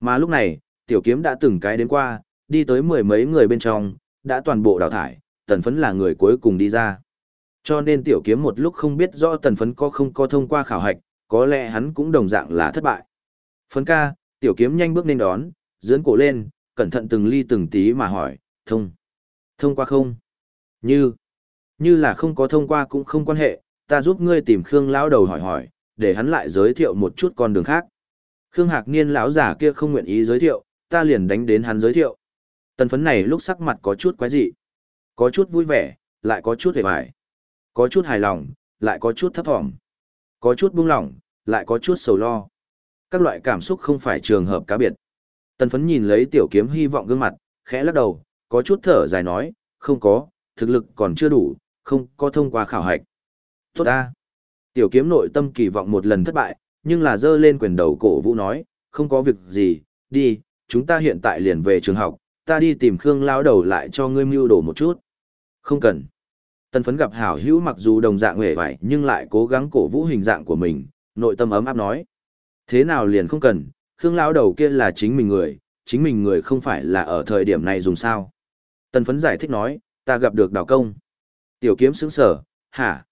Mà lúc này, tiểu kiếm đã từng cái đến qua, đi tới mười mấy người bên trong, đã toàn bộ đào thải, tần phấn là người cuối cùng đi ra. Cho nên tiểu kiếm một lúc không biết rõ tần phấn có không có thông qua khảo hạch, có lẽ hắn cũng đồng dạng là thất bại. Phấn ca, tiểu kiếm nhanh bước nên đón, dưỡng cổ lên, cẩn thận từng ly từng tí mà hỏi, thông, thông qua không? Như, như là không có thông qua cũng không quan hệ, ta giúp ngươi tìm Khương lão đầu hỏi hỏi, để hắn lại giới thiệu một chút con đường khác. Khương Hạc Niên lão giả kia không nguyện ý giới thiệu, ta liền đánh đến hắn giới thiệu. Tần phấn này lúc sắc mặt có chút quái dị, có chút vui vẻ, lại có chút hề bại, có chút hài lòng, lại có chút thấp thỏm, có chút buông lỏng, lại có chút sầu lo. Các loại cảm xúc không phải trường hợp cá biệt. Tần phấn nhìn lấy tiểu kiếm hy vọng gương mặt, khẽ lắc đầu, có chút thở dài nói, không có, thực lực còn chưa đủ, không có thông qua khảo hạch. Tốt ta. Tiểu kiếm nội tâm kỳ vọng một lần thất bại, nhưng là dơ lên quyền đầu cổ vũ nói, không có việc gì, đi, chúng ta hiện tại liền về trường học, ta đi tìm Khương lao đầu lại cho ngươi mưu đồ một chút. Không cần. tân phấn gặp hảo hữu mặc dù đồng dạng hề vải nhưng lại cố gắng cổ vũ hình dạng của mình, nội tâm ấm áp nói. Thế nào liền không cần, Khương lao đầu kia là chính mình người, chính mình người không phải là ở thời điểm này dùng sao. tân phấn giải thích nói, ta gặp được đào công. Tiểu kiếm sững sở, hả?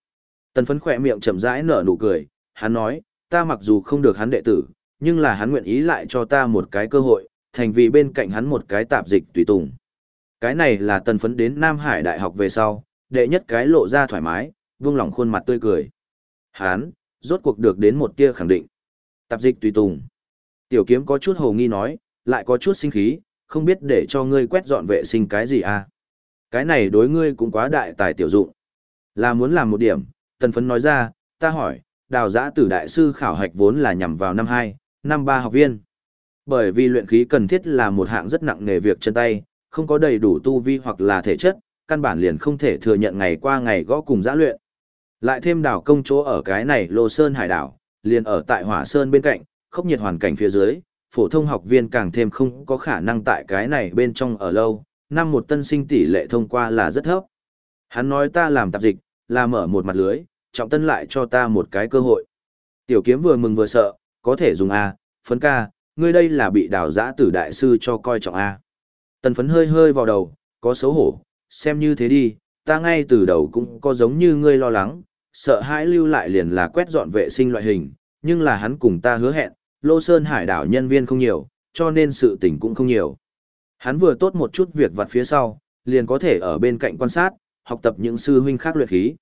tân phấn khỏe miệng chậm rãi nở nụ cười, hắn nói, ta mặc dù không được hắn đệ tử, nhưng là hắn nguyện ý lại cho ta một cái cơ hội, thành vì bên cạnh hắn một cái tạp dịch tùy tùng. Cái này là tần phấn đến Nam Hải Đại học về sau, đệ nhất cái lộ ra thoải mái, vương lòng khuôn mặt tươi cười. Hắn, rốt cuộc được đến một tia khẳng định. Tạp dịch tùy tùng. Tiểu kiếm có chút hồ nghi nói, lại có chút sinh khí, không biết để cho ngươi quét dọn vệ sinh cái gì à. Cái này đối ngươi cũng quá đại tài tiểu dụng. Là muốn làm một điểm, tần phấn nói ra, ta hỏi, đào giã tử đại sư khảo hạch vốn là nhằm vào năm 2, năm 3 học viên. Bởi vì luyện khí cần thiết là một hạng rất nặng nghề việc chân tay, không có đầy đủ tu vi hoặc là thể chất, căn bản liền không thể thừa nhận ngày qua ngày gõ cùng giã luyện. Lại thêm đảo công chỗ ở cái này Lô Sơn Hải đảo, liền ở tại Hỏa Sơn bên cạnh, khốc nhiệt hoàn cảnh phía dưới, phổ thông học viên càng thêm không có khả năng tại cái này bên trong ở lâu, năm một tân sinh tỷ lệ thông qua là rất thấp. Hắn nói ta làm tạp dịch, là mở một mặt lưới, trọng tân lại cho ta một cái cơ hội. Tiểu kiếm vừa mừng vừa sợ, có thể dùng A, phấn ca, ngươi đây là bị đào giã tử đại sư cho coi trọng A. Tần phấn hơi hơi vào đầu, có xấu hổ, xem như thế đi, ta ngay từ đầu cũng có giống như ngươi lo lắng, sợ hãi lưu lại liền là quét dọn vệ sinh loại hình, nhưng là hắn cùng ta hứa hẹn, Lô Sơn hải đảo nhân viên không nhiều, cho nên sự tình cũng không nhiều. Hắn vừa tốt một chút việc vặt phía sau, liền có thể ở bên cạnh quan sát, học tập những sư huynh khác luyện khí.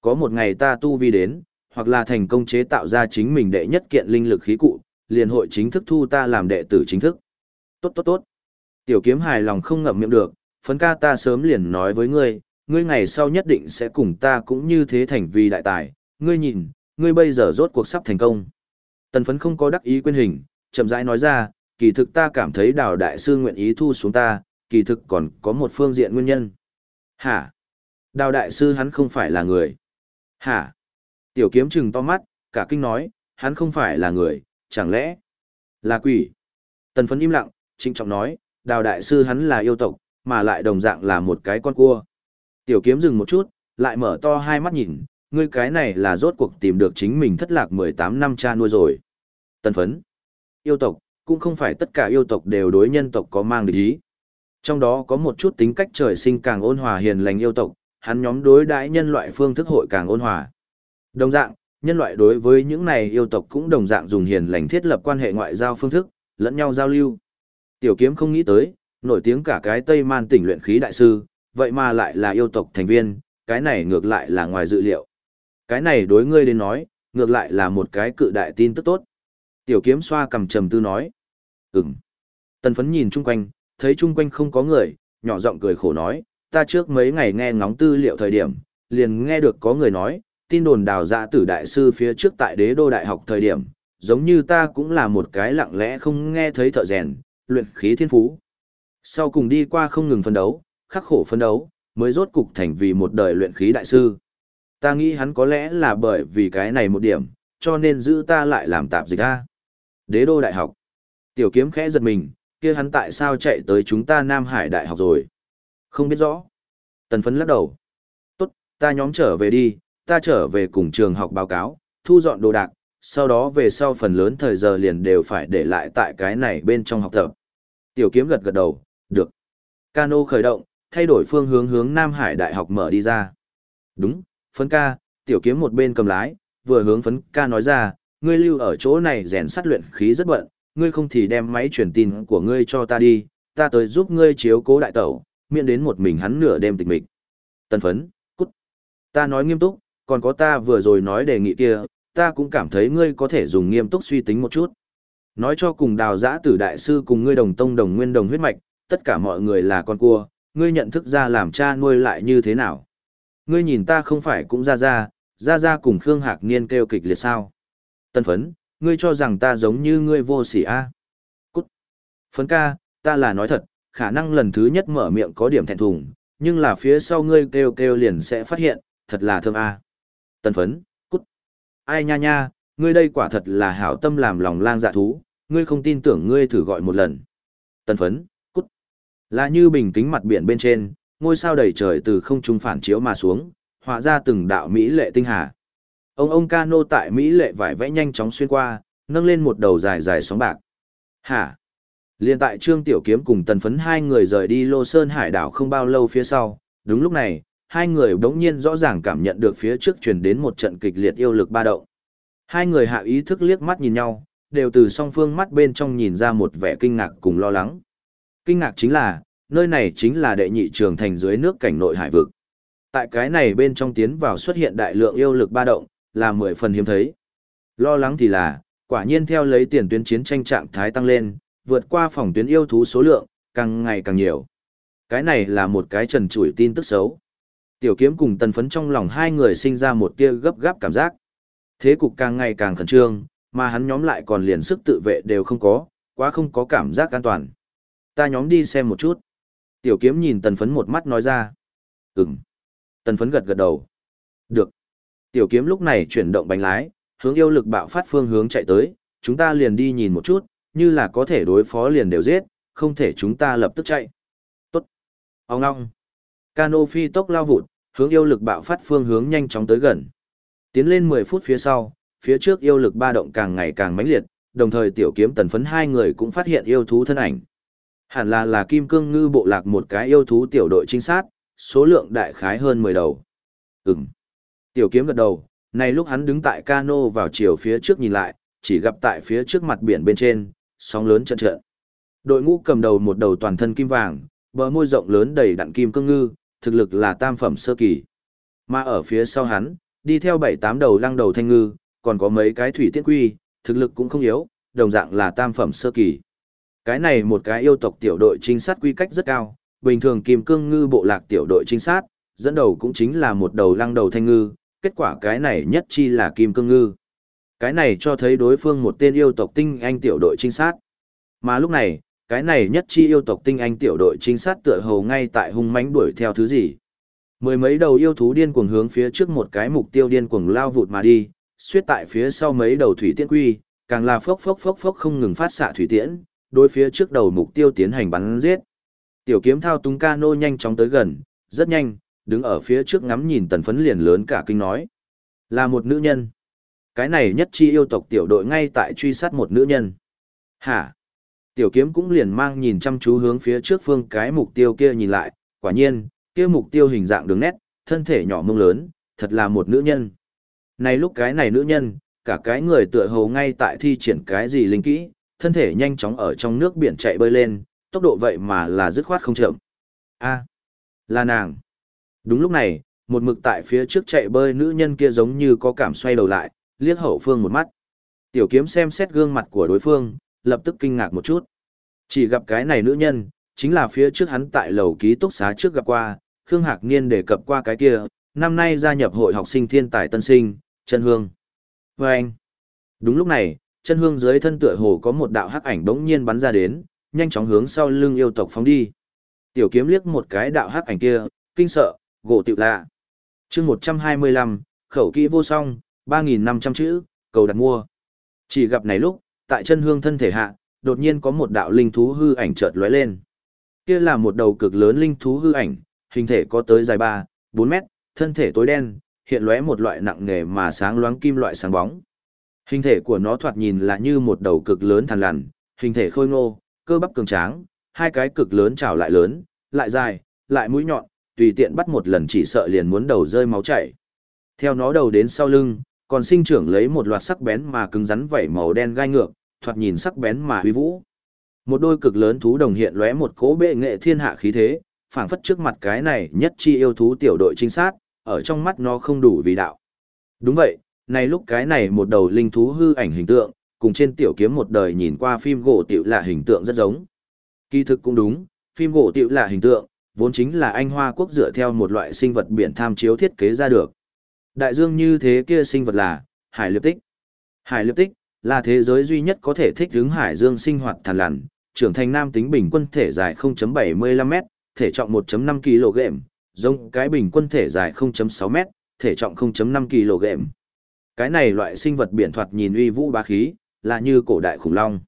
Có một ngày ta tu vi đến, hoặc là thành công chế tạo ra chính mình đệ nhất kiện linh lực khí cụ, liền hội chính thức thu ta làm đệ tử chính thức. Tốt tốt tốt. Tiểu kiếm hài lòng không ngậm miệng được, phấn ca ta sớm liền nói với ngươi, ngươi ngày sau nhất định sẽ cùng ta cũng như thế thành vì đại tài, ngươi nhìn, ngươi bây giờ rốt cuộc sắp thành công. Tần phấn không có đắc ý quên hình, chậm rãi nói ra, kỳ thực ta cảm thấy đào đại sư nguyện ý thu xuống ta, kỳ thực còn có một phương diện nguyên nhân. Hả? Đào đại sư hắn không phải là người. Hả? Tiểu kiếm trừng to mắt, cả kinh nói, hắn không phải là người, chẳng lẽ là quỷ? Tần phấn im lặng, trịnh trọng nói, đào đại sư hắn là yêu tộc, mà lại đồng dạng là một cái con cua. Tiểu kiếm dừng một chút, lại mở to hai mắt nhìn, ngươi cái này là rốt cuộc tìm được chính mình thất lạc 18 năm cha nuôi rồi. Tần phấn. Yêu tộc, cũng không phải tất cả yêu tộc đều đối nhân tộc có mang địch ý. Trong đó có một chút tính cách trời sinh càng ôn hòa hiền lành yêu tộc, hắn nhóm đối đãi nhân loại phương thức hội càng ôn hòa. Đồng dạng, nhân loại đối với những này yêu tộc cũng đồng dạng dùng hiền lành thiết lập quan hệ ngoại giao phương thức, lẫn nhau giao lưu. Tiểu kiếm không nghĩ tới, nổi tiếng cả cái Tây Man tỉnh luyện khí đại sư, vậy mà lại là yêu tộc thành viên, cái này ngược lại là ngoài dự liệu. Cái này đối ngươi đến nói, ngược lại là một cái cự đại tin tức tốt. Tiểu kiếm xoa cầm trầm tư nói. Ừm. Tần phấn nhìn chung quanh, thấy chung quanh không có người, nhỏ giọng cười khổ nói, ta trước mấy ngày nghe ngóng tư liệu thời điểm, liền nghe được có người nói, tin đồn đào dạ tử đại sư phía trước tại đế đô đại học thời điểm, giống như ta cũng là một cái lặng lẽ không nghe thấy thợ rèn, luyện khí thiên phú. Sau cùng đi qua không ngừng phân đấu, khắc khổ phân đấu, mới rốt cục thành vì một đời luyện khí đại sư. Ta nghĩ hắn có lẽ là bởi vì cái này một điểm, cho nên giữ ta lại làm tạp dịch a. Đế đô đại học. Tiểu kiếm khẽ giật mình, kia hắn tại sao chạy tới chúng ta Nam Hải đại học rồi? Không biết rõ. Tần phấn lắc đầu. Tốt, ta nhóm trở về đi, ta trở về cùng trường học báo cáo, thu dọn đồ đạc, sau đó về sau phần lớn thời giờ liền đều phải để lại tại cái này bên trong học tập. Tiểu kiếm gật gật đầu, được. Cano khởi động, thay đổi phương hướng hướng Nam Hải Đại học mở đi ra. Đúng, phấn ca, tiểu kiếm một bên cầm lái, vừa hướng phấn ca nói ra, ngươi lưu ở chỗ này rèn sắt luyện khí rất bận, ngươi không thì đem máy truyền tin của ngươi cho ta đi, ta tới giúp ngươi chiếu cố đại tẩu, miễn đến một mình hắn nửa đêm tịch mịch. Tần phấn, cút. Ta nói nghiêm túc, còn có ta vừa rồi nói đề nghị kia, ta cũng cảm thấy ngươi có thể dùng nghiêm túc suy tính một chút. Nói cho cùng đào giã tử đại sư cùng ngươi đồng tông đồng nguyên đồng huyết mạch, tất cả mọi người là con cua, ngươi nhận thức ra làm cha nuôi lại như thế nào. Ngươi nhìn ta không phải cũng ra ra, ra ra cùng Khương Hạc Niên kêu kịch liệt sao. Tân phấn, ngươi cho rằng ta giống như ngươi vô sỉ a Cút. Phấn ca, ta là nói thật, khả năng lần thứ nhất mở miệng có điểm thẹn thùng, nhưng là phía sau ngươi kêu kêu liền sẽ phát hiện, thật là thơm a Tân phấn, cút. Ai nha nha, ngươi đây quả thật là hảo tâm làm lòng lang dạ thú, ngươi không tin tưởng ngươi thử gọi một lần. Tân phấn, cút. Là như bình kính mặt biển bên trên, ngôi sao đầy trời từ không trung phản chiếu mà xuống, họa ra từng đạo mỹ lệ tinh hà. Ông ông cano tại Mỹ lệ vải vẽ nhanh chóng xuyên qua, nâng lên một đầu dài dài sóng bạc. Hả? Liên tại Trương Tiểu Kiếm cùng tần phấn hai người rời đi Lô Sơn Hải đảo không bao lâu phía sau, đúng lúc này, hai người đống nhiên rõ ràng cảm nhận được phía trước truyền đến một trận kịch liệt yêu lực ba động. Hai người hạ ý thức liếc mắt nhìn nhau, đều từ song phương mắt bên trong nhìn ra một vẻ kinh ngạc cùng lo lắng. Kinh ngạc chính là, nơi này chính là đệ nhị trường thành dưới nước cảnh nội hải vực. Tại cái này bên trong tiến vào xuất hiện đại lượng yêu lực ba động, là mười phần hiếm thấy. Lo lắng thì là, quả nhiên theo lấy tiền tuyến chiến tranh trạng thái tăng lên, vượt qua phòng tuyến yêu thú số lượng, càng ngày càng nhiều. Cái này là một cái trần trụi tin tức xấu. Tiểu kiếm cùng tần phấn trong lòng hai người sinh ra một tia gấp gáp cảm giác. Thế cục càng ngày càng khẩn trương, mà hắn nhóm lại còn liền sức tự vệ đều không có, quá không có cảm giác an toàn. Ta nhóm đi xem một chút. Tiểu kiếm nhìn tần phấn một mắt nói ra. Ừm. Tần phấn gật gật đầu. Được. Tiểu kiếm lúc này chuyển động bánh lái, hướng yêu lực bạo phát phương hướng chạy tới, chúng ta liền đi nhìn một chút, như là có thể đối phó liền đều giết, không thể chúng ta lập tức chạy. Tốt. Ông ngong. Cano phi tốc lao vụt, hướng yêu lực bạo phát phương hướng nhanh chóng tới gần. Tiến lên 10 phút phía sau, phía trước yêu lực ba động càng ngày càng mãnh liệt, đồng thời tiểu kiếm tần phấn hai người cũng phát hiện yêu thú thân ảnh. Hẳn là là kim cương ngư bộ lạc một cái yêu thú tiểu đội trinh sát, số lượng đại khái hơn 10 đầu. Ừm. Tiểu kiếm gật đầu, này lúc hắn đứng tại cano vào chiều phía trước nhìn lại, chỉ gặp tại phía trước mặt biển bên trên, sóng lớn trận trận. Đội ngũ cầm đầu một đầu toàn thân kim vàng, bờ môi rộng lớn đầy đặn kim cương ngư, thực lực là tam phẩm sơ kỳ. Mà ở phía sau hắn, đi theo bảy tám đầu lăng đầu thanh ngư, còn có mấy cái thủy tiên quy, thực lực cũng không yếu, đồng dạng là tam phẩm sơ kỳ. Cái này một cái yêu tộc tiểu đội trinh sát quy cách rất cao, bình thường kim cương ngư bộ lạc tiểu đội trinh sát, dẫn đầu cũng chính là một đầu lăng đầu thanh ngư, kết quả cái này nhất chi là kim cương ngư. Cái này cho thấy đối phương một tên yêu tộc tinh anh tiểu đội trinh sát. Mà lúc này, cái này nhất chi yêu tộc tinh anh tiểu đội trinh sát tựa hồ ngay tại hung mãnh đuổi theo thứ gì. Mười mấy đầu yêu thú điên cuồng hướng phía trước một cái mục tiêu điên cuồng lao vụt mà đi, suýt tại phía sau mấy đầu thủy tiễn quy, càng là phốc phốc phốc phốc không ngừng phát xạ thủy tiễn, đối phía trước đầu mục tiêu tiến hành bắn giết. Tiểu kiếm thao túng cano nhanh chóng tới gần, rất nhanh, đứng ở phía trước ngắm nhìn tần phấn liền lớn cả kinh nói. Là một nữ nhân. Cái này nhất chi yêu tộc tiểu đội ngay tại truy sát một nữ nhân. Hả? Tiểu kiếm cũng liền mang nhìn chăm chú hướng phía trước phương cái mục tiêu kia nhìn lại, quả nhiên, kia mục tiêu hình dạng đường nét, thân thể nhỏ mông lớn, thật là một nữ nhân. Này lúc cái này nữ nhân, cả cái người tựa hồ ngay tại thi triển cái gì linh kỹ, thân thể nhanh chóng ở trong nước biển chạy bơi lên, tốc độ vậy mà là dứt khoát không chậm. A, là nàng. Đúng lúc này, một mực tại phía trước chạy bơi nữ nhân kia giống như có cảm xoay đầu lại, liếc hậu phương một mắt. Tiểu kiếm xem xét gương mặt của đối phương, lập tức kinh ngạc một chút. Chỉ gặp cái này nữ nhân, chính là phía trước hắn tại lầu ký túc xá trước gặp qua, Khương Hạc Niên đề cập qua cái kia, năm nay gia nhập hội học sinh thiên tài tân sinh, chân hương. Và anh, đúng lúc này, chân hương dưới thân tựa hồ có một đạo hắc ảnh bỗng nhiên bắn ra đến, nhanh chóng hướng sau lưng yêu tộc phóng đi. Tiểu kiếm liếc một cái đạo hắc ảnh kia, kinh sợ, gỗ tiểu lạ. chương 125, khẩu kỹ vô song, 3.500 chữ, cầu đặt mua. Chỉ gặp này lúc, tại chân hương thân thể hạ, đột nhiên có một đạo linh thú hư ảnh chợt lóe lên. Kia là một đầu cực lớn linh thú hư ảnh, hình thể có tới dài 3, 4 mét, thân thể tối đen, hiện lóe một loại nặng nề mà sáng loáng kim loại sáng bóng. Hình thể của nó thoạt nhìn là như một đầu cực lớn thằn lằn, hình thể khôi ngô, cơ bắp cường tráng, hai cái cực lớn chảo lại lớn, lại dài, lại mũi nhọn, tùy tiện bắt một lần chỉ sợ liền muốn đầu rơi máu chảy. Theo nó đầu đến sau lưng, còn sinh trưởng lấy một loạt sắc bén mà cứng rắn vảy màu đen gai ngược, thoạt nhìn sắc bén mà huy vũ. Một đôi cực lớn thú đồng hiện lóe một cỗ bệ nghệ thiên hạ khí thế, phảng phất trước mặt cái này nhất chi yêu thú tiểu đội trinh sát, ở trong mắt nó không đủ vì đạo. Đúng vậy, này lúc cái này một đầu linh thú hư ảnh hình tượng, cùng trên tiểu kiếm một đời nhìn qua phim gỗ tiểu lạ hình tượng rất giống. Kỳ thực cũng đúng, phim gỗ tiểu lạ hình tượng, vốn chính là anh Hoa quốc dựa theo một loại sinh vật biển tham chiếu thiết kế ra được. Đại dương như thế kia sinh vật là, hải liệp tích. Hải liệp tích, là thế giới duy nhất có thể thích ứng hải dương sinh hoạt thàn lằn, trưởng thành nam tính bình quân thể dài 0.75m, thể trọng 1.5 kg, giống cái bình quân thể dài 0.6m, thể trọng 0.5 kg. Cái này loại sinh vật biển thoạt nhìn uy vũ bá khí, là như cổ đại khủng long.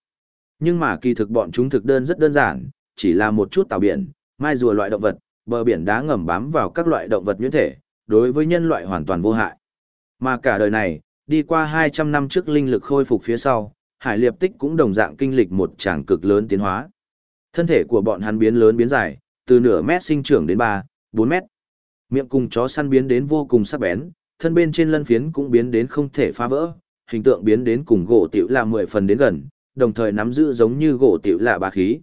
Nhưng mà kỳ thực bọn chúng thực đơn rất đơn giản, chỉ là một chút tàu biển, mai rùa loại động vật, bờ biển đá ngầm bám vào các loại động vật nhuyễn thể, đối với nhân loại hoàn toàn vô hại. Mà cả đời này, đi qua 200 năm trước linh lực khôi phục phía sau, hải liệp tích cũng đồng dạng kinh lịch một tràng cực lớn tiến hóa. Thân thể của bọn hắn biến lớn biến dài, từ nửa mét sinh trưởng đến 3, 4 mét. Miệng cùng chó săn biến đến vô cùng sắc bén, thân bên trên lân phiến cũng biến đến không thể phá vỡ, hình tượng biến đến cùng gỗ tiểu là 10 phần đến gần, đồng thời nắm giữ giống như gỗ tiểu lạ bá khí.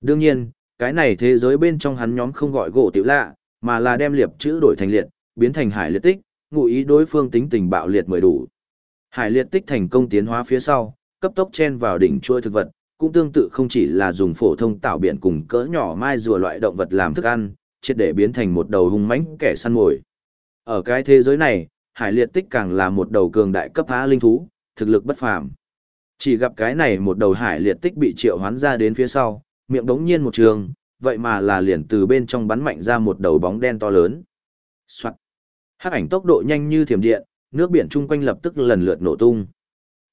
Đương nhiên, cái này thế giới bên trong hắn nhóm không gọi gỗ tiểu lạ, mà là đem liệp chữ đổi thành liệt, biến thành hải liệt tích, ngụ ý đối phương tính tình bạo liệt mới đủ. Hải liệt tích thành công tiến hóa phía sau, cấp tốc chen vào đỉnh chuôi thực vật, cũng tương tự không chỉ là dùng phổ thông tạo biển cùng cỡ nhỏ mai rùa loại động vật làm thức ăn, triệt để biến thành một đầu hung mãnh kẻ săn mồi. Ở cái thế giới này, hải liệt tích càng là một đầu cường đại cấp há linh thú, thực lực bất phàm. Chỉ gặp cái này một đầu hải liệt tích bị triệu hoán ra đến phía sau, miệng đống nhiên một trường, vậy mà là liền từ bên trong bắn mạnh ra một đầu bóng đen to lớn. Soạn. Hắc ảnh tốc độ nhanh như thiểm điện, nước biển chung quanh lập tức lần lượt nổ tung.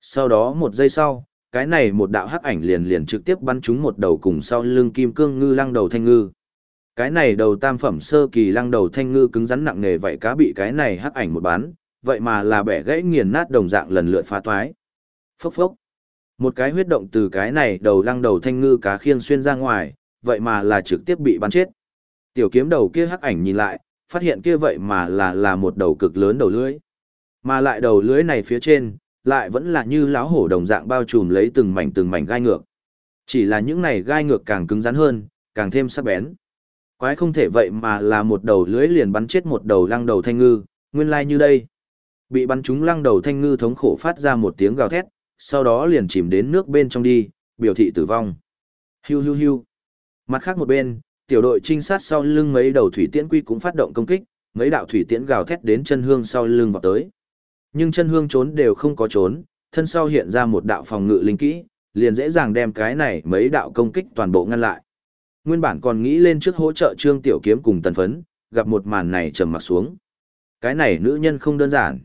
Sau đó một giây sau, cái này một đạo hắc ảnh liền liền trực tiếp bắn trúng một đầu cùng sau lưng kim cương ngư lăng đầu thanh ngư. Cái này đầu tam phẩm sơ kỳ lăng đầu thanh ngư cứng rắn nặng nề vậy cá bị cái này hắc ảnh một bán, vậy mà là bẻ gãy nghiền nát đồng dạng lần lượt phá toái. Phốc phốc. Một cái huyết động từ cái này đầu lăng đầu thanh ngư cá khiêng xuyên ra ngoài, vậy mà là trực tiếp bị bắn chết. Tiểu kiếm đầu kia hắc ảnh nhìn lại, phát hiện kia vậy mà là là một đầu cực lớn đầu lưới. Mà lại đầu lưới này phía trên, lại vẫn là như láo hổ đồng dạng bao trùm lấy từng mảnh từng mảnh gai ngược. Chỉ là những này gai ngược càng cứng rắn hơn, càng thêm sắc bén. Quái không thể vậy mà là một đầu lưới liền bắn chết một đầu lăng đầu thanh ngư, nguyên lai like như đây. Bị bắn trúng lăng đầu thanh ngư thống khổ phát ra một tiếng gào thét, sau đó liền chìm đến nước bên trong đi, biểu thị tử vong. Hiu hiu hiu. Mặt khác một bên, tiểu đội trinh sát sau lưng mấy đầu thủy tiễn quy cũng phát động công kích, mấy đạo thủy tiễn gào thét đến chân hương sau lưng vào tới. Nhưng chân hương trốn đều không có trốn, thân sau hiện ra một đạo phòng ngự linh kỹ, liền dễ dàng đem cái này mấy đạo công kích toàn bộ ngăn lại. Nguyên bản còn nghĩ lên trước hỗ trợ Trương Tiểu Kiếm cùng tần phấn, gặp một màn này trầm mặt xuống. Cái này nữ nhân không đơn giản.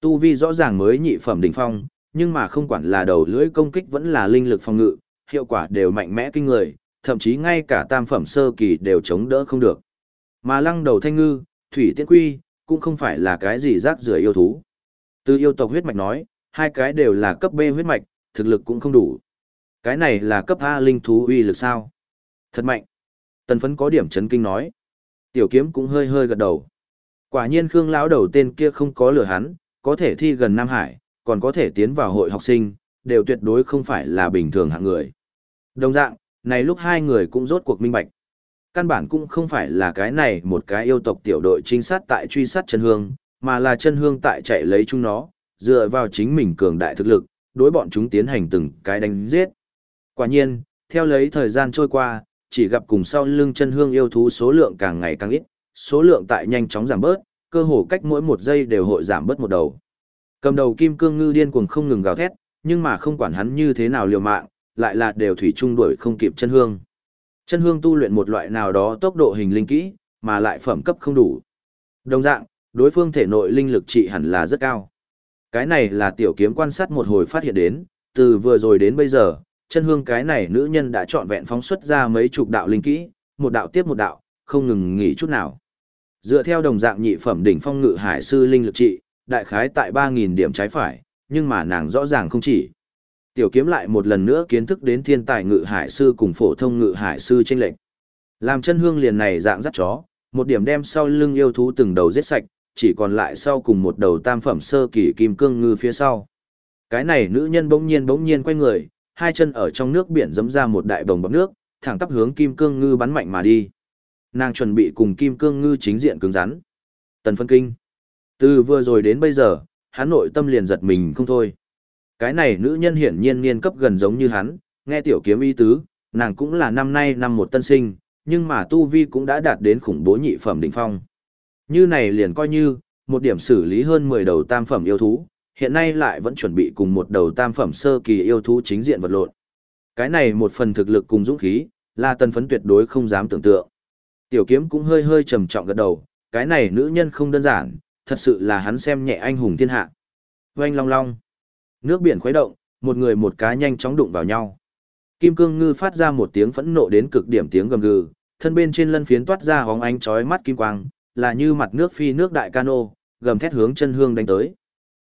Tu vi rõ ràng mới nhị phẩm đỉnh phong, nhưng mà không quản là đầu lưỡi công kích vẫn là linh lực phòng ngự, hiệu quả đều mạnh mẽ kinh người, thậm chí ngay cả tam phẩm sơ kỳ đều chống đỡ không được. Mà lăng đầu thanh ngư, thủy tiễn quy, cũng không phải là cái gì rác rưởi yêu thú. Từ yêu tộc huyết mạch nói, hai cái đều là cấp B huyết mạch, thực lực cũng không đủ. Cái này là cấp A linh thú uy lực sao? Thật mạnh. Tần phấn có điểm chấn kinh nói. Tiểu kiếm cũng hơi hơi gật đầu. Quả nhiên Khương lão đầu tên kia không có lừa hắn, có thể thi gần Nam Hải, còn có thể tiến vào hội học sinh, đều tuyệt đối không phải là bình thường hạng người. Đồng dạng, này lúc hai người cũng rốt cuộc minh bạch. Căn bản cũng không phải là cái này một cái yêu tộc tiểu đội trinh sát tại truy sát chân hương, mà là chân hương tại chạy lấy chúng nó, dựa vào chính mình cường đại thực lực, đối bọn chúng tiến hành từng cái đánh giết. Quả nhiên, theo lấy thời gian trôi qua, chỉ gặp cùng sau lưng chân hương yêu thú số lượng càng ngày càng ít, số lượng tại nhanh chóng giảm bớt, cơ hồ cách mỗi một giây đều hội giảm bớt một đầu. Cầm đầu kim cương ngư điên cuồng không ngừng gào thét, nhưng mà không quản hắn như thế nào liều mạng, lại là đều thủy chung đuổi không kịp chân hương. Chân hương tu luyện một loại nào đó tốc độ hình linh kỹ, mà lại phẩm cấp không đủ. Đồng dạng, đối phương thể nội linh lực trị hẳn là rất cao. Cái này là tiểu kiếm quan sát một hồi phát hiện đến, từ vừa rồi đến bây giờ, chân hương cái này nữ nhân đã trọn vẹn phóng xuất ra mấy chục đạo linh kỹ, một đạo tiếp một đạo, không ngừng nghỉ chút nào. Dựa theo đồng dạng nhị phẩm đỉnh phong ngự hải sư linh lực trị, đại khái tại 3000 điểm trái phải, nhưng mà nàng rõ ràng không chỉ. Tiểu kiếm lại một lần nữa kiến thức đến thiên tài ngự hải sư cùng phổ thông ngự hải sư tranh lệch, Làm chân hương liền này dạng dắt chó, một điểm đem sau lưng yêu thú từng đầu giết sạch, chỉ còn lại sau cùng một đầu tam phẩm sơ kỳ kim cương ngư phía sau. Cái này nữ nhân bỗng nhiên bỗng nhiên quay người, hai chân ở trong nước biển dẫm ra một đại bồng bọc nước, thẳng tắp hướng kim cương ngư bắn mạnh mà đi. Nàng chuẩn bị cùng kim cương ngư chính diện cứng rắn. Tần phân kinh. Từ vừa rồi đến bây giờ, hắn nội tâm liền giật mình không thôi. Cái này nữ nhân hiển nhiên niên cấp gần giống như hắn, nghe tiểu kiếm y tứ, nàng cũng là năm nay năm một tân sinh, nhưng mà tu vi cũng đã đạt đến khủng bố nhị phẩm đỉnh phong. Như này liền coi như, một điểm xử lý hơn 10 đầu tam phẩm yêu thú, hiện nay lại vẫn chuẩn bị cùng một đầu tam phẩm sơ kỳ yêu thú chính diện vật lộn. Cái này một phần thực lực cùng dũng khí, là tần phấn tuyệt đối không dám tưởng tượng. Tiểu kiếm cũng hơi hơi trầm trọng gật đầu, cái này nữ nhân không đơn giản, thật sự là hắn xem nhẹ anh hùng thiên hạ. Oanh long long. Nước biển khuấy động, một người một cá nhanh chóng đụng vào nhau. Kim cương ngư phát ra một tiếng phẫn nộ đến cực điểm tiếng gầm gừ, thân bên trên lân phiến toát ra hóng ánh chói mắt kim quang, là như mặt nước phi nước đại cano, gầm thét hướng chân hương đánh tới.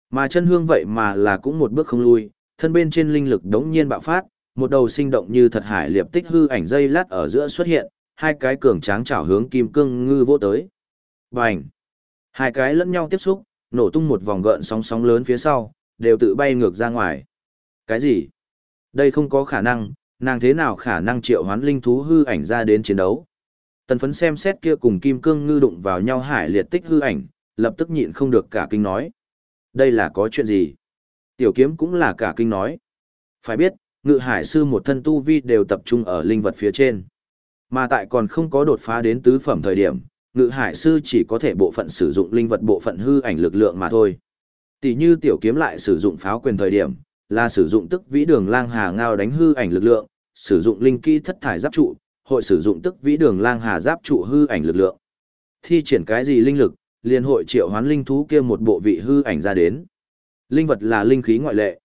Mà chân hương vậy mà là cũng một bước không lui, thân bên trên linh lực đống nhiên bạo phát, một đầu sinh động như thật hải liệp tích hư ảnh dây lát ở giữa xuất hiện, hai cái cường tráng chảo hướng kim cương ngư vô tới. Bành! Hai cái lẫn nhau tiếp xúc, nổ tung một vòng gợn sóng sóng lớn phía sau, đều tự bay ngược ra ngoài. Cái gì? Đây không có khả năng, nàng thế nào khả năng triệu hoán linh thú hư ảnh ra đến chiến đấu? Tần phấn xem xét kia cùng kim cương ngư đụng vào nhau hải liệt tích hư ảnh, lập tức nhịn không được cả kinh nói. Đây là có chuyện gì? Tiểu kiếm cũng là cả kinh nói. Phải biết, ngự hải sư một thân tu vi đều tập trung ở linh vật phía trên. Mà tại còn không có đột phá đến tứ phẩm thời điểm, ngự hải sư chỉ có thể bộ phận sử dụng linh vật bộ phận hư ảnh lực lượng mà thôi. Tỷ như tiểu kiếm lại sử dụng pháo quyền thời điểm, là sử dụng tức vĩ đường lang hà ngao đánh hư ảnh lực lượng, sử dụng linh kỹ thất thải giáp trụ, hội sử dụng tức vĩ đường lang hà giáp trụ hư ảnh lực lượng. Thi triển cái gì linh lực, liền hội triệu hoán linh thú kia một bộ vị hư ảnh ra đến. Linh vật là linh khí ngoại lệ.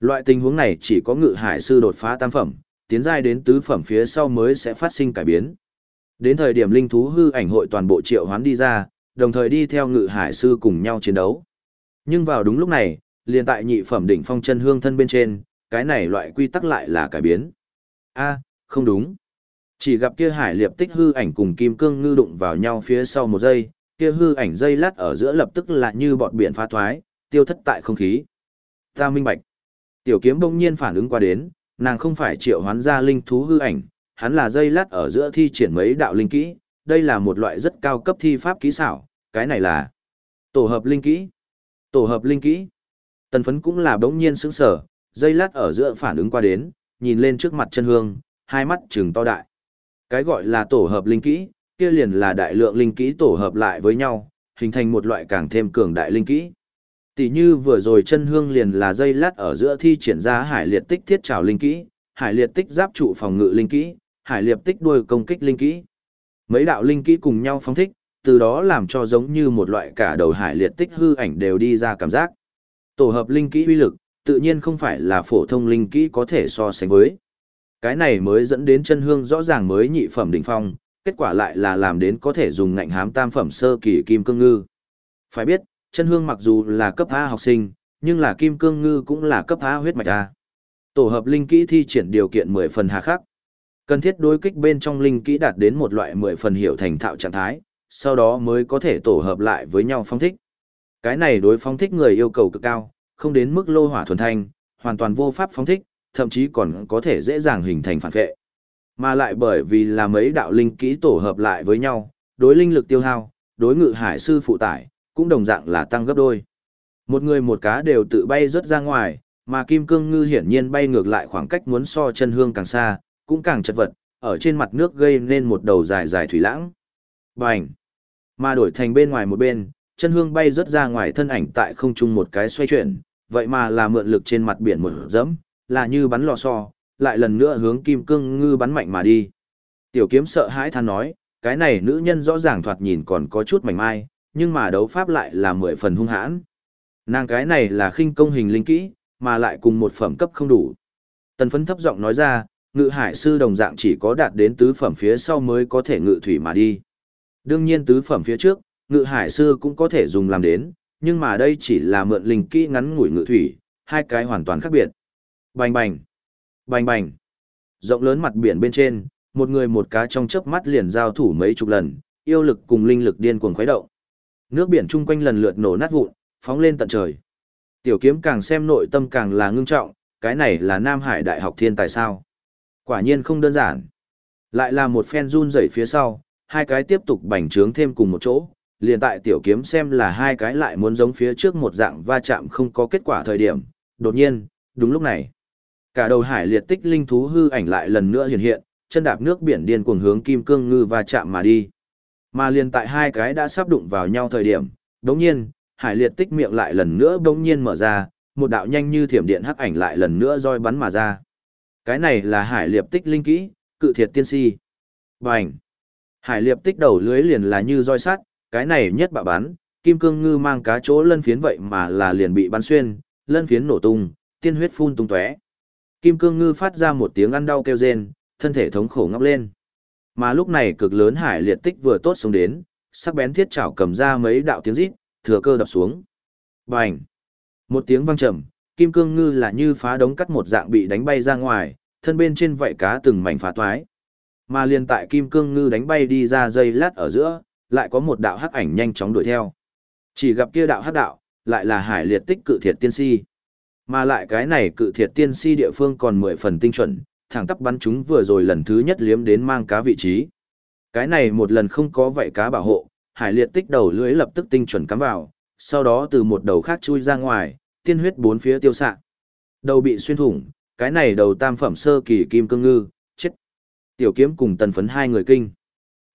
Loại tình huống này chỉ có ngự hải sư đột phá tam phẩm, tiến giai đến tứ phẩm phía sau mới sẽ phát sinh cải biến. Đến thời điểm linh thú hư ảnh hội toàn bộ triệu hoán đi ra, đồng thời đi theo ngự hải sư cùng nhau chiến đấu. Nhưng vào đúng lúc này, liền tại nhị phẩm đỉnh phong chân hương thân bên trên, cái này loại quy tắc lại là cải biến. A, không đúng. Chỉ gặp kia hải liệp tích hư ảnh cùng kim cương ngư đụng vào nhau phía sau một giây, kia hư ảnh dây lát ở giữa lập tức là như bọt biển phá thoái, tiêu thất tại không khí. Ta minh bạch. Tiểu kiếm bỗng nhiên phản ứng qua đến, nàng không phải triệu hoán ra linh thú hư ảnh, hắn là dây lát ở giữa thi triển mấy đạo linh kỹ, đây là một loại rất cao cấp thi pháp kỹ xảo, cái này là tổ hợp linh kỹ. Tổ hợp linh kỹ. Tần phấn cũng là bỗng nhiên sững sở, dây lát ở giữa phản ứng qua đến, nhìn lên trước mặt chân hương, hai mắt trừng to đại. Cái gọi là tổ hợp linh kỹ, kia liền là đại lượng linh kỹ tổ hợp lại với nhau, hình thành một loại càng thêm cường đại linh kỹ. Tỷ như vừa rồi chân hương liền là dây lát ở giữa thi triển ra hải liệt tích thiết trào linh kỹ, hải liệt tích giáp trụ phòng ngự linh kỹ, hải liệt tích đuôi công kích linh kỹ. Mấy đạo linh kỹ cùng nhau phóng thích, từ đó làm cho giống như một loại cả đầu hải liệt tích hư ảnh đều đi ra cảm giác. Tổ hợp linh kỹ uy lực, tự nhiên không phải là phổ thông linh kỹ có thể so sánh với. Cái này mới dẫn đến chân hương rõ ràng mới nhị phẩm đỉnh phong, kết quả lại là làm đến có thể dùng ngạnh hám tam phẩm sơ kỳ kim cương ngư. Phải biết, chân hương mặc dù là cấp A học sinh, nhưng là kim cương ngư cũng là cấp A huyết mạch A. Tổ hợp linh kỹ thi triển điều kiện 10 phần hà khắc. Cần thiết đối kích bên trong linh kỹ đạt đến một loại 10 phần hiểu thành thạo trạng thái, sau đó mới có thể tổ hợp lại với nhau phong thích. Cái này đối phong thích người yêu cầu cực cao, không đến mức lô hỏa thuần thanh, hoàn toàn vô pháp phong thích, thậm chí còn có thể dễ dàng hình thành phản vệ. Mà lại bởi vì là mấy đạo linh kỹ tổ hợp lại với nhau, đối linh lực tiêu hao, đối ngự hải sư phụ tải, cũng đồng dạng là tăng gấp đôi. Một người một cá đều tự bay rất ra ngoài, mà kim cương ngư hiển nhiên bay ngược lại khoảng cách muốn so chân hương càng xa, cũng càng chật vật, ở trên mặt nước gây nên một đầu dài dài thủy lãng. Bành! Mà đổi thành bên ngoài một bên, chân hương bay rất ra ngoài thân ảnh tại không trung một cái xoay chuyển, vậy mà là mượn lực trên mặt biển một dẫm, là như bắn lò xo, lại lần nữa hướng kim cương ngư bắn mạnh mà đi. Tiểu kiếm sợ hãi than nói, cái này nữ nhân rõ ràng thoạt nhìn còn có chút mảnh mai, nhưng mà đấu pháp lại là mười phần hung hãn. Nàng cái này là khinh công hình linh kỹ, mà lại cùng một phẩm cấp không đủ. Tần phấn thấp giọng nói ra, ngự hải sư đồng dạng chỉ có đạt đến tứ phẩm phía sau mới có thể ngự thủy mà đi. Đương nhiên tứ phẩm phía trước, ngự hải sư cũng có thể dùng làm đến, nhưng mà đây chỉ là mượn linh kỹ ngắn ngủi ngự thủy, hai cái hoàn toàn khác biệt. Bành bành, bành bành. Rộng lớn mặt biển bên trên, một người một cá trong chớp mắt liền giao thủ mấy chục lần, yêu lực cùng linh lực điên cuồng khuấy động. Nước biển chung quanh lần lượt nổ nát vụn, phóng lên tận trời. Tiểu kiếm càng xem nội tâm càng là ngưng trọng, cái này là Nam Hải Đại học thiên tài sao. Quả nhiên không đơn giản. Lại là một phen run rẩy phía sau, hai cái tiếp tục bành trướng thêm cùng một chỗ, liền tại tiểu kiếm xem là hai cái lại muốn giống phía trước một dạng va chạm không có kết quả thời điểm. Đột nhiên, đúng lúc này, cả đầu hải liệt tích linh thú hư ảnh lại lần nữa hiện hiện, chân đạp nước biển điên cuồng hướng kim cương ngư va chạm mà đi. Mà liền tại hai cái đã sắp đụng vào nhau thời điểm, đống nhiên, hải liệt tích miệng lại lần nữa đống nhiên mở ra, một đạo nhanh như thiểm điện hắc ảnh lại lần nữa roi bắn mà ra. Cái này là hải liệt tích linh kỹ, cự thiệt tiên si. Bành! Hải liệt tích đầu lưới liền là như roi sắt, cái này nhất bạ bắn, kim cương ngư mang cá chỗ lân phiến vậy mà là liền bị bắn xuyên, lân phiến nổ tung, tiên huyết phun tung tóe. Kim cương ngư phát ra một tiếng ăn đau kêu rên, thân thể thống khổ ngóc lên. Mà lúc này cực lớn hải liệt tích vừa tốt xuống đến, sắc bén thiết chảo cầm ra mấy đạo tiếng rít, thừa cơ đập xuống. Bành! Một tiếng vang trầm, kim cương ngư là như phá đống cắt một dạng bị đánh bay ra ngoài, thân bên trên vảy cá từng mảnh phá toái. Mà liền tại kim cương ngư đánh bay đi ra dây lát ở giữa, lại có một đạo hắc ảnh nhanh chóng đuổi theo. Chỉ gặp kia đạo hắc đạo, lại là hải liệt tích cự thiệt tiên si. Mà lại cái này cự thiệt tiên si địa phương còn mười phần tinh chuẩn, thẳng tắp bắn chúng vừa rồi lần thứ nhất liếm đến mang cá vị trí. Cái này một lần không có vậy cá bảo hộ, hải liệt tích đầu lưới lập tức tinh chuẩn cắm vào, sau đó từ một đầu khác chui ra ngoài, tiên huyết bốn phía tiêu xạ. Đầu bị xuyên thủng, cái này đầu tam phẩm sơ kỳ kim cương ngư. Tiểu kiếm cùng tần phấn hai người kinh.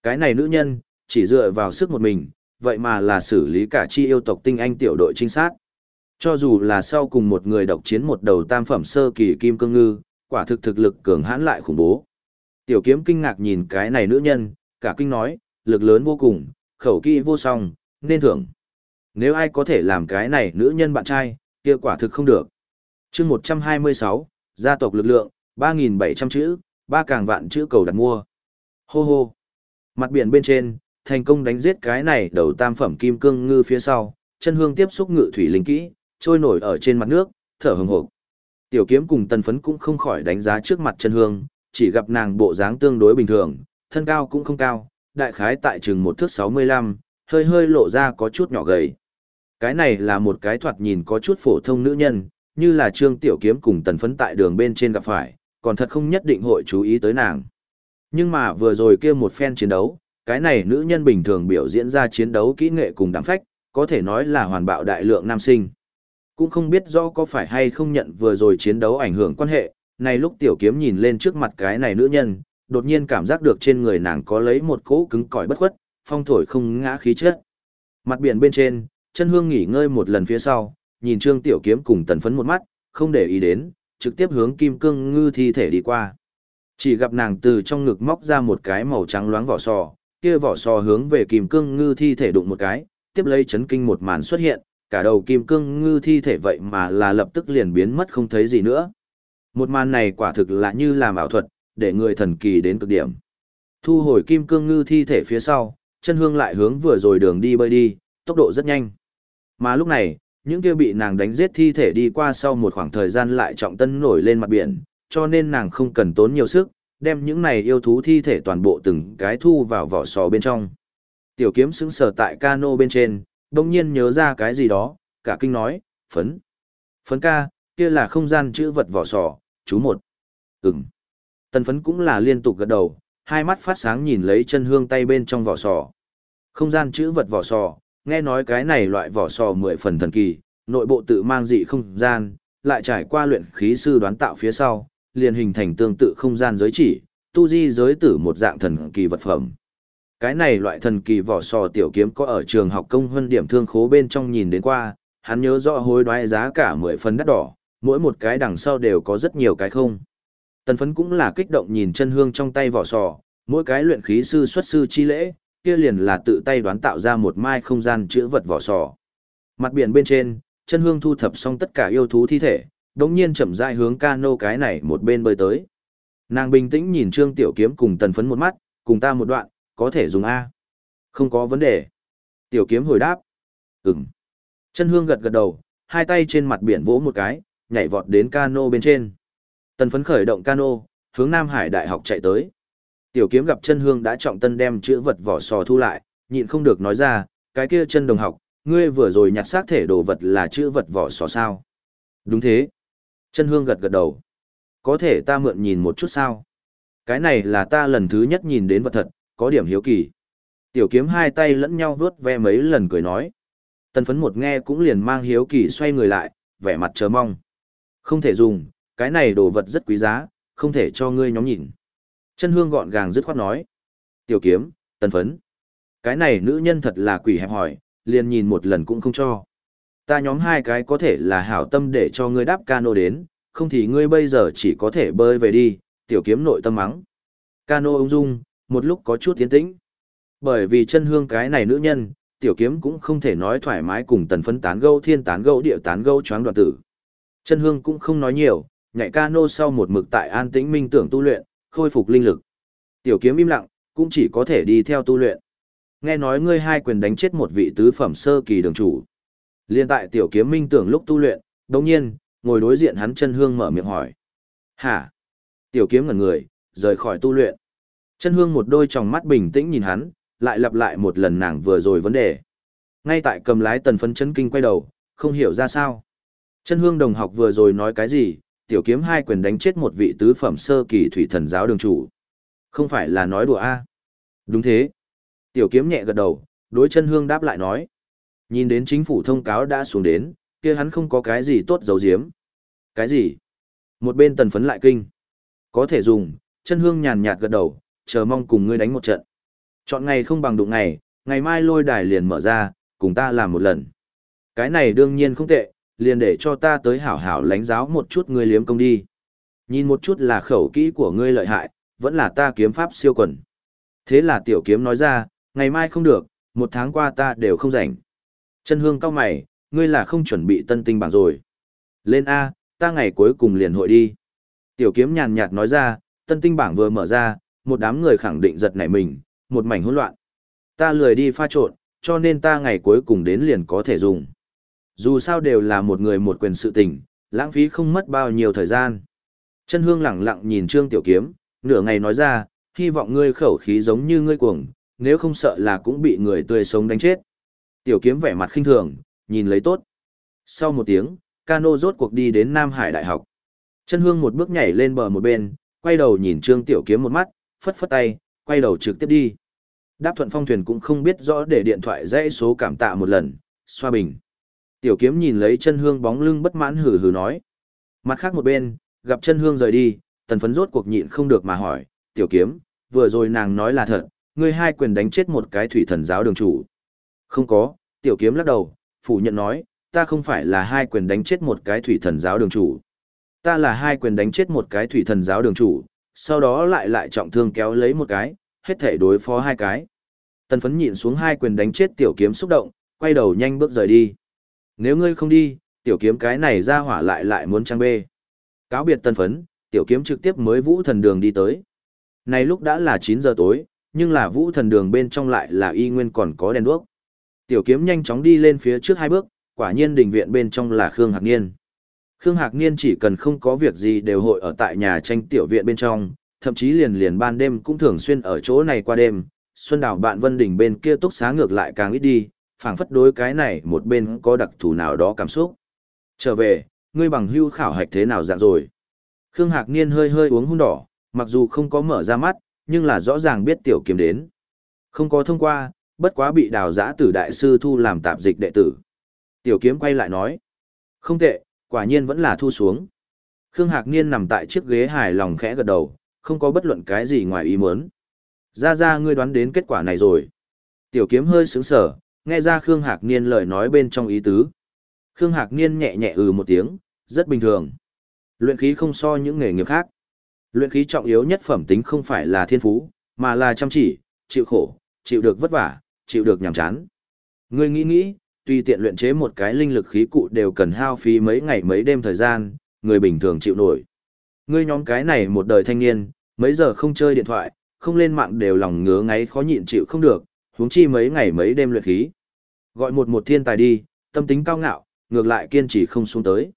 Cái này nữ nhân, chỉ dựa vào sức một mình, vậy mà là xử lý cả chi yêu tộc tinh anh tiểu đội trinh sát. Cho dù là sau cùng một người độc chiến một đầu tam phẩm sơ kỳ kim cương ngư, quả thực thực lực cường hãn lại khủng bố. Tiểu kiếm kinh ngạc nhìn cái này nữ nhân, cả kinh nói, lực lớn vô cùng, khẩu kỹ vô song, nên thưởng. Nếu ai có thể làm cái này nữ nhân bạn trai, kia quả thực không được. chương 126, gia tộc lực lượng, 3.700 chữ, ba càng vạn chữ cầu đặt mua. Hô hô. Mặt biển bên trên, thành công đánh giết cái này đầu tam phẩm kim cương ngư phía sau, chân hương tiếp xúc ngự thủy linh kỹ, trôi nổi ở trên mặt nước, thở hừng hộp. Tiểu kiếm cùng tần phấn cũng không khỏi đánh giá trước mặt chân hương, chỉ gặp nàng bộ dáng tương đối bình thường, thân cao cũng không cao, đại khái tại chừng một thước 65, hơi hơi lộ ra có chút nhỏ gầy. Cái này là một cái thoạt nhìn có chút phổ thông nữ nhân, như là trương tiểu kiếm cùng tần phấn tại đường bên trên gặp phải, còn thật không nhất định hội chú ý tới nàng. Nhưng mà vừa rồi kia một phen chiến đấu, cái này nữ nhân bình thường biểu diễn ra chiến đấu kỹ nghệ cùng đám phách, có thể nói là hoàn bạo đại lượng nam sinh. Cũng không biết rõ có phải hay không nhận vừa rồi chiến đấu ảnh hưởng quan hệ, này lúc tiểu kiếm nhìn lên trước mặt cái này nữ nhân, đột nhiên cảm giác được trên người nàng có lấy một cỗ cứng cỏi bất khuất, phong thổi không ngã khí chất. Mặt biển bên trên, chân hương nghỉ ngơi một lần phía sau, nhìn trương tiểu kiếm cùng tần phấn một mắt, không để ý đến, trực tiếp hướng kim cương ngư thi thể đi qua. Chỉ gặp nàng từ trong ngực móc ra một cái màu trắng loáng vỏ sò, kia vỏ sò hướng về kim cương ngư thi thể đụng một cái, tiếp lấy chấn kinh một màn xuất hiện, cả đầu kim cương ngư thi thể vậy mà là lập tức liền biến mất không thấy gì nữa. Một màn này quả thực là như làm ảo thuật, để người thần kỳ đến cực điểm. Thu hồi kim cương ngư thi thể phía sau, chân hương lại hướng vừa rồi đường đi bơi đi, tốc độ rất nhanh. Mà lúc này, những kia bị nàng đánh giết thi thể đi qua sau một khoảng thời gian lại trọng tân nổi lên mặt biển, cho nên nàng không cần tốn nhiều sức, đem những này yêu thú thi thể toàn bộ từng cái thu vào vỏ sò bên trong. Tiểu kiếm sững sờ tại cano bên trên, đồng nhiên nhớ ra cái gì đó, cả kinh nói, phấn. Phấn ca, kia là không gian chữ vật vỏ sò, chú một. Ừm. Tần phấn cũng là liên tục gật đầu, hai mắt phát sáng nhìn lấy chân hương tay bên trong vỏ sò. Không gian chữ vật vỏ sò, nghe nói cái này loại vỏ sò mười phần thần kỳ, nội bộ tự mang dị không gian, lại trải qua luyện khí sư đoán tạo phía sau, liền hình thành tương tự không gian giới chỉ, tu di giới tử một dạng thần kỳ vật phẩm. Cái này loại thần kỳ vỏ sò tiểu kiếm có ở trường học công huân điểm thương khố bên trong nhìn đến qua, hắn nhớ rõ hối đoái giá cả 10 phần đắt đỏ, mỗi một cái đằng sau đều có rất nhiều cái không. Tần phấn cũng là kích động nhìn chân hương trong tay vỏ sò, mỗi cái luyện khí sư xuất sư chi lễ, kia liền là tự tay đoán tạo ra một mai không gian chữa vật vỏ sò. Mặt biển bên trên, chân hương thu thập xong tất cả yêu thú thi thể, đống nhiên chậm rãi hướng cano cái này một bên bơi tới. Nàng bình tĩnh nhìn Trương Tiểu Kiếm cùng tần phấn một mắt, cùng ta một đoạn, có thể dùng A. Không có vấn đề. Tiểu Kiếm hồi đáp. Ừm. Chân hương gật gật đầu, hai tay trên mặt biển vỗ một cái, nhảy vọt đến cano bên trên. Tần phấn khởi động cano, hướng Nam Hải Đại học chạy tới. Tiểu kiếm gặp chân hương đã trọng tân đem chữ vật vỏ sò thu lại, nhịn không được nói ra, cái kia chân đồng học, ngươi vừa rồi nhặt xác thể đồ vật là chữ vật vỏ sò sao. Đúng thế. Chân hương gật gật đầu. Có thể ta mượn nhìn một chút sao? Cái này là ta lần thứ nhất nhìn đến vật thật, có điểm hiếu kỳ. Tiểu kiếm hai tay lẫn nhau vớt ve mấy lần cười nói. Tần phấn một nghe cũng liền mang hiếu kỳ xoay người lại, vẻ mặt chờ mong. Không thể dùng, cái này đồ vật rất quý giá, không thể cho ngươi nhóm nhìn. Chân hương gọn gàng dứt khoát nói. Tiểu kiếm, tần phấn. Cái này nữ nhân thật là quỷ hẹp hỏi, liền nhìn một lần cũng không cho. Ta nhóm hai cái có thể là hảo tâm để cho ngươi đáp cano đến, không thì ngươi bây giờ chỉ có thể bơi về đi, tiểu kiếm nội tâm mắng. Cano ung dung, một lúc có chút tiến tĩnh. Bởi vì chân hương cái này nữ nhân, tiểu kiếm cũng không thể nói thoải mái cùng tần phấn tán gâu thiên tán gâu địa tán gâu choáng đoạn tử. Chân hương cũng không nói nhiều, nhảy cano sau một mực tại an tĩnh minh tưởng tu luyện, khôi phục linh lực. Tiểu kiếm im lặng, cũng chỉ có thể đi theo tu luyện. Nghe nói ngươi hai quyền đánh chết một vị tứ phẩm sơ kỳ đường chủ. Liên tại tiểu kiếm minh tưởng lúc tu luyện, đồng nhiên, ngồi đối diện hắn chân hương mở miệng hỏi. Hả? Tiểu kiếm ngẩn người, rời khỏi tu luyện. Chân hương một đôi tròng mắt bình tĩnh nhìn hắn, lại lặp lại một lần nàng vừa rồi vấn đề. Ngay tại cầm lái tần phấn chấn kinh quay đầu, không hiểu ra sao. Chân hương đồng học vừa rồi nói cái gì, tiểu kiếm hai quyền đánh chết một vị tứ phẩm sơ kỳ thủy thần giáo đường chủ. Không phải là nói đùa a Đúng thế. Tiểu kiếm nhẹ gật đầu, đối chân hương đáp lại nói. Nhìn đến chính phủ thông cáo đã xuống đến, kia hắn không có cái gì tốt giấu giếm. Cái gì? Một bên tần phấn lại kinh. Có thể dùng, chân hương nhàn nhạt gật đầu, chờ mong cùng ngươi đánh một trận. Chọn ngày không bằng đụng ngày, ngày mai lôi đài liền mở ra, cùng ta làm một lần. Cái này đương nhiên không tệ, liền để cho ta tới hảo hảo lánh giáo một chút ngươi liếm công đi. Nhìn một chút là khẩu kỹ của ngươi lợi hại, vẫn là ta kiếm pháp siêu quần. Thế là tiểu kiếm nói ra, ngày mai không được, một tháng qua ta đều không rảnh. Chân hương cao mày, ngươi là không chuẩn bị tân tinh bảng rồi. Lên A, ta ngày cuối cùng liền hội đi. Tiểu kiếm nhàn nhạt nói ra, tân tinh bảng vừa mở ra, một đám người khẳng định giật nảy mình, một mảnh hỗn loạn. Ta lười đi pha trộn, cho nên ta ngày cuối cùng đến liền có thể dùng. Dù sao đều là một người một quyền sự tình, lãng phí không mất bao nhiêu thời gian. Chân hương lẳng lặng nhìn Trương Tiểu Kiếm, nửa ngày nói ra, hy vọng ngươi khẩu khí giống như ngươi cuồng, nếu không sợ là cũng bị người tươi sống đánh chết. Tiểu Kiếm vẻ mặt khinh thường, nhìn lấy tốt. Sau một tiếng, cano rốt cuộc đi đến Nam Hải Đại học. Chân hương một bước nhảy lên bờ một bên, quay đầu nhìn Trương Tiểu Kiếm một mắt, phất phất tay, quay đầu trực tiếp đi. Đáp thuận phong thuyền cũng không biết rõ để điện thoại dãy số cảm tạ một lần, xoa bình. Tiểu kiếm nhìn lấy chân hương bóng lưng bất mãn hừ hừ nói. Mặt khác một bên, gặp chân hương rời đi, tần phấn rốt cuộc nhịn không được mà hỏi, tiểu kiếm, vừa rồi nàng nói là thật, ngươi hai quyền đánh chết một cái thủy thần giáo đường chủ. Không có, tiểu kiếm lắc đầu, phủ nhận nói, ta không phải là hai quyền đánh chết một cái thủy thần giáo đường chủ. Ta là hai quyền đánh chết một cái thủy thần giáo đường chủ, sau đó lại lại trọng thương kéo lấy một cái, hết thể đối phó hai cái. Tần phấn nhịn xuống hai quyền đánh chết tiểu kiếm xúc động, quay đầu nhanh bước rời đi. Nếu ngươi không đi, tiểu kiếm cái này ra hỏa lại lại muốn trang bê. Cáo biệt tân phấn, tiểu kiếm trực tiếp mới vũ thần đường đi tới. Này lúc đã là 9 giờ tối, nhưng là vũ thần đường bên trong lại là y nguyên còn có đèn đuốc. Tiểu kiếm nhanh chóng đi lên phía trước hai bước, quả nhiên đình viện bên trong là Khương Hạc Niên. Khương Hạc Niên chỉ cần không có việc gì đều hội ở tại nhà tranh tiểu viện bên trong, thậm chí liền liền ban đêm cũng thường xuyên ở chỗ này qua đêm. Xuân đảo bạn Vân Đình bên kia túc xá ngược lại càng ít đi, phảng phất đối cái này một bên có đặc thù nào đó cảm xúc. Trở về, ngươi bằng hưu khảo hạch thế nào dạng rồi? Khương Hạc Niên hơi hơi uống hung đỏ, mặc dù không có mở ra mắt, nhưng là rõ ràng biết tiểu kiếm đến. Không có thông qua, bất quá bị đào giã tử đại sư thu làm tạp dịch đệ tử. Tiểu kiếm quay lại nói. Không tệ, quả nhiên vẫn là thu xuống. Khương Hạc Niên nằm tại chiếc ghế hài lòng khẽ gật đầu, không có bất luận cái gì ngoài ý muốn. Ra ra ngươi đoán đến kết quả này rồi. Tiểu kiếm hơi sướng sở, nghe ra Khương Hạc Niên lời nói bên trong ý tứ. Khương Hạc Niên nhẹ nhẹ ừ một tiếng, rất bình thường. Luyện khí không so những nghề nghiệp khác. Luyện khí trọng yếu nhất phẩm tính không phải là thiên phú, mà là chăm chỉ, chịu khổ, chịu được vất vả, chịu được nhàm chán. Ngươi nghĩ nghĩ, tùy tiện luyện chế một cái linh lực khí cụ đều cần hao phí mấy ngày mấy đêm thời gian, người bình thường chịu nổi. Ngươi nhóm cái này một đời thanh niên, mấy giờ không chơi điện thoại, không lên mạng đều lòng ngứa ngáy khó nhịn chịu không được, huống chi mấy ngày mấy đêm luyện khí. Gọi một một thiên tài đi, tâm tính cao ngạo, ngược lại kiên trì không xuống tới.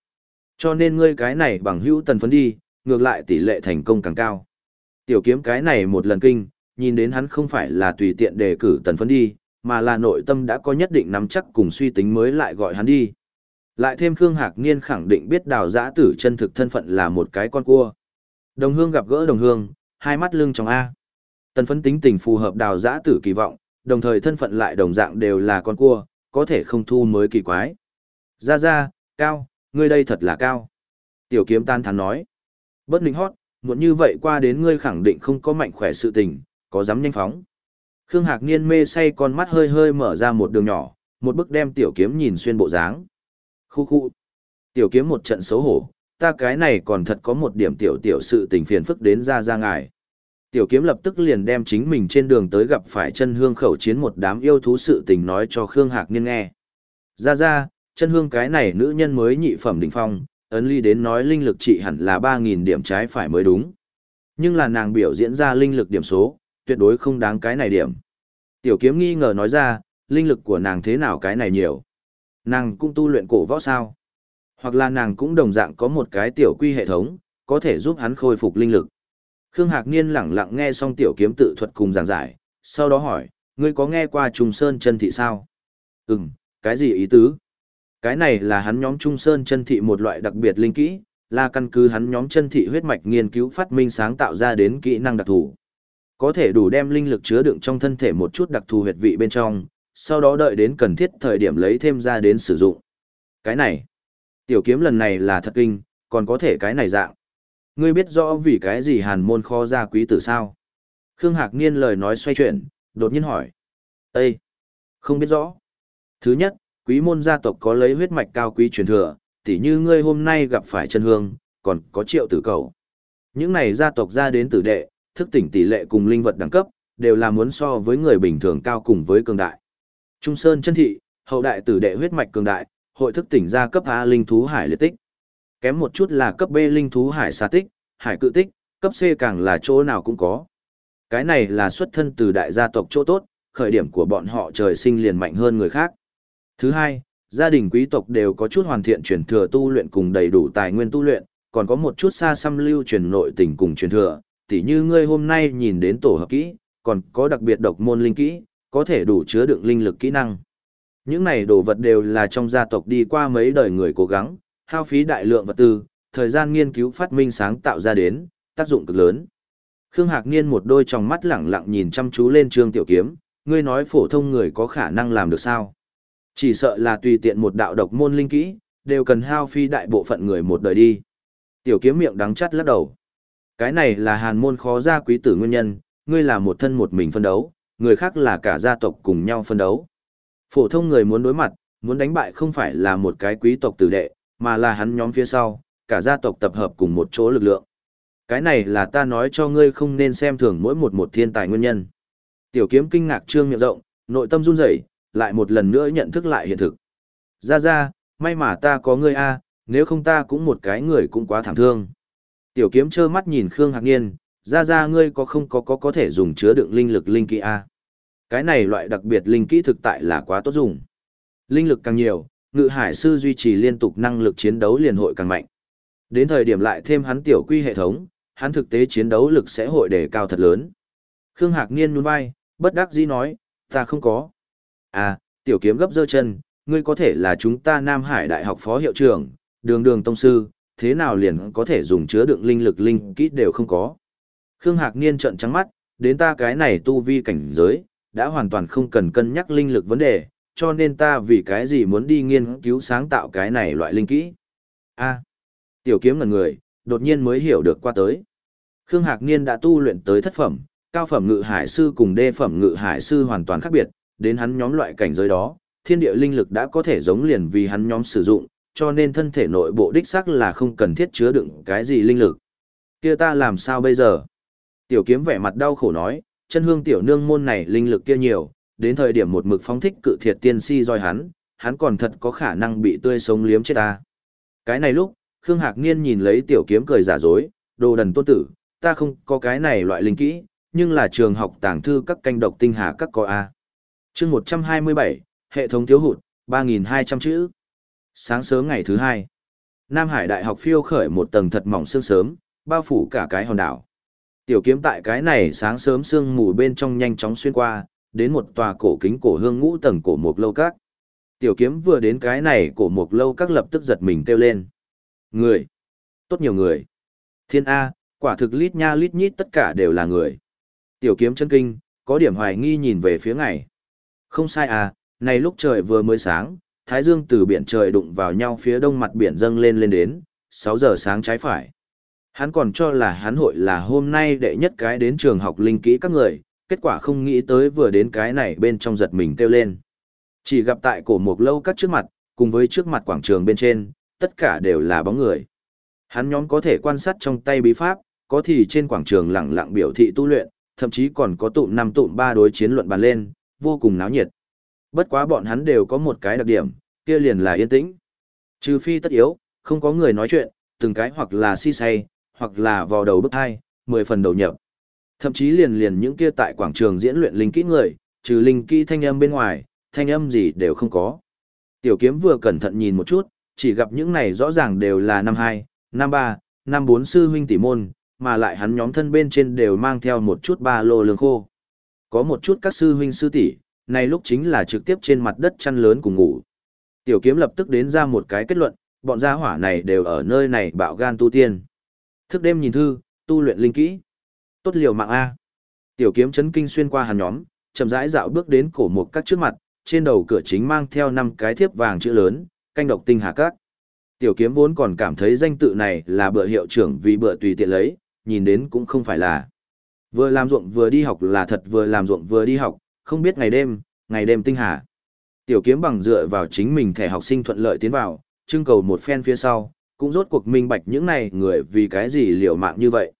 Cho nên ngươi cái này bằng hữu tần phấn đi, ngược lại tỷ lệ thành công càng cao. Tiểu kiếm cái này một lần kinh, nhìn đến hắn không phải là tùy tiện đề cử tần phấn đi, mà là nội tâm đã có nhất định nắm chắc cùng suy tính mới lại gọi hắn đi. Lại thêm Khương Hạc Niên khẳng định biết đào giã tử chân thực thân phận là một cái con cua. Đồng hương gặp gỡ đồng hương, hai mắt lưng trong A. Tần phấn tính tình phù hợp đào giã tử kỳ vọng, đồng thời thân phận lại đồng dạng đều là con cua, có thể không thu mới kỳ quái. Ra ra, cao, ngươi đây thật là cao. Tiểu kiếm tan thắn nói. Bất ninh hót, muốn như vậy qua đến ngươi khẳng định không có mạnh khỏe sự tình, có dám nhanh phóng. Khương Hạc Niên mê say con mắt hơi hơi mở ra một đường nhỏ, một bức đem tiểu kiếm nhìn xuyên bộ dáng. Khu khu. Tiểu kiếm một trận xấu hổ, ta cái này còn thật có một điểm tiểu tiểu sự tình phiền phức đến ra ra ngài. Tiểu kiếm lập tức liền đem chính mình trên đường tới gặp phải chân hương khẩu chiến một đám yêu thú sự tình nói cho Khương Hạc Niên nghe. Ra ra, chân hương cái này nữ nhân mới nhị phẩm đỉnh phong, ấn ly đến nói linh lực trị hẳn là 3.000 điểm trái phải mới đúng. Nhưng là nàng biểu diễn ra linh lực điểm số, tuyệt đối không đáng cái này điểm. Tiểu kiếm nghi ngờ nói ra, linh lực của nàng thế nào cái này nhiều. Nàng cũng tu luyện cổ võ sao. Hoặc là nàng cũng đồng dạng có một cái tiểu quy hệ thống, có thể giúp hắn khôi phục linh lực. Khương Hạc Niên lẳng lặng nghe xong tiểu kiếm tự thuật cùng giảng giải, sau đó hỏi, ngươi có nghe qua Trung Sơn chân thị sao? Ừm, cái gì ý tứ? Cái này là hắn nhóm Trung Sơn chân thị một loại đặc biệt linh kỹ, là căn cứ hắn nhóm chân thị huyết mạch nghiên cứu phát minh sáng tạo ra đến kỹ năng đặc thù. Có thể đủ đem linh lực chứa đựng trong thân thể một chút đặc thù huyệt vị bên trong, sau đó đợi đến cần thiết thời điểm lấy thêm ra đến sử dụng. Cái này, tiểu kiếm lần này là thật kinh, còn có thể cái này dạng. Ngươi biết rõ vì cái gì hàn môn kho ra quý tử sao? Khương Hạc Niên lời nói xoay chuyển, đột nhiên hỏi. Ê! Không biết rõ. Thứ nhất, quý môn gia tộc có lấy huyết mạch cao quý truyền thừa, tỉ như ngươi hôm nay gặp phải chân hương, còn có triệu tử cầu. Những này gia tộc ra đến tử đệ, thức tỉnh tỷ lệ cùng linh vật đẳng cấp, đều là muốn so với người bình thường cao cùng với cường đại. Trung Sơn chân thị, hậu đại tử đệ huyết mạch cường đại, hội thức tỉnh ra cấp A linh thú hải liệt tích. Kém một chút là cấp B linh thú hải xa tích, hải cự tích, cấp C càng là chỗ nào cũng có. Cái này là xuất thân từ đại gia tộc chỗ tốt, khởi điểm của bọn họ trời sinh liền mạnh hơn người khác. Thứ hai, gia đình quý tộc đều có chút hoàn thiện truyền thừa tu luyện cùng đầy đủ tài nguyên tu luyện, còn có một chút xa xăm lưu truyền nội tình cùng truyền thừa, tỉ như ngươi hôm nay nhìn đến tổ hợp kỹ, còn có đặc biệt độc môn linh kỹ, có thể đủ chứa đựng linh lực kỹ năng. Những này đồ vật đều là trong gia tộc đi qua mấy đời người cố gắng, hao phí đại lượng vật tư, thời gian nghiên cứu phát minh sáng tạo ra đến, tác dụng cực lớn. Khương Hạc Niên một đôi tròng mắt lẳng lặng nhìn chăm chú lên Trương Tiểu Kiếm, ngươi nói phổ thông người có khả năng làm được sao? Chỉ sợ là tùy tiện một đạo độc môn linh kỹ, đều cần hao phí đại bộ phận người một đời đi. Tiểu Kiếm miệng đắng chắt lắc đầu. Cái này là hàn môn khó ra quý tử nguyên nhân, ngươi là một thân một mình phân đấu, người khác là cả gia tộc cùng nhau phân đấu. Phổ thông người muốn đối mặt, muốn đánh bại không phải là một cái quý tộc tử đệ, mà là hắn nhóm phía sau, cả gia tộc tập hợp cùng một chỗ lực lượng. Cái này là ta nói cho ngươi không nên xem thường mỗi một một thiên tài nguyên nhân. Tiểu kiếm kinh ngạc trương miệng rộng, nội tâm run rẩy, lại một lần nữa nhận thức lại hiện thực. Ra ra, may mà ta có ngươi a, nếu không ta cũng một cái người cũng quá thảm thương. Tiểu kiếm trơ mắt nhìn Khương Hạc Niên, ra ra ngươi có không có có có thể dùng chứa đựng linh lực linh kỹ a. Cái này loại đặc biệt linh kỹ thực tại là quá tốt dùng. Linh lực càng nhiều, ngự hải sư duy trì liên tục năng lực chiến đấu liền hội càng mạnh. Đến thời điểm lại thêm hắn tiểu quy hệ thống, hắn thực tế chiến đấu lực sẽ hội đề cao thật lớn. Khương Hạc Niên nhún vai, bất đắc dĩ nói, ta không có. À, tiểu kiếm gấp dơ chân, ngươi có thể là chúng ta Nam Hải Đại học phó hiệu trưởng, đường đường tông sư, thế nào liền có thể dùng chứa đựng linh lực linh kỹ đều không có. Khương Hạc Niên trợn trắng mắt, đến ta cái này tu vi cảnh giới, đã hoàn toàn không cần cân nhắc linh lực vấn đề, cho nên ta vì cái gì muốn đi nghiên cứu sáng tạo cái này loại linh kỹ. A. tiểu kiếm ngần người, đột nhiên mới hiểu được qua tới. Khương Hạc Niên đã tu luyện tới thất phẩm, cao phẩm ngự hải sư cùng đê phẩm ngự hải sư hoàn toàn khác biệt, đến hắn nhóm loại cảnh giới đó, thiên địa linh lực đã có thể giống liền vì hắn nhóm sử dụng, cho nên thân thể nội bộ đích xác là không cần thiết chứa đựng cái gì linh lực. Kia ta làm sao bây giờ? Tiểu kiếm vẻ mặt đau khổ nói, chân hương tiểu nương môn này linh lực kia nhiều, đến thời điểm một mực phóng thích cự thiệt tiên si roi hắn, hắn còn thật có khả năng bị tươi sống liếm chết ta. Cái này lúc, Khương Hạc Niên nhìn lấy tiểu kiếm cười giả dối, đồ đần tôn tử, ta không có cái này loại linh kỹ, nhưng là trường học tàng thư các canh độc tinh hà các có A. chương 127, hệ thống thiếu hụt, 3.200 chữ. Sáng sớm ngày thứ hai, Nam Hải Đại học phiêu khởi một tầng thật mỏng sương sớm, bao phủ cả cái hòn đảo. Tiểu kiếm tại cái này sáng sớm sương mù bên trong nhanh chóng xuyên qua, đến một tòa cổ kính cổ hương ngũ tầng cổ mục lâu các. Tiểu kiếm vừa đến cái này cổ mục lâu các lập tức giật mình kêu lên. Người! Tốt nhiều người! Thiên A, quả thực lít nha lít nhít tất cả đều là người. Tiểu kiếm chân kinh, có điểm hoài nghi nhìn về phía ngày. Không sai à, này lúc trời vừa mới sáng, Thái Dương từ biển trời đụng vào nhau phía đông mặt biển dâng lên lên đến, 6 giờ sáng trái phải. Hắn còn cho là hắn hội là hôm nay đệ nhất cái đến trường học linh kỹ các người, kết quả không nghĩ tới vừa đến cái này bên trong giật mình kêu lên. Chỉ gặp tại cổ mục lâu các trước mặt, cùng với trước mặt quảng trường bên trên, tất cả đều là bóng người. Hắn nhóm có thể quan sát trong tay bí pháp, có thì trên quảng trường lặng lặng biểu thị tu luyện, thậm chí còn có tụm năm tụm ba đối chiến luận bàn lên, vô cùng náo nhiệt. Bất quá bọn hắn đều có một cái đặc điểm, kia liền là yên tĩnh. Trừ phi tất yếu, không có người nói chuyện, từng cái hoặc là si say, hoặc là vào đầu bức hai, mười phần đầu nhập. Thậm chí liền liền những kia tại quảng trường diễn luyện linh kỹ người, trừ linh kỹ thanh âm bên ngoài, thanh âm gì đều không có. Tiểu kiếm vừa cẩn thận nhìn một chút, chỉ gặp những này rõ ràng đều là năm hai, năm ba, năm bốn sư huynh tỷ môn, mà lại hắn nhóm thân bên trên đều mang theo một chút ba lô lương khô. Có một chút các sư huynh sư tỷ, này lúc chính là trực tiếp trên mặt đất chăn lớn cùng ngủ. Tiểu kiếm lập tức đến ra một cái kết luận, bọn gia hỏa này đều ở nơi này bạo gan tu tiên. Thức đêm nhìn thư, tu luyện linh kỹ. Tốt liều mạng A. Tiểu kiếm chấn kinh xuyên qua hàn nhóm, chậm rãi dạo bước đến cổ một các trước mặt, trên đầu cửa chính mang theo năm cái thiếp vàng chữ lớn, canh độc tinh hà các. Tiểu kiếm vốn còn cảm thấy danh tự này là bựa hiệu trưởng vì bựa tùy tiện lấy, nhìn đến cũng không phải là. Vừa làm ruộng vừa đi học là thật vừa làm ruộng vừa đi học, không biết ngày đêm, ngày đêm tinh hà. Tiểu kiếm bằng dựa vào chính mình thẻ học sinh thuận lợi tiến vào, trưng cầu một phen phía sau, cũng rốt cuộc minh bạch những này người vì cái gì liều mạng như vậy.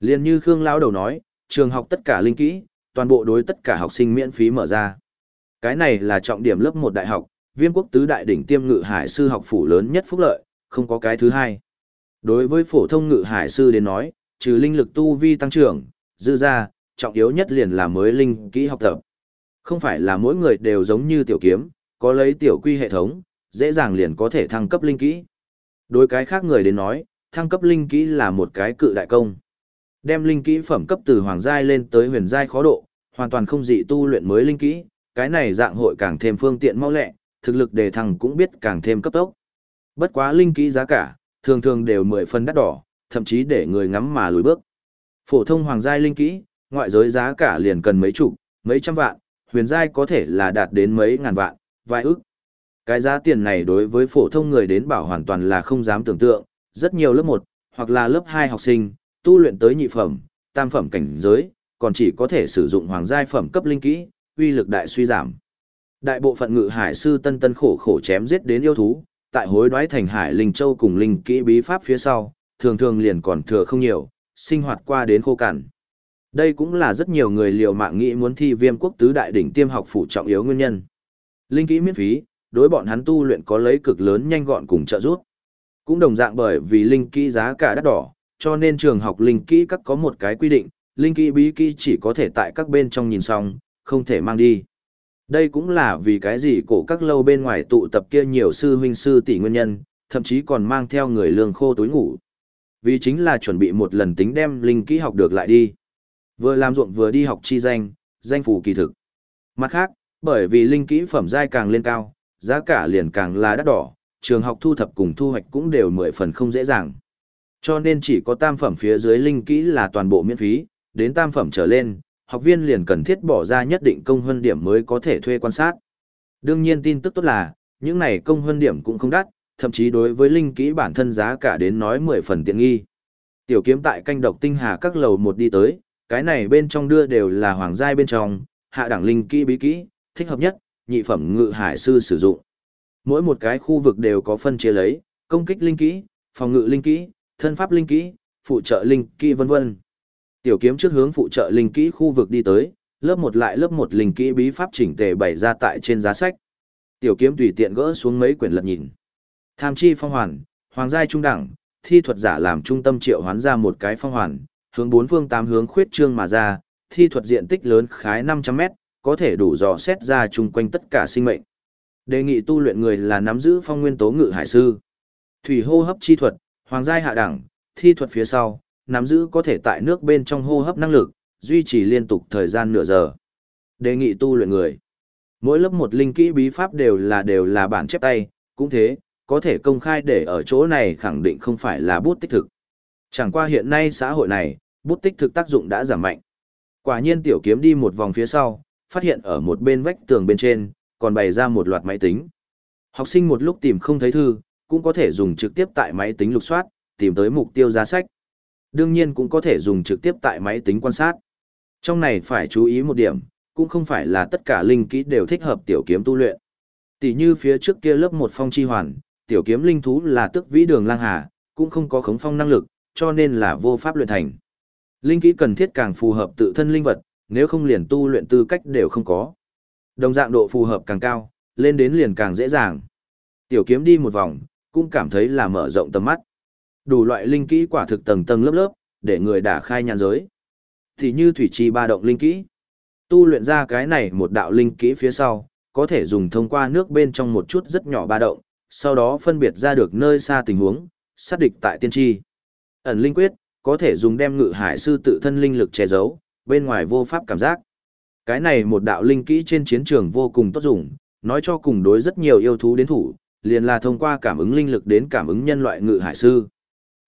Liên như Khương Lão đầu nói, trường học tất cả linh kỹ, toàn bộ đối tất cả học sinh miễn phí mở ra. Cái này là trọng điểm lớp một đại học, viêm quốc tứ đại đỉnh tiêm ngự hải sư học phủ lớn nhất phúc lợi, không có cái thứ hai. Đối với phổ thông ngự hải sư đến nói, trừ linh lực tu vi tăng trưởng, dư ra, trọng yếu nhất liền là mới linh kỹ học tập. Không phải là mỗi người đều giống như tiểu kiếm, có lấy tiểu quy hệ thống, dễ dàng liền có thể thăng cấp linh kỹ. Đối cái khác người đến nói, thăng cấp linh kỹ là một cái cự đại công. Đem linh kỹ phẩm cấp từ hoàng giai lên tới huyền giai khó độ, hoàn toàn không dị tu luyện mới linh kỹ, cái này dạng hội càng thêm phương tiện mau lẹ, thực lực đề thăng cũng biết càng thêm cấp tốc. Bất quá linh kỹ giá cả, thường thường đều mười phần đắt đỏ, thậm chí để người ngắm mà lùi bước. Phổ thông hoàng giai linh kỹ, ngoại giới giá cả liền cần mấy chục, mấy trăm vạn, huyền giai có thể là đạt đến mấy ngàn vạn, vài ức. Cái giá tiền này đối với phổ thông người đến bảo hoàn toàn là không dám tưởng tượng, rất nhiều lớp 1, hoặc là lớp 2 học sinh, tu luyện tới nhị phẩm, tam phẩm cảnh giới, còn chỉ có thể sử dụng hoàng giai phẩm cấp linh kỹ, uy lực đại suy giảm. Đại bộ phận ngự hải sư tân tân khổ khổ chém giết đến yêu thú, tại hối đoái thành hải linh châu cùng linh kỹ bí pháp phía sau, thường thường liền còn thừa không nhiều, sinh hoạt qua đến khô cằn. Đây cũng là rất nhiều người liều mạng nghĩ muốn thi viêm quốc tứ đại đỉnh tiêm học phủ trọng yếu nguyên nhân. Linh kỹ miễn phí, đối bọn hắn tu luyện có lấy cực lớn nhanh gọn cùng trợ giúp. Cũng đồng dạng bởi vì linh kỹ giá cả đắt đỏ, cho nên trường học linh kỹ các có một cái quy định, linh kỹ bí kỹ chỉ có thể tại các bên trong nhìn xong, không thể mang đi. Đây cũng là vì cái gì cổ các lâu bên ngoài tụ tập kia nhiều sư huynh sư tỷ nguyên nhân, thậm chí còn mang theo người lương khô túi ngủ. Vì chính là chuẩn bị một lần tính đem linh kỹ học được lại đi. Vừa làm ruộng vừa đi học chi danh, danh phủ kỳ thực. Mặt khác, bởi vì linh kỹ phẩm giai càng lên cao, giá cả liền càng là đắt đỏ, trường học thu thập cùng thu hoạch cũng đều mười phần không dễ dàng. Cho nên chỉ có tam phẩm phía dưới linh kỹ là toàn bộ miễn phí, đến tam phẩm trở lên, học viên liền cần thiết bỏ ra nhất định công hơn điểm mới có thể thuê quan sát. Đương nhiên tin tức tốt là, những này công hơn điểm cũng không đắt, thậm chí đối với linh kỹ bản thân giá cả đến nói 10 phần tiện nghi. Tiểu kiếm tại canh độc tinh hà các lầu một đi tới, cái này bên trong đưa đều là hoàng giai bên trong, hạ đẳng linh kỹ bí kỹ, thích hợp nhất, nhị phẩm ngự hải sư sử dụng. Mỗi một cái khu vực đều có phân chia lấy, công kích linh kỹ, phòng ngự linh kỹ, thân pháp linh kỹ, phụ trợ linh kỹ vân vân. Tiểu kiếm trước hướng phụ trợ linh kỹ khu vực đi tới, lớp một lại lớp một linh kỹ bí pháp chỉnh tề bày ra tại trên giá sách. Tiểu kiếm tùy tiện gỡ xuống mấy quyển lật nhìn. Tham chi phong hoàn, hoàng giai trung đẳng, thi thuật giả làm trung tâm triệu hoán ra một cái phong hoàn, hướng bốn phương tám hướng khuyết trương mà ra, thi thuật diện tích lớn khái 500 mét, có thể đủ dò xét ra chung quanh tất cả sinh mệnh. Đề nghị tu luyện người là nắm giữ phong nguyên tố ngự hải sư. Thủy hô hấp chi thuật, hoàng giai hạ đẳng, thi thuật phía sau, nắm giữ có thể tại nước bên trong hô hấp năng lực, duy trì liên tục thời gian nửa giờ. Đề nghị tu luyện người. Mỗi lớp một linh kỹ bí pháp đều là đều là bản chép tay, cũng thế, có thể công khai để ở chỗ này khẳng định không phải là bút tích thực. Chẳng qua hiện nay xã hội này, bút tích thực tác dụng đã giảm mạnh. Quả nhiên tiểu kiếm đi một vòng phía sau, phát hiện ở một bên vách tường bên trên, còn bày ra một loạt máy tính. Học sinh một lúc tìm không thấy thư, cũng có thể dùng trực tiếp tại máy tính lục soát, tìm tới mục tiêu giá sách. Đương nhiên cũng có thể dùng trực tiếp tại máy tính quan sát. Trong này phải chú ý một điểm, cũng không phải là tất cả linh kỹ đều thích hợp tiểu kiếm tu luyện. Tỷ như phía trước kia lớp một phong chi hoàn, tiểu kiếm linh thú là tức vĩ đường lang hà, cũng không có khống phong năng lực, cho nên là vô pháp luyện thành. Linh kỹ cần thiết càng phù hợp tự thân linh vật, nếu không liền tu luyện tư cách đều không có. Đồng dạng độ phù hợp càng cao, lên đến liền càng dễ dàng. Tiểu kiếm đi một vòng, cũng cảm thấy là mở rộng tầm mắt. Đủ loại linh kỹ quả thực tầng tầng lớp lớp, để người đả khai nhàn giới. Thì như thủy trì ba động linh kỹ. Tu luyện ra cái này một đạo linh kỹ phía sau, có thể dùng thông qua nước bên trong một chút rất nhỏ ba động, sau đó phân biệt ra được nơi xa tình huống, xác địch tại tiên tri. Ẩn linh quyết, có thể dùng đem ngự hải sư tự thân linh lực che giấu, bên ngoài vô pháp cảm giác. Cái này một đạo linh kỹ trên chiến trường vô cùng tốt dùng, nói cho cùng đối rất nhiều yêu thú đến thủ, liền là thông qua cảm ứng linh lực đến cảm ứng nhân loại ngự hải sư.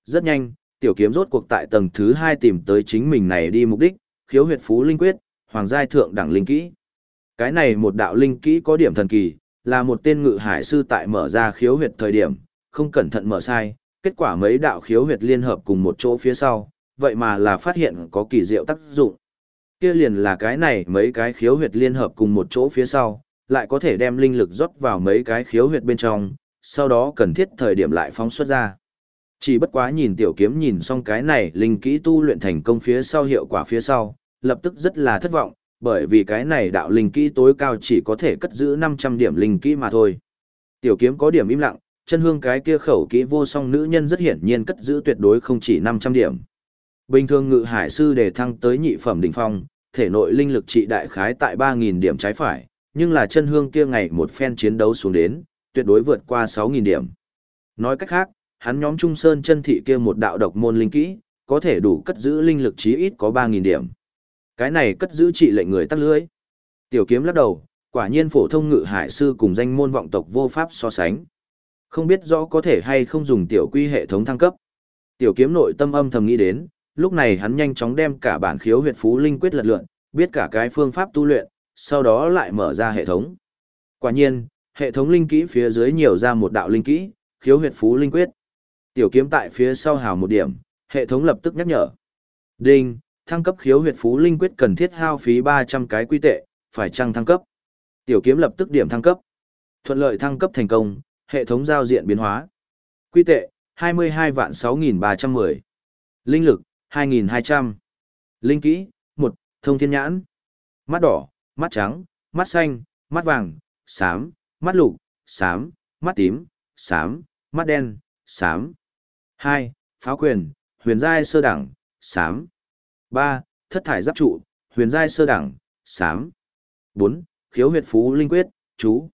Rất nhanh, tiểu kiếm rốt cuộc tại tầng thứ 2 tìm tới chính mình này đi mục đích, khiếu huyệt phú linh quyết, hoàng giai thượng đẳng linh kỹ. Cái này một đạo linh kỹ có điểm thần kỳ, là một tên ngự hải sư tại mở ra khiếu huyệt thời điểm, không cẩn thận mở sai, kết quả mấy đạo khiếu huyệt liên hợp cùng một chỗ phía sau, vậy mà là phát hiện có kỳ diệu tác dụng. Kia liền là cái này mấy cái khiếu huyệt liên hợp cùng một chỗ phía sau, lại có thể đem linh lực rót vào mấy cái khiếu huyệt bên trong, sau đó cần thiết thời điểm lại phóng xuất ra. Chỉ bất quá nhìn tiểu kiếm nhìn xong cái này linh kỹ tu luyện thành công phía sau hiệu quả phía sau, lập tức rất là thất vọng, bởi vì cái này đạo linh kỹ tối cao chỉ có thể cất giữ 500 điểm linh kỹ mà thôi. Tiểu kiếm có điểm im lặng, chân hương cái kia khẩu kỹ vô song nữ nhân rất hiển nhiên cất giữ tuyệt đối không chỉ 500 điểm. Bình thường ngự hải sư để thăng tới nhị phẩm đỉnh phong, thể nội linh lực trị đại khái tại 3.000 điểm trái phải, nhưng là chân hương kia ngày một phen chiến đấu xuống đến, tuyệt đối vượt qua 6.000 điểm. Nói cách khác, hắn nhóm Trung Sơn chân thị kia một đạo độc môn linh kỹ, có thể đủ cất giữ linh lực chí ít có 3.000 điểm. Cái này cất giữ trị lệnh người tắt lưới. Tiểu kiếm lắc đầu, quả nhiên phổ thông ngự hải sư cùng danh môn vọng tộc vô pháp so sánh. Không biết rõ có thể hay không dùng tiểu quy hệ thống thăng cấp. Tiểu kiếm nội tâm âm thầm nghĩ đến, lúc này hắn nhanh chóng đem cả bản khiếu huyệt phú linh quyết lật lượn, biết cả cái phương pháp tu luyện, sau đó lại mở ra hệ thống. Quả nhiên, hệ thống linh kỹ phía dưới nhiều ra một đạo linh kỹ, khiếu huyệt phú linh quyết. Tiểu kiếm tại phía sau hào một điểm, hệ thống lập tức nhắc nhở. Đinh, thăng cấp khiếu huyệt phú linh quyết cần thiết hao phí 300 cái quy tệ, phải chăng thăng cấp? Tiểu kiếm lập tức điểm thăng cấp. Thuận lợi thăng cấp thành công, hệ thống giao diện biến hóa. Quy tệ, 22 vạn 6.310. Linh lực, 2.200. Linh kỹ, 1, thông thiên nhãn. Mắt đỏ, mắt trắng, mắt xanh, mắt vàng, xám, mắt lục, xám, mắt tím, xám, mắt đen, xám. 2. Pháo quyền, huyền giai sơ đẳng, xám. 3. Thất thải giáp trụ, huyền giai sơ đẳng, xám. 4. Khiếu huyệt phú linh quyết, chú.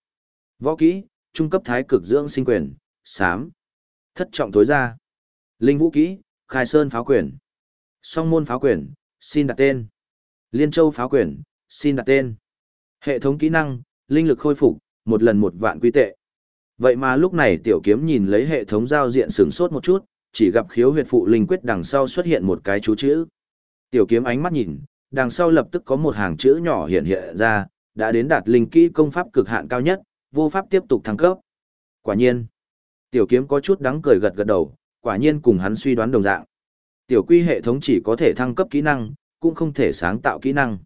Võ kỹ, trung cấp thái cực dưỡng sinh quyền, xám. Thất trọng tối ra. Linh vũ kỹ, khai sơn pháo quyền. Song môn pháo quyền, xin đặt tên. Liên châu pháo quyền, xin đặt tên. Hệ thống kỹ năng, linh lực khôi phục, một lần một vạn quy tệ. Vậy mà lúc này tiểu kiếm nhìn lấy hệ thống giao diện sửng sốt một chút, chỉ gặp khiếu huyệt phụ linh quyết đằng sau xuất hiện một cái chú chữ. Tiểu kiếm ánh mắt nhìn, đằng sau lập tức có một hàng chữ nhỏ hiện hiện ra, đã đến đạt linh kỹ công pháp cực hạn cao nhất, vô pháp tiếp tục thăng cấp. Quả nhiên, tiểu kiếm có chút đắng cười gật gật đầu, quả nhiên cùng hắn suy đoán đồng dạng. Tiểu quy hệ thống chỉ có thể thăng cấp kỹ năng, cũng không thể sáng tạo kỹ năng.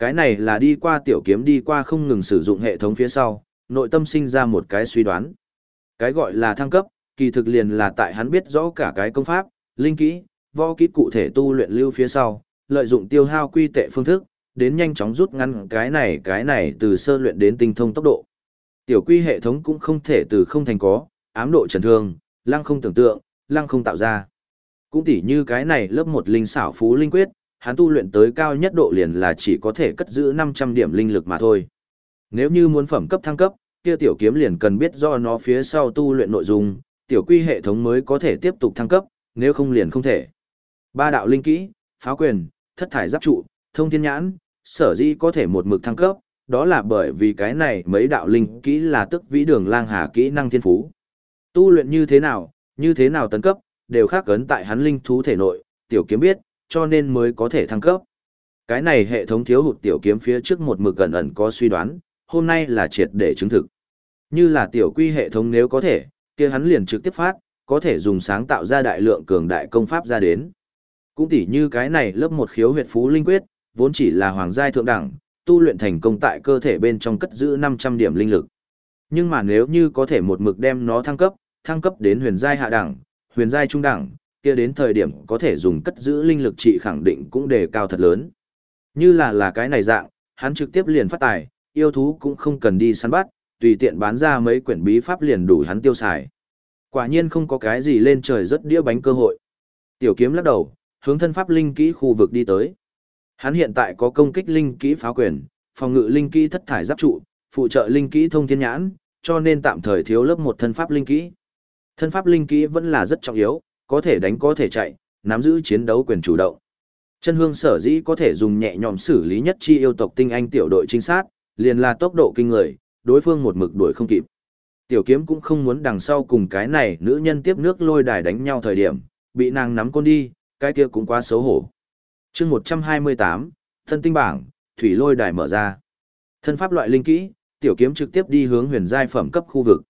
Cái này là đi qua tiểu kiếm đi qua không ngừng sử dụng hệ thống phía sau, nội tâm sinh ra một cái suy đoán. Cái gọi là thăng cấp, kỳ thực liền là tại hắn biết rõ cả cái công pháp, linh kỹ, võ kỹ cụ thể tu luyện lưu phía sau, lợi dụng tiêu hao quy tệ phương thức, đến nhanh chóng rút ngắn cái này cái này từ sơ luyện đến tinh thông tốc độ. Tiểu quy hệ thống cũng không thể từ không thành có, ám độ trần thương, lăng không tưởng tượng, lăng không tạo ra. Cũng tỉ như cái này lớp một linh xảo phú linh quyết, hắn tu luyện tới cao nhất độ liền là chỉ có thể cất giữ 500 điểm linh lực mà thôi. Nếu như muốn phẩm cấp thăng cấp, kia tiểu kiếm liền cần biết do nó phía sau tu luyện nội dung, tiểu quy hệ thống mới có thể tiếp tục thăng cấp, nếu không liền không thể. Ba đạo linh kỹ, phá quyền, thất thải giáp trụ, thông thiên nhãn, sở dĩ có thể một mực thăng cấp, đó là bởi vì cái này mấy đạo linh kỹ là tức vĩ đường lang hà kỹ năng thiên phú. Tu luyện như thế nào, như thế nào tấn cấp, đều khác cấn tại hắn linh thú thể nội, tiểu kiếm biết, cho nên mới có thể thăng cấp. Cái này hệ thống thiếu hụt tiểu kiếm phía trước một mực gần ẩn có suy đoán, hôm nay là triệt để chứng thực. Như là tiểu quy hệ thống nếu có thể, kia hắn liền trực tiếp phát, có thể dùng sáng tạo ra đại lượng cường đại công pháp ra đến. Cũng tỉ như cái này lớp một khiếu huyệt phú linh quyết, vốn chỉ là hoàng giai thượng đẳng, tu luyện thành công tại cơ thể bên trong cất giữ 500 điểm linh lực. Nhưng mà nếu như có thể một mực đem nó thăng cấp, thăng cấp đến huyền giai hạ đẳng, huyền giai trung đẳng, kia đến thời điểm có thể dùng cất giữ linh lực trị khẳng định cũng đề cao thật lớn. Như là là cái này dạng, hắn trực tiếp liền phát tài, yêu thú cũng không cần đi săn bắt, tùy tiện bán ra mấy quyển bí pháp liền đủ hắn tiêu xài. Quả nhiên không có cái gì lên trời rất đĩa bánh cơ hội. Tiểu kiếm lắc đầu, hướng thân pháp linh kỹ khu vực đi tới. Hắn hiện tại có công kích linh kỹ phá quyền, phòng ngự linh kỹ thất thải giáp trụ, phụ trợ linh kỹ thông thiên nhãn, cho nên tạm thời thiếu lớp một thân pháp linh kỹ. Thân pháp linh kỹ vẫn là rất trọng yếu, có thể đánh có thể chạy, nắm giữ chiến đấu quyền chủ động. Chân hương sở dĩ có thể dùng nhẹ nhõm xử lý nhất chi yêu tộc tinh anh tiểu đội trinh sát, liền là tốc độ kinh người, đối phương một mực đuổi không kịp. Tiểu kiếm cũng không muốn đằng sau cùng cái này nữ nhân tiếp nước lôi đài đánh nhau thời điểm, bị nàng nắm con đi, cái kia cũng quá xấu hổ. chương 128, thân tinh bảng, thủy lôi đài mở ra. Thân pháp loại linh kỹ, tiểu kiếm trực tiếp đi hướng huyền giai phẩm cấp khu vực.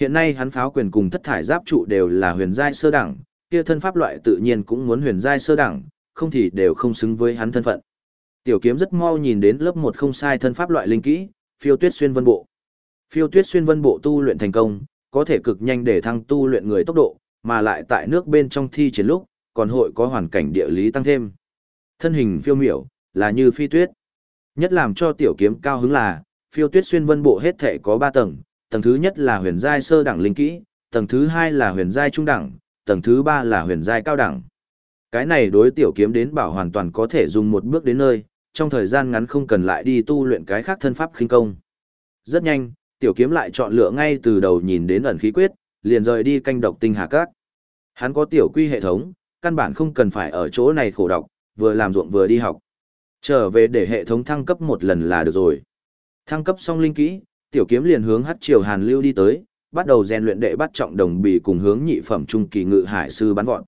Hiện nay hắn pháo quyền cùng thất thải giáp trụ đều là huyền giai sơ đẳng, kia thân pháp loại tự nhiên cũng muốn huyền giai sơ đẳng, không thì đều không xứng với hắn thân phận. Tiểu kiếm rất mau nhìn đến lớp một không sai thân pháp loại linh kỹ, phiêu tuyết xuyên vân bộ. Phiêu tuyết xuyên vân bộ tu luyện thành công, có thể cực nhanh để thăng tu luyện người tốc độ, mà lại tại nước bên trong thi triển lúc, còn hội có hoàn cảnh địa lý tăng thêm. Thân hình phiêu miểu, là như phi tuyết. Nhất làm cho tiểu kiếm cao hứng là, phiêu tuyết xuyên vân bộ hết thể có 3 tầng, tầng thứ nhất là huyền giai sơ đẳng linh kỹ, tầng thứ hai là huyền giai trung đẳng, tầng thứ ba là huyền giai cao đẳng. Cái này đối tiểu kiếm đến bảo hoàn toàn có thể dùng một bước đến nơi, trong thời gian ngắn không cần lại đi tu luyện cái khác thân pháp khinh công. Rất nhanh, tiểu kiếm lại chọn lựa ngay từ đầu nhìn đến ẩn khí quyết, liền rời đi canh độc tinh hà cát. Hắn có tiểu quy hệ thống, căn bản không cần phải ở chỗ này khổ đọc, vừa làm ruộng vừa đi học. Trở về để hệ thống thăng cấp một lần là được rồi. Thăng cấp xong linh kỹ, tiểu kiếm liền hướng hắc triều hàn lưu đi tới, bắt đầu rèn luyện đệ bắt trọng đồng bì cùng hướng nhị phẩm trung kỳ ngự hải sư bắn vọt.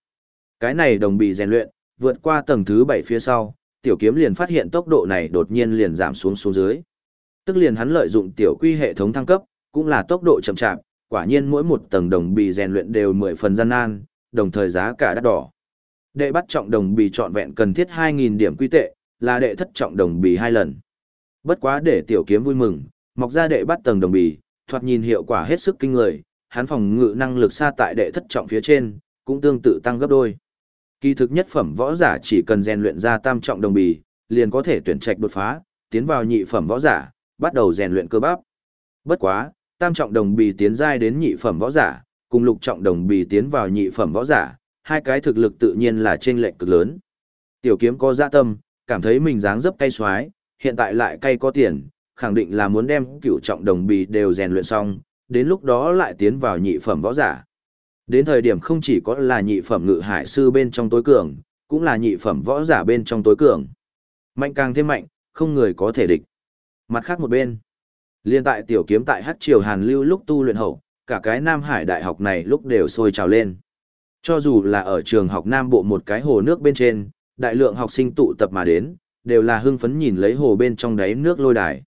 Cái này đồng bì rèn luyện, vượt qua tầng thứ 7 phía sau, tiểu kiếm liền phát hiện tốc độ này đột nhiên liền giảm xuống xuống dưới. Tức liền hắn lợi dụng tiểu quy hệ thống thăng cấp, cũng là tốc độ chậm chạp, quả nhiên mỗi một tầng đồng bì rèn luyện đều 10 phần gian nan, đồng thời giá cả đắt đỏ. Đệ bắt trọng đồng bì trọn vẹn cần thiết 2000 điểm quy tệ, là đệ thất trọng đồng bì hai lần. Bất quá để tiểu kiếm vui mừng, mọc ra đệ bắt tầng đồng bì, thoạt nhìn hiệu quả hết sức kinh người, hắn phòng ngự năng lực xa tại đệ thất trọng phía trên, cũng tương tự tăng gấp đôi. Kỳ thực nhất phẩm võ giả chỉ cần rèn luyện ra tam trọng đồng bì, liền có thể tuyển trạch đột phá, tiến vào nhị phẩm võ giả, bắt đầu rèn luyện cơ bắp. Bất quá, tam trọng đồng bì tiến giai đến nhị phẩm võ giả, cùng lục trọng đồng bì tiến vào nhị phẩm võ giả, hai cái thực lực tự nhiên là trên lệnh cực lớn. Tiểu kiếm có dạ tâm, cảm thấy mình dáng dấp cay xoái, hiện tại lại cay có tiền, khẳng định là muốn đem cửu trọng đồng bì đều rèn luyện xong, đến lúc đó lại tiến vào nhị phẩm võ giả. Đến thời điểm không chỉ có là nhị phẩm ngự hải sư bên trong tối cường, cũng là nhị phẩm võ giả bên trong tối cường. Mạnh càng thêm mạnh, không người có thể địch. Mặt khác một bên, liên tại tiểu kiếm tại hát triều hàn lưu lúc tu luyện hậu, cả cái Nam Hải Đại học này lúc đều sôi trào lên. Cho dù là ở trường học Nam Bộ một cái hồ nước bên trên, đại lượng học sinh tụ tập mà đến, đều là hưng phấn nhìn lấy hồ bên trong đáy nước lôi đài.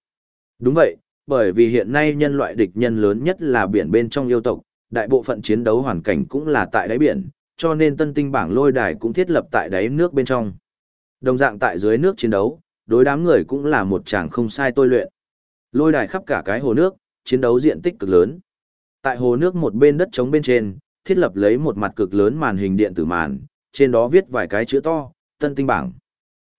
Đúng vậy, bởi vì hiện nay nhân loại địch nhân lớn nhất là biển bên trong yêu tộc, đại bộ phận chiến đấu hoàn cảnh cũng là tại đáy biển, cho nên tân tinh bảng lôi đài cũng thiết lập tại đáy nước bên trong. Đồng dạng tại dưới nước chiến đấu, đối đám người cũng là một chàng không sai tôi luyện. Lôi đài khắp cả cái hồ nước, chiến đấu diện tích cực lớn. Tại hồ nước một bên đất trống bên trên, thiết lập lấy một mặt cực lớn màn hình điện tử màn, trên đó viết vài cái chữ to, tân tinh bảng.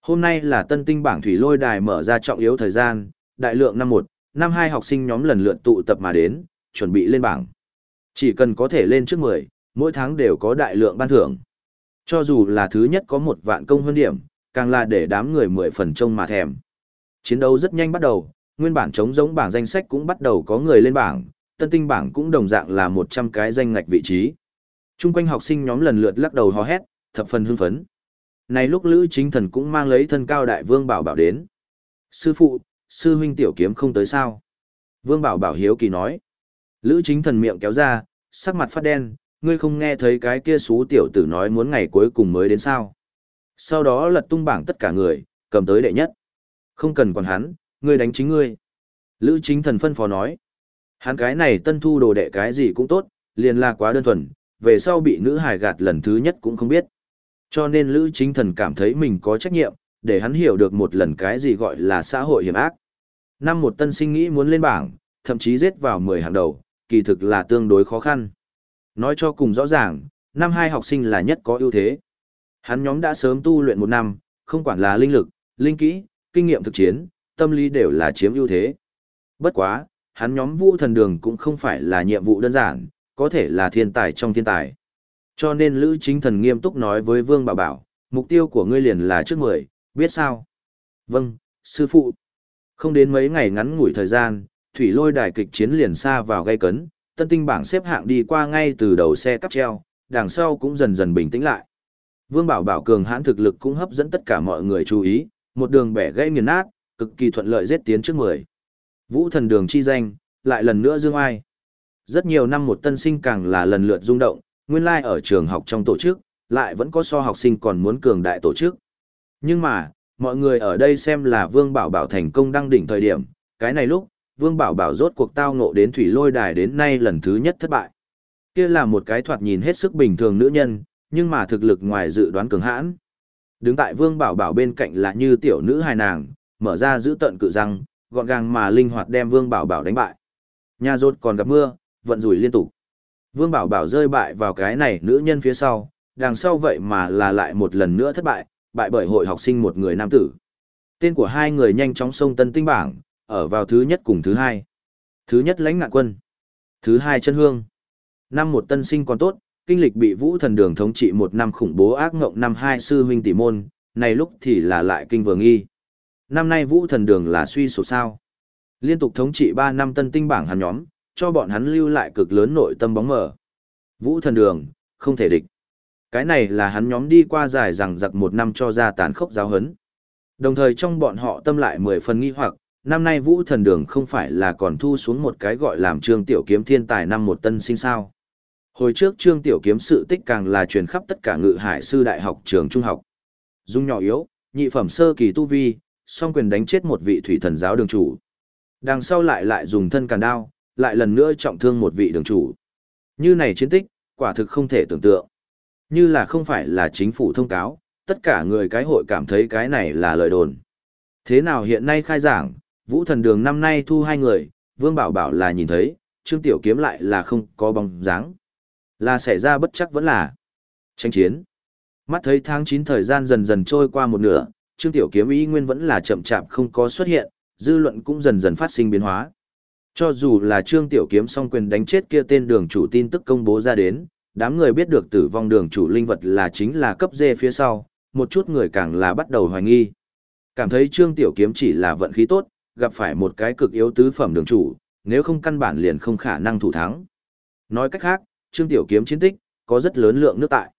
Hôm nay là tân tinh bảng thủy lôi đài mở ra trọng yếu thời gian, đại lượng năm 1, năm 2 học sinh nhóm lần lượt tụ tập mà đến, chuẩn bị lên bảng. Chỉ cần có thể lên trước 10, mỗi tháng đều có đại lượng ban thưởng. Cho dù là thứ nhất có một vạn công hơn điểm, càng là để đám người 10 phần trông mà thèm. Chiến đấu rất nhanh bắt đầu, nguyên bản chống giống bảng danh sách cũng bắt đầu có người lên bảng, tân tinh bảng cũng đồng dạng là 100 cái danh ngạch vị trí. Trung quanh học sinh nhóm lần lượt lắc đầu hò hét, thập phần hưng phấn. Này lúc Lữ Chính Thần cũng mang lấy thân cao đại vương bảo bảo đến. Sư phụ, sư huynh tiểu kiếm không tới sao? Vương bảo bảo hiếu kỳ nói. Lữ Chính Thần miệng kéo ra, sắc mặt phát đen, ngươi không nghe thấy cái kia xú tiểu tử nói muốn ngày cuối cùng mới đến sao? Sau đó lật tung bảng tất cả người, cầm tới đệ nhất. Không cần còn hắn, ngươi đánh chính ngươi. Lữ Chính Thần phân phó nói. Hắn cái này tân thu đồ đệ cái gì cũng tốt, liền là quá đơn thuần, về sau bị nữ hài gạt lần thứ nhất cũng không biết. Cho nên Lữ Chính Thần cảm thấy mình có trách nhiệm, để hắn hiểu được một lần cái gì gọi là xã hội hiểm ác. Năm một tân sinh nghĩ muốn lên bảng, thậm chí rết vào 10 hàng đầu, kỳ thực là tương đối khó khăn. Nói cho cùng rõ ràng, năm hai học sinh là nhất có ưu thế. Hắn nhóm đã sớm tu luyện một năm, không quản là linh lực, linh kỹ, kinh nghiệm thực chiến, tâm lý đều là chiếm ưu thế. Bất quá, hắn nhóm vũ thần đường cũng không phải là nhiệm vụ đơn giản, có thể là thiên tài trong thiên tài. Cho nên Lữ Chính Thần nghiêm túc nói với Vương Bảo Bảo, mục tiêu của ngươi liền là trước mười, biết sao? Vâng, sư phụ. Không đến mấy ngày ngắn ngủi thời gian, thủy lôi đài kịch chiến liền xa vào gây cấn, tân tinh bảng xếp hạng đi qua ngay từ đầu xe cắp treo, đằng sau cũng dần dần bình tĩnh lại. Vương Bảo Bảo cường hãn thực lực cũng hấp dẫn tất cả mọi người chú ý, một đường bẻ gãy nghiền nát, cực kỳ thuận lợi giết tiến trước mười. Vũ thần đường chi danh, lại lần nữa dương ai. Rất nhiều năm một tân sinh càng là lần lượt rung động, nguyên lai like ở trường học trong tổ chức, lại vẫn có so học sinh còn muốn cường đại tổ chức. Nhưng mà, mọi người ở đây xem là Vương Bảo Bảo thành công đăng đỉnh thời điểm, cái này lúc, Vương Bảo Bảo rốt cuộc tao ngộ đến thủy lôi đài đến nay lần thứ nhất thất bại. Kia là một cái thoạt nhìn hết sức bình thường nữ nhân, nhưng mà thực lực ngoài dự đoán cường hãn. Đứng tại Vương Bảo Bảo bên cạnh là như tiểu nữ hài nàng, mở ra giữ tận cự răng, gọn gàng mà linh hoạt đem Vương Bảo Bảo đánh bại. Nhà rốt còn gặp mưa, vận rủi liên tục. Vương Bảo Bảo rơi bại vào cái này nữ nhân phía sau, đằng sau vậy mà là lại một lần nữa thất bại, bại bởi hội học sinh một người nam tử. Tên của hai người nhanh chóng xông tân tinh bảng, ở vào thứ nhất cùng thứ hai. Thứ nhất lãnh ngạn quân. Thứ hai chân hương. Năm một tân sinh còn tốt, kinh lịch bị vũ thần đường thống trị một năm khủng bố ác ngộng năm hai sư huynh tỷ môn, này lúc thì là lại kinh vừa nghi. Năm nay vũ thần đường là suy sụp sao. Liên tục thống trị ba năm tân tinh bảng hắn nhóm, cho bọn hắn lưu lại cực lớn nội tâm bóng mở Vũ thần đường, không thể địch. Cái này là hắn nhóm đi qua dài rằng giặc một năm cho ra tàn khốc giáo hấn. Đồng thời trong bọn họ tâm lại mười phần nghi hoặc, năm nay vũ thần đường không phải là còn thu xuống một cái gọi làm trương tiểu kiếm thiên tài năm một tân sinh sao. Hồi trước trương tiểu kiếm sự tích càng là truyền khắp tất cả ngự hải sư đại học trường trung học. Dung nhỏ yếu, nhị phẩm sơ kỳ tu vi, song quyền đánh chết một vị thủy thần giáo đường chủ. Đằng sau lại lại dùng thân càn đao, lại lần nữa trọng thương một vị đường chủ. Như này chiến tích, quả thực không thể tưởng tượng. Như là không phải là chính phủ thông cáo, tất cả người cái hội cảm thấy cái này là lời đồn. Thế nào hiện nay khai giảng, Vũ Thần Đường năm nay thu hai người, Vương Bảo Bảo là nhìn thấy, Trương Tiểu Kiếm lại là không có bóng dáng. Là xảy ra bất chắc vẫn là tranh chiến. Mắt thấy tháng 9 thời gian dần dần trôi qua một nửa, Trương Tiểu Kiếm ý nguyên vẫn là chậm chạp không có xuất hiện, dư luận cũng dần dần phát sinh biến hóa. Cho dù là Trương Tiểu Kiếm song quyền đánh chết kia tên đường chủ tin tức công bố ra đến, đám người biết được tử vong đường chủ linh vật là chính là cấp dê phía sau, một chút người càng là bắt đầu hoài nghi. Cảm thấy Trương Tiểu Kiếm chỉ là vận khí tốt, gặp phải một cái cực yếu tứ phẩm đường chủ, nếu không căn bản liền không khả năng thủ thắng. Nói cách khác, Trương Tiểu Kiếm chiến tích, có rất lớn lượng nước tại.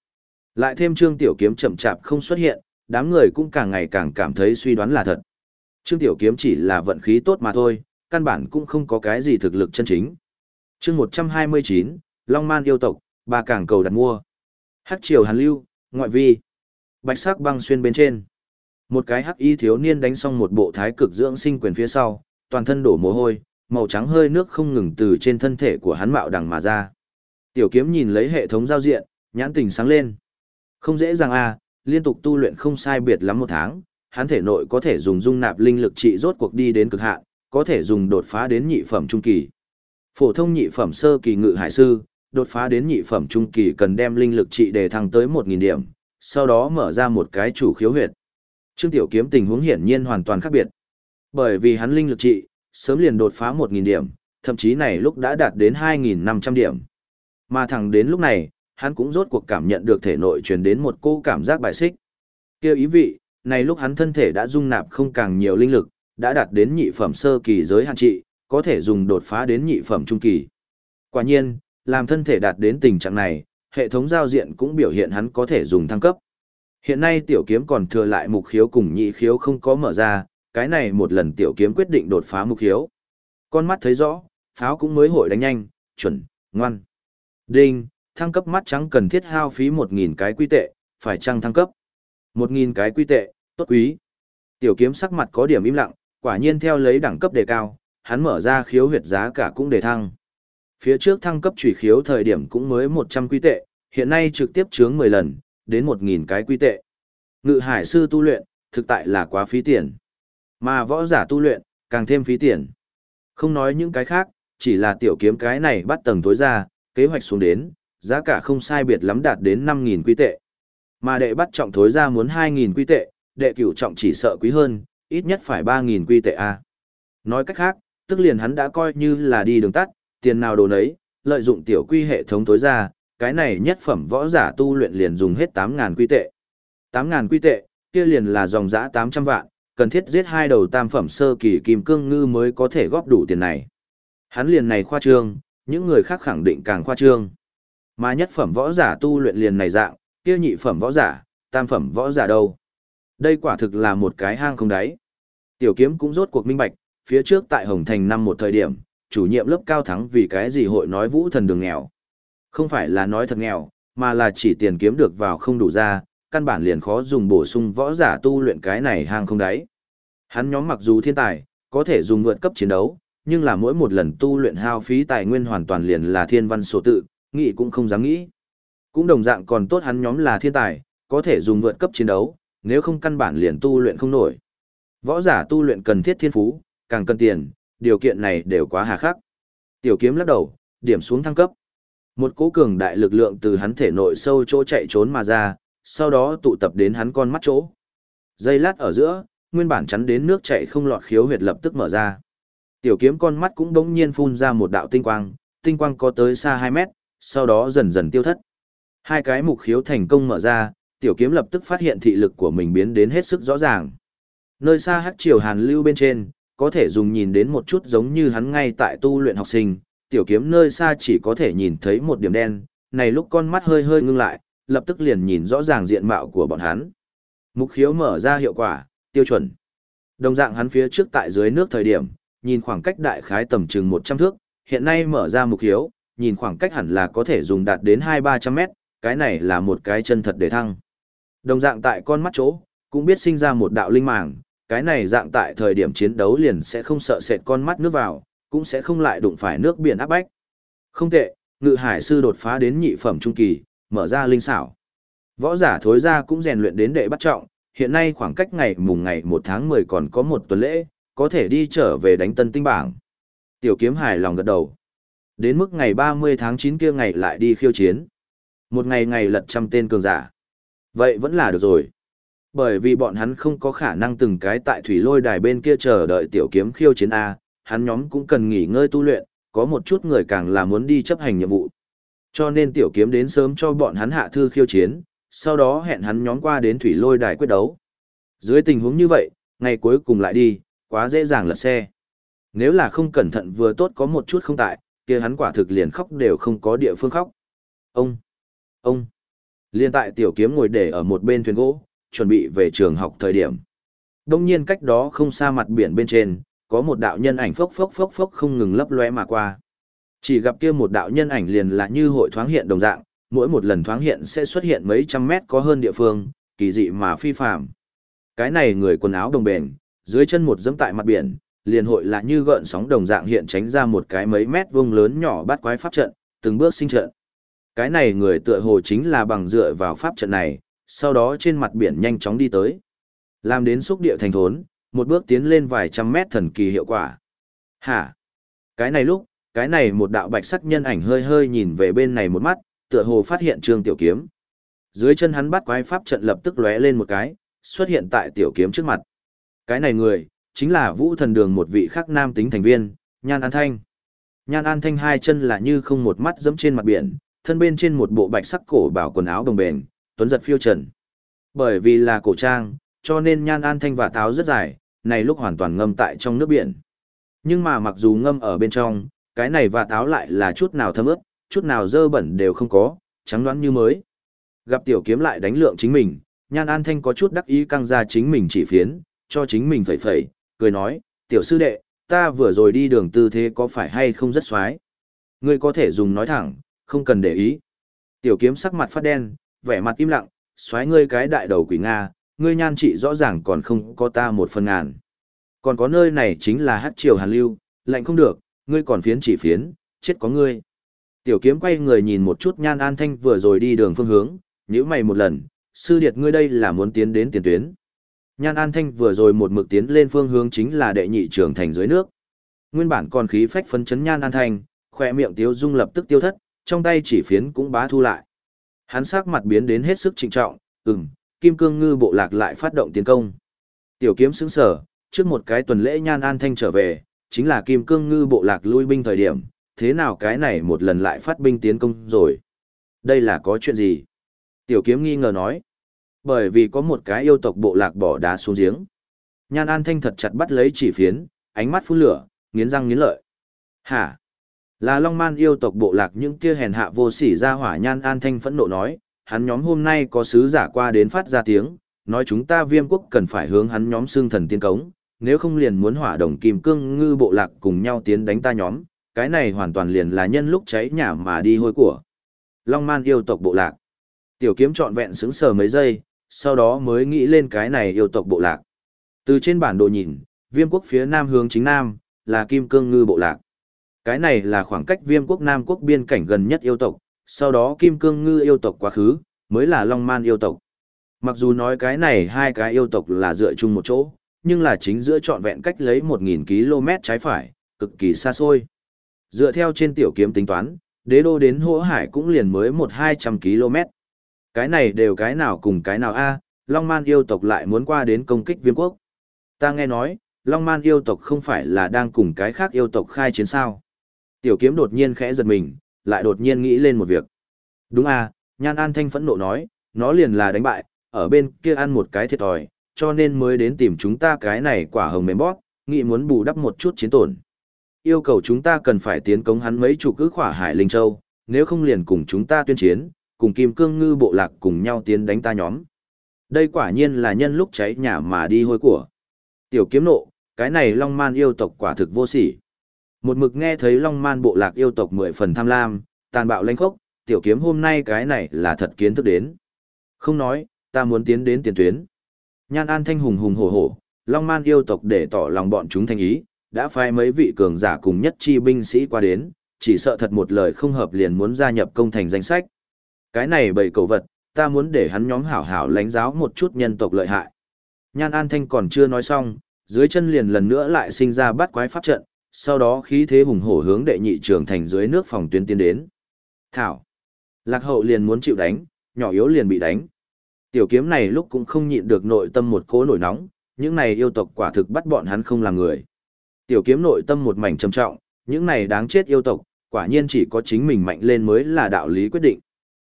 Lại thêm Trương Tiểu Kiếm chậm chạp không xuất hiện, đám người cũng càng ngày càng cảm thấy suy đoán là thật. Trương Tiểu Kiếm chỉ là vận khí tốt mà thôi, căn bản cũng không có cái gì thực lực chân chính. chương 129, Long Man yêu tộc, ba càng cầu đặt mua. Hắc triều hàn lưu, ngoại vi. Bạch sắc băng xuyên bên trên. Một cái hắc y thiếu niên đánh xong một bộ thái cực dưỡng sinh quyền phía sau, toàn thân đổ mồ hôi, màu trắng hơi nước không ngừng từ trên thân thể của hắn mạo đằng mà ra. Tiểu kiếm nhìn lấy hệ thống giao diện, nhãn tình sáng lên. Không dễ dàng a, liên tục tu luyện không sai biệt lắm một tháng, hắn thể nội có thể dùng dung nạp linh lực trị rốt cuộc đi đến cực hạn, có thể dùng đột phá đến nhị phẩm trung kỳ. Phổ thông nhị phẩm sơ kỳ ngự hải sư, đột phá đến nhị phẩm trung kỳ cần đem linh lực trị đề thăng tới 1000 điểm, sau đó mở ra một cái chủ khiếu huyệt. Trương Tiểu Kiếm tình huống hiển nhiên hoàn toàn khác biệt. Bởi vì hắn linh lực trị sớm liền đột phá 1000 điểm, thậm chí này lúc đã đạt đến 2500 điểm. Mà thẳng đến lúc này, hắn cũng rốt cuộc cảm nhận được thể nội truyền đến một cô cảm giác bài xích. Kêu ý vị, này lúc hắn thân thể đã dung nạp không càng nhiều linh lực, đã đạt đến nhị phẩm sơ kỳ giới hạn trị, có thể dùng đột phá đến nhị phẩm trung kỳ. Quả nhiên, làm thân thể đạt đến tình trạng này, hệ thống giao diện cũng biểu hiện hắn có thể dùng thăng cấp. Hiện nay tiểu kiếm còn thừa lại mục khiếu cùng nhị khiếu không có mở ra, cái này một lần tiểu kiếm quyết định đột phá mục khiếu. Con mắt thấy rõ, pháo cũng mới hội đánh nhanh, chuẩn, ngoan. Đinh, thăng cấp mắt trắng cần thiết hao phí 1.000 cái quy tệ, phải chăng thăng cấp? 1.000 cái quy tệ, tốt quý. Tiểu kiếm sắc mặt có điểm im lặng, quả nhiên theo lấy đẳng cấp đề cao, hắn mở ra khiếu huyệt giá cả cũng đề thăng. Phía trước thăng cấp trùy khiếu thời điểm cũng mới 100 quy tệ, hiện nay trực tiếp chướng 10 lần, đến 1.000 cái quy tệ. Ngự hải sư tu luyện, thực tại là quá phí tiền. Mà võ giả tu luyện, càng thêm phí tiền. Không nói những cái khác, chỉ là tiểu kiếm cái này bắt tầng tối ra, kế hoạch xuống đến, giá cả không sai biệt lắm đạt đến 5.000 quy tệ. Mà đệ bắt trọng thối ra muốn 2.000 quy tệ, đệ cửu trọng chỉ sợ quý hơn, ít nhất phải 3.000 quy tệ a. Nói cách khác, tức liền hắn đã coi như là đi đường tắt, tiền nào đồ nấy, lợi dụng tiểu quy hệ thống tối ra, cái này nhất phẩm võ giả tu luyện liền dùng hết 8.000 quy tệ. 8.000 quy tệ, kia liền là dòng giã 800 vạn, cần thiết giết hai đầu tam phẩm sơ kỳ kim cương ngư mới có thể góp đủ tiền này. Hắn liền này khoa trương, những người khác khẳng định càng khoa trương. Mà nhất phẩm võ giả tu luyện liền này dạng, kia nhị phẩm võ giả, tam phẩm võ giả đâu. Đây quả thực là một cái hang không đáy. Tiểu kiếm cũng rốt cuộc minh bạch, phía trước tại Hồng Thành năm một thời điểm, chủ nhiệm lớp cao thắng vì cái gì hội nói vũ thần đường nghèo. Không phải là nói thật nghèo, mà là chỉ tiền kiếm được vào không đủ ra, căn bản liền khó dùng bổ sung võ giả tu luyện cái này hang không đáy. Hắn nhóm mặc dù thiên tài, có thể dùng vượt cấp chiến đấu, nhưng là mỗi một lần tu luyện hao phí tài nguyên hoàn toàn liền là thiên văn số tự, nghĩ cũng không dám nghĩ. Cũng đồng dạng còn tốt hắn nhóm là thiên tài, có thể dùng vượt cấp chiến đấu, nếu không căn bản liền tu luyện không nổi. Võ giả tu luyện cần thiết thiên phú, càng cần tiền, điều kiện này đều quá hà khắc. Tiểu kiếm lắc đầu, điểm xuống thăng cấp. Một cỗ cường đại lực lượng từ hắn thể nội sâu chỗ chạy trốn mà ra, sau đó tụ tập đến hắn con mắt chỗ. Dây lát ở giữa, nguyên bản chắn đến nước chảy không lọt khiếu huyệt lập tức mở ra. Tiểu kiếm con mắt cũng đống nhiên phun ra một đạo tinh quang, tinh quang có tới xa 2 mét, sau đó dần dần tiêu thất. Hai cái mục khiếu thành công mở ra, tiểu kiếm lập tức phát hiện thị lực của mình biến đến hết sức rõ ràng. Nơi xa hắc triều hàn lưu bên trên, có thể dùng nhìn đến một chút giống như hắn ngay tại tu luyện học sinh, tiểu kiếm nơi xa chỉ có thể nhìn thấy một điểm đen, này lúc con mắt hơi hơi ngưng lại, lập tức liền nhìn rõ ràng diện mạo của bọn hắn. Mục khiếu mở ra hiệu quả, tiêu chuẩn. Đồng dạng hắn phía trước tại dưới nước thời điểm, nhìn khoảng cách đại khái tầm chừng 100 thước, hiện nay mở ra mục khiếu, nhìn khoảng cách hẳn là có thể dùng đạt đến 2-300 mét, cái này là một cái chân thật để thăng. Đồng dạng tại con mắt chỗ, cũng biết sinh ra một đạo linh màng, cái này dạng tại thời điểm chiến đấu liền sẽ không sợ sệt con mắt nước vào, cũng sẽ không lại đụng phải nước biển áp bách. Không tệ, ngự hải sư đột phá đến nhị phẩm trung kỳ, mở ra linh xảo. Võ giả thối ra cũng rèn luyện đến đệ bắt trọng, hiện nay khoảng cách ngày mùng ngày 1 tháng 10 còn có một tuần lễ, có thể đi trở về đánh tân tinh bảng. Tiểu kiếm hài lòng gật đầu. Đến mức ngày 30 tháng 9 kia ngày lại đi khiêu chiến. Một ngày ngày lật trăm tên cường giả. Vậy vẫn là được rồi. Bởi vì bọn hắn không có khả năng từng cái tại thủy lôi đài bên kia chờ đợi tiểu kiếm khiêu chiến A, hắn nhóm cũng cần nghỉ ngơi tu luyện, có một chút người càng là muốn đi chấp hành nhiệm vụ. Cho nên tiểu kiếm đến sớm cho bọn hắn hạ thư khiêu chiến, sau đó hẹn hắn nhóm qua đến thủy lôi đài quyết đấu. Dưới tình huống như vậy, ngày cuối cùng lại đi, quá dễ dàng lật xe. Nếu là không cẩn thận vừa tốt có một chút không tại, kia hắn quả thực liền khóc đều không có địa phương khóc. Ông, ông, liên tại tiểu kiếm ngồi để ở một bên thuyền gỗ, chuẩn bị về trường học thời điểm. Đông nhiên cách đó không xa mặt biển bên trên, có một đạo nhân ảnh phốc phốc phốc phốc không ngừng lấp lóe mà qua. Chỉ gặp kia một đạo nhân ảnh liền là như hội thoáng hiện đồng dạng, mỗi một lần thoáng hiện sẽ xuất hiện mấy trăm mét có hơn địa phương, kỳ dị mà phi phàm. Cái này người quần áo đồng bền, dưới chân một dẫm tại mặt biển, liền hội là như gợn sóng đồng dạng hiện tránh ra một cái mấy mét vuông lớn nhỏ bắt quái pháp trận, từng bước sinh trận. Cái này người tựa hồ chính là bằng dựa vào pháp trận này, sau đó trên mặt biển nhanh chóng đi tới. Làm đến xúc địa thành thốn, một bước tiến lên vài trăm mét thần kỳ hiệu quả. Hả? Cái này lúc, cái này một đạo bạch sắc nhân ảnh hơi hơi nhìn về bên này một mắt, tựa hồ phát hiện trương tiểu kiếm. Dưới chân hắn bắt quái pháp trận lập tức lóe lên một cái, xuất hiện tại tiểu kiếm trước mặt. Cái này người, chính là vũ thần đường một vị khác nam tính thành viên, Nhan An Thanh. Nhan An Thanh hai chân là như không một mắt dẫm trên mặt biển, thân bên trên một bộ bạch sắc cổ bảo quần áo đồng bền, tuấn giật phiêu trần. Bởi vì là cổ trang, cho nên Nhan An Thanh và táo rất dài, này lúc hoàn toàn ngâm tại trong nước biển. Nhưng mà mặc dù ngâm ở bên trong, cái này và táo lại là chút nào thấm ướt, chút nào dơ bẩn đều không có, trắng đoán như mới. Gặp tiểu kiếm lại đánh lượng chính mình, Nhan An Thanh có chút đắc ý căng ra chính mình chỉ phiến, cho chính mình phẩy phẩy, cười nói, tiểu sư đệ, ta vừa rồi đi đường tư thế có phải hay không rất xoái. Ngươi có thể dùng nói thẳng, không cần để ý. Tiểu kiếm sắc mặt phát đen, vẻ mặt im lặng, xoáy ngươi cái đại đầu quỷ Nga, ngươi nhan trị rõ ràng còn không có ta một phần ngàn. Còn có nơi này chính là hát triều hàn lưu, lạnh không được, ngươi còn phiến chỉ phiến, chết có ngươi. Tiểu kiếm quay người nhìn một chút nhan an thanh vừa rồi đi đường phương hướng, nhíu mày một lần, sư điệt ngươi đây là muốn tiến đến tiền tuyến. Nhan an thanh vừa rồi một mực tiến lên phương hướng chính là đệ nhị trưởng thành dưới nước. Nguyên bản còn khí phách phấn chấn nhan an thanh, khỏe miệng tiếu dung lập tức tiêu thất, trong tay chỉ phiến cũng bá thu lại. Hắn sắc mặt biến đến hết sức trịnh trọng, ừm, kim cương ngư bộ lạc lại phát động tiến công. Tiểu kiếm sững sở, trước một cái tuần lễ nhan an thanh trở về, chính là kim cương ngư bộ lạc lui binh thời điểm, thế nào cái này một lần lại phát binh tiến công rồi? Đây là có chuyện gì? Tiểu kiếm nghi ngờ nói. Bởi vì có một cái yêu tộc bộ lạc bỏ đá xuống giếng. Nhan an thanh thật chặt bắt lấy chỉ phiến, ánh mắt phun lửa, nghiến răng nghiến lợi. Hả? Là Long Man yêu tộc bộ lạc những kia hèn hạ vô sỉ ra hỏa nhan an thanh phẫn nộ nói, hắn nhóm hôm nay có sứ giả qua đến phát ra tiếng, nói chúng ta viêm quốc cần phải hướng hắn nhóm xương thần tiên cống, nếu không liền muốn hỏa đồng kim cương ngư bộ lạc cùng nhau tiến đánh ta nhóm, cái này hoàn toàn liền là nhân lúc cháy nhà mà đi hôi của. Long man yêu tộc bộ lạc. Tiểu kiếm trọn vẹn sững sờ mấy giây, sau đó mới nghĩ lên cái này yêu tộc bộ lạc. Từ trên bản đồ nhìn, viêm quốc phía nam hướng chính nam, là kim cương ngư bộ lạc. Cái này là khoảng cách viêm quốc nam quốc biên cảnh gần nhất yêu tộc, sau đó kim cương ngư yêu tộc quá khứ, mới là long man yêu tộc. Mặc dù nói cái này hai cái yêu tộc là dựa chung một chỗ, nhưng là chính giữa trọn vẹn cách lấy 1.000 km trái phải, cực kỳ xa xôi. Dựa theo trên tiểu kiếm tính toán, đế đô đến hỗ hải cũng liền mới 1-200 km. Cái này đều cái nào cùng cái nào a Long Man yêu tộc lại muốn qua đến công kích viêm quốc. Ta nghe nói, Long Man yêu tộc không phải là đang cùng cái khác yêu tộc khai chiến sao. Tiểu kiếm đột nhiên khẽ giật mình, lại đột nhiên nghĩ lên một việc. Đúng à, Nhan An Thanh phẫn nộ nói, nó liền là đánh bại, ở bên kia ăn một cái thiệt thòi, cho nên mới đến tìm chúng ta cái này quả hồng mềm bót, nghĩ muốn bù đắp một chút chiến tổn. Yêu cầu chúng ta cần phải tiến công hắn mấy chủ cứ khỏa hải linh châu, nếu không liền cùng chúng ta tuyên chiến, cùng kim cương ngư bộ lạc cùng nhau tiến đánh ta nhóm. Đây quả nhiên là nhân lúc cháy nhà mà đi hôi của. Tiểu kiếm nộ, cái này long man yêu tộc quả thực vô sỉ. Một mực nghe thấy long man bộ lạc yêu tộc mười phần tham lam, tàn bạo lãnh khốc, tiểu kiếm hôm nay cái này là thật kiến thức đến. Không nói, ta muốn tiến đến tiền tuyến. Nhan An Thanh hùng hùng hổ hổ, Long Man yêu tộc để tỏ lòng bọn chúng thành ý, đã phái mấy vị cường giả cùng nhất chi binh sĩ qua đến, chỉ sợ thật một lời không hợp liền muốn gia nhập công thành danh sách. Cái này bầy cầu vật, ta muốn để hắn nhóm hảo hảo lãnh giáo một chút nhân tộc lợi hại. Nhan An Thanh còn chưa nói xong, dưới chân liền lần nữa lại sinh ra bắt quái pháp trận, sau đó khí thế hùng hổ hướng đệ nhị trường thành dưới nước phòng tuyến tiến đến. Thảo. Lạc hậu liền muốn chịu đánh, nhỏ yếu liền bị đánh. Tiểu kiếm này lúc cũng không nhịn được nội tâm một cỗ nổi nóng, những này yêu tộc quả thực bắt bọn hắn không làm người. Tiểu kiếm nội tâm một mảnh trầm trọng, những này đáng chết yêu tộc, quả nhiên chỉ có chính mình mạnh lên mới là đạo lý quyết định.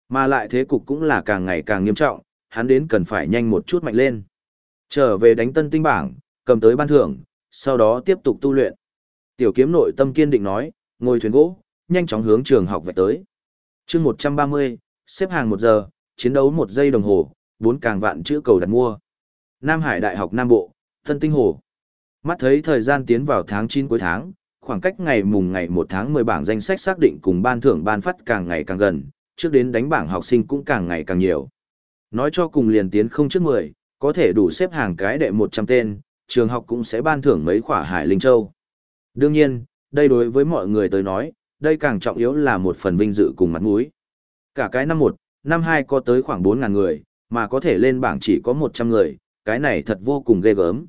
Mà lại thế cục cũng là càng ngày càng nghiêm trọng, hắn đến cần phải nhanh một chút mạnh lên. Trở về đánh tân tinh bảng, cầm tới ban thưởng, sau đó tiếp tục tu luyện. Tiểu kiếm nội tâm kiên định nói, ngồi thuyền gỗ, nhanh chóng hướng trường học về tới. chương 130, xếp hàng một giờ, chiến đấu một giây đồng hồ, bốn càng vạn chữ cầu đặt mua. Nam Hải Đại học Nam Bộ, Tân Tinh Hồ. Mắt thấy thời gian tiến vào tháng 9 cuối tháng, khoảng cách ngày mùng ngày 1 tháng 10 bảng danh sách xác định cùng ban thưởng ban phát càng ngày càng gần, trước đến đánh bảng học sinh cũng càng ngày càng nhiều. Nói cho cùng liền tiến không trước 10, có thể đủ xếp hàng cái đệ 100 tên, trường học cũng sẽ ban thưởng mấy khỏa Hải Linh Châu. Đương nhiên, đây đối với mọi người tới nói, đây càng trọng yếu là một phần vinh dự cùng mặt mũi. Cả cái năm 1, năm 2 có tới khoảng 4.000 người, mà có thể lên bảng chỉ có 100 người, cái này thật vô cùng ghê gớm.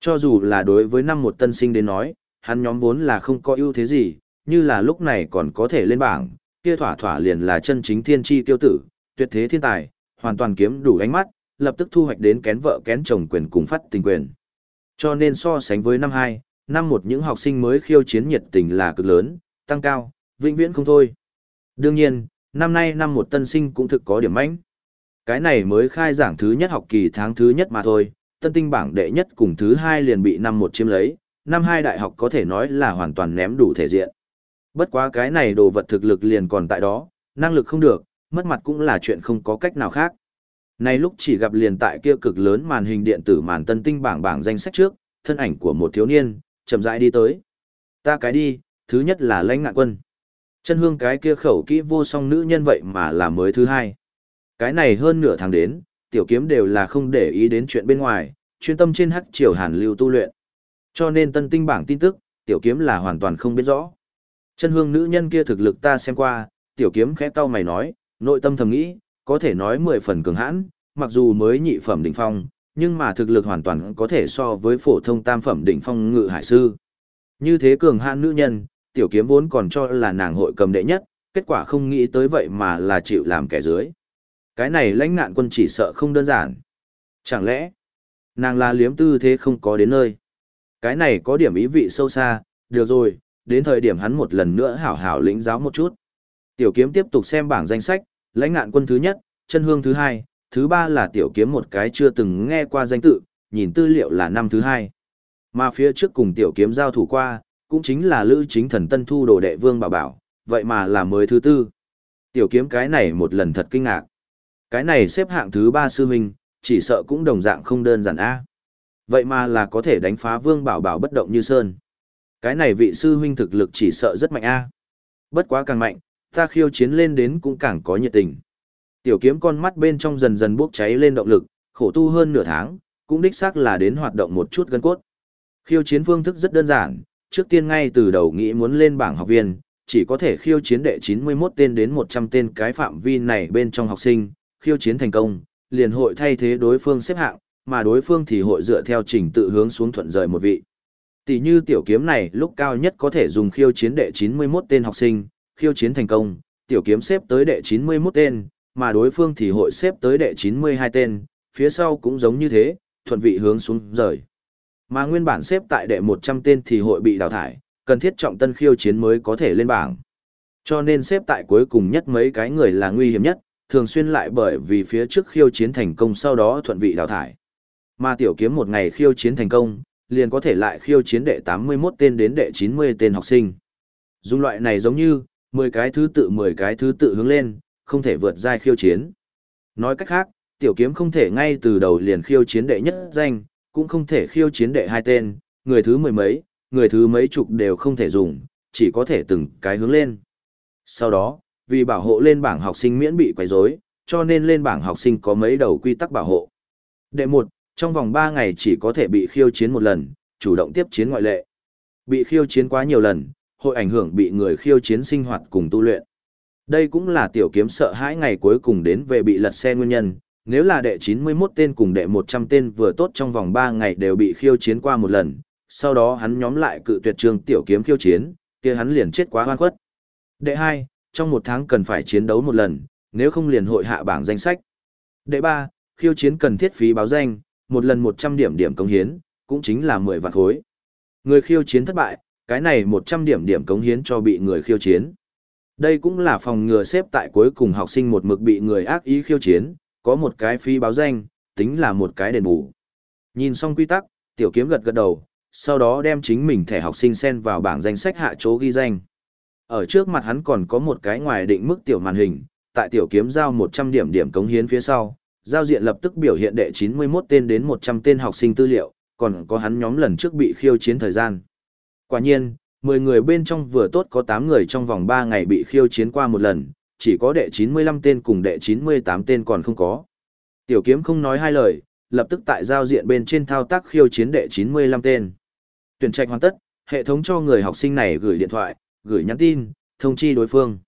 Cho dù là đối với năm một tân sinh đến nói, hắn nhóm vốn là không có ưu thế gì, như là lúc này còn có thể lên bảng, kia thỏa thỏa liền là chân chính thiên tri tiêu tử, tuyệt thế thiên tài, hoàn toàn kiếm đủ ánh mắt, lập tức thu hoạch đến kén vợ kén chồng quyền cùng phát tình quyền. Cho nên so sánh với năm 2, năm một những học sinh mới khiêu chiến nhiệt tình là cực lớn, tăng cao, vĩnh viễn không thôi. Đương nhiên, năm nay năm một tân sinh cũng thực có điểm mạnh. Cái này mới khai giảng thứ nhất học kỳ tháng thứ nhất mà thôi, tân tinh bảng đệ nhất cùng thứ hai liền bị năm một chiếm lấy, năm hai đại học có thể nói là hoàn toàn ném đủ thể diện. Bất quá cái này đồ vật thực lực liền còn tại đó, năng lực không được, mất mặt cũng là chuyện không có cách nào khác. Này lúc chỉ gặp liền tại kia cực lớn màn hình điện tử màn tân tinh bảng bảng danh sách trước, thân ảnh của một thiếu niên, chậm rãi đi tới. Ta cái đi, thứ nhất là lãnh ngạn quân. Chân hương cái kia khẩu kỹ vô song nữ nhân vậy mà là mới thứ hai. Cái này hơn nửa tháng đến, tiểu kiếm đều là không để ý đến chuyện bên ngoài, chuyên tâm trên hắc triều hàn lưu tu luyện. Cho nên tân tinh bảng tin tức, tiểu kiếm là hoàn toàn không biết rõ. Chân hương nữ nhân kia thực lực ta xem qua, tiểu kiếm khẽ cau mày nói, nội tâm thầm nghĩ, có thể nói mười phần cường hãn, mặc dù mới nhị phẩm đỉnh phong, nhưng mà thực lực hoàn toàn có thể so với phổ thông tam phẩm đỉnh phong ngự hải sư. Như thế cường hãn nữ nhân, tiểu kiếm vốn còn cho là nàng hội cầm đệ nhất, kết quả không nghĩ tới vậy mà là chịu làm kẻ dưới. Cái này lãnh nạn quân chỉ sợ không đơn giản. Chẳng lẽ, nàng là liếm tư thế không có đến nơi. Cái này có điểm ý vị sâu xa, được rồi, đến thời điểm hắn một lần nữa hảo hảo lĩnh giáo một chút. Tiểu kiếm tiếp tục xem bảng danh sách, lãnh ngạn quân thứ nhất, chân hương thứ hai, thứ ba là tiểu kiếm một cái chưa từng nghe qua danh tự, nhìn tư liệu là năm thứ hai. Mà phía trước cùng tiểu kiếm giao thủ qua, cũng chính là lữ chính thần tân thu đồ đệ vương bảo bảo, vậy mà là mới thứ tư. Tiểu kiếm cái này một lần thật kinh ngạc. Cái này xếp hạng thứ ba sư huynh, chỉ sợ cũng đồng dạng không đơn giản a. Vậy mà là có thể đánh phá vương bảo bảo bất động như sơn. Cái này vị sư huynh thực lực chỉ sợ rất mạnh a. Bất quá càng mạnh, ta khiêu chiến lên đến cũng càng có nhiệt tình. Tiểu kiếm con mắt bên trong dần dần bốc cháy lên động lực, khổ tu hơn nửa tháng, cũng đích xác là đến hoạt động một chút gân cốt. Khiêu chiến phương thức rất đơn giản, trước tiên ngay từ đầu nghĩ muốn lên bảng học viên, chỉ có thể khiêu chiến đệ 91 tên đến 100 tên cái phạm vi này bên trong học sinh, khiêu chiến thành công, liền hội thay thế đối phương xếp hạng, mà đối phương thì hội dựa theo trình tự hướng xuống thuận rời một vị. Tỷ như tiểu kiếm này lúc cao nhất có thể dùng khiêu chiến đệ 91 tên học sinh, khiêu chiến thành công, tiểu kiếm xếp tới đệ 91 tên, mà đối phương thì hội xếp tới đệ 92 tên, phía sau cũng giống như thế, thuận vị hướng xuống rời. Mà nguyên bản xếp tại đệ 100 tên thì hội bị đào thải, cần thiết trọng tân khiêu chiến mới có thể lên bảng. Cho nên xếp tại cuối cùng nhất mấy cái người là nguy hiểm nhất, thường xuyên lại bởi vì phía trước khiêu chiến thành công sau đó thuận vị đào thải. Mà tiểu kiếm một ngày khiêu chiến thành công, liền có thể lại khiêu chiến đệ 81 tên đến đệ 90 tên học sinh. Dùng loại này giống như, 10 cái thứ tự 10 cái thứ tự hướng lên, không thể vượt giai khiêu chiến. Nói cách khác, tiểu kiếm không thể ngay từ đầu liền khiêu chiến đệ nhất danh, cũng không thể khiêu chiến đệ hai tên, người thứ mười mấy, người thứ mấy chục đều không thể dùng, chỉ có thể từng cái hướng lên. Sau đó, vì bảo hộ lên bảng học sinh miễn bị quấy rối, cho nên lên bảng học sinh có mấy đầu quy tắc bảo hộ. Đệ một, trong vòng 3 ngày chỉ có thể bị khiêu chiến một lần, chủ động tiếp chiến ngoại lệ. Bị khiêu chiến quá nhiều lần, hội ảnh hưởng bị người khiêu chiến sinh hoạt cùng tu luyện. Đây cũng là tiểu kiếm sợ hãi ngày cuối cùng đến về bị lật xe nguyên nhân, nếu là đệ 91 tên cùng đệ 100 tên vừa tốt trong vòng 3 ngày đều bị khiêu chiến qua một lần, sau đó hắn nhóm lại cự tuyệt trường tiểu kiếm khiêu chiến, kia hắn liền chết quá hoan khuất. Đệ 2, trong một tháng cần phải chiến đấu một lần, nếu không liền hội hạ bảng danh sách. Đệ 3, khiêu chiến cần thiết phí báo danh, một lần 100 điểm điểm công hiến, cũng chính là 10 vạn khối. Người khiêu chiến thất bại, cái này 100 điểm điểm cống hiến cho bị người khiêu chiến. Đây cũng là phòng ngừa xếp tại cuối cùng học sinh một mực bị người ác ý khiêu chiến, có một cái phi báo danh, tính là một cái đền bù. Nhìn xong quy tắc, tiểu kiếm gật gật đầu, sau đó đem chính mình thẻ học sinh xen vào bảng danh sách hạ chỗ ghi danh. Ở trước mặt hắn còn có một cái ngoài định mức tiểu màn hình, tại tiểu kiếm giao 100 điểm điểm cống hiến phía sau, giao diện lập tức biểu hiện đệ 91 tên đến 100 tên học sinh tư liệu, còn có hắn nhóm lần trước bị khiêu chiến thời gian. Quả nhiên, 10 người bên trong vừa tốt có 8 người trong vòng 3 ngày bị khiêu chiến qua một lần, chỉ có đệ 95 tên cùng đệ 98 tên còn không có. Tiểu kiếm không nói hai lời, lập tức tại giao diện bên trên thao tác khiêu chiến đệ 95 tên. Tuyển trạch hoàn tất, hệ thống cho người học sinh này gửi điện thoại, gửi nhắn tin, thông chi đối phương.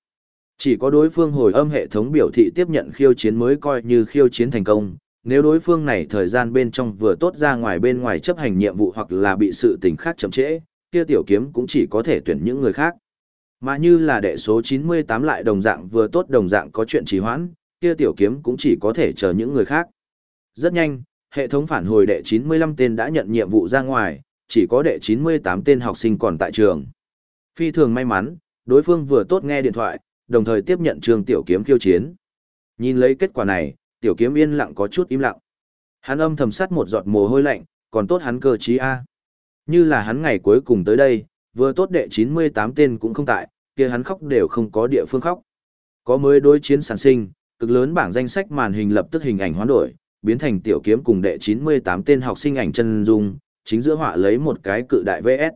Chỉ có đối phương hồi âm hệ thống biểu thị tiếp nhận khiêu chiến mới coi như khiêu chiến thành công. Nếu đối phương này thời gian bên trong vừa tốt ra ngoài bên ngoài chấp hành nhiệm vụ hoặc là bị sự tình khác chậm trễ, kia tiểu kiếm cũng chỉ có thể tuyển những người khác. Mà như là đệ số 98 lại đồng dạng vừa tốt đồng dạng có chuyện trì hoãn, kia tiểu kiếm cũng chỉ có thể chờ những người khác. Rất nhanh, hệ thống phản hồi đệ 95 tên đã nhận nhiệm vụ ra ngoài, chỉ có đệ 98 tên học sinh còn tại trường. Phi thường may mắn, đối phương vừa tốt nghe điện thoại, đồng thời tiếp nhận trường tiểu kiếm khiêu chiến. Nhìn lấy kết quả này, tiểu kiếm yên lặng có chút im lặng. Hắn âm thầm sát một giọt mồ hôi lạnh, còn tốt hắn cơ trí A. Như là hắn ngày cuối cùng tới đây, vừa tốt đệ 98 tên cũng không tại, kia hắn khóc đều không có địa phương khóc. Có mới đối chiến sản sinh, cực lớn bảng danh sách màn hình lập tức hình ảnh hoán đổi, biến thành tiểu kiếm cùng đệ 98 tên học sinh ảnh chân dung, chính giữa họa lấy một cái cự đại VS.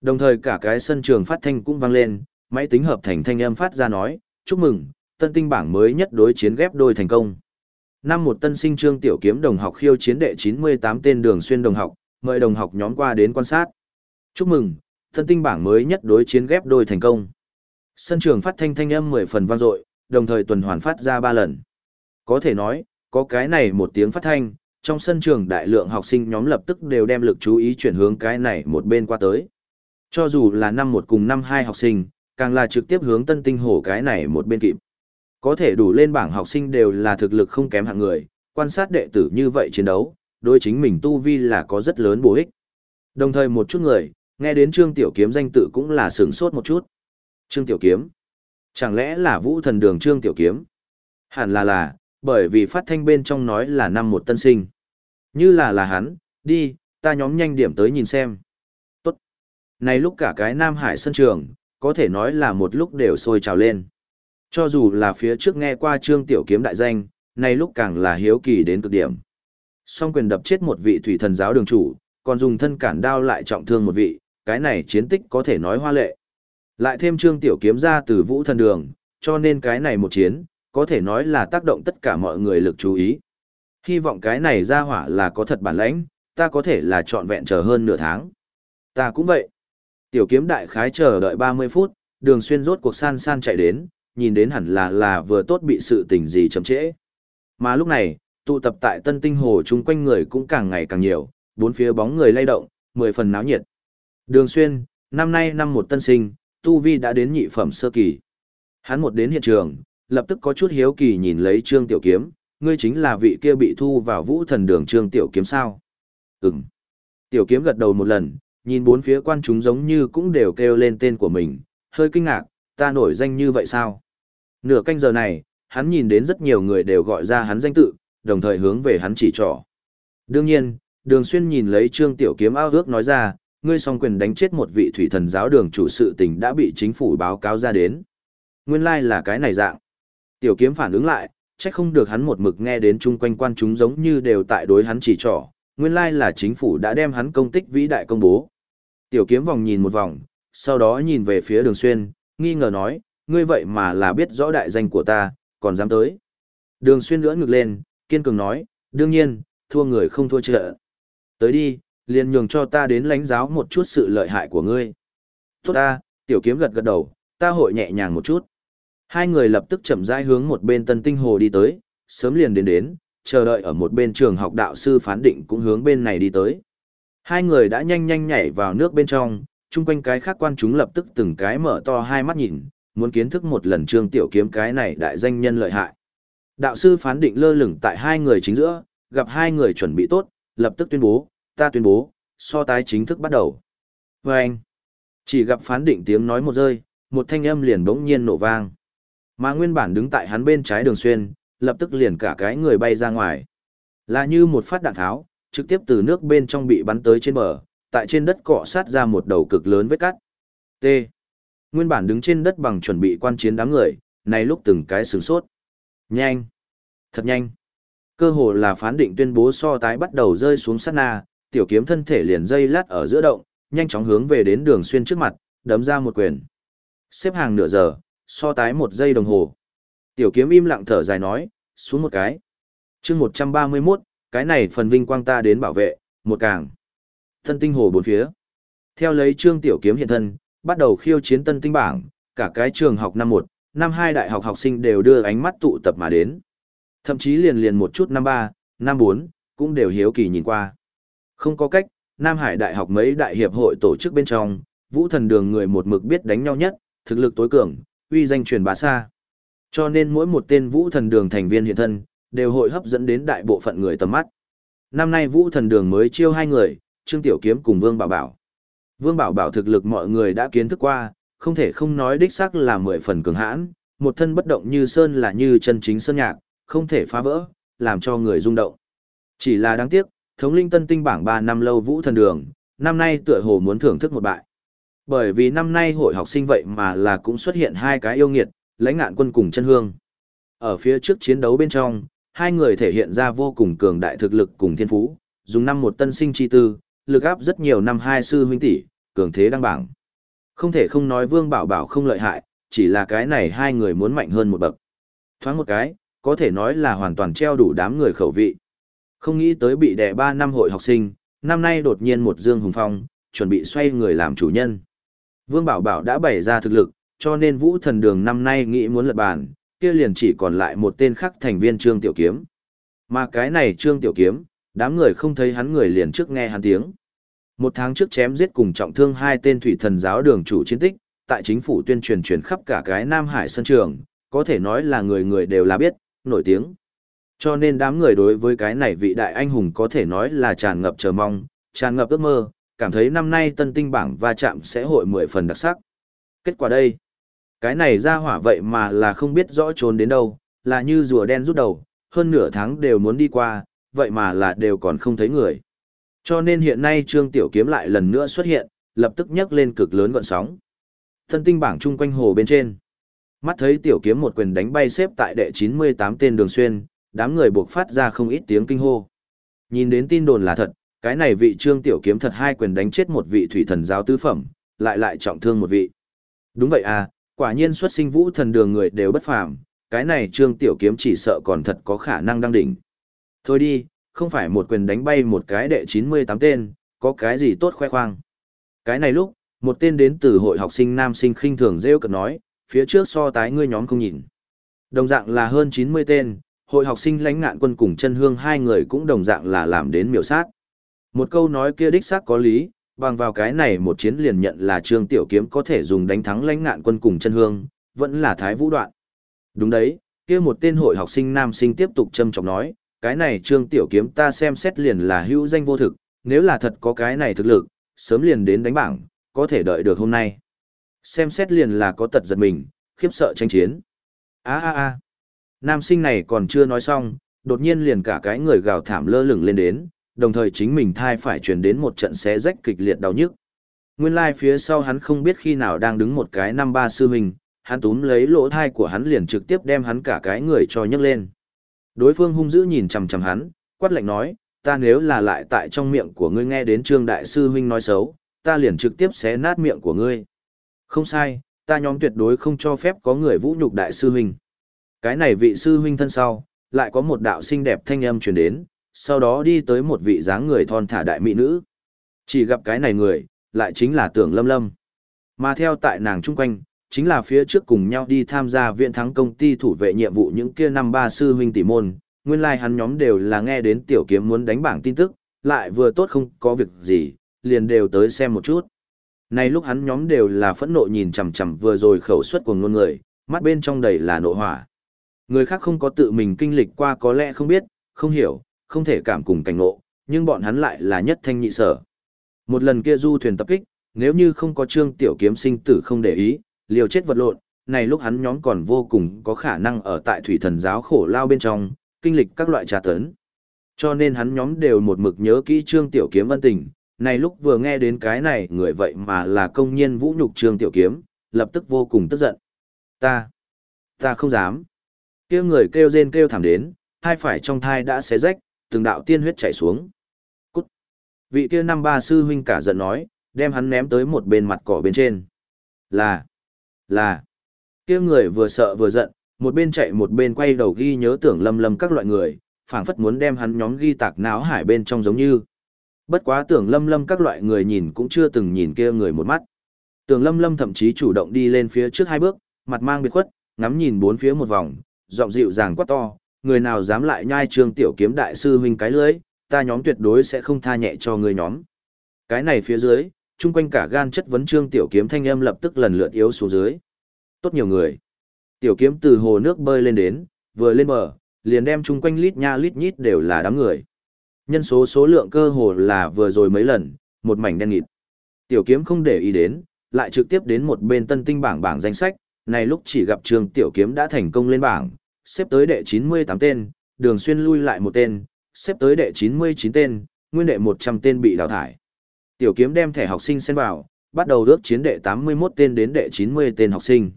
Đồng thời cả cái sân trường phát thanh cũng vang lên, máy tính hợp thành thanh âm phát ra nói, chúc mừng, tân tinh bảng mới nhất đối chiến ghép đôi thành công. Năm một tân sinh trương tiểu kiếm đồng học khiêu chiến đệ 98 tên đường xuyên đồng học, mời đồng học nhóm qua đến quan sát. Chúc mừng, tân tinh bảng mới nhất đối chiến ghép đôi thành công. Sân trường phát thanh thanh âm 10 phần vang dội, đồng thời tuần hoàn phát ra 3 lần. Có thể nói, có cái này một tiếng phát thanh, trong sân trường đại lượng học sinh nhóm lập tức đều đem lực chú ý chuyển hướng cái này một bên qua tới. Cho dù là năm một cùng năm hai học sinh, càng là trực tiếp hướng tân tinh hổ cái này một bên kịp. Có thể đủ lên bảng học sinh đều là thực lực không kém hạng người, quan sát đệ tử như vậy chiến đấu, đối chính mình tu vi là có rất lớn bổ ích. Đồng thời một chút người, nghe đến Trương Tiểu Kiếm danh tự cũng là sửng sốt một chút. Trương Tiểu Kiếm? Chẳng lẽ là vũ thần đường Trương Tiểu Kiếm? Hẳn là là, bởi vì phát thanh bên trong nói là năm một tân sinh. Như là là hắn, đi, ta nhóm nhanh điểm tới nhìn xem. Tốt. Này lúc cả cái Nam Hải sân trường, có thể nói là một lúc đều sôi trào lên. Cho dù là phía trước nghe qua Trương Tiểu Kiếm đại danh, này lúc càng là hiếu kỳ đến cực điểm. Song quyền đập chết một vị thủy thần giáo đường chủ, còn dùng thân cản đao lại trọng thương một vị, cái này chiến tích có thể nói hoa lệ. Lại thêm Trương Tiểu Kiếm ra từ vũ thần đường, cho nên cái này một chiến, có thể nói là tác động tất cả mọi người lực chú ý. Hy vọng cái này ra hỏa là có thật bản lãnh, ta có thể là trọn vẹn chờ hơn nửa tháng. Ta cũng vậy. Tiểu kiếm đại khái chờ đợi 30 phút, đường xuyên rốt cuộc san san chạy đến, nhìn đến hẳn là là vừa tốt bị sự tình gì chậm trễ. Mà lúc này, tụ tập tại tân tinh hồ chung quanh người cũng càng ngày càng nhiều, bốn phía bóng người lay động, mười phần náo nhiệt. Đường xuyên, năm nay năm một tân sinh, Tu Vi đã đến nhị phẩm sơ kỳ. Hắn một đến hiện trường, lập tức có chút hiếu kỳ nhìn lấy Trương Tiểu Kiếm, ngươi chính là vị kia bị thu vào vũ thần đường Trương Tiểu Kiếm sao? Ừm. Tiểu Kiếm gật đầu một lần, nhìn bốn phía quan chúng giống như cũng đều kêu lên tên của mình, hơi kinh ngạc, ta nổi danh như vậy sao? Nửa canh giờ này, hắn nhìn đến rất nhiều người đều gọi ra hắn danh tự, đồng thời hướng về hắn chỉ trỏ. Đương nhiên, Đường Xuyên nhìn lấy Trương Tiểu Kiếm ao ước nói ra, ngươi song quyền đánh chết một vị thủy thần giáo đường chủ sự tình đã bị chính phủ báo cáo ra đến. Nguyên lai like là cái này dạng. Tiểu Kiếm phản ứng lại, chắc không được hắn một mực nghe đến chung quanh quan chúng giống như đều tại đối hắn chỉ trỏ, nguyên lai like là chính phủ đã đem hắn công tích vĩ đại công bố. Tiểu Kiếm vòng nhìn một vòng, sau đó nhìn về phía Đường Xuyên, nghi ngờ nói, ngươi vậy mà là biết rõ đại danh của ta, còn dám tới. Đường Xuyên lưỡn ngực lên, kiên cường nói, đương nhiên, thua người không thua trợ. Tới đi, liền nhường cho ta đến lãnh giáo một chút sự lợi hại của ngươi. Tốt ta, tiểu kiếm gật gật đầu, ta hội nhẹ nhàng một chút. Hai người lập tức chậm rãi hướng một bên tân tinh hồ đi tới, sớm liền đến đến, chờ đợi ở một bên trường học đạo sư phán định cũng hướng bên này đi tới. Hai người đã nhanh nhanh nhảy vào nước bên trong, chung quanh cái khác quan chúng lập tức từng cái mở to hai mắt nhìn, muốn kiến thức một lần trương tiểu kiếm cái này đại danh nhân lợi hại. Đạo sư phán định lơ lửng tại hai người chính giữa, gặp hai người chuẩn bị tốt, lập tức tuyên bố, ta tuyên bố, so tái chính thức bắt đầu. Và anh, chỉ gặp phán định tiếng nói một rơi, một thanh âm liền bỗng nhiên nổ vang. Mà nguyên bản đứng tại hắn bên trái đường xuyên, lập tức liền cả cái người bay ra ngoài. Là như một phát đạn tháo, trực tiếp từ nước bên trong bị bắn tới trên bờ, tại trên đất cọ sát ra một đầu cực lớn vết cắt. T. Nguyên bản đứng trên đất bằng chuẩn bị quan chiến đám người, này lúc từng cái sửng sốt. Nhanh! Thật nhanh! Cơ hồ là phán định tuyên bố so tái bắt đầu rơi xuống sát na, tiểu kiếm thân thể liền dây lát ở giữa động, nhanh chóng hướng về đến đường xuyên trước mặt, đấm ra một quyền. Xếp hàng nửa giờ, so tái một giây đồng hồ. Tiểu kiếm im lặng thở dài nói, xuống một cái. chương 131, cái này phần vinh quang ta đến bảo vệ, một càng. Thân tinh hồ bốn phía. Theo lấy trương tiểu kiếm hiện thân, bắt đầu khiêu chiến tân tinh bảng, cả cái trường học năm một năm hai đại học học sinh đều đưa ánh mắt tụ tập mà đến. Thậm chí liền liền một chút năm ba, năm bốn cũng đều hiếu kỳ nhìn qua. Không có cách, Nam Hải Đại học mấy đại hiệp hội tổ chức bên trong, vũ thần đường người một mực biết đánh nhau nhất, thực lực tối cường, uy danh truyền bá xa. Cho nên mỗi một tên vũ thần đường thành viên hiện thân, đều hội hấp dẫn đến đại bộ phận người tầm mắt. Năm nay vũ thần đường mới chiêu hai người, Trương Tiểu Kiếm cùng Vương Bảo Bảo. Vương Bảo Bảo thực lực mọi người đã kiến thức qua, không thể không nói đích xác là mười phần cường hãn, một thân bất động như sơn là như chân chính sơn nhạc, không thể phá vỡ, làm cho người rung động. Chỉ là đáng tiếc, thống linh tân tinh bảng 3 năm lâu vũ thần đường, năm nay tựa hồ muốn thưởng thức một bại. Bởi vì năm nay hội học sinh vậy mà là cũng xuất hiện hai cái yêu nghiệt, lãnh ngạn quân cùng chân hương. Ở phía trước chiến đấu bên trong, hai người thể hiện ra vô cùng cường đại thực lực cùng thiên phú, dùng năm một tân sinh chi tư, lực áp rất nhiều năm hai sư huynh tỷ, cường thế đăng bảng. Không thể không nói Vương Bảo Bảo không lợi hại, chỉ là cái này hai người muốn mạnh hơn một bậc. Thoáng một cái, có thể nói là hoàn toàn treo đủ đám người khẩu vị. Không nghĩ tới bị đẻ ba năm hội học sinh, năm nay đột nhiên một dương hùng phong, chuẩn bị xoay người làm chủ nhân. Vương Bảo Bảo đã bày ra thực lực, cho nên Vũ Thần Đường năm nay nghĩ muốn lật bàn, kia liền chỉ còn lại một tên khác thành viên Trương Tiểu Kiếm. Mà cái này Trương Tiểu Kiếm, đám người không thấy hắn người liền trước nghe hắn tiếng. Một tháng trước chém giết cùng trọng thương hai tên thủy thần giáo đường chủ chiến tích, tại chính phủ tuyên truyền truyền khắp cả cái Nam Hải sân trường, có thể nói là người người đều là biết, nổi tiếng. Cho nên đám người đối với cái này vị đại anh hùng có thể nói là tràn ngập chờ mong, tràn ngập ước mơ, cảm thấy năm nay tân tinh bảng va chạm sẽ hội mười phần đặc sắc. Kết quả đây, cái này ra hỏa vậy mà là không biết rõ trốn đến đâu, là như rùa đen rút đầu, hơn nửa tháng đều muốn đi qua, vậy mà là đều còn không thấy người. Cho nên hiện nay Trương Tiểu Kiếm lại lần nữa xuất hiện, lập tức nhấc lên cực lớn gọn sóng. thân tinh bảng chung quanh hồ bên trên. Mắt thấy Tiểu Kiếm một quyền đánh bay xếp tại đệ 98 tên đường xuyên, đám người buộc phát ra không ít tiếng kinh hô. Nhìn đến tin đồn là thật, cái này vị Trương Tiểu Kiếm thật hai quyền đánh chết một vị thủy thần giáo tứ phẩm, lại lại trọng thương một vị. Đúng vậy à, quả nhiên xuất sinh vũ thần đường người đều bất phàm, cái này Trương Tiểu Kiếm chỉ sợ còn thật có khả năng đăng đỉnh. Thôi đi, không phải một quyền đánh bay một cái đệ 98 tên, có cái gì tốt khoe khoang. Cái này lúc, một tên đến từ hội học sinh nam sinh khinh thường rêu cực nói, phía trước so tái ngươi nhóm không nhìn. Đồng dạng là hơn 90 tên, hội học sinh lãnh ngạn quân cùng chân hương hai người cũng đồng dạng là làm đến miểu sát. Một câu nói kia đích xác có lý, bằng vào cái này một chiến liền nhận là trương tiểu kiếm có thể dùng đánh thắng lãnh ngạn quân cùng chân hương, vẫn là thái vũ đoạn. Đúng đấy, kia một tên hội học sinh nam sinh tiếp tục châm trọng nói, cái này trương tiểu kiếm ta xem xét liền là hữu danh vô thực, nếu là thật có cái này thực lực, sớm liền đến đánh bảng, có thể đợi được hôm nay. Xem xét liền là có tật giật mình, khiếp sợ tranh chiến. a a a nam sinh này còn chưa nói xong, đột nhiên liền cả cái người gào thảm lơ lửng lên đến, đồng thời chính mình thai phải truyền đến một trận xé rách kịch liệt đau nhức. Nguyên lai like phía sau hắn không biết khi nào đang đứng một cái năm ba sư huynh, hắn túm lấy lỗ thai của hắn liền trực tiếp đem hắn cả cái người cho nhấc lên. Đối phương hung dữ nhìn chằm chằm hắn, quát lạnh nói, ta nếu là lại tại trong miệng của ngươi nghe đến trương đại sư huynh nói xấu, ta liền trực tiếp xé nát miệng của ngươi. Không sai, ta nhóm tuyệt đối không cho phép có người vũ nhục đại sư huynh. Cái này vị sư huynh thân sau, lại có một đạo xinh đẹp thanh âm truyền đến, sau đó đi tới một vị dáng người thon thả đại mỹ nữ. Chỉ gặp cái này người, lại chính là tưởng lâm lâm. Mà theo tại nàng chung quanh, chính là phía trước cùng nhau đi tham gia viện thắng công ty thủ vệ nhiệm vụ những kia năm ba sư huynh tỷ môn, nguyên lai like hắn nhóm đều là nghe đến tiểu kiếm muốn đánh bảng tin tức, lại vừa tốt không có việc gì, liền đều tới xem một chút. nay lúc hắn nhóm đều là phẫn nộ nhìn chằm chằm vừa rồi khẩu suất của ngôn người, mắt bên trong đầy là nộ hỏa. Người khác không có tự mình kinh lịch qua có lẽ không biết, không hiểu, không thể cảm cùng cảnh ngộ, nhưng bọn hắn lại là nhất thanh nhị sở. Một lần kia du thuyền tập kích, nếu như không có trương tiểu kiếm sinh tử không để ý, liều chết vật lộn, này lúc hắn nhóm còn vô cùng có khả năng ở tại thủy thần giáo khổ lao bên trong, kinh lịch các loại trà tấn. Cho nên hắn nhóm đều một mực nhớ kỹ trương tiểu kiếm ân tình, này lúc vừa nghe đến cái này người vậy mà là công nhân vũ nhục trương tiểu kiếm, lập tức vô cùng tức giận. Ta, ta không dám. kêu người kêu rên kêu thảm đến, hai phải trong thai đã xé rách, từng đạo tiên huyết chảy xuống. Cút. Vị kia năm ba sư huynh cả giận nói, đem hắn ném tới một bên mặt cỏ bên trên. Là, là, kia người vừa sợ vừa giận, một bên chạy một bên quay đầu ghi nhớ tưởng lâm lâm các loại người, phảng phất muốn đem hắn nhóm ghi tạc não hải bên trong giống như. Bất quá tưởng lâm lâm các loại người nhìn cũng chưa từng nhìn kia người một mắt. Tưởng lâm lâm thậm chí chủ động đi lên phía trước hai bước, mặt mang biệt khuất, ngắm nhìn bốn phía một vòng, giọng dịu dàng quát to, người nào dám lại nhai trương tiểu kiếm đại sư huynh cái lưới, ta nhóm tuyệt đối sẽ không tha nhẹ cho người nhóm. Cái này phía dưới, chung quanh cả gan chất vấn trương tiểu kiếm thanh âm lập tức lần lượt yếu xuống dưới. Tốt nhiều người. Tiểu kiếm từ hồ nước bơi lên đến, vừa lên bờ, liền đem chung quanh lít nha lít nhít đều là đám người. Nhân số số lượng cơ hồ là vừa rồi mấy lần, một mảnh đen nghịt. Tiểu kiếm không để ý đến, lại trực tiếp đến một bên tân tinh bảng bảng danh sách, này lúc chỉ gặp trường tiểu kiếm đã thành công lên bảng, xếp tới đệ 98 tên, đường xuyên lui lại một tên, xếp tới đệ 99 tên, nguyên đệ 100 tên bị đào thải. Tiểu kiếm đem thẻ học sinh xen vào, bắt đầu ước chiến đệ 81 tên đến đệ 90 tên học sinh.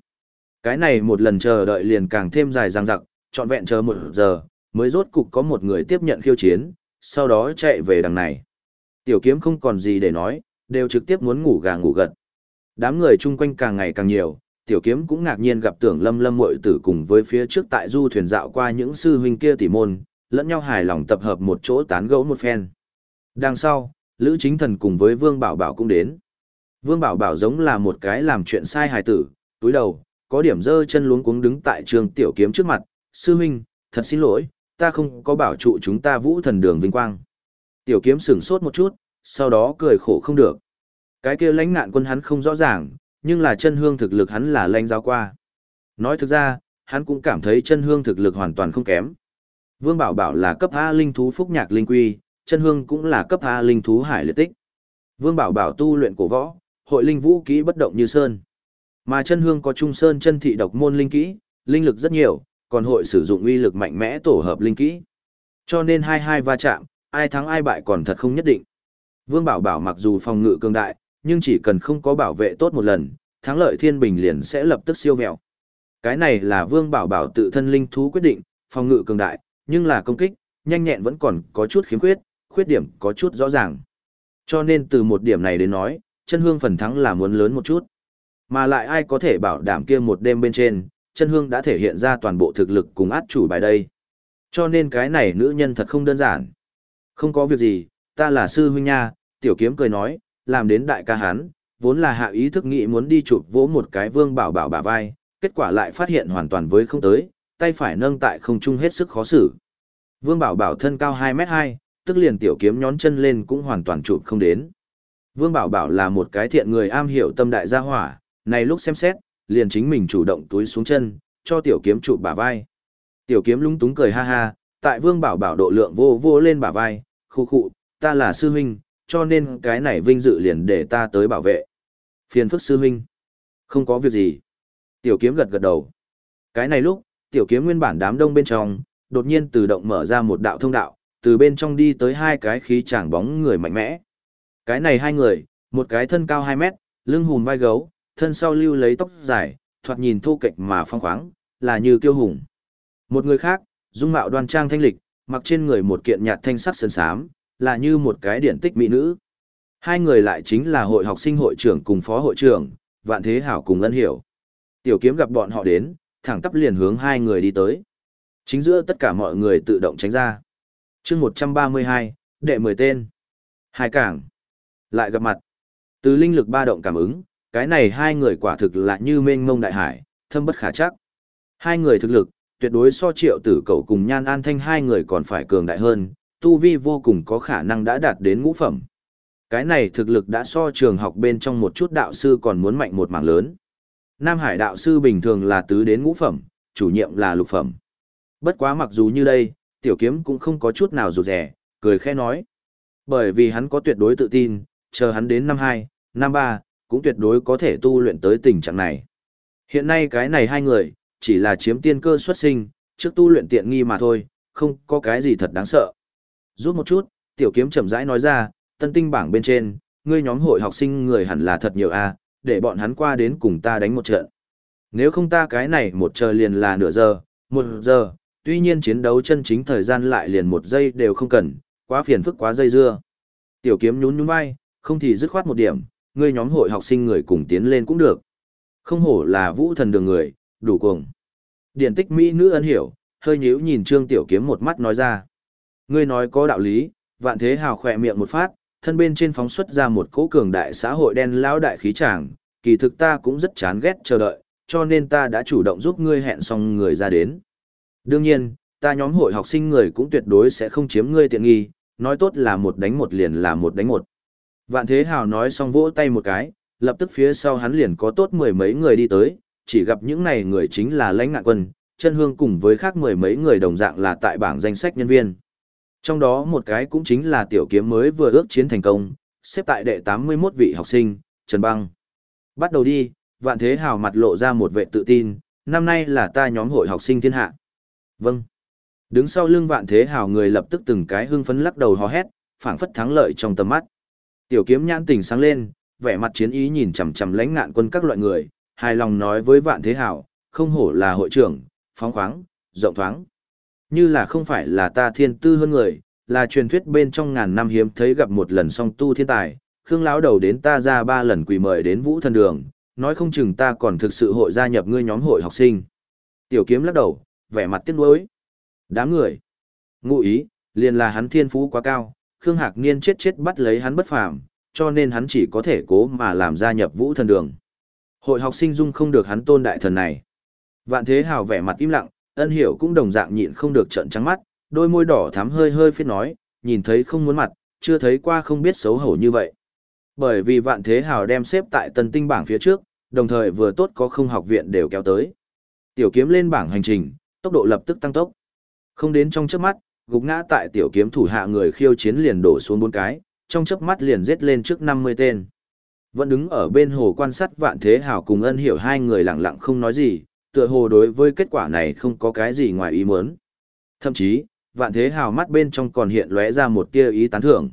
Cái này một lần chờ đợi liền càng thêm dài dằng dặc, trọn vẹn chờ một giờ, mới rốt cục có một người tiếp nhận khiêu chiến, sau đó chạy về đằng này. Tiểu kiếm không còn gì để nói, đều trực tiếp muốn ngủ gà ngủ gật. Đám người chung quanh càng ngày càng nhiều, tiểu kiếm cũng ngạc nhiên gặp tưởng lâm lâm muội tử cùng với phía trước tại du thuyền dạo qua những sư huynh kia tỉ môn, lẫn nhau hài lòng tập hợp một chỗ tán gẫu một phen. Đằng sau, Lữ Chính Thần cùng với Vương Bảo Bảo cũng đến. Vương Bảo Bảo giống là một cái làm chuyện sai hài tử, túi đầu, có điểm dơ chân luống cuống đứng tại trường tiểu kiếm trước mặt, sư huynh, thật xin lỗi, ta không có bảo trụ chúng ta vũ thần đường vinh quang. Tiểu kiếm sửng sốt một chút, sau đó cười khổ không được. Cái kia lãnh nạn quân hắn không rõ ràng, nhưng là chân hương thực lực hắn là lãnh giáo qua. Nói thực ra, hắn cũng cảm thấy chân hương thực lực hoàn toàn không kém. Vương Bảo Bảo là cấp A linh thú phúc nhạc linh quy, chân hương cũng là cấp A linh thú hải liệt tích. Vương Bảo Bảo tu luyện cổ võ, hội linh vũ kỹ bất động như sơn. Mà chân hương có trung sơn chân thị độc môn linh kỹ, linh lực rất nhiều, còn hội sử dụng uy lực mạnh mẽ tổ hợp linh kỹ. Cho nên hai hai va chạm, ai thắng ai bại còn thật không nhất định. Vương Bảo Bảo mặc dù phòng ngự cường đại, nhưng chỉ cần không có bảo vệ tốt một lần, thắng lợi thiên bình liền sẽ lập tức siêu vẹo. Cái này là Vương Bảo Bảo tự thân linh thú quyết định, phòng ngự cường đại, nhưng là công kích, nhanh nhẹn vẫn còn có chút khiếm khuyết, khuyết điểm có chút rõ ràng. Cho nên từ một điểm này đến nói, chân hương phần thắng là muốn lớn một chút. Mà lại ai có thể bảo đảm kia một đêm bên trên, chân hương đã thể hiện ra toàn bộ thực lực cùng át chủ bài đây. Cho nên cái này nữ nhân thật không đơn giản. Không có việc gì, ta là sư huynh nha, tiểu kiếm cười nói, làm đến đại ca hán, vốn là hạ ý thức nghĩ muốn đi chụp vỗ một cái vương bảo bảo bả vai, kết quả lại phát hiện hoàn toàn với không tới, tay phải nâng tại không trung hết sức khó xử. Vương bảo bảo thân cao 2 mét 2, tức liền tiểu kiếm nhón chân lên cũng hoàn toàn chụp không đến. Vương bảo bảo là một cái thiện người am hiểu tâm đại gia hỏa, này lúc xem xét, liền chính mình chủ động túi xuống chân, cho tiểu kiếm chụp bả vai. Tiểu kiếm lúng túng cười ha ha, tại vương bảo bảo độ lượng vô vô lên bả vai, khu khụ, ta là sư huynh, cho nên cái này vinh dự liền để ta tới bảo vệ. Phiền phức sư huynh. Không có việc gì. Tiểu kiếm gật gật đầu. Cái này lúc, tiểu kiếm nguyên bản đám đông bên trong, đột nhiên tự động mở ra một đạo thông đạo, từ bên trong đi tới hai cái khí chàng bóng người mạnh mẽ. Cái này hai người, một cái thân cao 2 mét, lưng hùm vai gấu, thân sau lưu lấy tóc dài, thoạt nhìn thô kệch mà phong khoáng, là như kiêu hùng. Một người khác, dung mạo đoan trang thanh lịch, mặc trên người một kiện nhạt thanh sắc sơn sám, là như một cái điển tích mỹ nữ. Hai người lại chính là hội học sinh hội trưởng cùng phó hội trưởng, Vạn Thế Hảo cùng Ân Hiểu. Tiểu kiếm gặp bọn họ đến, thẳng tắp liền hướng hai người đi tới. Chính giữa tất cả mọi người tự động tránh ra chương 132, đệ 10 tên. Hai cảng. Lại gặp mặt. Từ linh lực ba động cảm ứng, cái này hai người quả thực là như mênh mông đại hải, thâm bất khả chắc. Hai người thực lực, tuyệt đối so triệu tử cầu cùng nhan an thanh hai người còn phải cường đại hơn, tu vi vô cùng có khả năng đã đạt đến ngũ phẩm. Cái này thực lực đã so trường học bên trong một chút đạo sư còn muốn mạnh một mảng lớn. Nam Hải đạo sư bình thường là tứ đến ngũ phẩm, chủ nhiệm là lục phẩm. Bất quá mặc dù như đây, tiểu kiếm cũng không có chút nào rụt rẻ, cười khẽ nói. Bởi vì hắn có tuyệt đối tự tin, chờ hắn đến năm 2, năm 3, cũng tuyệt đối có thể tu luyện tới tình trạng này. Hiện nay cái này hai người, chỉ là chiếm tiên cơ xuất sinh, trước tu luyện tiện nghi mà thôi, không có cái gì thật đáng sợ. Rút một chút, tiểu kiếm chậm rãi nói ra, tân tinh bảng bên trên, ngươi nhóm hội học sinh người hẳn là thật nhiều a, để bọn hắn qua đến cùng ta đánh một trận. Nếu không ta cái này một trời liền là nửa giờ, một giờ, tuy nhiên chiến đấu chân chính thời gian lại liền một giây đều không cần, quá phiền phức quá dây dưa. Tiểu kiếm nhún nhún vai, không thì dứt khoát một điểm, ngươi nhóm hội học sinh người cùng tiến lên cũng được. Không hổ là vũ thần đường người, đủ cuồng. Điển tích Mỹ nữ ân hiểu, hơi nhíu nhìn Trương Tiểu Kiếm một mắt nói ra. Ngươi nói có đạo lý, vạn thế hào khỏe miệng một phát, thân bên trên phóng xuất ra một cỗ cường đại xã hội đen lão đại khí tràng, kỳ thực ta cũng rất chán ghét chờ đợi, cho nên ta đã chủ động giúp ngươi hẹn xong người ra đến. Đương nhiên, ta nhóm hội học sinh người cũng tuyệt đối sẽ không chiếm ngươi tiện nghi, nói tốt là một đánh một liền là một đánh một. Vạn Thế Hào nói xong vỗ tay một cái, lập tức phía sau hắn liền có tốt mười mấy người đi tới, chỉ gặp những này người chính là lãnh ngạn quân, chân hương cùng với khác mười mấy người đồng dạng là tại bảng danh sách nhân viên. Trong đó một cái cũng chính là tiểu kiếm mới vừa ước chiến thành công, xếp tại đệ 81 vị học sinh, Trần Băng. Bắt đầu đi, Vạn Thế Hào mặt lộ ra một vệ tự tin, năm nay là ta nhóm hội học sinh thiên hạ. Vâng. Đứng sau lưng Vạn Thế Hào người lập tức từng cái hưng phấn lắc đầu hò hét, phảng phất thắng lợi trong tầm mắt. Tiểu kiếm nhãn tỉnh sáng lên, vẻ mặt chiến ý nhìn chằm chằm lãnh ngạn quân các loại người, hài lòng nói với Vạn Thế hào không hổ là hội trưởng, phóng khoáng, rộng thoáng. Như là không phải là ta thiên tư hơn người, là truyền thuyết bên trong ngàn năm hiếm thấy gặp một lần song tu thiên tài, Khương lão đầu đến ta ra ba lần quỳ mời đến Vũ Thần Đường, nói không chừng ta còn thực sự hội gia nhập ngươi nhóm hội học sinh. Tiểu kiếm lắc đầu, vẻ mặt tiếc nuối. Đám người. Ngụ ý, liền là hắn thiên phú quá cao, Khương Hạc Niên chết chết bắt lấy hắn bất phàm, cho nên hắn chỉ có thể cố mà làm gia nhập Vũ Thần Đường. Hội học sinh dung không được hắn tôn đại thần này. Vạn Thế Hào vẻ mặt im lặng, ân hiểu cũng đồng dạng nhịn không được trợn trắng mắt, đôi môi đỏ thắm hơi hơi phiết nói, nhìn thấy không muốn mặt, chưa thấy qua không biết xấu hổ như vậy. Bởi vì Vạn Thế Hào đem xếp tại tân tinh bảng phía trước, đồng thời vừa tốt có không học viện đều kéo tới. Tiểu kiếm lên bảng hành trình, tốc độ lập tức tăng tốc. Không đến trong chớp mắt, gục ngã tại tiểu kiếm thủ hạ người khiêu chiến liền đổ xuống bốn cái, trong chớp mắt liền giết lên trước 50 tên. Vẫn đứng ở bên hồ quan sát vạn thế hào cùng ân hiểu hai người lặng lặng không nói gì, tựa hồ đối với kết quả này không có cái gì ngoài ý muốn. Thậm chí, vạn thế hào mắt bên trong còn hiện lóe ra một tia ý tán thưởng.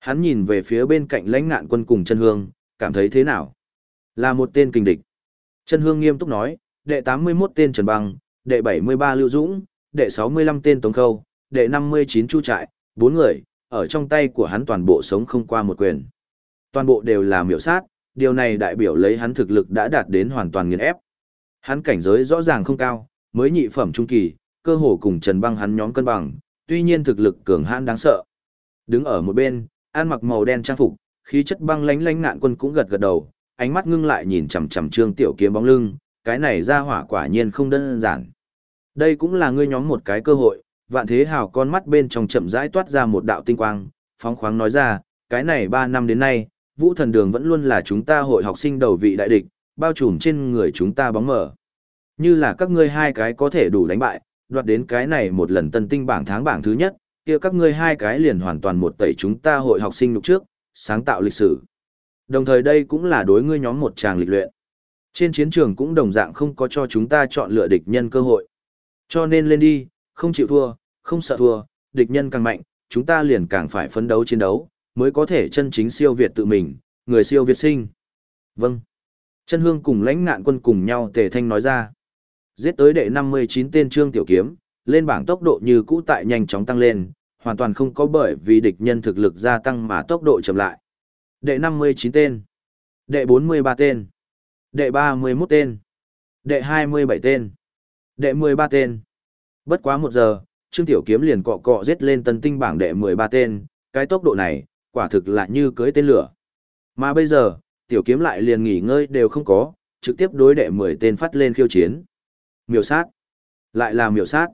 Hắn nhìn về phía bên cạnh lãnh ngạn quân cùng chân hương, cảm thấy thế nào? Là một tên kinh địch. Chân hương nghiêm túc nói, đệ 81 tên Trần Băng, đệ 73 Lưu Dũng, đệ 65 tên Tống Khâu, đệ 59 Chu Trại, bốn người, ở trong tay của hắn toàn bộ sống không qua một quyền. Toàn bộ đều là miểu sát, điều này đại biểu lấy hắn thực lực đã đạt đến hoàn toàn nghiền ép. Hắn cảnh giới rõ ràng không cao, mới nhị phẩm trung kỳ, cơ hồ cùng Trần Băng hắn nhóm cân bằng, tuy nhiên thực lực cường hãn đáng sợ. Đứng ở một bên, ăn mặc màu đen trang phục, khí chất băng lánh lánh ngạn quân cũng gật gật đầu, ánh mắt ngưng lại nhìn chằm chằm Trương Tiểu Kiếm bóng lưng, cái này ra hỏa quả nhiên không đơn giản. Đây cũng là ngươi nhóm một cái cơ hội, vạn thế hào con mắt bên trong chậm rãi toát ra một đạo tinh quang, phóng khoáng nói ra, cái này ba năm đến nay, vũ thần đường vẫn luôn là chúng ta hội học sinh đầu vị đại địch, bao trùm trên người chúng ta bóng mở. Như là các ngươi hai cái có thể đủ đánh bại, đoạt đến cái này một lần tân tinh bảng tháng bảng thứ nhất, kia các ngươi hai cái liền hoàn toàn một tẩy chúng ta hội học sinh lúc trước, sáng tạo lịch sử. Đồng thời đây cũng là đối ngươi nhóm một tràng lịch luyện. Trên chiến trường cũng đồng dạng không có cho chúng ta chọn lựa địch nhân cơ hội. Cho nên lên đi, không chịu thua, không sợ thua, địch nhân càng mạnh, chúng ta liền càng phải phấn đấu chiến đấu, mới có thể chân chính siêu việt tự mình, người siêu việt sinh. Vâng. Chân hương cùng lãnh ngạn quân cùng nhau tề thanh nói ra. Giết tới đệ 59 tên trương tiểu kiếm, lên bảng tốc độ như cũ tại nhanh chóng tăng lên, hoàn toàn không có bởi vì địch nhân thực lực gia tăng mà tốc độ chậm lại. Đệ 59 tên. Đệ 43 tên. Đệ 31 tên. Đệ 27 tên. Đệ 13 tên. Bất quá một giờ, Trương Tiểu Kiếm liền cọ cọ giết lên tân tinh bảng đệ 13 tên, cái tốc độ này, quả thực là như cưới tên lửa. Mà bây giờ, Tiểu Kiếm lại liền nghỉ ngơi đều không có, trực tiếp đối đệ 10 tên phát lên khiêu chiến. Miểu sát. Lại là miểu sát.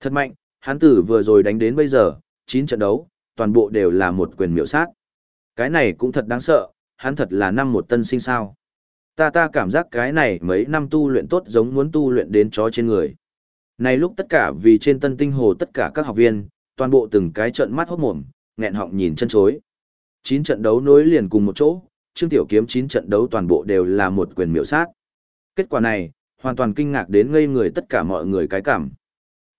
Thật mạnh, hắn tử vừa rồi đánh đến bây giờ, 9 trận đấu, toàn bộ đều là một quyền miểu sát. Cái này cũng thật đáng sợ, hắn thật là năm một tân sinh sao. Ta ta cảm giác cái này mấy năm tu luyện tốt giống muốn tu luyện đến chó trên người. Này lúc tất cả vì trên tân tinh hồ tất cả các học viên, toàn bộ từng cái trận mắt hốt mồm, nghẹn họng nhìn chân chối. Chín trận đấu nối liền cùng một chỗ, Trương Tiểu Kiếm chín trận đấu toàn bộ đều là một quyền miểu sát. Kết quả này, hoàn toàn kinh ngạc đến ngây người tất cả mọi người cái cảm.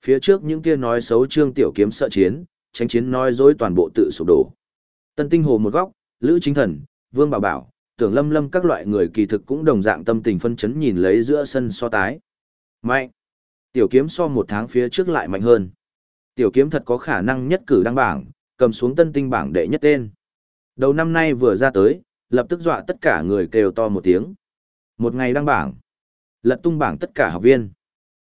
Phía trước những kia nói xấu Trương Tiểu Kiếm sợ chiến, tránh chiến nói dối toàn bộ tự sụp đổ. Tân tinh hồ một góc, Lữ Chính Thần, Vương Bảo Bảo, Tưởng Lâm Lâm các loại người kỳ thực cũng đồng dạng tâm tình phân chấn nhìn lấy giữa sân so tái. Mạnh! Tiểu kiếm so một tháng phía trước lại mạnh hơn. Tiểu kiếm thật có khả năng nhất cử đăng bảng, cầm xuống tân tinh bảng đệ nhất tên. Đầu năm nay vừa ra tới, lập tức dọa tất cả người kêu to một tiếng. Một ngày đăng bảng, lật tung bảng tất cả học viên.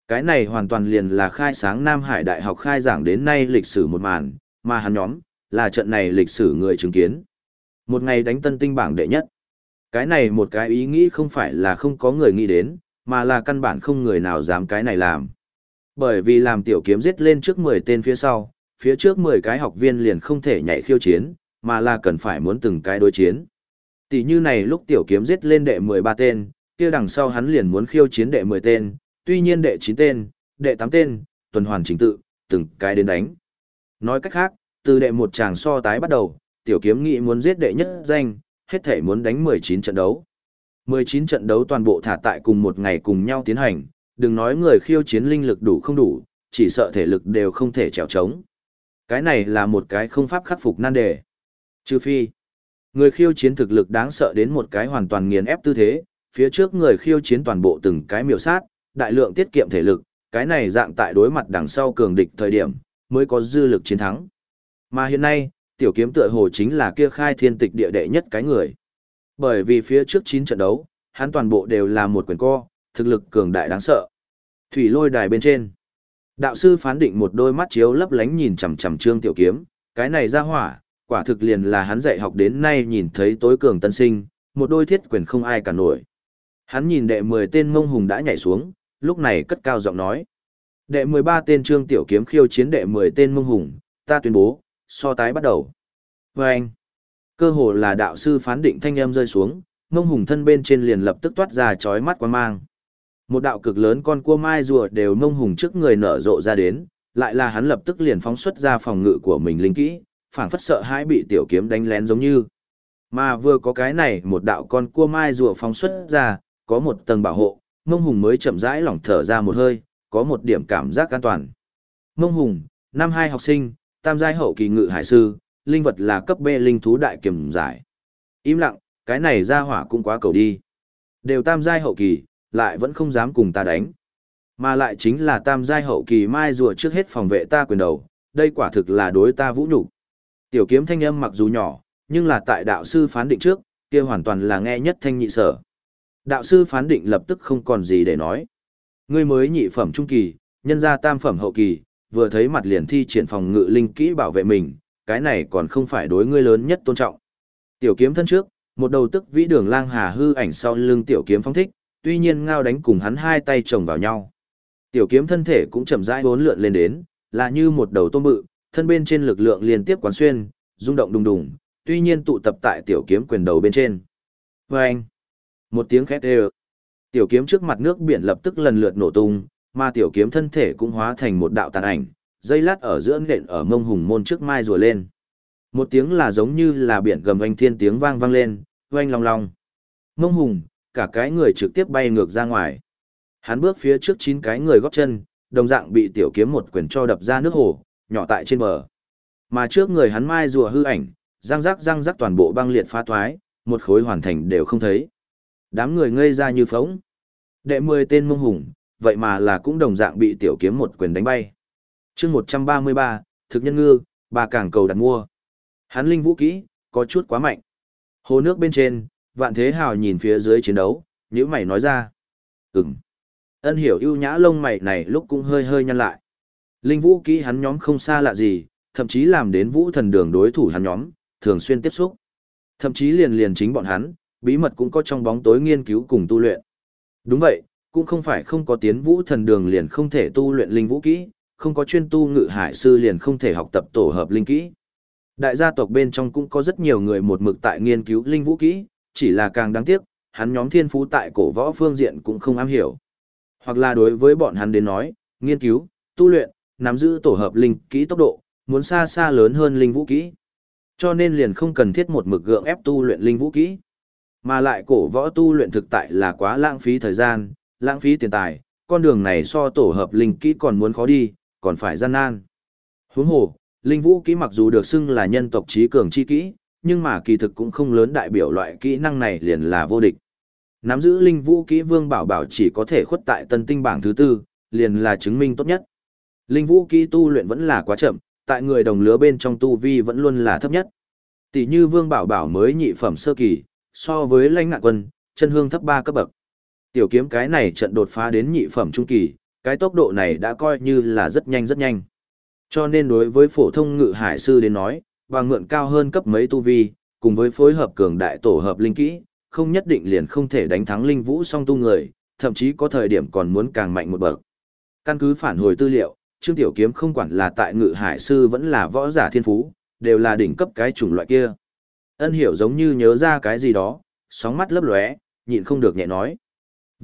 Cái này hoàn toàn liền là khai sáng Nam Hải Đại học khai giảng đến nay lịch sử một màn, mà hắn nhóm, là trận này lịch sử người chứng kiến. Một ngày đánh tân tinh bảng đệ nhất. Cái này một cái ý nghĩ không phải là không có người nghĩ đến, mà là căn bản không người nào dám cái này làm. Bởi vì làm tiểu kiếm giết lên trước 10 tên phía sau, phía trước 10 cái học viên liền không thể nhảy khiêu chiến, mà là cần phải muốn từng cái đối chiến. Tỷ như này lúc tiểu kiếm giết lên đệ 13 tên, kia đằng sau hắn liền muốn khiêu chiến đệ 10 tên, tuy nhiên đệ 9 tên, đệ 8 tên, tuần hoàn chính tự, từng cái đến đánh. Nói cách khác, từ đệ một chàng so tái bắt đầu, tiểu kiếm nghĩ muốn giết đệ nhất danh, hết thể muốn đánh 19 trận đấu. 19 trận đấu toàn bộ thả tại cùng một ngày cùng nhau tiến hành, đừng nói người khiêu chiến linh lực đủ không đủ, chỉ sợ thể lực đều không thể trèo trống. Cái này là một cái không pháp khắc phục nan đề. Trừ phi, Người khiêu chiến thực lực đáng sợ đến một cái hoàn toàn nghiền ép tư thế, phía trước người khiêu chiến toàn bộ từng cái miểu sát, đại lượng tiết kiệm thể lực, cái này dạng tại đối mặt đằng sau cường địch thời điểm, mới có dư lực chiến thắng. Mà hiện nay, tiểu kiếm tựa hồ chính là kia khai thiên tịch địa đệ nhất cái người. Bởi vì phía trước 9 trận đấu, hắn toàn bộ đều là một quyền co, thực lực cường đại đáng sợ. Thủy lôi đài bên trên. Đạo sư phán định một đôi mắt chiếu lấp lánh nhìn chằm chằm Trương Tiểu Kiếm, cái này ra hỏa, quả thực liền là hắn dạy học đến nay nhìn thấy tối cường tân sinh, một đôi thiết quyền không ai cả nổi. Hắn nhìn đệ 10 tên ngông hùng đã nhảy xuống, lúc này cất cao giọng nói. Đệ 13 tên Trương Tiểu Kiếm khiêu chiến đệ 10 tên ngông hùng, ta tuyên bố, so tái bắt đầu. Và anh, cơ hồ là đạo sư phán định thanh âm rơi xuống, ngông hùng thân bên trên liền lập tức toát ra chói mắt quan mang. Một đạo cực lớn con cua mai rùa đều ngông hùng trước người nở rộ ra đến, lại là hắn lập tức liền phóng xuất ra phòng ngự của mình linh kỹ, phảng phất sợ hãi bị tiểu kiếm đánh lén giống như. Mà vừa có cái này một đạo con cua mai rùa phóng xuất ra, có một tầng bảo hộ, ngông hùng mới chậm rãi lỏng thở ra một hơi, có một điểm cảm giác an toàn. Ngông hùng, năm hai học sinh, tam giai hậu kỳ ngự hải sư, linh vật là cấp B linh thú đại kiểm giải. Im lặng, cái này ra hỏa cũng quá cầu đi. Đều tam giai hậu kỳ, lại vẫn không dám cùng ta đánh. Mà lại chính là tam giai hậu kỳ mai rùa trước hết phòng vệ ta quyền đầu, đây quả thực là đối ta vũ nhục. Tiểu kiếm thanh âm mặc dù nhỏ, nhưng là tại đạo sư phán định trước, kia hoàn toàn là nghe nhất thanh nhị sở. Đạo sư phán định lập tức không còn gì để nói. Ngươi mới nhị phẩm trung kỳ, nhân ra tam phẩm hậu kỳ, vừa thấy mặt liền thi triển phòng ngự linh kỹ bảo vệ mình, cái này còn không phải đối ngươi lớn nhất tôn trọng. Tiểu kiếm thân trước, một đầu tức vĩ đường lang hà hư ảnh sau lưng tiểu kiếm phong thích, tuy nhiên ngao đánh cùng hắn hai tay chồng vào nhau. Tiểu kiếm thân thể cũng chậm rãi bốn lượn lên đến, là như một đầu tôm bự, thân bên trên lực lượng liên tiếp quán xuyên, rung động đùng đùng, tuy nhiên tụ tập tại tiểu kiếm quyền đầu bên trên. Và anh, một tiếng khét đều. Tiểu kiếm trước mặt nước biển lập tức lần lượt nổ tung, mà tiểu kiếm thân thể cũng hóa thành một đạo tàn ảnh, dây lát ở giữa nện ở mông hùng môn trước mai rùa lên. Một tiếng là giống như là biển gầm anh thiên tiếng vang vang lên, oanh long long. Mông hùng, cả cái người trực tiếp bay ngược ra ngoài. Hắn bước phía trước chín cái người góp chân, đồng dạng bị tiểu kiếm một quyền cho đập ra nước hồ, nhỏ tại trên bờ. Mà trước người hắn mai rùa hư ảnh, răng rắc răng rắc toàn bộ băng liệt phá thoái, một khối hoàn thành đều không thấy. Đám người ngây ra như phóng. Đệ mười tên mông hùng, vậy mà là cũng đồng dạng bị tiểu kiếm một quyền đánh bay. chương một trăm ba mươi ba thực nhân ngư, bà cảng cầu đặt mua. Hắn linh vũ kỹ, có chút quá mạnh. Hồ nước bên trên, vạn thế hào nhìn phía dưới chiến đấu, nhíu mày nói ra. Ừm. Ân hiểu ưu nhã lông mày này lúc cũng hơi hơi nhăn lại. Linh vũ kỹ hắn nhóm không xa lạ gì, thậm chí làm đến vũ thần đường đối thủ hắn nhóm, thường xuyên tiếp xúc. Thậm chí liền liền chính bọn hắn, bí mật cũng có trong bóng tối nghiên cứu cùng tu luyện. Đúng vậy, cũng không phải không có tiến vũ thần đường liền không thể tu luyện linh vũ kỹ, không có chuyên tu ngự hải sư liền không thể học tập tổ hợp linh kỹ. Đại gia tộc bên trong cũng có rất nhiều người một mực tại nghiên cứu linh vũ kỹ, chỉ là càng đáng tiếc, hắn nhóm thiên phú tại cổ võ phương diện cũng không am hiểu. Hoặc là đối với bọn hắn đến nói, nghiên cứu, tu luyện, nắm giữ tổ hợp linh kỹ tốc độ, muốn xa xa lớn hơn linh vũ kỹ. Cho nên liền không cần thiết một mực gượng ép tu luyện linh vũ kỹ. Mà lại cổ võ tu luyện thực tại là quá lãng phí thời gian, lãng phí tiền tài, con đường này so tổ hợp linh kỹ còn muốn khó đi, còn phải gian nan. Huống hồ, linh vũ kỹ mặc dù được xưng là nhân tộc trí cường chi kỹ, nhưng mà kỳ thực cũng không lớn đại biểu loại kỹ năng này liền là vô địch. Nắm giữ linh vũ kỹ vương bảo bảo chỉ có thể khuất tại tân tinh bảng thứ tư, liền là chứng minh tốt nhất. Linh vũ kỹ tu luyện vẫn là quá chậm, tại người đồng lứa bên trong tu vi vẫn luôn là thấp nhất. Tỷ như vương bảo bảo mới nhị phẩm sơ kỳ, so với lãnh ngạn quân, chân hương thấp ba cấp bậc. Tiểu kiếm cái này trận đột phá đến nhị phẩm trung kỳ, cái tốc độ này đã coi như là rất nhanh rất nhanh. Cho nên đối với phổ thông ngự hải sư đến nói, bằng mượn cao hơn cấp mấy tu vi, cùng với phối hợp cường đại tổ hợp linh kỹ, không nhất định liền không thể đánh thắng linh vũ song tu người, thậm chí có thời điểm còn muốn càng mạnh một bậc. Căn cứ phản hồi tư liệu, Trương Tiểu Kiếm không quản là tại ngự hải sư vẫn là võ giả thiên phú, đều là đỉnh cấp cái chủng loại kia. Ân hiểu giống như nhớ ra cái gì đó, sóng mắt lấp lóe, nhịn không được nhẹ nói.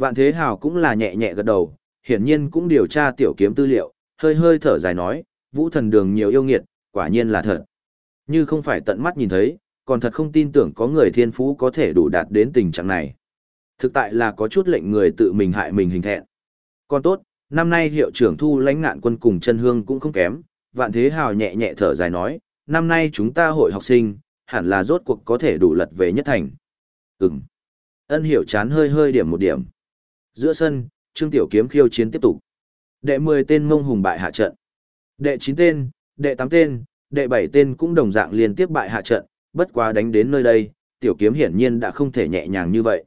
Vạn Thế Hào cũng là nhẹ nhẹ gật đầu, hiển nhiên cũng điều tra Tiểu Kiếm tư liệu, hơi hơi thở dài nói, vũ thần đường nhiều yêu nghiệt, quả nhiên là thật. Như không phải tận mắt nhìn thấy, còn thật không tin tưởng có người thiên phú có thể đủ đạt đến tình trạng này. Thực tại là có chút lệnh người tự mình hại mình hình thẹn. Còn tốt, năm nay hiệu trưởng thu lãnh ngạn quân cùng chân hương cũng không kém, vạn thế hào nhẹ nhẹ thở dài nói, năm nay chúng ta hội học sinh, hẳn là rốt cuộc có thể đủ lật về nhất thành. Ừm. Ân hiểu chán hơi hơi điểm một điểm. Giữa sân, Trương Tiểu Kiếm khiêu chiến tiếp tục. Đệ 10 tên mông hùng bại hạ trận. Đệ 9 tên, đệ 8 tên, đệ 7 tên cũng đồng dạng liên tiếp bại hạ trận, bất quá đánh đến nơi đây, Tiểu Kiếm hiển nhiên đã không thể nhẹ nhàng như vậy.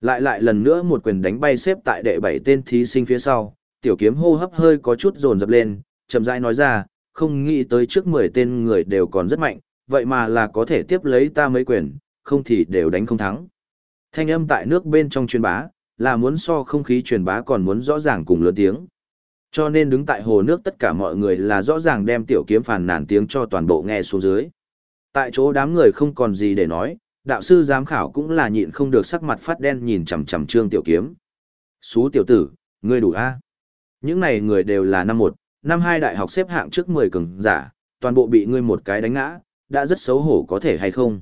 Lại lại lần nữa một quyền đánh bay xếp tại đệ 7 tên thí sinh phía sau, Tiểu Kiếm hô hấp hơi có chút dồn dập lên, chậm rãi nói ra, không nghĩ tới trước 10 tên người đều còn rất mạnh, vậy mà là có thể tiếp lấy ta mấy quyền, không thì đều đánh không thắng. Thanh âm tại nước bên trong truyền bá, là muốn so không khí truyền bá còn muốn rõ ràng cùng lớn tiếng. Cho nên đứng tại hồ nước tất cả mọi người là rõ ràng đem tiểu kiếm phàn nàn tiếng cho toàn bộ nghe xuống dưới. Tại chỗ đám người không còn gì để nói, đạo sư giám khảo cũng là nhịn không được sắc mặt phát đen nhìn chằm chằm trương tiểu kiếm. Xú tiểu tử, ngươi đủ a Những này người đều là năm một, năm hai đại học xếp hạng trước 10 cường giả, toàn bộ bị ngươi một cái đánh ngã, đã rất xấu hổ có thể hay không.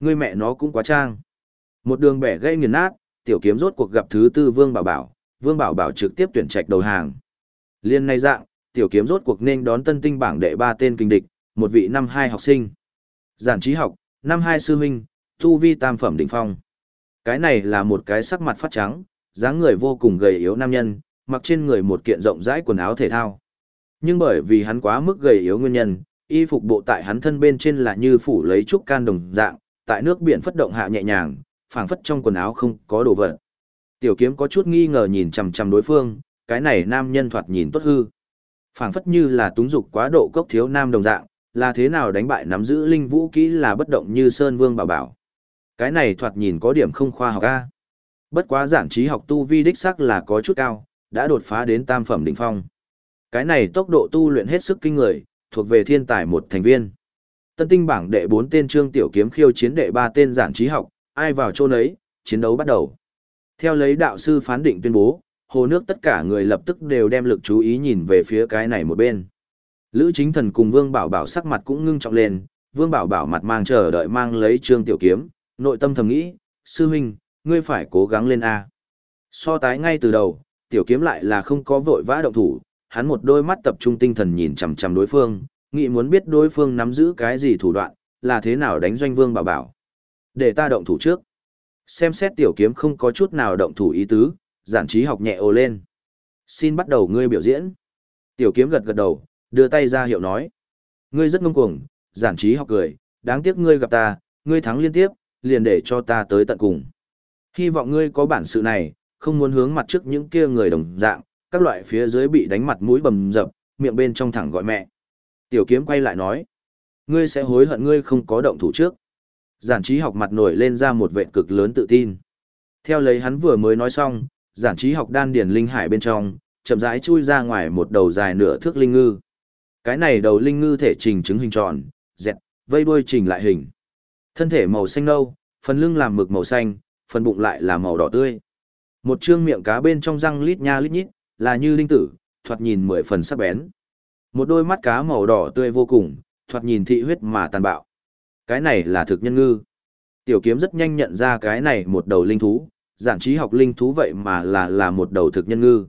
Ngươi mẹ nó cũng quá trang. Một đường bẻ gây nghiền nát, tiểu kiếm rốt cuộc gặp thứ tư Vương Bảo Bảo, Vương Bảo Bảo trực tiếp tuyển trạch đầu hàng. Liên nay dạng, tiểu kiếm rốt cuộc nên đón tân tinh bảng đệ ba tên kinh địch, một vị năm hai học sinh. Giản trí học, năm hai sư huynh, tu vi tam phẩm đỉnh phong. Cái này là một cái sắc mặt phát trắng, dáng người vô cùng gầy yếu nam nhân, mặc trên người một kiện rộng rãi quần áo thể thao. Nhưng bởi vì hắn quá mức gầy yếu nguyên nhân, y phục bộ tại hắn thân bên trên là như phủ lấy trúc can đồng dạng, tại nước biển phất động hạ nhẹ nhàng, phảng phất trong quần áo không có đồ vật. Tiểu kiếm có chút nghi ngờ nhìn chằm chằm đối phương, cái này nam nhân thoạt nhìn tốt hư. phảng phất như là túng dục quá độ cốc thiếu nam đồng dạng, là thế nào đánh bại nắm giữ linh vũ kỹ là bất động như Sơn Vương bảo bảo. Cái này thoạt nhìn có điểm không khoa học a. Bất quá giản trí học tu vi đích sắc là có chút cao, đã đột phá đến tam phẩm đỉnh phong. Cái này tốc độ tu luyện hết sức kinh người, thuộc về thiên tài một thành viên. Tân tinh bảng đệ 4 tên Trương Tiểu Kiếm khiêu chiến đệ 3 tên giản trí học, ai vào chỗ nấy, chiến đấu bắt đầu. Theo lấy đạo sư phán định tuyên bố, hồ nước tất cả người lập tức đều đem lực chú ý nhìn về phía cái này một bên. Lữ chính thần cùng Vương Bảo Bảo sắc mặt cũng ngưng trọng lên, Vương Bảo Bảo mặt mang chờ đợi mang lấy trương tiểu kiếm, nội tâm thầm nghĩ, sư huynh, ngươi phải cố gắng lên A. So tái ngay từ đầu, tiểu kiếm lại là không có vội vã động thủ, hắn một đôi mắt tập trung tinh thần nhìn chằm chằm đối phương, nghĩ muốn biết đối phương nắm giữ cái gì thủ đoạn, là thế nào đánh doanh Vương Bảo Bảo. Để ta động thủ trước. Xem xét tiểu kiếm không có chút nào động thủ ý tứ, giản trí học nhẹ ồ lên. Xin bắt đầu ngươi biểu diễn. Tiểu kiếm gật gật đầu, đưa tay ra hiệu nói. Ngươi rất ngông cuồng, giản trí học cười, đáng tiếc ngươi gặp ta, ngươi thắng liên tiếp, liền để cho ta tới tận cùng. Hy vọng ngươi có bản sự này, không muốn hướng mặt trước những kia người đồng dạng, các loại phía dưới bị đánh mặt mũi bầm dập, miệng bên trong thẳng gọi mẹ. Tiểu kiếm quay lại nói, ngươi sẽ hối hận ngươi không có động thủ trước. Giản trí học mặt nổi lên ra một vệ cực lớn tự tin. Theo lấy hắn vừa mới nói xong, giản trí học đan điền linh hải bên trong, chậm rãi chui ra ngoài một đầu dài nửa thước linh ngư. Cái này đầu linh ngư thể trình chứng hình tròn, dẹt, vây đuôi trình lại hình. Thân thể màu xanh nâu, phần lưng làm mực màu xanh, phần bụng lại là màu đỏ tươi. Một trương miệng cá bên trong răng lít nha lít nhít, là như linh tử, thoạt nhìn mười phần sắc bén. Một đôi mắt cá màu đỏ tươi vô cùng, thoạt nhìn thị huyết mà tàn bạo. Cái này là thực nhân ngư. Tiểu kiếm rất nhanh nhận ra cái này một đầu linh thú, giản trí học linh thú vậy mà là là một đầu thực nhân ngư.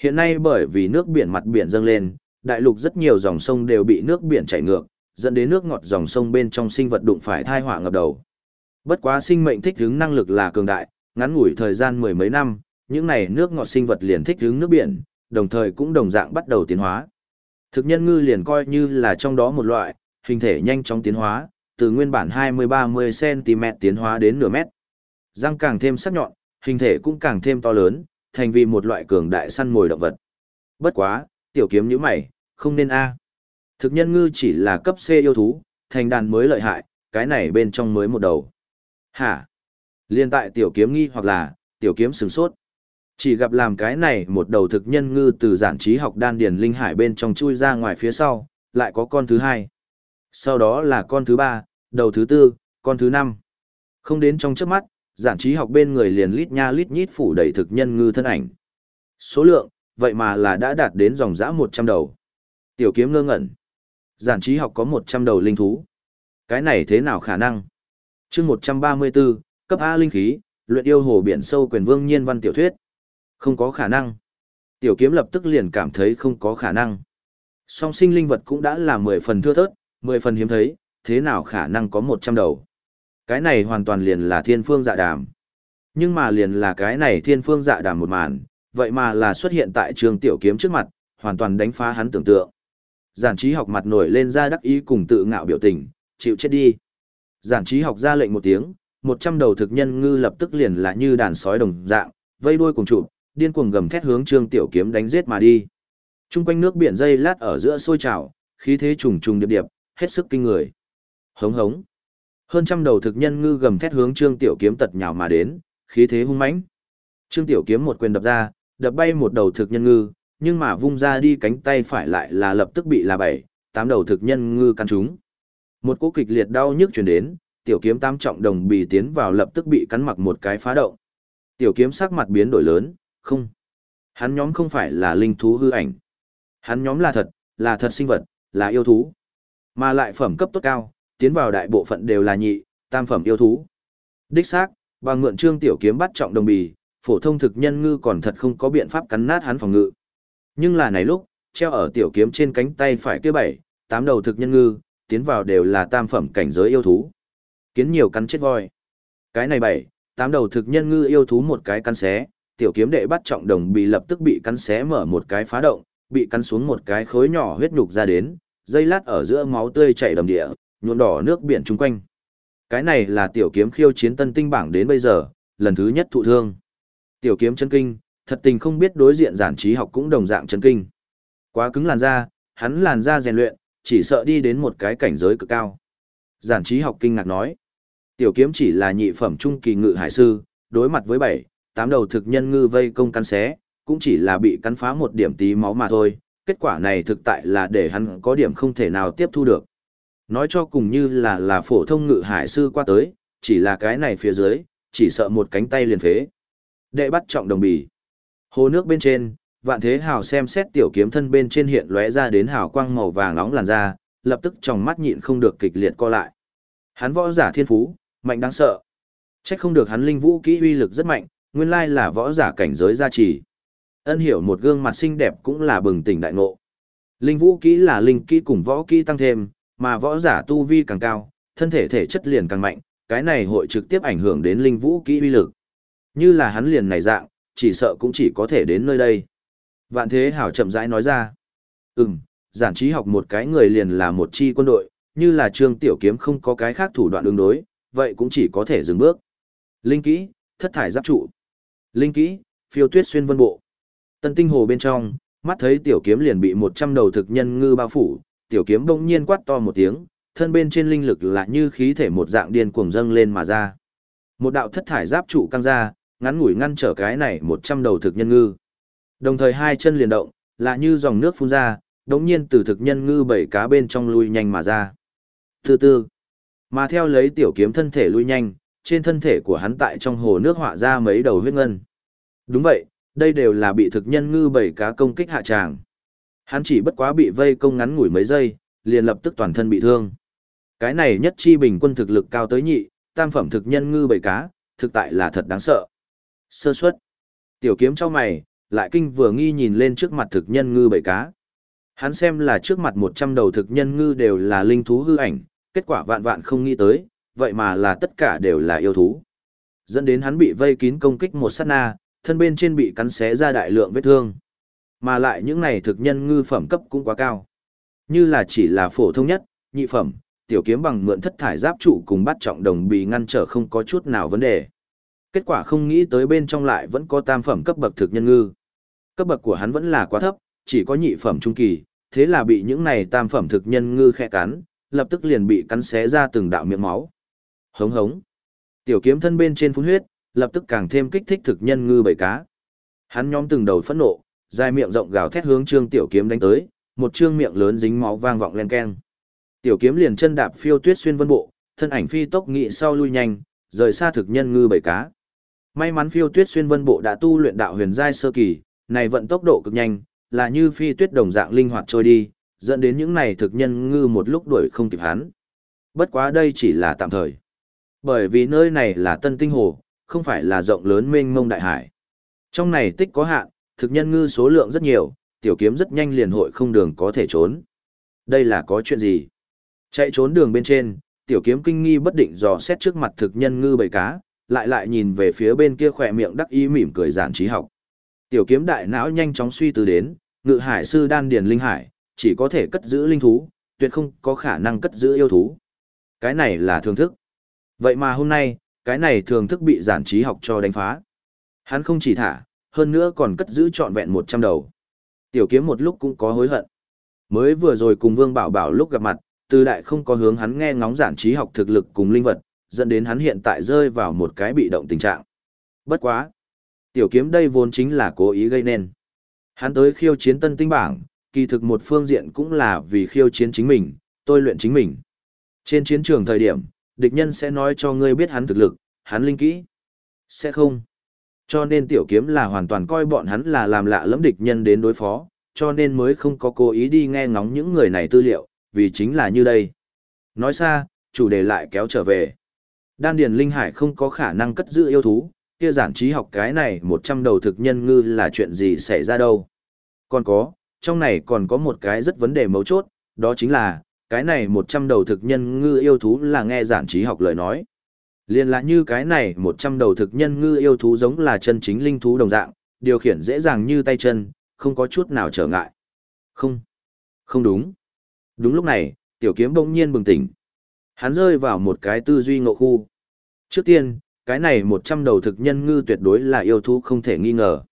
Hiện nay bởi vì nước biển mặt biển dâng lên, đại lục rất nhiều dòng sông đều bị nước biển chảy ngược, dẫn đến nước ngọt dòng sông bên trong sinh vật đụng phải thai họa ngập đầu. Bất quá sinh mệnh thích ứng năng lực là cường đại, ngắn ngủi thời gian mười mấy năm, những này nước ngọt sinh vật liền thích ứng nước biển, đồng thời cũng đồng dạng bắt đầu tiến hóa. Thực nhân ngư liền coi như là trong đó một loại, hình thể nhanh chóng tiến hóa, từ nguyên bản 20-30 cm tiến hóa đến nửa mét. Răng càng thêm sắc nhọn, hình thể cũng càng thêm to lớn, thành vì một loại cường đại săn mồi động vật. Bất quá, tiểu kiếm như mày, không nên A. À. Thực nhân ngư chỉ là cấp C yêu thú, thành đàn mới lợi hại, cái này bên trong mới một đầu. Hả? Liên tại tiểu kiếm nghi hoặc là, tiểu kiếm sừng sốt. Chỉ gặp làm cái này một đầu thực nhân ngư từ giản trí học đan điền linh hải bên trong chui ra ngoài phía sau, lại có con thứ hai. Sau đó là con thứ ba, đầu thứ tư, con thứ năm. Không đến trong trước mắt, giản trí học bên người liền lít nha lít nhít phủ đầy thực nhân ngư thân ảnh. Số lượng, vậy mà là đã đạt đến dòng dã 100 đầu. Tiểu kiếm ngơ ngẩn. Giản trí học có 100 đầu linh thú. Cái này thế nào khả năng? chương 134, cấp A linh khí, luyện yêu hồ biển sâu quyền vương nhiên văn tiểu thuyết. Không có khả năng. Tiểu kiếm lập tức liền cảm thấy không có khả năng. Song sinh linh vật cũng đã là 10 phần thưa thớt, 10 phần hiếm thấy, thế nào khả năng có 100 đầu. Cái này hoàn toàn liền là thiên phương dạ đàm. Nhưng mà liền là cái này thiên phương dạ đàm một màn, vậy mà là xuất hiện tại trường tiểu kiếm trước mặt, hoàn toàn đánh phá hắn tưởng tượng. Giản trí học mặt nổi lên ra đắc ý cùng tự ngạo biểu tình, chịu chết đi. Giản trí học ra lệnh một tiếng, một trăm đầu thực nhân ngư lập tức liền là như đàn sói đồng dạng, vây đuôi cùng trụ, điên cuồng gầm thét hướng trương tiểu kiếm đánh giết mà đi. Trung quanh nước biển dây lát ở giữa sôi trào, khí thế trùng trùng điệp điệp, hết sức kinh người. Hống hống. Hơn trăm đầu thực nhân ngư gầm thét hướng trương tiểu kiếm tật nhào mà đến, khí thế hung mãnh. Trương tiểu kiếm một quyền đập ra, đập bay một đầu thực nhân ngư, nhưng mà vung ra đi cánh tay phải lại là lập tức bị là bảy, tám đầu thực nhân ngư căn trúng. Một cú kịch liệt đau nhức truyền đến, tiểu kiếm tam trọng đồng bì tiến vào lập tức bị cắn mặc một cái phá động. Tiểu kiếm sắc mặt biến đổi lớn, không. Hắn nhóm không phải là linh thú hư ảnh. Hắn nhóm là thật, là thật sinh vật, là yêu thú. Mà lại phẩm cấp tốt cao, tiến vào đại bộ phận đều là nhị, tam phẩm yêu thú. Đích xác, bằng mượn trương tiểu kiếm bắt trọng đồng bì, phổ thông thực nhân ngư còn thật không có biện pháp cắn nát hắn phòng ngự. Nhưng là này lúc, treo ở tiểu kiếm trên cánh tay phải kia bảy, tám đầu thực nhân ngư, tiến vào đều là tam phẩm cảnh giới yêu thú. Kiến nhiều cắn chết voi. Cái này bảy, tám đầu thực nhân ngư yêu thú một cái cắn xé, tiểu kiếm đệ bắt trọng đồng bị lập tức bị cắn xé mở một cái phá động, bị cắn xuống một cái khối nhỏ huyết nhục ra đến, dây lát ở giữa máu tươi chảy đầm địa, nhuộm đỏ nước biển chung quanh. Cái này là tiểu kiếm khiêu chiến tân tinh bảng đến bây giờ, lần thứ nhất thụ thương. Tiểu kiếm chân kinh, thật tình không biết đối diện giản trí học cũng đồng dạng chân kinh. Quá cứng làn da, hắn làn da rèn luyện, chỉ sợ đi đến một cái cảnh giới cực cao. Giản trí học kinh ngạc nói, tiểu kiếm chỉ là nhị phẩm trung kỳ ngự hải sư, đối mặt với bảy, tám đầu thực nhân ngư vây công cắn xé, cũng chỉ là bị cắn phá một điểm tí máu mà thôi, kết quả này thực tại là để hắn có điểm không thể nào tiếp thu được. Nói cho cùng như là là phổ thông ngự hải sư qua tới, chỉ là cái này phía dưới, chỉ sợ một cánh tay liền phế. Đệ bắt trọng đồng bì. Hồ nước bên trên, vạn thế hào xem xét tiểu kiếm thân bên trên hiện lóe ra đến hào quang màu vàng nóng làn ra lập tức trong mắt nhịn không được kịch liệt co lại. Hắn võ giả thiên phú, mạnh đáng sợ. Trách không được hắn linh vũ kỹ uy lực rất mạnh, nguyên lai là võ giả cảnh giới gia trì. Ân hiểu một gương mặt xinh đẹp cũng là bừng tỉnh đại ngộ. Linh vũ kỹ là linh kỹ cùng võ kỹ tăng thêm, mà võ giả tu vi càng cao, thân thể thể chất liền càng mạnh, cái này hội trực tiếp ảnh hưởng đến linh vũ kỹ uy lực. Như là hắn liền này dạng, chỉ sợ cũng chỉ có thể đến nơi đây. Vạn thế hảo chậm rãi nói ra. Ừm, giản trí học một cái người liền là một chi quân đội, như là trương tiểu kiếm không có cái khác thủ đoạn ứng đối, vậy cũng chỉ có thể dừng bước. Linh kỹ, thất thải giáp trụ. Linh kỹ, phiêu tuyết xuyên vân bộ. Tân tinh hồ bên trong, mắt thấy tiểu kiếm liền bị một trăm đầu thực nhân ngư bao phủ, tiểu kiếm bỗng nhiên quát to một tiếng, thân bên trên linh lực lại như khí thể một dạng điên cuồng dâng lên mà ra. Một đạo thất thải giáp trụ căng ra, ngắn ngủi ngăn trở cái này một trăm đầu thực nhân ngư. Đồng thời hai chân liền động, lạ như dòng nước phun ra, đống nhiên từ thực nhân ngư bảy cá bên trong lui nhanh mà ra. Từ từ, mà theo lấy tiểu kiếm thân thể lui nhanh, trên thân thể của hắn tại trong hồ nước họa ra mấy đầu huyết ngân. Đúng vậy, đây đều là bị thực nhân ngư bảy cá công kích hạ tràng. Hắn chỉ bất quá bị vây công ngắn ngủi mấy giây, liền lập tức toàn thân bị thương. Cái này nhất chi bình quân thực lực cao tới nhị, tam phẩm thực nhân ngư bảy cá, thực tại là thật đáng sợ. Sơ suất. Tiểu kiếm cho mày, lại kinh vừa nghi nhìn lên trước mặt thực nhân ngư bảy cá. Hắn xem là trước mặt 100 đầu thực nhân ngư đều là linh thú hư ảnh, kết quả vạn vạn không nghĩ tới, vậy mà là tất cả đều là yêu thú. Dẫn đến hắn bị vây kín công kích một sát na, thân bên trên bị cắn xé ra đại lượng vết thương. Mà lại những này thực nhân ngư phẩm cấp cũng quá cao. Như là chỉ là phổ thông nhất, nhị phẩm, tiểu kiếm bằng mượn thất thải giáp trụ cùng bắt trọng đồng bị ngăn trở không có chút nào vấn đề. Kết quả không nghĩ tới bên trong lại vẫn có tam phẩm cấp bậc thực nhân ngư. Cấp bậc của hắn vẫn là quá thấp, chỉ có nhị phẩm trung kỳ, thế là bị những này tam phẩm thực nhân ngư khẽ cắn, lập tức liền bị cắn xé ra từng đạo miệng máu. Hống hống. Tiểu kiếm thân bên trên phun huyết, lập tức càng thêm kích thích thực nhân ngư bảy cá. Hắn nhóm từng đầu phẫn nộ, dài miệng rộng gào thét hướng Trương Tiểu Kiếm đánh tới, một trương miệng lớn dính máu vang vọng len keng. Tiểu Kiếm liền chân đạp phiêu tuyết xuyên vân bộ, thân ảnh phi tốc nghị sau lui nhanh, rời xa thực nhân ngư bảy cá. May mắn phiêu tuyết xuyên vân bộ đã tu luyện đạo huyền giai sơ kỳ, này vận tốc độ cực nhanh, là như phi tuyết đồng dạng linh hoạt trôi đi, dẫn đến những này thực nhân ngư một lúc đuổi không kịp hắn. Bất quá đây chỉ là tạm thời. Bởi vì nơi này là tân tinh hồ, không phải là rộng lớn mênh mông đại hải. Trong này tích có hạn, thực nhân ngư số lượng rất nhiều, tiểu kiếm rất nhanh liền hội không đường có thể trốn. Đây là có chuyện gì? Chạy trốn đường bên trên, tiểu kiếm kinh nghi bất định dò xét trước mặt thực nhân ngư bầy cá, lại lại nhìn về phía bên kia khỏe miệng đắc ý mỉm cười giản trí học. Tiểu kiếm đại não nhanh chóng suy tư đến, ngự hải sư đan điền linh hải, chỉ có thể cất giữ linh thú, tuyệt không có khả năng cất giữ yêu thú. Cái này là thường thức. Vậy mà hôm nay, cái này thường thức bị giản trí học cho đánh phá. Hắn không chỉ thả, hơn nữa còn cất giữ trọn vẹn 100 đầu. Tiểu kiếm một lúc cũng có hối hận. Mới vừa rồi cùng Vương Bảo Bảo lúc gặp mặt, từ đại không có hướng hắn nghe ngóng giản trí học thực lực cùng linh vật, dẫn đến hắn hiện tại rơi vào một cái bị động tình trạng. Bất quá. Tiểu kiếm đây vốn chính là cố ý gây nên. Hắn tới khiêu chiến tân tinh bảng, kỳ thực một phương diện cũng là vì khiêu chiến chính mình, tôi luyện chính mình. Trên chiến trường thời điểm, địch nhân sẽ nói cho ngươi biết hắn thực lực, hắn linh kỹ. Sẽ không. Cho nên tiểu kiếm là hoàn toàn coi bọn hắn là làm lạ lẫm địch nhân đến đối phó, cho nên mới không có cố ý đi nghe ngóng những người này tư liệu, vì chính là như đây. Nói xa, chủ đề lại kéo trở về. Đan điền linh hải không có khả năng cất giữ yêu thú, kia giản trí học cái này một trăm đầu thực nhân ngư là chuyện gì xảy ra đâu. Còn có, trong này còn có một cái rất vấn đề mấu chốt, đó chính là, cái này một trăm đầu thực nhân ngư yêu thú là nghe giản trí học lời nói. Liên là như cái này một trăm đầu thực nhân ngư yêu thú giống là chân chính linh thú đồng dạng, điều khiển dễ dàng như tay chân, không có chút nào trở ngại. Không, không đúng. Đúng lúc này, tiểu kiếm bỗng nhiên bừng tỉnh. Hắn rơi vào một cái tư duy ngộ khu. Trước tiên, cái này một trăm đầu thực nhân ngư tuyệt đối là yêu thú không thể nghi ngờ.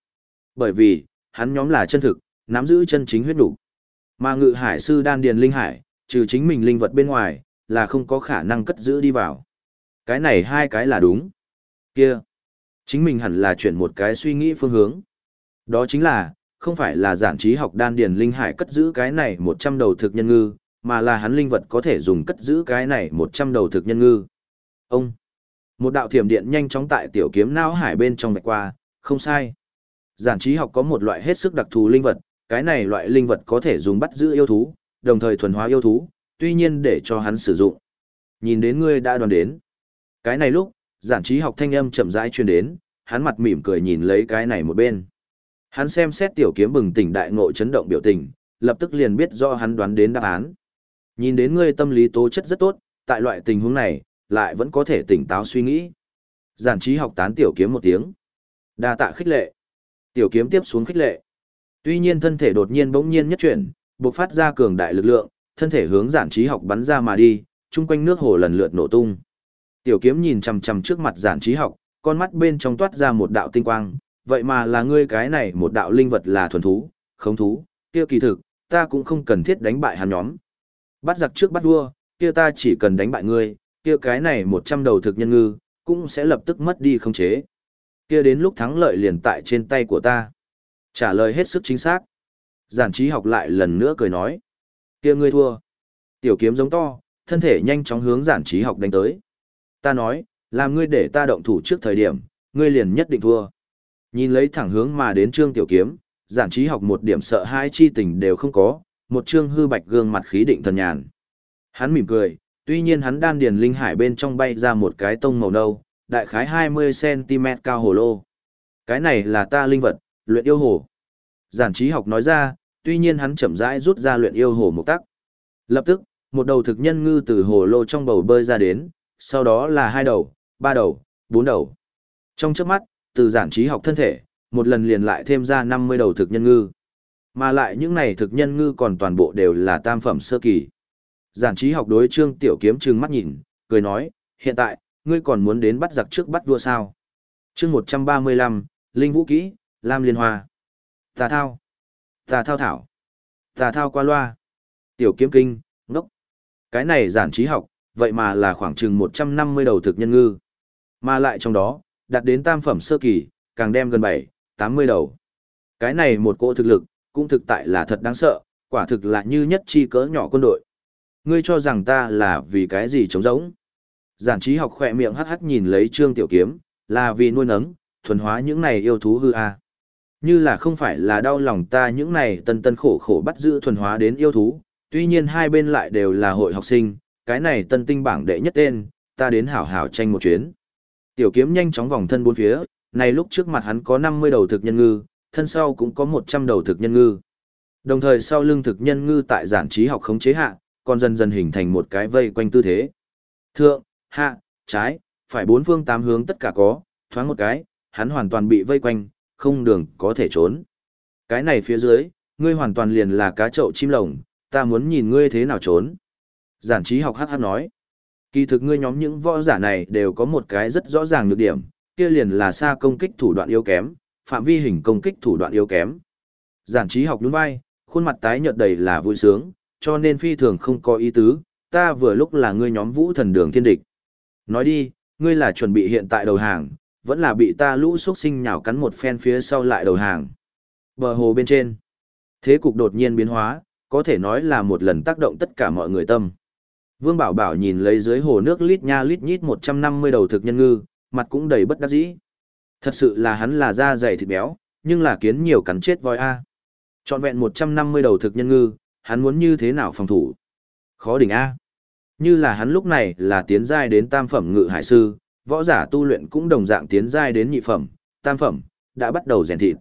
Bởi vì, hắn nhóm là chân thực, nắm giữ chân chính huyết đủ. Mà ngự hải sư đan điền linh hải, trừ chính mình linh vật bên ngoài, là không có khả năng cất giữ đi vào. Cái này hai cái là đúng. Kia, chính mình hẳn là chuyển một cái suy nghĩ phương hướng. Đó chính là, không phải là giản trí học đan điền linh hải cất giữ cái này một trăm đầu thực nhân ngư, mà là hắn linh vật có thể dùng cất giữ cái này một trăm đầu thực nhân ngư. Ông, một đạo thiểm điện nhanh chóng tại tiểu kiếm não hải bên trong vạch qua, không sai. Giản trí học có một loại hết sức đặc thù linh vật, cái này loại linh vật có thể dùng bắt giữ yêu thú, đồng thời thuần hóa yêu thú, tuy nhiên để cho hắn sử dụng. Nhìn đến ngươi đã đoàn đến. Cái này lúc, giản trí học thanh âm chậm rãi truyền đến, hắn mặt mỉm cười nhìn lấy cái này một bên. Hắn xem xét tiểu kiếm bừng tỉnh đại ngộ chấn động biểu tình, lập tức liền biết do hắn đoán đến đáp án. Nhìn đến ngươi tâm lý tố chất rất tốt, tại loại tình huống này, lại vẫn có thể tỉnh táo suy nghĩ. Giản trí học tán tiểu kiếm một tiếng. đa tạ khích lệ. Tiểu kiếm tiếp xuống khích lệ. Tuy nhiên thân thể đột nhiên bỗng nhiên nhất chuyển, bộc phát ra cường đại lực lượng, thân thể hướng giản trí học bắn ra mà đi, chung quanh nước hồ lần lượt nổ tung. Tiểu kiếm nhìn chằm chằm trước mặt giản trí học, con mắt bên trong toát ra một đạo tinh quang, vậy mà là ngươi cái này một đạo linh vật là thuần thú, không thú, kia kỳ thực, ta cũng không cần thiết đánh bại hắn nhóm. Bắt giặc trước bắt vua, kia ta chỉ cần đánh bại ngươi, kia cái này một trăm đầu thực nhân ngư, cũng sẽ lập tức mất đi không chế. Kia đến lúc thắng lợi liền tại trên tay của ta. Trả lời hết sức chính xác. Giản trí học lại lần nữa cười nói. kia ngươi thua. Tiểu kiếm giống to, thân thể nhanh chóng hướng giản trí học đánh tới. Ta nói, làm ngươi để ta động thủ trước thời điểm, ngươi liền nhất định thua. Nhìn lấy thẳng hướng mà đến trương tiểu kiếm, giản trí học một điểm sợ hai chi tình đều không có, một trương hư bạch gương mặt khí định thần nhàn. Hắn mỉm cười, tuy nhiên hắn đan điền linh hải bên trong bay ra một cái tông màu nâu, đại khái 20cm cao hồ lô. Cái này là ta linh vật, luyện yêu hồ. Giản trí học nói ra, tuy nhiên hắn chậm rãi rút ra luyện yêu hồ một tắc. Lập tức, một đầu thực nhân ngư từ hồ lô trong bầu bơi ra đến, sau đó là hai đầu, ba đầu, bốn đầu. Trong trước mắt, từ giản trí học thân thể, một lần liền lại thêm ra 50 đầu thực nhân ngư. Mà lại những này thực nhân ngư còn toàn bộ đều là tam phẩm sơ kỳ. Giản trí học đối trương tiểu kiếm trừng mắt nhìn, cười nói, hiện tại, ngươi còn muốn đến bắt giặc trước bắt vua sao. chương 135, Linh Vũ Kỹ, Lam Liên Hoa. Tà thao. Tà thao thảo. Tà thao qua loa. Tiểu kiếm kinh, ngốc. Cái này giản trí học, vậy mà là khoảng chừng 150 đầu thực nhân ngư. Mà lại trong đó, đạt đến tam phẩm sơ kỳ, càng đem gần 7, 80 đầu. Cái này một cỗ thực lực, cũng thực tại là thật đáng sợ, quả thực là như nhất chi cỡ nhỏ quân đội. Ngươi cho rằng ta là vì cái gì trống rỗng? Giản trí học khỏe miệng hắc hắc nhìn lấy trương tiểu kiếm, là vì nuôi nấng, thuần hóa những này yêu thú hư a. Như là không phải là đau lòng ta những này tân tân khổ khổ bắt giữ thuần hóa đến yêu thú, tuy nhiên hai bên lại đều là hội học sinh, cái này tân tinh bảng đệ nhất tên, ta đến hảo hảo tranh một chuyến. Tiểu kiếm nhanh chóng vòng thân bốn phía, này lúc trước mặt hắn có 50 đầu thực nhân ngư, thân sau cũng có 100 đầu thực nhân ngư. Đồng thời sau lưng thực nhân ngư tại giản trí học khống chế hạ, còn dần dần hình thành một cái vây quanh tư thế. Thượng, hạ, trái, phải bốn phương tám hướng tất cả có, thoáng một cái, hắn hoàn toàn bị vây quanh, không đường có thể trốn. Cái này phía dưới, ngươi hoàn toàn liền là cá chậu chim lồng, ta muốn nhìn ngươi thế nào trốn. Giản trí học hát hát nói. Kỳ thực ngươi nhóm những võ giả này đều có một cái rất rõ ràng nhược điểm, kia liền là xa công kích thủ đoạn yếu kém, phạm vi hình công kích thủ đoạn yếu kém. Giản trí học đúng vai, khuôn mặt tái nhợt đầy là vui sướng, cho nên phi thường không có ý tứ, ta vừa lúc là ngươi nhóm vũ thần đường thiên địch. Nói đi, ngươi là chuẩn bị hiện tại đầu hàng, vẫn là bị ta lũ xuất sinh nhào cắn một phen phía sau lại đầu hàng. Bờ hồ bên trên, thế cục đột nhiên biến hóa, có thể nói là một lần tác động tất cả mọi người tâm. Vương Bảo Bảo nhìn lấy dưới hồ nước lít nha lít nhít 150 đầu thực nhân ngư, mặt cũng đầy bất đắc dĩ. Thật sự là hắn là da dày thịt béo, nhưng là kiến nhiều cắn chết voi A. Chọn vẹn 150 đầu thực nhân ngư, hắn muốn như thế nào phòng thủ? Khó đỉnh A. Như là hắn lúc này là tiến giai đến tam phẩm ngự hải sư, võ giả tu luyện cũng đồng dạng tiến giai đến nhị phẩm, tam phẩm, đã bắt đầu rèn thịt.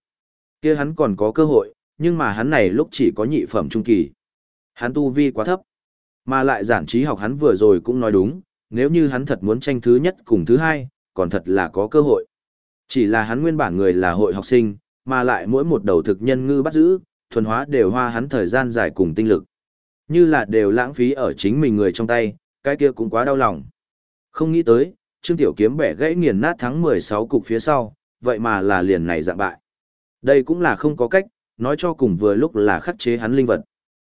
kia hắn còn có cơ hội, nhưng mà hắn này lúc chỉ có nhị phẩm trung kỳ. Hắn tu vi quá thấp. Mà lại giản trí học hắn vừa rồi cũng nói đúng, nếu như hắn thật muốn tranh thứ nhất cùng thứ hai, còn thật là có cơ hội. Chỉ là hắn nguyên bản người là hội học sinh, mà lại mỗi một đầu thực nhân ngư bắt giữ, thuần hóa đều hoa hắn thời gian dài cùng tinh lực. Như là đều lãng phí ở chính mình người trong tay, cái kia cũng quá đau lòng. Không nghĩ tới, Trương Tiểu Kiếm bẻ gãy nghiền nát thắng 16 cục phía sau, vậy mà là liền này dạng bại. Đây cũng là không có cách, nói cho cùng vừa lúc là khắc chế hắn linh vật.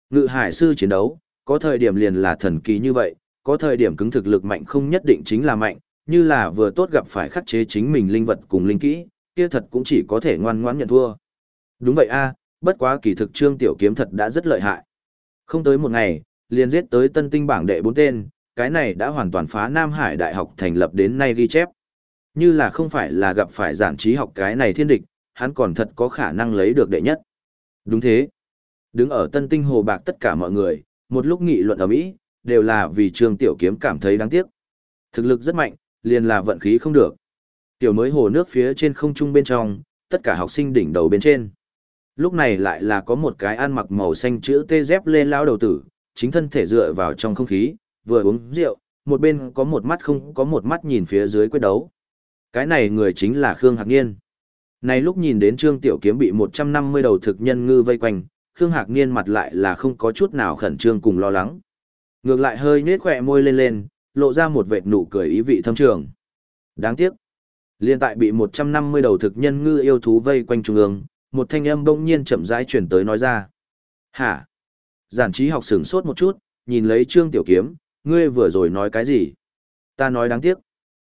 Ngự hải sư chiến đấu, có thời điểm liền là thần kỳ như vậy, có thời điểm cứng thực lực mạnh không nhất định chính là mạnh, như là vừa tốt gặp phải khắc chế chính mình linh vật cùng linh kỹ, kia thật cũng chỉ có thể ngoan ngoãn nhận thua. Đúng vậy a, bất quá kỳ thực Trương Tiểu Kiếm thật đã rất lợi hại. Không tới một ngày, liền giết tới tân tinh bảng đệ bốn tên, cái này đã hoàn toàn phá Nam Hải Đại học thành lập đến nay ghi chép. Như là không phải là gặp phải giản trí học cái này thiên địch, hắn còn thật có khả năng lấy được đệ nhất. Đúng thế. Đứng ở tân tinh hồ bạc tất cả mọi người, một lúc nghị luận ở Mỹ, đều là vì Trương Tiểu Kiếm cảm thấy đáng tiếc. Thực lực rất mạnh, liền là vận khí không được. Tiểu mới hồ nước phía trên không trung bên trong, tất cả học sinh đỉnh đầu bên trên. Lúc này lại là có một cái ăn mặc màu xanh chữ tê dép lên lao đầu tử, chính thân thể dựa vào trong không khí, vừa uống rượu, một bên có một mắt không có một mắt nhìn phía dưới quyết đấu. Cái này người chính là Khương Hạc Niên. Này lúc nhìn đến Trương Tiểu Kiếm bị 150 đầu thực nhân ngư vây quanh, Khương Hạc Niên mặt lại là không có chút nào khẩn trương cùng lo lắng. Ngược lại hơi nhếch khỏe môi lên lên, lộ ra một vệt nụ cười ý vị thâm trường. Đáng tiếc. Liên tại bị 150 đầu thực nhân ngư yêu thú vây quanh trung ương, một thanh âm bỗng nhiên chậm rãi chuyển tới nói ra. Hả? Giản trí học sửng sốt một chút, nhìn lấy Trương Tiểu Kiếm, ngươi vừa rồi nói cái gì? Ta nói đáng tiếc.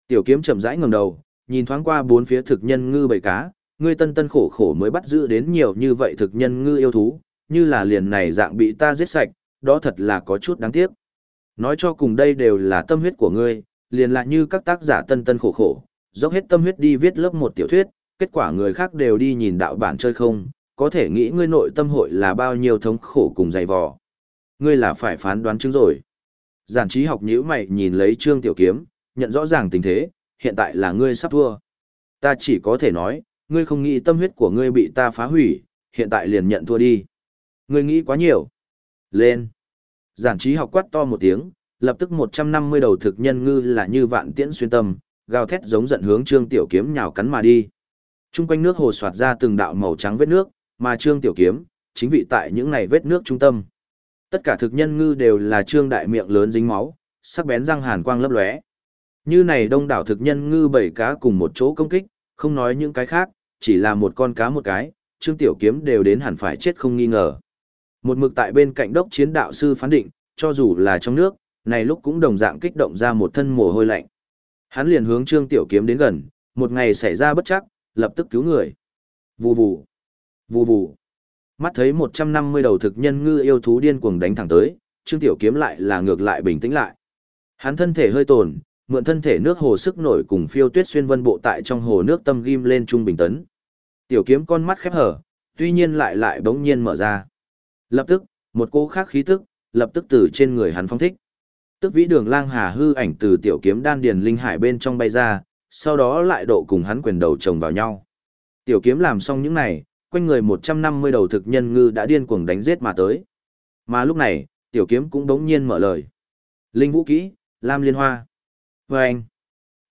Tiểu Kiếm chậm rãi ngẩng đầu, nhìn thoáng qua bốn phía thực nhân ngư bầy cá, ngươi tân tân khổ khổ mới bắt giữ đến nhiều như vậy thực nhân ngư yêu thú, như là liền này dạng bị ta giết sạch, đó thật là có chút đáng tiếc. Nói cho cùng đây đều là tâm huyết của ngươi, liền lại như các tác giả tân tân khổ khổ, dốc hết tâm huyết đi viết lớp một tiểu thuyết, kết quả người khác đều đi nhìn đạo bản chơi không, có thể nghĩ ngươi nội tâm hội là bao nhiêu thống khổ cùng dày vò. Ngươi là phải phán đoán chứng rồi. Giản trí học nhữ mày nhìn lấy trương tiểu kiếm, nhận rõ ràng tình thế, hiện tại là ngươi sắp thua. Ta chỉ có thể nói, ngươi không nghĩ tâm huyết của ngươi bị ta phá hủy, hiện tại liền nhận thua đi người nghĩ quá nhiều. Lên. Giản trí học quát to một tiếng, lập tức 150 đầu thực nhân ngư là như vạn tiễn xuyên tâm, gào thét giống giận hướng Trương Tiểu Kiếm nhào cắn mà đi. Trung quanh nước hồ xoạt ra từng đạo màu trắng vết nước, mà Trương Tiểu Kiếm chính vị tại những này vết nước trung tâm. Tất cả thực nhân ngư đều là trương đại miệng lớn dính máu, sắc bén răng hàn quang lấp lóe. Như này đông đảo thực nhân ngư bảy cá cùng một chỗ công kích, không nói những cái khác, chỉ là một con cá một cái, Trương Tiểu Kiếm đều đến hẳn phải chết không nghi ngờ. Một mực tại bên cạnh đốc chiến đạo sư phán định, cho dù là trong nước, này lúc cũng đồng dạng kích động ra một thân mồ hôi lạnh. Hắn liền hướng Trương Tiểu Kiếm đến gần, một ngày xảy ra bất chắc, lập tức cứu người. Vù vù, vù vù. Mắt thấy 150 đầu thực nhân ngư yêu thú điên cuồng đánh thẳng tới, Trương Tiểu Kiếm lại là ngược lại bình tĩnh lại. Hắn thân thể hơi tổn, mượn thân thể nước hồ sức nổi cùng phiêu tuyết xuyên vân bộ tại trong hồ nước tâm ghim lên trung bình tấn. Tiểu Kiếm con mắt khép hở, tuy nhiên lại lại bỗng nhiên mở ra. Lập tức, một cô khác khí tức, lập tức từ trên người hắn phong thích. Tức vĩ đường lang hà hư ảnh từ tiểu kiếm đan điền linh hải bên trong bay ra, sau đó lại độ cùng hắn quyền đầu chồng vào nhau. Tiểu kiếm làm xong những này, quanh người 150 đầu thực nhân ngư đã điên cuồng đánh giết mà tới. Mà lúc này, tiểu kiếm cũng đống nhiên mở lời. Linh vũ kỹ, Lam Liên Hoa. Và anh,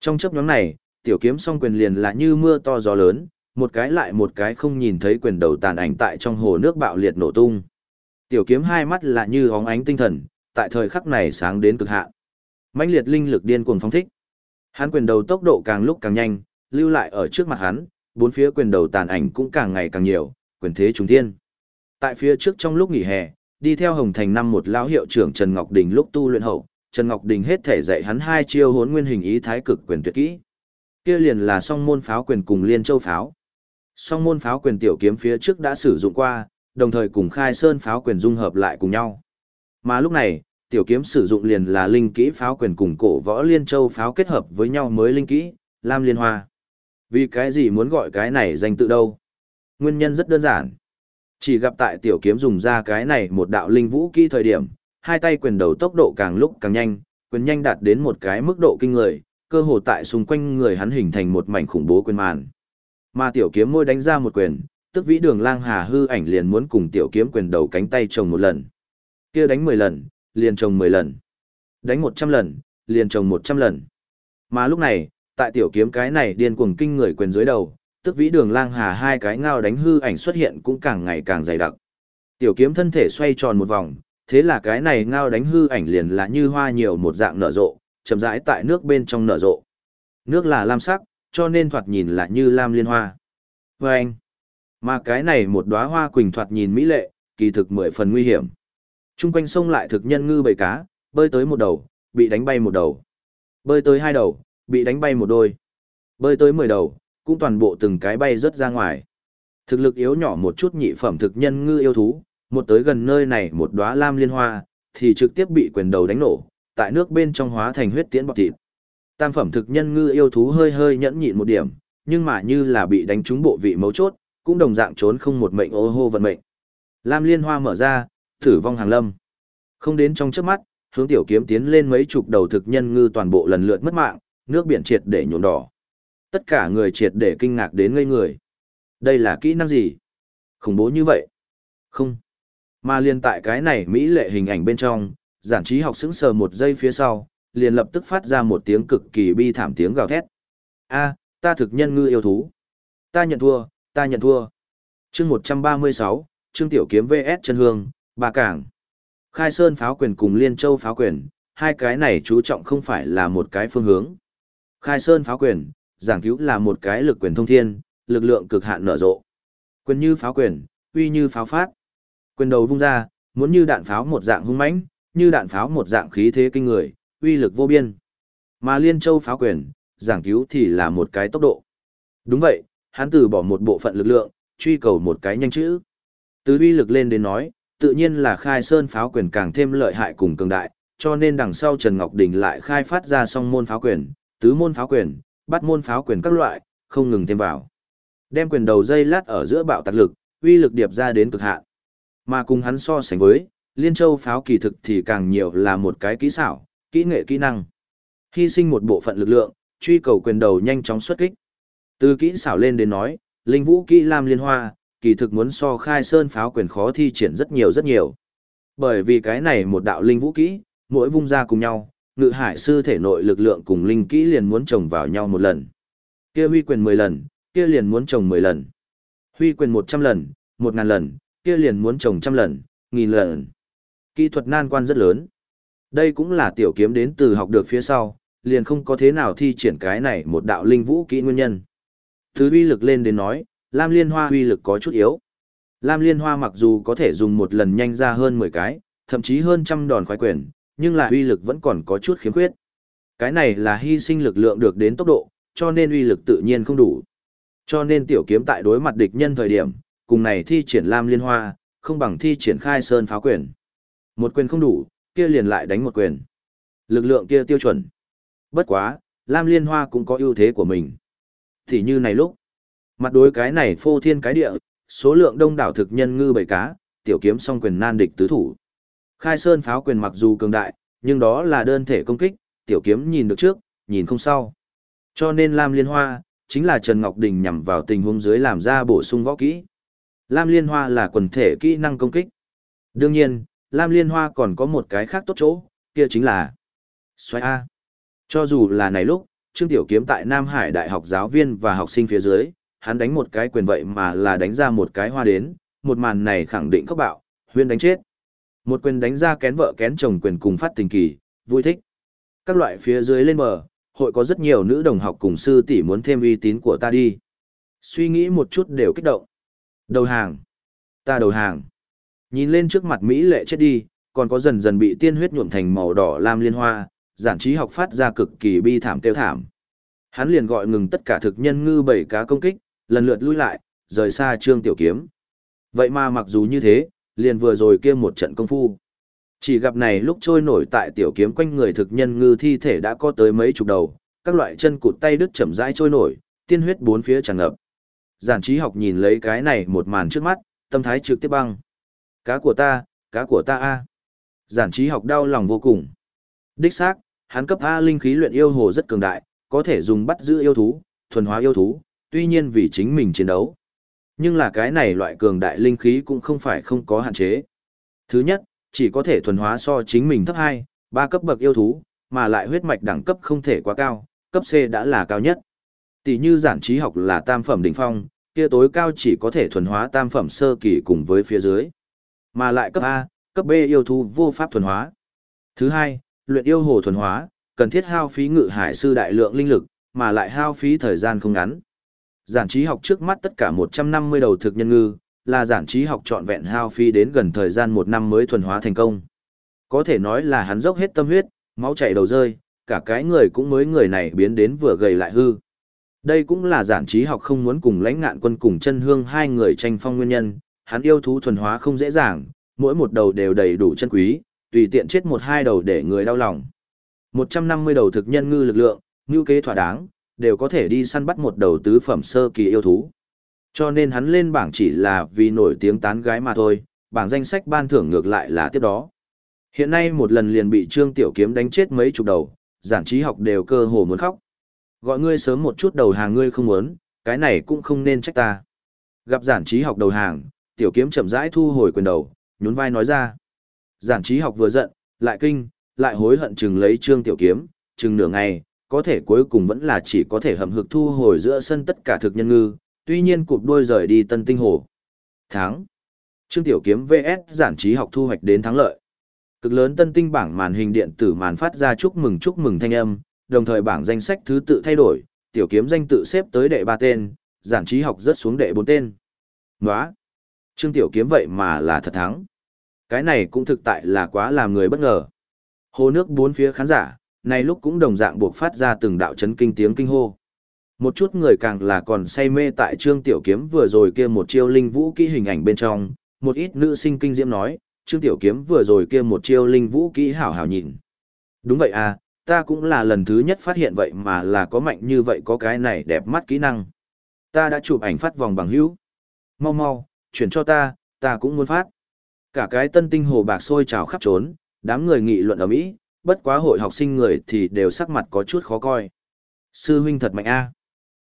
trong chấp nhóm này, tiểu kiếm song quyền liền là như mưa to gió lớn, một cái lại một cái không nhìn thấy quyền đầu tàn ảnh tại trong hồ nước bạo liệt nổ tung. Tiểu kiếm hai mắt là như hóng ánh tinh thần, tại thời khắc này sáng đến cực hạn. mãnh liệt linh lực điên cuồng phóng thích. Hắn quyền đầu tốc độ càng lúc càng nhanh, lưu lại ở trước mặt hắn, bốn phía quyền đầu tàn ảnh cũng càng ngày càng nhiều, quyền thế trùng thiên. Tại phía trước trong lúc nghỉ hè, đi theo Hồng Thành năm một lão hiệu trưởng Trần Ngọc Đình lúc tu luyện hậu, Trần Ngọc Đình hết thể dạy hắn hai chiêu hốn nguyên hình ý thái cực quyền tuyệt kỹ. Kia liền là song môn pháo quyền cùng liên châu pháo. Song môn pháo quyền tiểu kiếm phía trước đã sử dụng qua, đồng thời cùng khai sơn pháo quyền dung hợp lại cùng nhau. Mà lúc này, tiểu kiếm sử dụng liền là linh kỹ pháo quyền cùng cổ võ liên châu pháo kết hợp với nhau mới linh kỹ, Lam Liên Hoa. Vì cái gì muốn gọi cái này danh tự đâu? Nguyên nhân rất đơn giản. Chỉ gặp tại tiểu kiếm dùng ra cái này một đạo linh vũ kỹ thời điểm, hai tay quyền đầu tốc độ càng lúc càng nhanh, quyền nhanh đạt đến một cái mức độ kinh người, cơ hồ tại xung quanh người hắn hình thành một mảnh khủng bố quyền màn. Mà tiểu kiếm môi đánh ra một quyền, tức vĩ đường lang hà hư ảnh liền muốn cùng tiểu kiếm quyền đầu cánh tay chồng một lần. Kia đánh 10 lần, liền chồng 10 lần. Đánh 100 lần, liền chồng 100 lần. Mà lúc này, tại tiểu kiếm cái này điên cuồng kinh người quyền dưới đầu, tức vĩ đường lang hà hai cái ngao đánh hư ảnh xuất hiện cũng càng ngày càng dày đặc. Tiểu kiếm thân thể xoay tròn một vòng, thế là cái này ngao đánh hư ảnh liền là như hoa nhiều một dạng nở rộ, chậm rãi tại nước bên trong nở rộ. Nước là lam sắc, cho nên thoạt nhìn là như lam liên hoa. Và anh, mà cái này một đóa hoa quỳnh thoạt nhìn mỹ lệ, kỳ thực mười phần nguy hiểm. Trung quanh sông lại thực nhân ngư bầy cá, bơi tới một đầu, bị đánh bay một đầu. Bơi tới hai đầu, bị đánh bay một đôi. Bơi tới mười đầu, cũng toàn bộ từng cái bay rớt ra ngoài. Thực lực yếu nhỏ một chút nhị phẩm thực nhân ngư yêu thú, một tới gần nơi này một đóa lam liên hoa, thì trực tiếp bị quyền đầu đánh nổ, tại nước bên trong hóa thành huyết tiễn bọt thịt. Tam phẩm thực nhân ngư yêu thú hơi hơi nhẫn nhịn một điểm, nhưng mà như là bị đánh trúng bộ vị mấu chốt, cũng đồng dạng trốn không một mệnh ô hô vận mệnh. Lam liên hoa mở ra, thử vong hàng lâm. Không đến trong chớp mắt, hướng tiểu kiếm tiến lên mấy chục đầu thực nhân ngư toàn bộ lần lượt mất mạng, nước biển triệt để nhuộm đỏ. Tất cả người triệt để kinh ngạc đến ngây người. Đây là kỹ năng gì? Khủng bố như vậy? Không. Mà liền tại cái này Mỹ lệ hình ảnh bên trong, giản trí học sững sờ một giây phía sau, liền lập tức phát ra một tiếng cực kỳ bi thảm tiếng gào thét. A, ta thực nhân ngư yêu thú. Ta nhận thua, ta nhận thua. chương 136, Trương Tiểu Kiếm VS chân hương, bà cảng. Khai Sơn pháo quyền cùng Liên Châu pháo quyền, hai cái này chú trọng không phải là một cái phương hướng. Khai Sơn pháo quyền, giảng cứu là một cái lực quyền thông thiên, lực lượng cực hạn nở rộ. Quyền như pháo quyền, uy như pháo phát. Quyền đầu vung ra, muốn như đạn pháo một dạng hung mãnh, như đạn pháo một dạng khí thế kinh người, uy lực vô biên. Mà Liên Châu pháo quyền, giảng cứu thì là một cái tốc độ. Đúng vậy, hắn từ bỏ một bộ phận lực lượng, truy cầu một cái nhanh chữ. Từ uy lực lên đến nói, tự nhiên là khai sơn pháo quyền càng thêm lợi hại cùng cường đại, cho nên đằng sau Trần Ngọc Đình lại khai phát ra song môn pháo quyền, tứ môn pháo quyền, bắt môn pháo quyền các loại, không ngừng thêm vào. Đem quyền đầu dây lát ở giữa bạo tạc lực, uy lực điệp ra đến cực hạn. Mà cùng hắn so sánh với, Liên Châu pháo kỳ thực thì càng nhiều là một cái kỹ xảo, kỹ nghệ kỹ năng. Hy sinh một bộ phận lực lượng, truy cầu quyền đầu nhanh chóng xuất kích. Từ kỹ xảo lên đến nói, linh vũ kỹ lam liên hoa, kỳ thực muốn so khai sơn pháo quyền khó thi triển rất nhiều rất nhiều. Bởi vì cái này một đạo linh vũ kỹ, mỗi vung ra cùng nhau, ngự hải sư thể nội lực lượng cùng linh kỹ liền muốn chồng vào nhau một lần. Kia huy quyền 10 lần, kia liền muốn chồng 10 lần. Huy quyền 100 lần, 1000 lần, kia liền muốn chồng trăm lần, nghìn lần. Kỹ thuật nan quan rất lớn. Đây cũng là tiểu kiếm đến từ học được phía sau, liền không có thế nào thi triển cái này một đạo linh vũ kỹ nguyên nhân. Thứ uy lực lên đến nói, Lam Liên Hoa uy lực có chút yếu. Lam Liên Hoa mặc dù có thể dùng một lần nhanh ra hơn 10 cái, thậm chí hơn trăm đòn khoái quyền, nhưng là uy lực vẫn còn có chút khiếm khuyết. Cái này là hy sinh lực lượng được đến tốc độ, cho nên uy lực tự nhiên không đủ. Cho nên tiểu kiếm tại đối mặt địch nhân thời điểm, cùng này thi triển Lam Liên Hoa, không bằng thi triển khai sơn pháo quyền. Một quyền không đủ, kia liền lại đánh một quyền. Lực lượng kia tiêu chuẩn. Bất quá, Lam Liên Hoa cũng có ưu thế của mình. Thì như này lúc, mặt đối cái này phô thiên cái địa, số lượng đông đảo thực nhân ngư bầy cá, tiểu kiếm song quyền nan địch tứ thủ. Khai sơn pháo quyền mặc dù cường đại, nhưng đó là đơn thể công kích, tiểu kiếm nhìn được trước, nhìn không sau. Cho nên Lam Liên Hoa, chính là Trần Ngọc Đình nhằm vào tình huống dưới làm ra bổ sung võ kỹ. Lam Liên Hoa là quần thể kỹ năng công kích. Đương nhiên, Lam Liên Hoa còn có một cái khác tốt chỗ, kia chính là xoay A. Cho dù là này lúc, Trương Tiểu Kiếm tại Nam Hải Đại học giáo viên và học sinh phía dưới, hắn đánh một cái quyền vậy mà là đánh ra một cái hoa đến, một màn này khẳng định các bạo, huyên đánh chết. Một quyền đánh ra kén vợ kén chồng quyền cùng phát tình kỳ, vui thích. Các loại phía dưới lên bờ, hội có rất nhiều nữ đồng học cùng sư tỷ muốn thêm uy tín của ta đi. Suy nghĩ một chút đều kích động. Đầu hàng. Ta đầu hàng. Nhìn lên trước mặt Mỹ lệ chết đi, còn có dần dần bị tiên huyết nhuộm thành màu đỏ lam liên hoa, giản trí học phát ra cực kỳ bi thảm kêu thảm. Hắn liền gọi ngừng tất cả thực nhân ngư bảy cá công kích, lần lượt lui lại, rời xa trương tiểu kiếm. Vậy mà mặc dù như thế, liền vừa rồi kia một trận công phu. Chỉ gặp này lúc trôi nổi tại tiểu kiếm quanh người thực nhân ngư thi thể đã có tới mấy chục đầu, các loại chân cụt tay đứt chậm rãi trôi nổi, tiên huyết bốn phía tràn ngập. Giản trí học nhìn lấy cái này một màn trước mắt, tâm thái trực tiếp băng. Cá của ta, cá của ta a. Giản trí học đau lòng vô cùng. Đích xác, hắn cấp A linh khí luyện yêu hồ rất cường đại, có thể dùng bắt giữ yêu thú, thuần hóa yêu thú, tuy nhiên vì chính mình chiến đấu. Nhưng là cái này loại cường đại linh khí cũng không phải không có hạn chế. Thứ nhất, chỉ có thể thuần hóa so chính mình thấp 2, 3 cấp bậc yêu thú, mà lại huyết mạch đẳng cấp không thể quá cao, cấp C đã là cao nhất. Tỷ như giản trí học là tam phẩm đỉnh phong, kia tối cao chỉ có thể thuần hóa tam phẩm sơ kỳ cùng với phía dưới. Mà lại cấp A, cấp B yêu thú vô pháp thuần hóa. Thứ hai, luyện yêu hồ thuần hóa, cần thiết hao phí ngự hải sư đại lượng linh lực, mà lại hao phí thời gian không ngắn. Giản trí học trước mắt tất cả 150 đầu thực nhân ngư, là giản trí học trọn vẹn hao phí đến gần thời gian một năm mới thuần hóa thành công. Có thể nói là hắn dốc hết tâm huyết, máu chảy đầu rơi, cả cái người cũng mới người này biến đến vừa gầy lại hư. Đây cũng là giản trí học không muốn cùng lãnh ngạn quân cùng chân hương hai người tranh phong nguyên nhân, hắn yêu thú thuần hóa không dễ dàng, mỗi một đầu đều đầy đủ chân quý, tùy tiện chết một hai đầu để người đau lòng. 150 đầu thực nhân ngư lực lượng, như kế thỏa đáng, đều có thể đi săn bắt một đầu tứ phẩm sơ kỳ yêu thú. Cho nên hắn lên bảng chỉ là vì nổi tiếng tán gái mà thôi, bảng danh sách ban thưởng ngược lại là tiếp đó. Hiện nay một lần liền bị Trương Tiểu Kiếm đánh chết mấy chục đầu, giản trí học đều cơ hồ muốn khóc. Gọi ngươi sớm một chút đầu hàng ngươi không muốn, cái này cũng không nên trách ta. Gặp giản trí học đầu hàng, Tiểu Kiếm chậm rãi thu hồi quyền đầu, nhún vai nói ra. Giản trí học vừa giận, lại kinh, lại hối hận chừng lấy Trương Tiểu Kiếm, chừng nửa ngày, có thể cuối cùng vẫn là chỉ có thể hầm hực thu hồi giữa sân tất cả thực nhân ngư, tuy nhiên cụp đuôi rời đi tân tinh hồ. Tháng. Trương Tiểu Kiếm VS giản trí học thu hoạch đến thắng lợi. Cực lớn tân tinh bảng màn hình điện tử màn phát ra chúc mừng chúc mừng thanh âm, đồng thời bảng danh sách thứ tự thay đổi, Tiểu Kiếm danh tự xếp tới đệ ba tên, giản trí học rất xuống đệ bốn tên. Nóa. Trương Tiểu Kiếm vậy mà là thật thắng. Cái này cũng thực tại là quá làm người bất ngờ. Hồ nước bốn phía khán giả, này lúc cũng đồng dạng buộc phát ra từng đạo chấn kinh tiếng kinh hô. Một chút người càng là còn say mê tại Trương Tiểu Kiếm vừa rồi kia một chiêu linh vũ kỹ hình ảnh bên trong, một ít nữ sinh kinh diễm nói, Trương Tiểu Kiếm vừa rồi kia một chiêu linh vũ kỹ hảo hảo nhìn. Đúng vậy à, ta cũng là lần thứ nhất phát hiện vậy mà là có mạnh như vậy có cái này đẹp mắt kỹ năng. Ta đã chụp ảnh phát vòng bằng hữu. Mau mau, chuyển cho ta, ta cũng muốn phát. Cả cái tân tinh hồ bạc sôi trào khắp trốn, đám người nghị luận ở Mỹ, bất quá hội học sinh người thì đều sắc mặt có chút khó coi. Sư huynh thật mạnh a.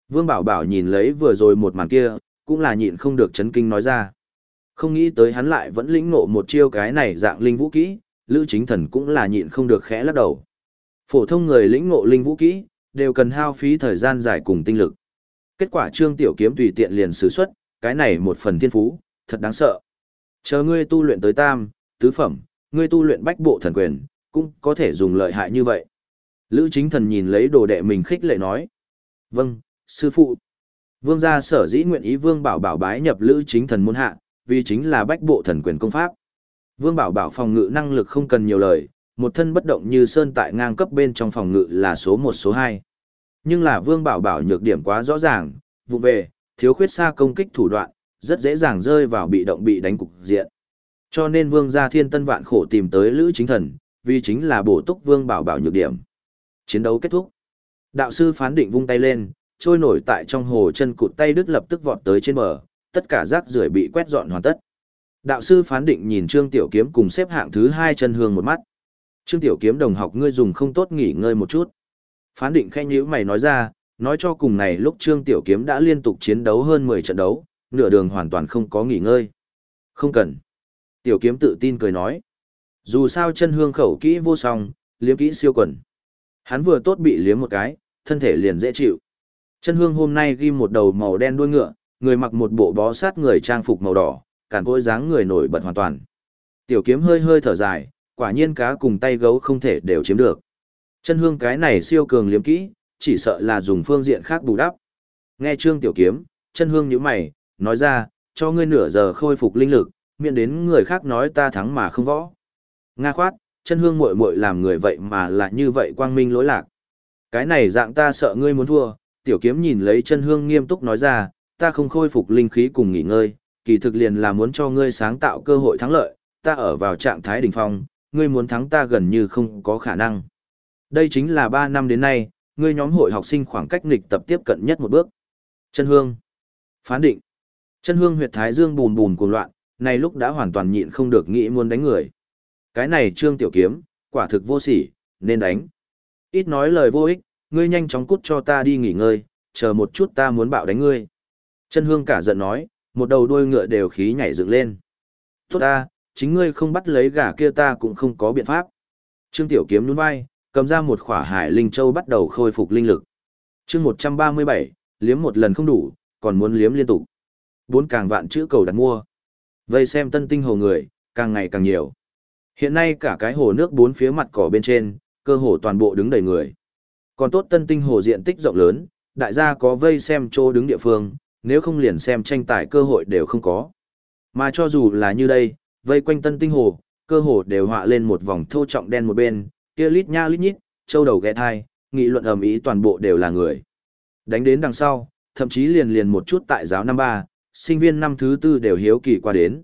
Vương Bảo Bảo nhìn lấy vừa rồi một màn kia, cũng là nhịn không được chấn kinh nói ra. Không nghĩ tới hắn lại vẫn lĩnh ngộ một chiêu cái này dạng linh vũ kỹ, Lữ Chính Thần cũng là nhịn không được khẽ lắc đầu. Phổ thông người lĩnh ngộ linh vũ kỹ, đều cần hao phí thời gian dài cùng tinh lực. Kết quả Trương Tiểu Kiếm tùy tiện liền sử xuất, cái này một phần thiên phú, thật đáng sợ. Chờ ngươi tu luyện tới tam, tứ phẩm, ngươi tu luyện bách bộ thần quyền, cũng có thể dùng lợi hại như vậy. Lữ chính thần nhìn lấy đồ đệ mình khích lệ nói. Vâng, sư phụ. Vương gia sở dĩ nguyện ý vương bảo bảo bái nhập lữ chính thần môn hạ, vì chính là bách bộ thần quyền công pháp. Vương bảo bảo phòng ngự năng lực không cần nhiều lời, một thân bất động như sơn tại ngang cấp bên trong phòng ngự là số 1 số 2. Nhưng là vương bảo bảo nhược điểm quá rõ ràng, vụ về, thiếu khuyết xa công kích thủ đoạn, rất dễ dàng rơi vào bị động bị đánh cục diện. Cho nên vương gia thiên tân vạn khổ tìm tới lữ chính thần, vì chính là bổ túc vương bảo bảo nhược điểm. Chiến đấu kết thúc. Đạo sư phán định vung tay lên, trôi nổi tại trong hồ chân cụt tay đứt lập tức vọt tới trên bờ, tất cả rác rưởi bị quét dọn hoàn tất. Đạo sư phán định nhìn Trương Tiểu Kiếm cùng xếp hạng thứ hai chân hương một mắt. Trương Tiểu Kiếm đồng học ngươi dùng không tốt nghỉ ngơi một chút. Phán định khẽ nhíu mày nói ra, nói cho cùng này lúc Trương Tiểu Kiếm đã liên tục chiến đấu hơn 10 trận đấu, nửa đường hoàn toàn không có nghỉ ngơi. Không cần. Tiểu Kiếm tự tin cười nói. Dù sao chân hương khẩu kỹ vô song, liếm kỹ siêu quần. Hắn vừa tốt bị liếm một cái, thân thể liền dễ chịu. Chân hương hôm nay ghi một đầu màu đen đuôi ngựa, người mặc một bộ bó sát người trang phục màu đỏ, cản cỗi dáng người nổi bật hoàn toàn. Tiểu kiếm hơi hơi thở dài, quả nhiên cá cùng tay gấu không thể đều chiếm được. Chân hương cái này siêu cường liếm kỹ, chỉ sợ là dùng phương diện khác bù đắp. Nghe Trương Tiểu Kiếm, chân hương nhíu mày, nói ra, cho ngươi nửa giờ khôi phục linh lực, miễn đến người khác nói ta thắng mà không võ. Nga khoát, chân hương muội muội làm người vậy mà là như vậy quang minh lỗi lạc. Cái này dạng ta sợ ngươi muốn thua, tiểu kiếm nhìn lấy chân hương nghiêm túc nói ra, ta không khôi phục linh khí cùng nghỉ ngơi, kỳ thực liền là muốn cho ngươi sáng tạo cơ hội thắng lợi, ta ở vào trạng thái đỉnh phong, ngươi muốn thắng ta gần như không có khả năng. Đây chính là 3 năm đến nay, ngươi nhóm hội học sinh khoảng cách nghịch tập tiếp cận nhất một bước. Chân hương. Phán định. Chân hương huyệt thái dương bùn bùn cuồng loạn, này lúc đã hoàn toàn nhịn không được nghĩ muốn đánh người. Cái này trương tiểu kiếm, quả thực vô sỉ, nên đánh. Ít nói lời vô ích, ngươi nhanh chóng cút cho ta đi nghỉ ngơi, chờ một chút ta muốn bạo đánh ngươi. Chân hương cả giận nói, một đầu đuôi ngựa đều khí nhảy dựng lên. Tốt ta, chính ngươi không bắt lấy gà kia ta cũng không có biện pháp. Trương tiểu kiếm nhún vai, cầm ra một khỏa hải linh châu bắt đầu khôi phục linh lực. chương 137, liếm một lần không đủ, còn muốn liếm liên tục. Bốn càng vạn chữ cầu đặt mua. Vây xem tân tinh hồ người, càng ngày càng nhiều. Hiện nay cả cái hồ nước bốn phía mặt cỏ bên trên, cơ hồ toàn bộ đứng đầy người. Còn tốt tân tinh hồ diện tích rộng lớn, đại gia có vây xem chỗ đứng địa phương, nếu không liền xem tranh tài cơ hội đều không có. Mà cho dù là như đây, vây quanh tân tinh hồ, cơ hồ đều họa lên một vòng thô trọng đen một bên, kia lít nha lít nhít, châu đầu ghé thai, nghị luận ầm ĩ toàn bộ đều là người. Đánh đến đằng sau, thậm chí liền liền một chút tại giáo năm ba, sinh viên năm thứ tư đều hiếu kỳ qua đến.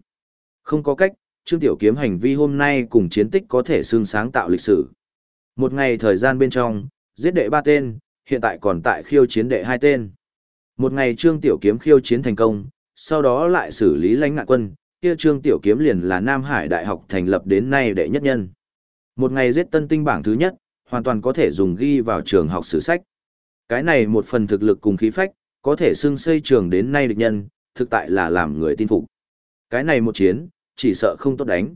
Không có cách, Trương Tiểu Kiếm hành vi hôm nay cùng chiến tích có thể xương sáng tạo lịch sử. Một ngày thời gian bên trong, giết đệ ba tên, hiện tại còn tại khiêu chiến đệ hai tên. Một ngày Trương Tiểu Kiếm khiêu chiến thành công, sau đó lại xử lý lãnh ngạn quân, kia Trương Tiểu Kiếm liền là Nam Hải Đại học thành lập đến nay đệ nhất nhân. Một ngày giết tân tinh bảng thứ nhất, hoàn toàn có thể dùng ghi vào trường học sử sách. Cái này một phần thực lực cùng khí phách, có thể xưng xây trường đến nay địch nhân, thực tại là làm người tin phục. Cái này một chiến, chỉ sợ không tốt đánh.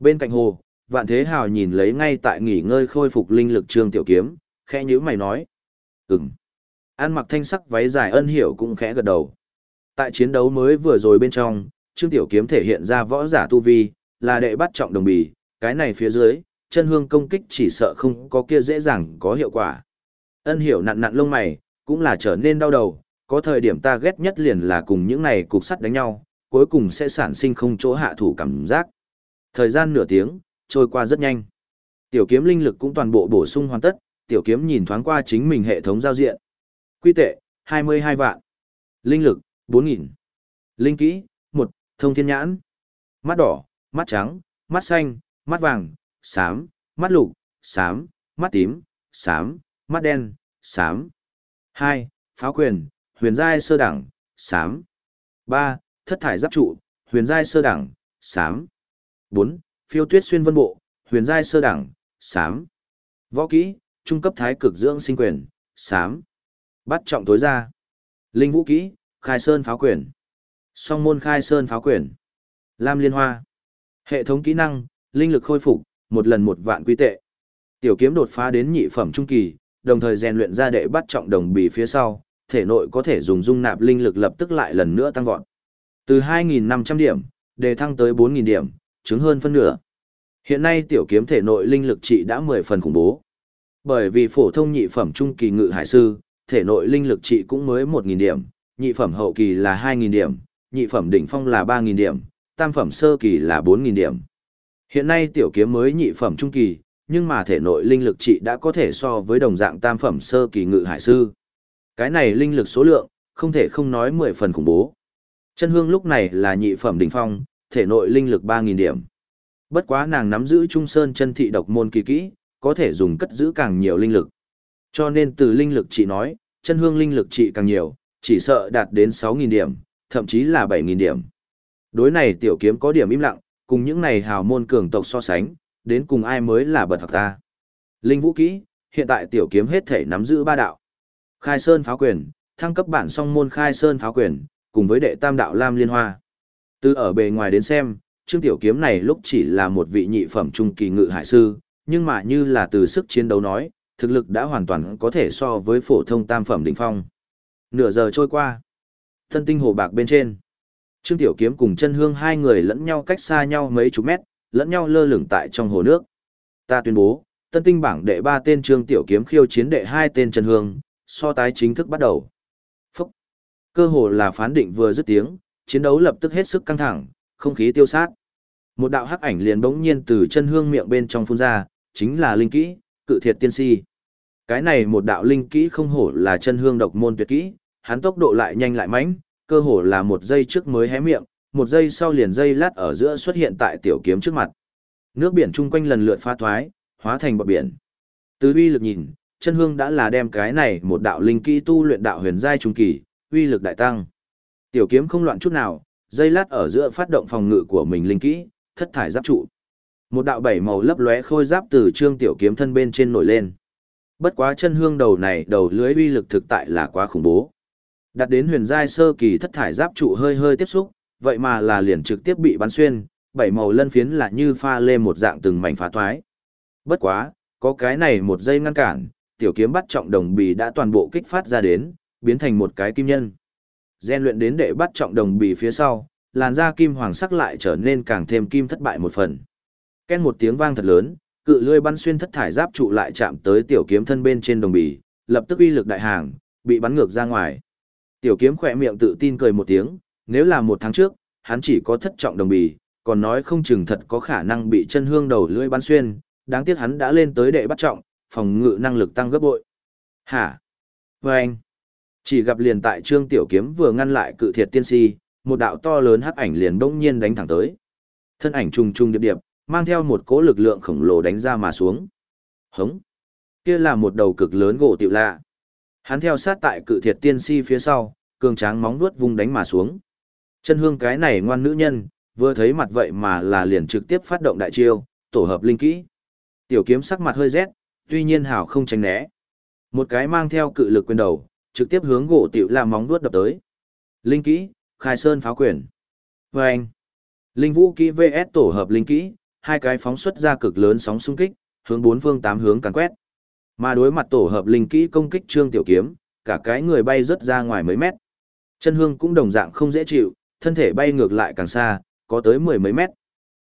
Bên cạnh hồ, vạn thế hào nhìn lấy ngay tại nghỉ ngơi khôi phục linh lực trương tiểu kiếm, khẽ nhíu mày nói. Ừm. An mặc thanh sắc váy dài ân hiểu cũng khẽ gật đầu. Tại chiến đấu mới vừa rồi bên trong, trương tiểu kiếm thể hiện ra võ giả tu vi, là đệ bắt trọng đồng bì, cái này phía dưới, chân hương công kích chỉ sợ không có kia dễ dàng có hiệu quả. Ân hiểu nặn nặn lông mày, cũng là trở nên đau đầu, có thời điểm ta ghét nhất liền là cùng những này cục sắt đánh nhau, cuối cùng sẽ sản sinh không chỗ hạ thủ cảm giác. Thời gian nửa tiếng, trôi qua rất nhanh. Tiểu kiếm linh lực cũng toàn bộ bổ sung hoàn tất, tiểu kiếm nhìn thoáng qua chính mình hệ thống giao diện. Quy tệ, 22 vạn. Linh lực, 4.000. Linh kỹ, 1, thông thiên nhãn. Mắt đỏ, mắt trắng, mắt xanh, mắt vàng, xám, mắt lục, xám, mắt tím, xám, mắt đen, xám. 2. Pháo quyền, huyền giai sơ đẳng, sám. 3. Thất thải giáp trụ, huyền giai sơ đẳng, sám. 4. Phiêu tuyết xuyên vân bộ, huyền giai sơ đẳng, sám. Võ kỹ, trung cấp thái cực dưỡng sinh quyền, sám. Bắt trọng tối ra. Linh vũ kỹ, khai sơn pháo quyền. Song môn khai sơn pháo quyền. Lam liên hoa. Hệ thống kỹ năng, linh lực khôi phục, một lần một vạn quy tệ. Tiểu kiếm đột phá đến nhị phẩm trung kỳ, đồng thời rèn luyện ra đệ bắt trọng đồng bì phía sau, thể nội có thể dùng dung nạp linh lực lập tức lại lần nữa tăng vọt. Từ 2.500 điểm, đề thăng tới 4.000 điểm, chứng hơn phân nửa. Hiện nay tiểu kiếm thể nội linh lực trị đã 10 phần khủng bố. Bởi vì phổ thông nhị phẩm trung kỳ ngự hải sư, thể nội linh lực trị cũng mới 1.000 điểm, nhị phẩm hậu kỳ là 2.000 điểm, nhị phẩm đỉnh phong là 3.000 điểm, tam phẩm sơ kỳ là 4.000 điểm. Hiện nay tiểu kiếm mới nhị phẩm trung kỳ, nhưng mà thể nội linh lực trị đã có thể so với đồng dạng tam phẩm sơ kỳ ngự hải sư. Cái này linh lực số lượng, không thể không nói 10 phần khủng bố. Chân hương lúc này là nhị phẩm đỉnh phong, thể nội linh lực 3.000 điểm. Bất quá nàng nắm giữ trung sơn chân thị độc môn kỳ kỹ, có thể dùng cất giữ càng nhiều linh lực. Cho nên từ linh lực trị nói, chân hương linh lực trị càng nhiều, chỉ sợ đạt đến 6.000 điểm, thậm chí là 7.000 điểm. Đối này tiểu kiếm có điểm im lặng, cùng những này hào môn cường tộc so sánh, đến cùng ai mới là bật học ta. Linh vũ kỹ, hiện tại tiểu kiếm hết thể nắm giữ ba đạo. Khai sơn pháo quyền, thăng cấp bản song môn khai sơn pháo quyền, cùng với đệ tam đạo lam liên hoa. Từ ở bề ngoài đến xem, Trương Tiểu Kiếm này lúc chỉ là một vị nhị phẩm trung kỳ ngự hải sư, nhưng mà như là từ sức chiến đấu nói, thực lực đã hoàn toàn có thể so với phổ thông tam phẩm đỉnh phong. Nửa giờ trôi qua, thân tinh hồ bạc bên trên, Trương Tiểu Kiếm cùng chân hương hai người lẫn nhau cách xa nhau mấy chục mét, lẫn nhau lơ lửng tại trong hồ nước. Ta tuyên bố, tân tinh bảng đệ ba tên Trương Tiểu Kiếm khiêu chiến đệ hai tên chân hương, so tái chính thức bắt đầu. Phúc! Cơ hồ là phán định vừa dứt tiếng, chiến đấu lập tức hết sức căng thẳng, không khí tiêu sát. Một đạo hắc ảnh liền bỗng nhiên từ chân hương miệng bên trong phun ra, chính là linh kỹ, cự thiệt tiên si. Cái này một đạo linh kỹ không hổ là chân hương độc môn tuyệt kỹ, hắn tốc độ lại nhanh lại mãnh, cơ hồ là một giây trước mới hé miệng, một giây sau liền dây lát ở giữa xuất hiện tại tiểu kiếm trước mặt. Nước biển chung quanh lần lượt pha thoái, hóa thành bọt biển. Từ uy lực nhìn, chân hương đã là đem cái này một đạo linh kỹ tu luyện đạo huyền giai trung kỳ, uy lực đại tăng. Tiểu kiếm không loạn chút nào, dây lát ở giữa phát động phòng ngự của mình linh kỹ, thất thải giáp trụ. Một đạo bảy màu lấp lóe khôi giáp từ trương tiểu kiếm thân bên trên nổi lên. Bất quá chân hương đầu này đầu lưới uy lực thực tại là quá khủng bố. Đặt đến huyền giai sơ kỳ thất thải giáp trụ hơi hơi tiếp xúc, vậy mà là liền trực tiếp bị bắn xuyên, bảy màu lân phiến là như pha lê một dạng từng mảnh phá thoái. Bất quá, có cái này một giây ngăn cản, tiểu kiếm bắt trọng đồng bì đã toàn bộ kích phát ra đến, biến thành một cái kim nhân. Gen luyện đến đệ bắt trọng đồng bì phía sau, làn da kim hoàng sắc lại trở nên càng thêm kim thất bại một phần. Ken một tiếng vang thật lớn, cự lưỡi bắn xuyên thất thải giáp trụ lại chạm tới tiểu kiếm thân bên trên đồng bì, lập tức uy lực đại hàng, bị bắn ngược ra ngoài. Tiểu kiếm khỏe miệng tự tin cười một tiếng, nếu là một tháng trước, hắn chỉ có thất trọng đồng bì, còn nói không chừng thật có khả năng bị chân hương đầu lưỡi bắn xuyên, đáng tiếc hắn đã lên tới đệ bắt trọng, phòng ngự năng lực tăng gấp bội. Hả? Và anh? Chỉ gặp liền tại trương tiểu kiếm vừa ngăn lại cự thiệt tiên si, một đạo to lớn hắc ảnh liền bỗng nhiên đánh thẳng tới. Thân ảnh trùng trùng điệp điệp, mang theo một cỗ lực lượng khổng lồ đánh ra mà xuống. Hống! Kia là một đầu cực lớn gỗ tiểu lạ. Hắn theo sát tại cự thiệt tiên si phía sau, cường tráng móng vuốt vung đánh mà xuống. Chân hương cái này ngoan nữ nhân, vừa thấy mặt vậy mà là liền trực tiếp phát động đại chiêu, tổ hợp linh kỹ. Tiểu kiếm sắc mặt hơi rét, tuy nhiên hảo không tránh né. Một cái mang theo cự lực quyền đầu, trực tiếp hướng gỗ tiểu làm móng vuốt đập tới. Linh kỹ, khai sơn pháo quyền. Và anh, linh vũ kỹ VS tổ hợp linh kỹ, hai cái phóng xuất ra cực lớn sóng xung kích, hướng bốn phương tám hướng càn quét. Mà đối mặt tổ hợp linh kỹ công kích Trương Tiểu Kiếm, cả cái người bay rất ra ngoài mấy mét. Chân hương cũng đồng dạng không dễ chịu, thân thể bay ngược lại càng xa, có tới mười mấy mét.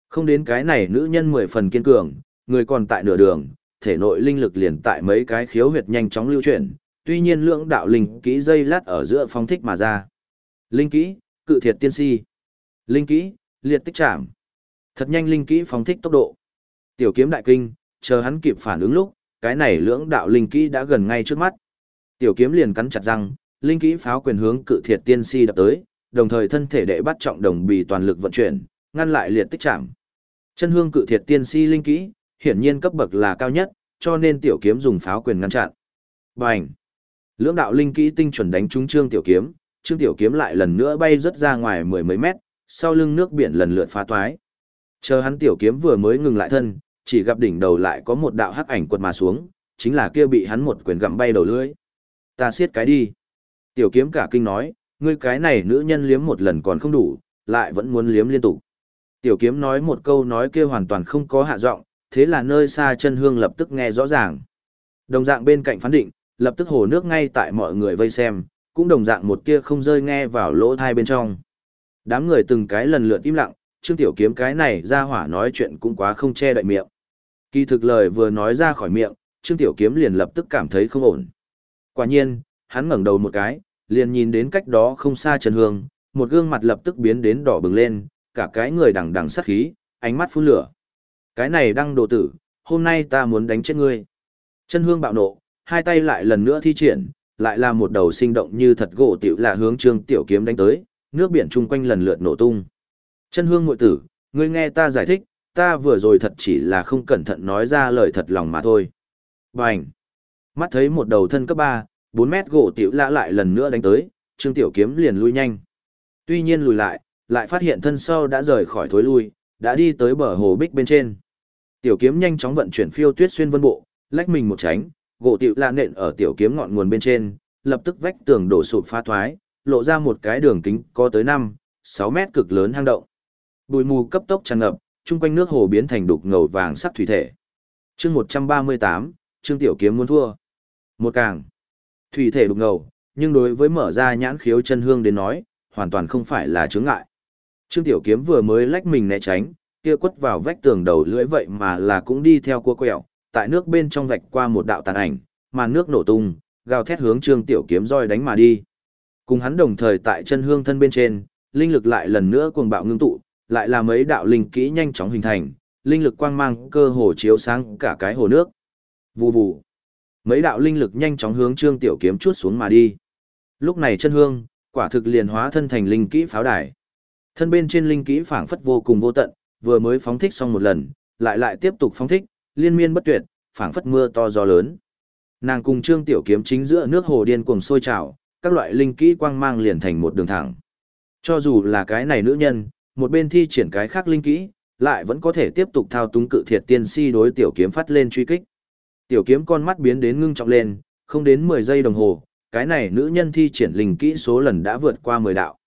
Không đến cái này nữ nhân mười phần kiên cường, người còn tại nửa đường, thể nội linh lực liền tại mấy cái khiếu huyệt nhanh chóng lưu chuyển, tuy nhiên lượng đạo linh kỹ dây lát ở giữa phong thích mà ra. Linh kỹ, cự thiệt tiên si. Linh kỹ, liệt tích trảm. Thật nhanh linh kỹ phóng thích tốc độ. Tiểu kiếm đại kinh, chờ hắn kịp phản ứng lúc, cái này lưỡng đạo linh kỹ đã gần ngay trước mắt. Tiểu kiếm liền cắn chặt răng, linh kỹ pháo quyền hướng cự thiệt tiên si đập tới, đồng thời thân thể đệ bắt trọng đồng bì toàn lực vận chuyển, ngăn lại liệt tích chạm. Chân hương cự thiệt tiên si linh kỹ, hiển nhiên cấp bậc là cao nhất, cho nên tiểu kiếm dùng pháo quyền ngăn chặn. Bành! Lưỡng đạo linh kỹ tinh chuẩn đánh trúng trương tiểu kiếm, trương tiểu kiếm lại lần nữa bay rất ra ngoài mười mấy mét, sau lưng nước biển lần lượt phá toái. Chờ hắn tiểu kiếm vừa mới ngừng lại thân, chỉ gặp đỉnh đầu lại có một đạo hắc ảnh quật mà xuống, chính là kia bị hắn một quyền gặm bay đầu lưỡi. Ta siết cái đi. Tiểu kiếm cả kinh nói, ngươi cái này nữ nhân liếm một lần còn không đủ, lại vẫn muốn liếm liên tục. Tiểu kiếm nói một câu nói kia hoàn toàn không có hạ giọng, thế là nơi xa chân hương lập tức nghe rõ ràng. Đồng dạng bên cạnh phán định, lập tức hồ nước ngay tại mọi người vây xem, cũng đồng dạng một kia không rơi nghe vào lỗ thai bên trong. Đám người từng cái lần lượt im lặng, Trương Tiểu Kiếm cái này ra hỏa nói chuyện cũng quá không che đậy miệng. Kỳ thực lời vừa nói ra khỏi miệng, Trương Tiểu Kiếm liền lập tức cảm thấy không ổn. Quả nhiên, hắn ngẩng đầu một cái, liền nhìn đến cách đó không xa Trần Hương, một gương mặt lập tức biến đến đỏ bừng lên, cả cái người đằng đằng sát khí, ánh mắt phun lửa. Cái này đăng đồ tử, hôm nay ta muốn đánh chết ngươi. Chân Hương bạo nộ, hai tay lại lần nữa thi triển, lại là một đầu sinh động như thật gỗ tiểu là hướng Trương Tiểu Kiếm đánh tới, nước biển chung quanh lần lượt nổ tung. Chân Hương muội tử, ngươi nghe ta giải thích, ta vừa rồi thật chỉ là không cẩn thận nói ra lời thật lòng mà thôi. Bành! Mắt thấy một đầu thân cấp 3, 4 mét gỗ tiểu lạ lại lần nữa đánh tới, Trương Tiểu Kiếm liền lui nhanh. Tuy nhiên lùi lại, lại phát hiện thân sau đã rời khỏi thối lui, đã đi tới bờ hồ bích bên trên. Tiểu kiếm nhanh chóng vận chuyển phiêu tuyết xuyên vân bộ, lách mình một tránh, gỗ tiểu lạ nện ở tiểu kiếm ngọn nguồn bên trên, lập tức vách tường đổ sụp phá thoái, lộ ra một cái đường kính có tới 5, 6 mét cực lớn hang động. Bụi mù cấp tốc tràn ngập, chung quanh nước hồ biến thành đục ngầu vàng sắc thủy thể. Chương 138, Trương Tiểu Kiếm muốn thua. Một càng. Thủy thể đục ngầu, nhưng đối với mở ra nhãn khiếu chân hương đến nói, hoàn toàn không phải là chướng ngại. Trương Tiểu Kiếm vừa mới lách mình né tránh, kia quất vào vách tường đầu lưỡi vậy mà là cũng đi theo cua quẹo, tại nước bên trong vạch qua một đạo tàn ảnh, mà nước nổ tung, gào thét hướng Trương Tiểu Kiếm roi đánh mà đi. Cùng hắn đồng thời tại chân hương thân bên trên, linh lực lại lần nữa cuồng bạo ngưng tụ, lại là mấy đạo linh kỹ nhanh chóng hình thành, linh lực quang mang cơ hồ chiếu sáng cả cái hồ nước. Vù vù. Mấy đạo linh lực nhanh chóng hướng Trương Tiểu Kiếm chuốt xuống mà đi. Lúc này chân hương, quả thực liền hóa thân thành linh kỹ pháo đài. Thân bên trên linh kỹ phảng phất vô cùng vô tận, vừa mới phóng thích xong một lần, lại lại tiếp tục phóng thích, liên miên bất tuyệt, phảng phất mưa to gió lớn. Nàng cùng Trương Tiểu Kiếm chính giữa nước hồ điên cuồng sôi trào, các loại linh kỹ quang mang liền thành một đường thẳng. Cho dù là cái này nữ nhân, một bên thi triển cái khác linh kỹ, lại vẫn có thể tiếp tục thao túng cự thiệt tiên si đối tiểu kiếm phát lên truy kích. Tiểu kiếm con mắt biến đến ngưng trọng lên, không đến 10 giây đồng hồ, cái này nữ nhân thi triển linh kỹ số lần đã vượt qua 10 đạo.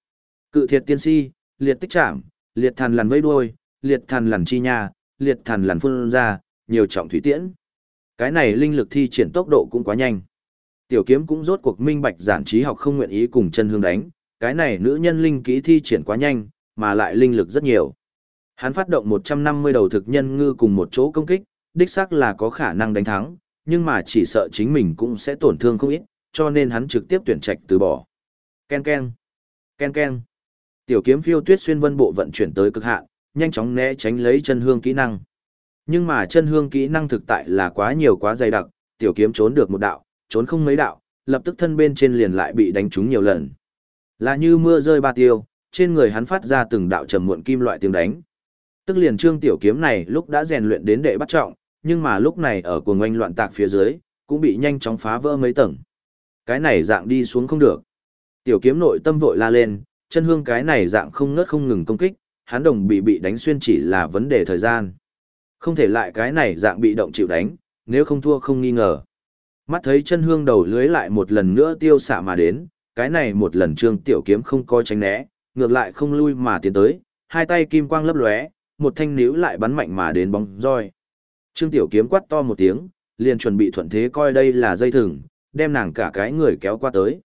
Cự thiệt tiên si, liệt tích trảm, liệt thần lằn vây đuôi, liệt thần lằn chi nha, liệt thần lằn phun ra, nhiều trọng thủy tiễn. Cái này linh lực thi triển tốc độ cũng quá nhanh. Tiểu kiếm cũng rốt cuộc minh bạch giản trí học không nguyện ý cùng chân hương đánh, cái này nữ nhân linh kỹ thi triển quá nhanh, mà lại linh lực rất nhiều. Hắn phát động 150 đầu thực nhân ngư cùng một chỗ công kích, đích xác là có khả năng đánh thắng, nhưng mà chỉ sợ chính mình cũng sẽ tổn thương không ít, cho nên hắn trực tiếp tuyển trạch từ bỏ. Ken ken, ken ken. Tiểu kiếm phiêu tuyết xuyên vân bộ vận chuyển tới cực hạn, nhanh chóng né tránh lấy chân hương kỹ năng. Nhưng mà chân hương kỹ năng thực tại là quá nhiều quá dày đặc, tiểu kiếm trốn được một đạo, trốn không mấy đạo, lập tức thân bên trên liền lại bị đánh trúng nhiều lần. Là như mưa rơi ba tiêu, trên người hắn phát ra từng đạo trầm muộn kim loại tiếng đánh. Tức liền trương tiểu kiếm này lúc đã rèn luyện đến đệ bắt trọng, nhưng mà lúc này ở cuồng oanh loạn tạc phía dưới, cũng bị nhanh chóng phá vỡ mấy tầng. Cái này dạng đi xuống không được. Tiểu kiếm nội tâm vội la lên, chân hương cái này dạng không ngớt không ngừng công kích, hắn đồng bị bị đánh xuyên chỉ là vấn đề thời gian. Không thể lại cái này dạng bị động chịu đánh, nếu không thua không nghi ngờ. Mắt thấy chân hương đầu lưới lại một lần nữa tiêu xạ mà đến, cái này một lần trương tiểu kiếm không có tránh né, ngược lại không lui mà tiến tới, hai tay kim quang lấp lóe, một thanh níu lại bắn mạnh mà đến bóng roi. Trương tiểu kiếm quát to một tiếng, liền chuẩn bị thuận thế coi đây là dây thừng, đem nàng cả cái người kéo qua tới.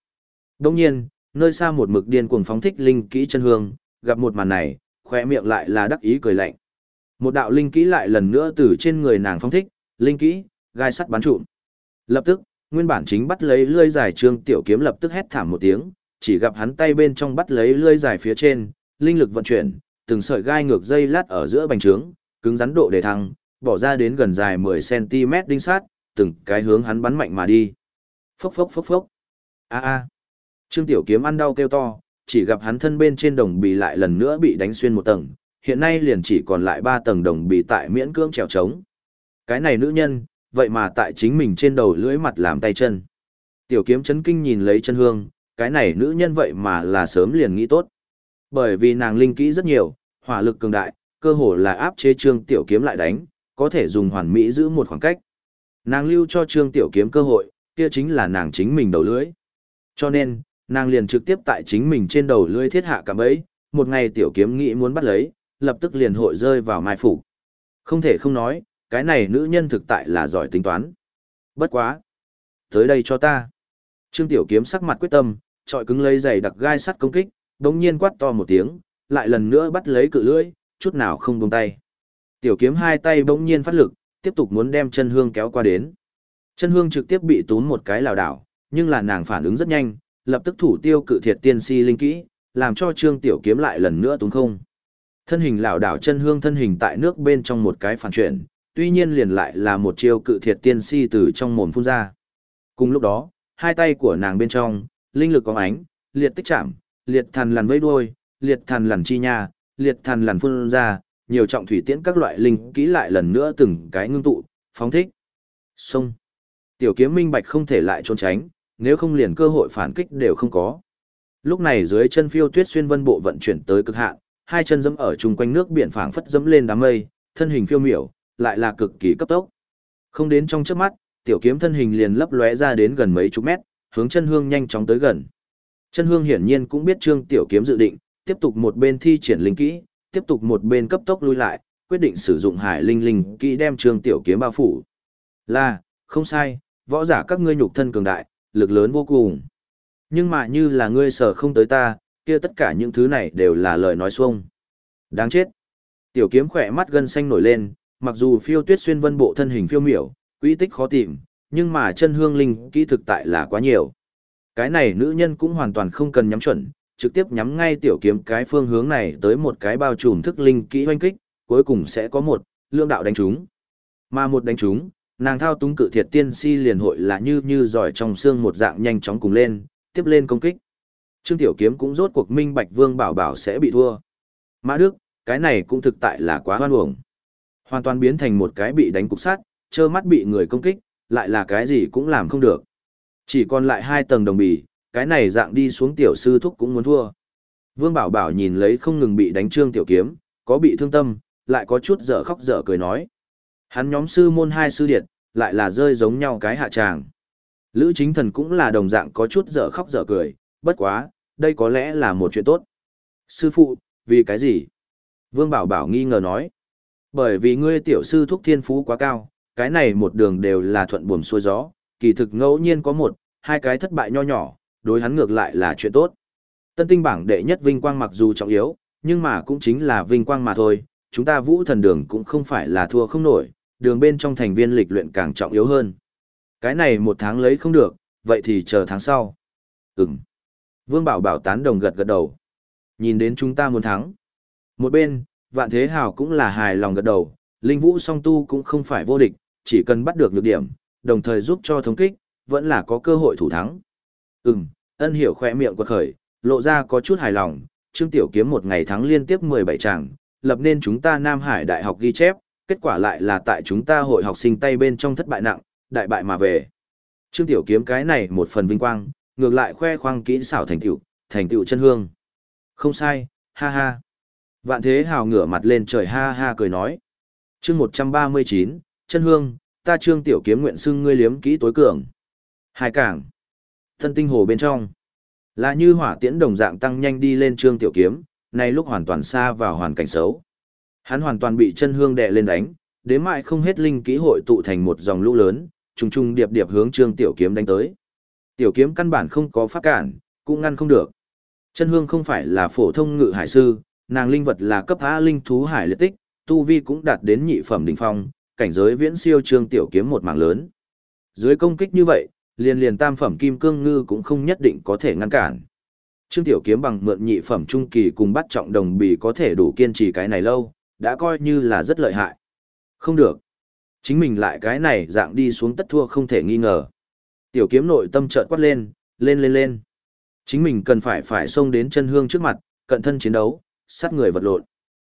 Đồng nhiên, nơi xa một mực điên cuồng phóng thích linh kỹ chân hương, gặp một màn này, khoe miệng lại là đắc ý cười lạnh. Một đạo linh kỹ lại lần nữa từ trên người nàng phóng thích, linh kỹ, gai sắt bắn trụm. Lập tức, nguyên bản chính bắt lấy lưỡi dài trương tiểu kiếm lập tức hét thảm một tiếng, chỉ gặp hắn tay bên trong bắt lấy lưỡi dài phía trên, linh lực vận chuyển, từng sợi gai ngược dây lát ở giữa bành trướng, cứng rắn độ để thăng, bỏ ra đến gần dài 10cm đinh sát, từng cái hướng hắn bắn mạnh mà đi. Phốc phốc phốc phốc. A a. Trương Tiểu Kiếm ăn đau kêu to, chỉ gặp hắn thân bên trên đồng bì lại lần nữa bị đánh xuyên một tầng, hiện nay liền chỉ còn lại ba tầng đồng bì tại miễn cưỡng trèo trống. Cái này nữ nhân, vậy mà tại chính mình trên đầu lưỡi mặt làm tay chân. Tiểu kiếm chấn kinh nhìn lấy chân hương, cái này nữ nhân vậy mà là sớm liền nghĩ tốt. Bởi vì nàng linh kỹ rất nhiều, hỏa lực cường đại, cơ hồ là áp chế trương tiểu kiếm lại đánh, có thể dùng hoàn mỹ giữ một khoảng cách. Nàng lưu cho trương tiểu kiếm cơ hội, kia chính là nàng chính mình đầu lưỡi. Cho nên, nàng liền trực tiếp tại chính mình trên đầu lưỡi thiết hạ cảm ấy, một ngày tiểu kiếm nghĩ muốn bắt lấy, lập tức liền hội rơi vào mai phủ. Không thể không nói, cái này nữ nhân thực tại là giỏi tính toán. Bất quá. Tới đây cho ta. Trương Tiểu Kiếm sắc mặt quyết tâm, trọi cứng lấy giày đặc gai sắt công kích, đống nhiên quát to một tiếng, lại lần nữa bắt lấy cự lưỡi, chút nào không buông tay. Tiểu Kiếm hai tay bỗng nhiên phát lực, tiếp tục muốn đem chân hương kéo qua đến. Chân hương trực tiếp bị tún một cái lảo đảo, nhưng là nàng phản ứng rất nhanh, lập tức thủ tiêu cự thiệt tiên si linh kỹ, làm cho Trương Tiểu Kiếm lại lần nữa túng không. Thân hình lão đảo chân hương thân hình tại nước bên trong một cái phản chuyển, tuy nhiên liền lại là một chiêu cự thiệt tiên si từ trong mồm phun ra. Cùng lúc đó, hai tay của nàng bên trong, linh lực có ánh, liệt tích chạm, liệt thần lằn vây đuôi, liệt thần lằn chi nha, liệt thần lằn phun ra, nhiều trọng thủy tiễn các loại linh kỹ lại lần nữa từng cái ngưng tụ, phóng thích. Xông. Tiểu kiếm minh bạch không thể lại trốn tránh, nếu không liền cơ hội phản kích đều không có. Lúc này dưới chân phiêu tuyết xuyên vân bộ vận chuyển tới cực hạn, hai chân dẫm ở chung quanh nước biển phảng phất dẫm lên đám mây, thân hình phiêu miểu, lại là cực kỳ cấp tốc. Không đến trong chớp mắt, tiểu kiếm thân hình liền lấp lóe ra đến gần mấy chục mét, hướng chân hương nhanh chóng tới gần. Chân hương hiển nhiên cũng biết Trương tiểu kiếm dự định, tiếp tục một bên thi triển linh kỹ, tiếp tục một bên cấp tốc lui lại, quyết định sử dụng hải linh linh kỹ đem trương tiểu kiếm bao phủ. Là, không sai, võ giả các ngươi nhục thân cường đại, lực lớn vô cùng. Nhưng mà như là ngươi sở không tới ta, kia tất cả những thứ này đều là lời nói xuông. Đáng chết. Tiểu kiếm khỏe mắt gân xanh nổi lên, mặc dù phiêu tuyết xuyên vân bộ thân hình phiêu miểu, quỹ tích khó tìm, nhưng mà chân hương linh kỹ thực tại là quá nhiều. Cái này nữ nhân cũng hoàn toàn không cần nhắm chuẩn, trực tiếp nhắm ngay tiểu kiếm cái phương hướng này tới một cái bao trùm thức linh kỹ hoanh kích, cuối cùng sẽ có một, lượng đạo đánh trúng. Mà một đánh trúng, nàng thao túng cự thiệt tiên si liền hội là như như giỏi trong xương một dạng nhanh chóng cùng lên, tiếp lên công kích. Trương Tiểu Kiếm cũng rốt cuộc minh Bạch Vương bảo bảo sẽ bị thua. Mã Đức, cái này cũng thực tại là quá hoan uổng. Hoàn toàn biến thành một cái bị đánh cục sát, trơ mắt bị người công kích, lại là cái gì cũng làm không được. Chỉ còn lại hai tầng đồng bì, cái này dạng đi xuống tiểu sư thúc cũng muốn thua. Vương Bảo Bảo nhìn lấy không ngừng bị đánh trương tiểu kiếm, có bị thương tâm, lại có chút dở khóc dở cười nói. Hắn nhóm sư môn hai sư điệt, lại là rơi giống nhau cái hạ tràng. Lữ chính thần cũng là đồng dạng có chút dở khóc dở cười, bất quá, đây có lẽ là một chuyện tốt. Sư phụ, vì cái gì? Vương Bảo Bảo nghi ngờ nói. Bởi vì ngươi tiểu sư thúc thiên phú quá cao, cái này một đường đều là thuận buồm xuôi gió, kỳ thực ngẫu nhiên có một, hai cái thất bại nho nhỏ, đối hắn ngược lại là chuyện tốt. Tân tinh bảng đệ nhất vinh quang mặc dù trọng yếu, nhưng mà cũng chính là vinh quang mà thôi, chúng ta vũ thần đường cũng không phải là thua không nổi, đường bên trong thành viên lịch luyện càng trọng yếu hơn. Cái này một tháng lấy không được, vậy thì chờ tháng sau. Ừm. Vương Bảo Bảo tán đồng gật gật đầu. Nhìn đến chúng ta muốn thắng. Một bên, Vạn Thế Hào cũng là hài lòng gật đầu, Linh Vũ song tu cũng không phải vô địch, chỉ cần bắt được nhược điểm, đồng thời giúp cho thống kích, vẫn là có cơ hội thủ thắng. Ừm, ân hiểu khỏe miệng quật khởi, lộ ra có chút hài lòng, Trương Tiểu Kiếm một ngày thắng liên tiếp 17 tràng, lập nên chúng ta Nam Hải Đại học ghi chép, kết quả lại là tại chúng ta hội học sinh tay bên trong thất bại nặng, đại bại mà về. Trương Tiểu Kiếm cái này một phần vinh quang, ngược lại khoe khoang kỹ xảo thành tựu, thành tựu chân hương. Không sai, ha ha. Vạn Thế Hào ngửa mặt lên trời ha ha cười nói. Chương 139, chân hương, ta Trương Tiểu Kiếm nguyện xưng ngươi liếm kỹ tối cường. Hai cảng. Thân tinh hồ bên trong. Là như hỏa tiễn đồng dạng tăng nhanh đi lên Trương Tiểu Kiếm, nay lúc hoàn toàn xa vào hoàn cảnh xấu. Hắn hoàn toàn bị chân hương đè lên đánh, đến mại không hết linh kỹ hội tụ thành một dòng lũ lớn, trùng trùng điệp điệp hướng Trương Tiểu Kiếm đánh tới. Tiểu Kiếm căn bản không có pháp cản, cũng ngăn không được. Chân hương không phải là phổ thông ngự hải sư, nàng linh vật là cấp A linh thú hải liệt tích, tu vi cũng đạt đến nhị phẩm đỉnh phong, cảnh giới viễn siêu Trương Tiểu Kiếm một mảng lớn. Dưới công kích như vậy, liền liền tam phẩm kim cương ngư cũng không nhất định có thể ngăn cản. Trương Tiểu Kiếm bằng mượn nhị phẩm trung kỳ cùng bắt trọng đồng bì có thể đủ kiên trì cái này lâu, đã coi như là rất lợi hại. Không được. Chính mình lại cái này dạng đi xuống tất thua không thể nghi ngờ. Tiểu Kiếm nội tâm chợt quát lên, lên lên lên. Chính mình cần phải phải xông đến chân hương trước mặt, cận thân chiến đấu, sát người vật lộn.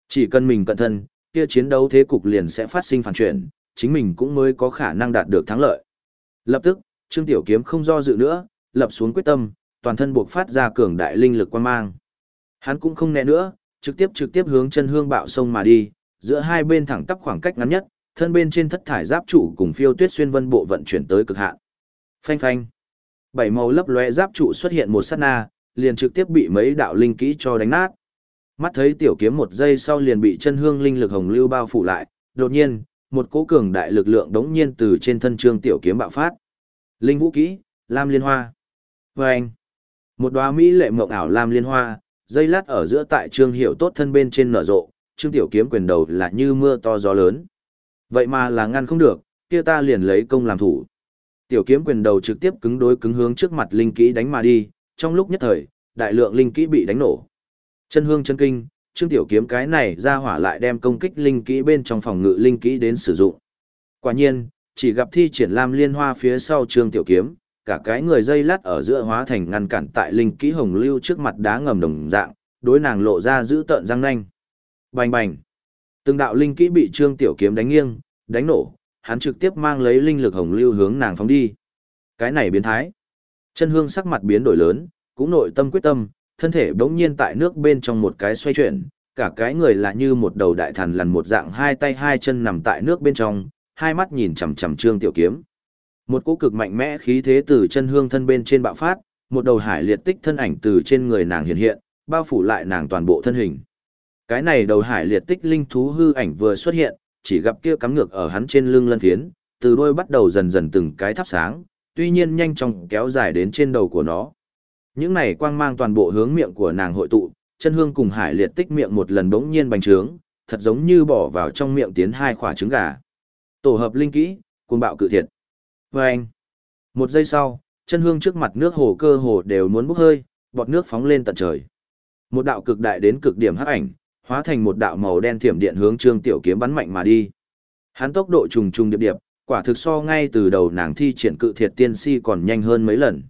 Chỉ cần mình cận thân, kia chiến đấu thế cục liền sẽ phát sinh phản chuyển, chính mình cũng mới có khả năng đạt được thắng lợi. Lập tức, Trương Tiểu Kiếm không do dự nữa, lập xuống quyết tâm, toàn thân buộc phát ra cường đại linh lực quan mang. Hắn cũng không nẹ nữa, trực tiếp trực tiếp hướng chân hương bạo sông mà đi, giữa hai bên thẳng tắp khoảng cách ngắn nhất, thân bên trên thất thải giáp trụ cùng phiêu tuyết xuyên vân bộ vận chuyển tới cực hạn. Phanh phanh. Bảy màu lấp lóe giáp trụ xuất hiện một sát na, liền trực tiếp bị mấy đạo linh kỹ cho đánh nát. Mắt thấy tiểu kiếm một giây sau liền bị chân hương linh lực hồng lưu bao phủ lại, đột nhiên, một cỗ cường đại lực lượng đống nhiên từ trên thân trương tiểu kiếm bạo phát. Linh vũ kỹ, Lam Liên Hoa. Vâng! Một đóa mỹ lệ mộng ảo Lam Liên Hoa, dây lát ở giữa tại trương hiệu tốt thân bên trên nở rộ, trương tiểu kiếm quyền đầu là như mưa to gió lớn. Vậy mà là ngăn không được, kia ta liền lấy công làm thủ. Tiểu kiếm quyền đầu trực tiếp cứng đối cứng hướng trước mặt linh kỹ đánh mà đi, trong lúc nhất thời, đại lượng linh kỹ bị đánh nổ. Chân hương chân kinh, trương tiểu kiếm cái này ra hỏa lại đem công kích linh kỹ bên trong phòng ngự linh kỹ đến sử dụng. Quả nhiên, chỉ gặp thi triển lam liên hoa phía sau trương tiểu kiếm, cả cái người dây lát ở giữa hóa thành ngăn cản tại linh kỹ hồng lưu trước mặt đá ngầm đồng dạng, đối nàng lộ ra giữ tợn răng nanh. Bành bành. Từng đạo linh kỹ bị trương tiểu kiếm đánh nghiêng, đánh nổ, hắn trực tiếp mang lấy linh lực hồng lưu hướng nàng phóng đi. Cái này biến thái. Chân hương sắc mặt biến đổi lớn, cũng nội tâm quyết tâm, thân thể bỗng nhiên tại nước bên trong một cái xoay chuyển, cả cái người là như một đầu đại thần lằn một dạng hai tay hai chân nằm tại nước bên trong, hai mắt nhìn chằm chằm Trương Tiểu Kiếm. Một cỗ cực mạnh mẽ khí thế từ chân hương thân bên trên bạo phát, một đầu hải liệt tích thân ảnh từ trên người nàng hiện hiện, bao phủ lại nàng toàn bộ thân hình. Cái này đầu hải liệt tích linh thú hư ảnh vừa xuất hiện, chỉ gặp kia cắm ngược ở hắn trên lưng lân phiến, từ đôi bắt đầu dần dần từng cái thắp sáng, tuy nhiên nhanh chóng kéo dài đến trên đầu của nó. Những này quang mang toàn bộ hướng miệng của nàng hội tụ, chân hương cùng hải liệt tích miệng một lần bỗng nhiên bành trướng, thật giống như bỏ vào trong miệng tiến hai quả trứng gà. Tổ hợp linh kỹ, cuồng bạo cự thiệt. Và anh, một giây sau, chân hương trước mặt nước hồ cơ hồ đều muốn bốc hơi, bọt nước phóng lên tận trời. Một đạo cực đại đến cực điểm hắc ảnh, hóa thành một đạo màu đen thiểm điện hướng Trương Tiểu Kiếm bắn mạnh mà đi. Hắn tốc độ trùng trùng điệp điệp, quả thực so ngay từ đầu nàng thi triển cự thiệt tiên si còn nhanh hơn mấy lần.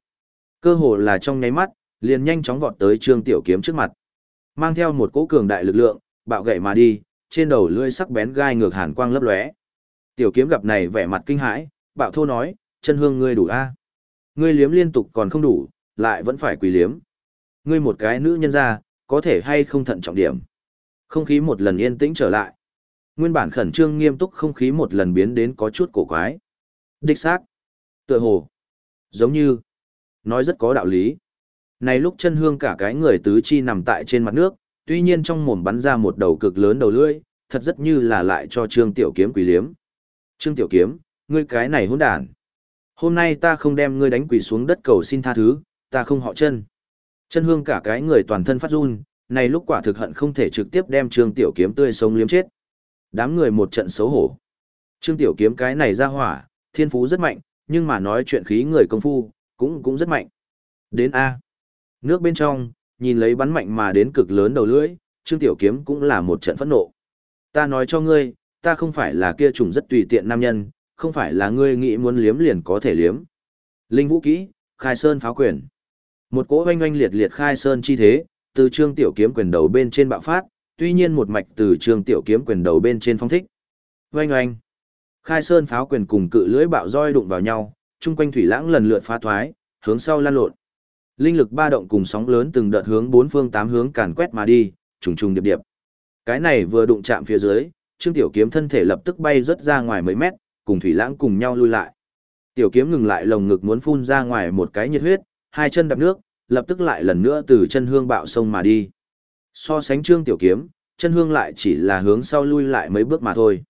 Cơ hồ là trong nháy mắt, liền nhanh chóng vọt tới Trương Tiểu Kiếm trước mặt. Mang theo một cỗ cường đại lực lượng, bạo gậy mà đi, trên đầu lưỡi sắc bén gai ngược hàn quang lấp lóe. Tiểu Kiếm gặp này vẻ mặt kinh hãi, bạo thô nói, chân hương ngươi đủ a? Ngươi liếm liên tục còn không đủ, lại vẫn phải quỳ liếm. Ngươi một cái nữ nhân ra, có thể hay không thận trọng điểm. Không khí một lần yên tĩnh trở lại. Nguyên bản khẩn trương nghiêm túc không khí một lần biến đến có chút cổ quái. Đích xác. Tựa hồ. Giống như. Nói rất có đạo lý. Này lúc chân hương cả cái người tứ chi nằm tại trên mặt nước, tuy nhiên trong mồm bắn ra một đầu cực lớn đầu lưỡi, thật rất như là lại cho Trương Tiểu Kiếm quỳ liếm. Trương Tiểu Kiếm, ngươi cái này hỗn đản. Hôm nay ta không đem ngươi đánh quỳ xuống đất cầu xin tha thứ, ta không họ chân. Chân hương cả cái người toàn thân phát run, này lúc quả thực hận không thể trực tiếp đem Trương Tiểu Kiếm tươi sống liếm chết. Đám người một trận xấu hổ. Trương Tiểu Kiếm cái này ra hỏa, thiên phú rất mạnh, nhưng mà nói chuyện khí người công phu, cũng cũng rất mạnh. Đến A. Nước bên trong, nhìn lấy bắn mạnh mà đến cực lớn đầu lưỡi, Trương Tiểu Kiếm cũng là một trận phẫn nộ. Ta nói cho ngươi, ta không phải là kia trùng rất tùy tiện nam nhân, không phải là ngươi nghĩ muốn liếm liền có thể liếm. Linh vũ kỹ, khai sơn pháo quyền. Một cỗ oanh oanh liệt liệt khai sơn chi thế, từ trương tiểu kiếm quyền đầu bên trên bạo phát, tuy nhiên một mạch từ trương tiểu kiếm quyền đầu bên trên phong thích. Oanh oanh. Khai sơn pháo quyền cùng cự lưỡi bạo roi đụng vào nhau, chung quanh thủy lãng lần lượt phá thoái, hướng sau lan lộn. Linh lực ba động cùng sóng lớn từng đợt hướng bốn phương tám hướng càn quét mà đi, trùng trùng điệp điệp. Cái này vừa đụng chạm phía dưới, Trương Tiểu Kiếm thân thể lập tức bay rất ra ngoài mấy mét, cùng thủy lãng cùng nhau lui lại. Tiểu Kiếm ngừng lại lồng ngực muốn phun ra ngoài một cái nhiệt huyết, hai chân đạp nước, lập tức lại lần nữa từ chân hương bạo sông mà đi. So sánh trương tiểu kiếm, chân hương lại chỉ là hướng sau lui lại mấy bước mà thôi.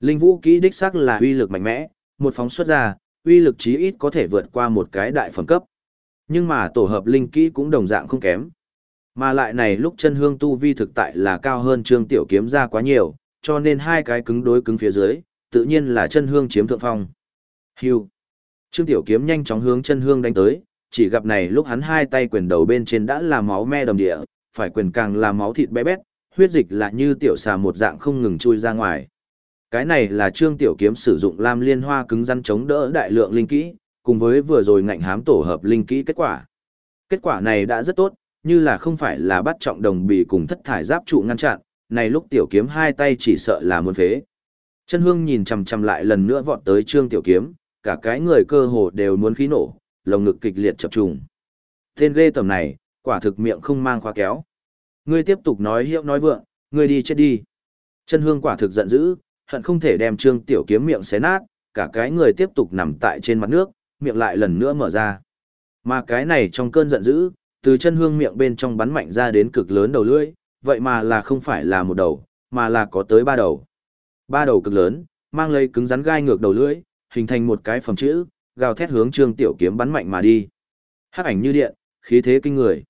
Linh vũ kỹ đích xác là uy lực mạnh mẽ, một phóng xuất ra, uy lực chí ít có thể vượt qua một cái đại phẩm cấp. Nhưng mà tổ hợp linh kỹ cũng đồng dạng không kém. Mà lại này lúc chân hương tu vi thực tại là cao hơn trương tiểu kiếm ra quá nhiều, cho nên hai cái cứng đối cứng phía dưới, tự nhiên là chân hương chiếm thượng phong. Hưu. Trương tiểu kiếm nhanh chóng hướng chân hương đánh tới, chỉ gặp này lúc hắn hai tay quyền đầu bên trên đã là máu me đầm địa, phải quyền càng là máu thịt bé bét, huyết dịch là như tiểu xà một dạng không ngừng chui ra ngoài. Cái này là trương tiểu kiếm sử dụng lam liên hoa cứng rắn chống đỡ đại lượng linh kỹ, cùng với vừa rồi ngạnh hám tổ hợp linh kỹ kết quả. Kết quả này đã rất tốt, như là không phải là bắt trọng đồng bị cùng thất thải giáp trụ ngăn chặn, này lúc tiểu kiếm hai tay chỉ sợ là muốn phế. Chân hương nhìn chằm chằm lại lần nữa vọt tới trương tiểu kiếm, cả cái người cơ hồ đều muốn khí nổ, lồng ngực kịch liệt chập trùng. Tên ghê tầm này, quả thực miệng không mang khóa kéo. Ngươi tiếp tục nói hiệu nói vượng, ngươi đi chết đi. Chân hương quả thực giận dữ, hận không thể đem trương tiểu kiếm miệng xé nát, cả cái người tiếp tục nằm tại trên mặt nước, miệng lại lần nữa mở ra. Mà cái này trong cơn giận dữ, từ chân hương miệng bên trong bắn mạnh ra đến cực lớn đầu lưỡi, vậy mà là không phải là một đầu, mà là có tới ba đầu. Ba đầu cực lớn, mang lấy cứng rắn gai ngược đầu lưỡi, hình thành một cái phẩm chữ, gào thét hướng Trương Tiểu Kiếm bắn mạnh mà đi. Hắc ảnh như điện, khí thế kinh người.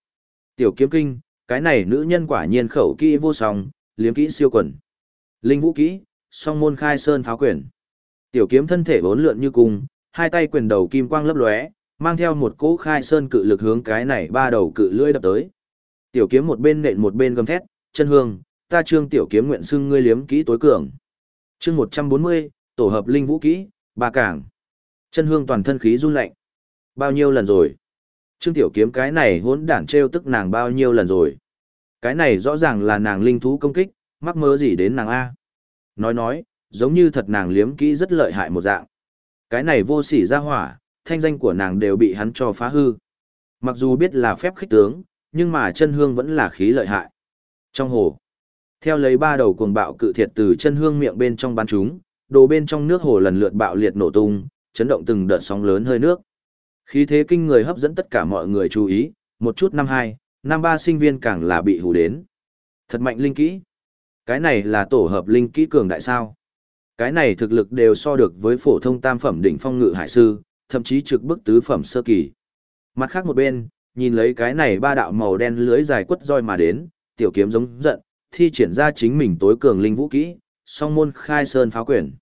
Tiểu Kiếm kinh, cái này nữ nhân quả nhiên khẩu kỹ vô song, liếm kỹ siêu quần. Linh vũ kỹ, song môn khai sơn pháo quyền. Tiểu Kiếm thân thể bốn lượn như cung, hai tay quyền đầu kim quang lấp lóe, mang theo một cỗ khai sơn cự lực hướng cái này ba đầu cự lưỡi đập tới. Tiểu Kiếm một bên nện một bên gầm thét, chân hương, ta Trương Tiểu Kiếm nguyện xưng ngươi liếm kỹ tối cường. Chương 140, tổ hợp linh vũ kỹ, ba cảng. Chân hương toàn thân khí run lạnh. Bao nhiêu lần rồi? Trương Tiểu Kiếm cái này hỗn đản trêu tức nàng bao nhiêu lần rồi? Cái này rõ ràng là nàng linh thú công kích, mắc mơ gì đến nàng A. Nói nói, giống như thật nàng liếm kỹ rất lợi hại một dạng. Cái này vô sỉ ra hỏa, thanh danh của nàng đều bị hắn cho phá hư. Mặc dù biết là phép khích tướng, nhưng mà chân hương vẫn là khí lợi hại. Trong hồ, theo lấy ba đầu cuồng bạo cự thiệt từ chân hương miệng bên trong bắn chúng, đồ bên trong nước hồ lần lượt bạo liệt nổ tung, chấn động từng đợt sóng lớn hơi nước. Khí thế kinh người hấp dẫn tất cả mọi người chú ý, một chút năm hai, năm ba sinh viên càng là bị hù đến. Thật mạnh linh kỹ. Cái này là tổ hợp linh kỹ cường đại sao? Cái này thực lực đều so được với phổ thông tam phẩm đỉnh phong ngự hải sư, thậm chí trực bức tứ phẩm sơ kỳ. Mặt khác một bên, nhìn lấy cái này ba đạo màu đen lưới dài quất roi mà đến, tiểu kiếm giống giận, thi triển ra chính mình tối cường linh vũ kỹ, song môn khai sơn pháo quyền.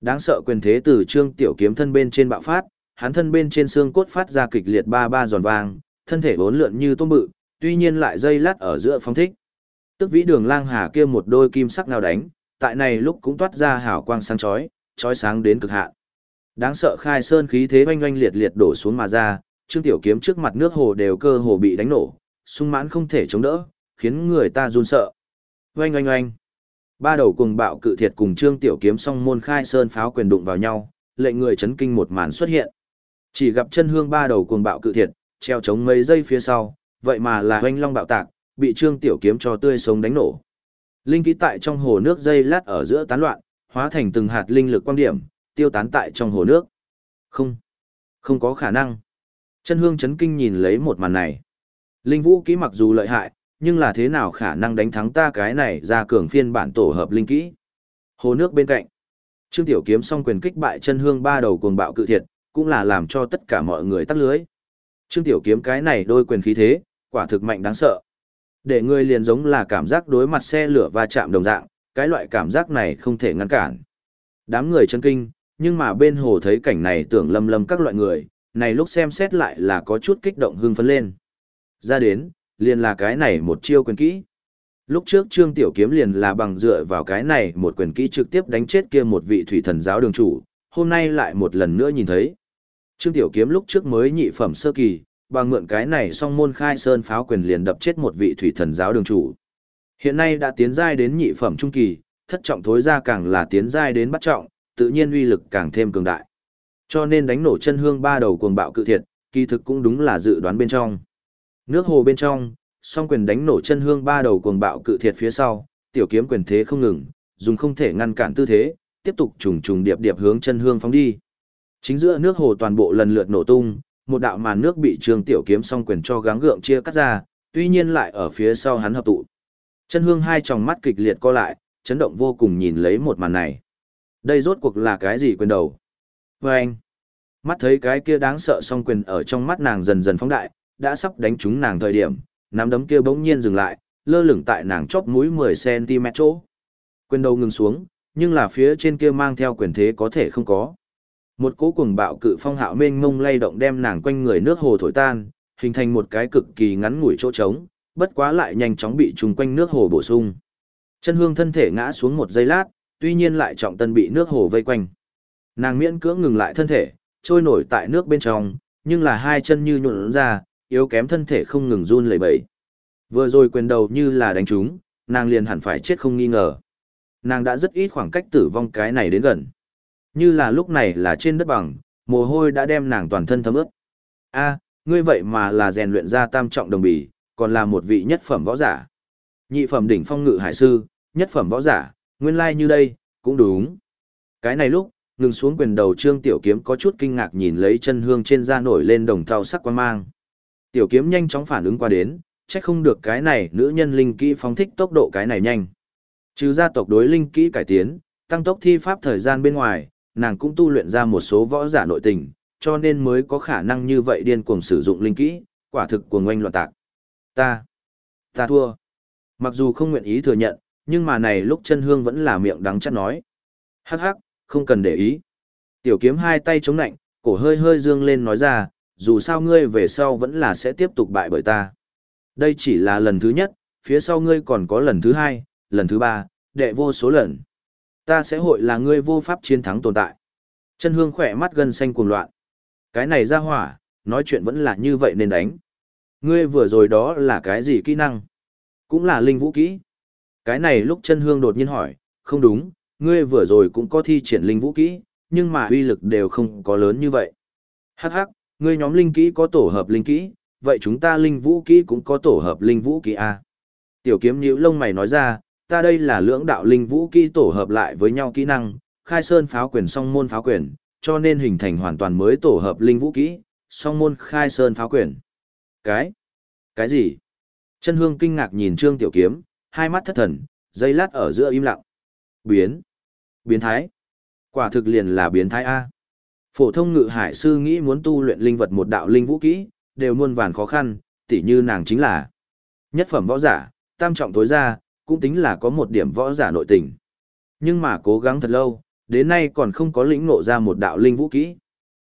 Đáng sợ quyền thế từ trương tiểu kiếm thân bên trên bạo phát, hắn thân bên trên xương cốt phát ra kịch liệt ba ba giòn vang, thân thể vốn lượn như tôm bự, tuy nhiên lại dây lát ở giữa phong thích. Tức vĩ đường lang hà kia một đôi kim sắc nào đánh, tại này lúc cũng toát ra hào quang sáng chói, chói sáng đến cực hạn. Đáng sợ khai sơn khí thế oanh oanh liệt liệt đổ xuống mà ra, trương tiểu kiếm trước mặt nước hồ đều cơ hồ bị đánh nổ, sung mãn không thể chống đỡ, khiến người ta run sợ. Oanh oanh oanh. Ba đầu cùng bạo cự thiệt cùng trương tiểu kiếm song môn khai sơn pháo quyền đụng vào nhau, lệnh người chấn kinh một màn xuất hiện. Chỉ gặp chân hương ba đầu cuồng bạo cự thiệt, treo chống mấy giây phía sau, vậy mà là hoanh long bạo tạc, bị trương tiểu kiếm cho tươi sống đánh nổ. Linh ký tại trong hồ nước dây lát ở giữa tán loạn, hóa thành từng hạt linh lực quan điểm, tiêu tán tại trong hồ nước. Không, không có khả năng. Chân hương chấn kinh nhìn lấy một màn này. Linh vũ kỹ mặc dù lợi hại, nhưng là thế nào khả năng đánh thắng ta cái này ra cường phiên bản tổ hợp linh kỹ. Hồ nước bên cạnh. Trương Tiểu Kiếm song quyền kích bại chân hương ba đầu cuồng bạo cự thiệt, cũng là làm cho tất cả mọi người tắt lưới. Trương Tiểu Kiếm cái này đôi quyền khí thế, quả thực mạnh đáng sợ. Để người liền giống là cảm giác đối mặt xe lửa va chạm đồng dạng, cái loại cảm giác này không thể ngăn cản. Đám người chân kinh, nhưng mà bên hồ thấy cảnh này tưởng lâm lâm các loại người, này lúc xem xét lại là có chút kích động hưng phấn lên. Ra đến, liền là cái này một chiêu quyền kỹ. Lúc trước Trương Tiểu Kiếm liền là bằng dựa vào cái này một quyền kỹ trực tiếp đánh chết kia một vị thủy thần giáo đường chủ, hôm nay lại một lần nữa nhìn thấy. Trương Tiểu Kiếm lúc trước mới nhị phẩm sơ kỳ, bằng mượn cái này song môn khai sơn pháo quyền liền đập chết một vị thủy thần giáo đường chủ. Hiện nay đã tiến giai đến nhị phẩm trung kỳ, thất trọng thối ra càng là tiến giai đến bắt trọng, tự nhiên uy lực càng thêm cường đại. Cho nên đánh nổ chân hương ba đầu cuồng bạo cự thiệt, kỳ thực cũng đúng là dự đoán bên trong. Nước hồ bên trong, song quyền đánh nổ chân hương ba đầu cuồng bạo cự thiệt phía sau, tiểu kiếm quyền thế không ngừng, dùng không thể ngăn cản tư thế, tiếp tục trùng trùng điệp điệp hướng chân hương phóng đi. Chính giữa nước hồ toàn bộ lần lượt nổ tung, một đạo màn nước bị Trương Tiểu Kiếm song quyền cho gắng gượng chia cắt ra, tuy nhiên lại ở phía sau hắn hợp tụ. Chân hương hai tròng mắt kịch liệt co lại, chấn động vô cùng nhìn lấy một màn này. Đây rốt cuộc là cái gì quyền đầu? Vâng! anh, mắt thấy cái kia đáng sợ song quyền ở trong mắt nàng dần dần phóng đại, đã sắp đánh trúng nàng thời điểm, nắm đấm kia bỗng nhiên dừng lại, lơ lửng tại nàng chóp mũi 10cm chỗ. Quyền đầu ngừng xuống, nhưng là phía trên kia mang theo quyền thế có thể không có. Một cỗ cuồng bạo cự phong hạo mênh mông lay động đem nàng quanh người nước hồ thổi tan, hình thành một cái cực kỳ ngắn ngủi chỗ trống, bất quá lại nhanh chóng bị trùng quanh nước hồ bổ sung. Chân hương thân thể ngã xuống một giây lát, tuy nhiên lại trọng tân bị nước hồ vây quanh. Nàng miễn cưỡng ngừng lại thân thể, trôi nổi tại nước bên trong, nhưng là hai chân như nhuộn ra, yếu kém thân thể không ngừng run lẩy bẩy. Vừa rồi quyền đầu như là đánh trúng, nàng liền hẳn phải chết không nghi ngờ. Nàng đã rất ít khoảng cách tử vong cái này đến gần. Như là lúc này là trên đất bằng, mồ hôi đã đem nàng toàn thân thấm ướt. A, ngươi vậy mà là rèn luyện ra tam trọng đồng bì, còn là một vị nhất phẩm võ giả. Nhị phẩm đỉnh phong ngự hải sư, nhất phẩm võ giả, nguyên lai like như đây, cũng đúng. Cái này lúc, ngừng xuống quyền đầu trương tiểu kiếm có chút kinh ngạc nhìn lấy chân hương trên da nổi lên đồng thau sắc quan mang. Tiểu kiếm nhanh chóng phản ứng qua đến, chắc không được cái này nữ nhân linh kỹ phóng thích tốc độ cái này nhanh. Trừ gia tộc đối linh kỹ cải tiến, tăng tốc thi pháp thời gian bên ngoài, nàng cũng tu luyện ra một số võ giả nội tình, cho nên mới có khả năng như vậy điên cuồng sử dụng linh kỹ, quả thực cuồng oanh loạn tạc. Ta, ta thua. Mặc dù không nguyện ý thừa nhận, nhưng mà này lúc chân hương vẫn là miệng đắng chắc nói. Hắc hắc, không cần để ý. Tiểu kiếm hai tay chống nạnh, cổ hơi hơi dương lên nói ra, dù sao ngươi về sau vẫn là sẽ tiếp tục bại bởi ta. Đây chỉ là lần thứ nhất, phía sau ngươi còn có lần thứ hai, lần thứ ba, đệ vô số lần. Ta sẽ hội là ngươi vô pháp chiến thắng tồn tại. Chân hương khỏe mắt gần xanh cuồng loạn. Cái này ra hỏa, nói chuyện vẫn là như vậy nên đánh. Ngươi vừa rồi đó là cái gì kỹ năng? Cũng là linh vũ kỹ. Cái này lúc chân hương đột nhiên hỏi, không đúng, ngươi vừa rồi cũng có thi triển linh vũ kỹ, nhưng mà uy lực đều không có lớn như vậy. Hắc hắc, ngươi nhóm linh kỹ có tổ hợp linh kỹ, vậy chúng ta linh vũ kỹ cũng có tổ hợp linh vũ kỹ à? Tiểu kiếm nhíu lông mày nói ra, ta đây là lưỡng đạo linh vũ kỹ tổ hợp lại với nhau kỹ năng, khai sơn pháo quyền song môn pháo quyền, cho nên hình thành hoàn toàn mới tổ hợp linh vũ kỹ, song môn khai sơn pháo quyền. Cái? Cái gì? Chân hương kinh ngạc nhìn Trương Tiểu Kiếm, hai mắt thất thần, dây lát ở giữa im lặng. Biến. Biến thái. Quả thực liền là biến thái A. Phổ thông ngự hải sư nghĩ muốn tu luyện linh vật một đạo linh vũ kỹ, đều muôn vàn khó khăn, tỉ như nàng chính là nhất phẩm võ giả, tam trọng tối ra, cũng tính là có một điểm võ giả nội tình. Nhưng mà cố gắng thật lâu, đến nay còn không có lĩnh ngộ ra một đạo linh vũ kỹ.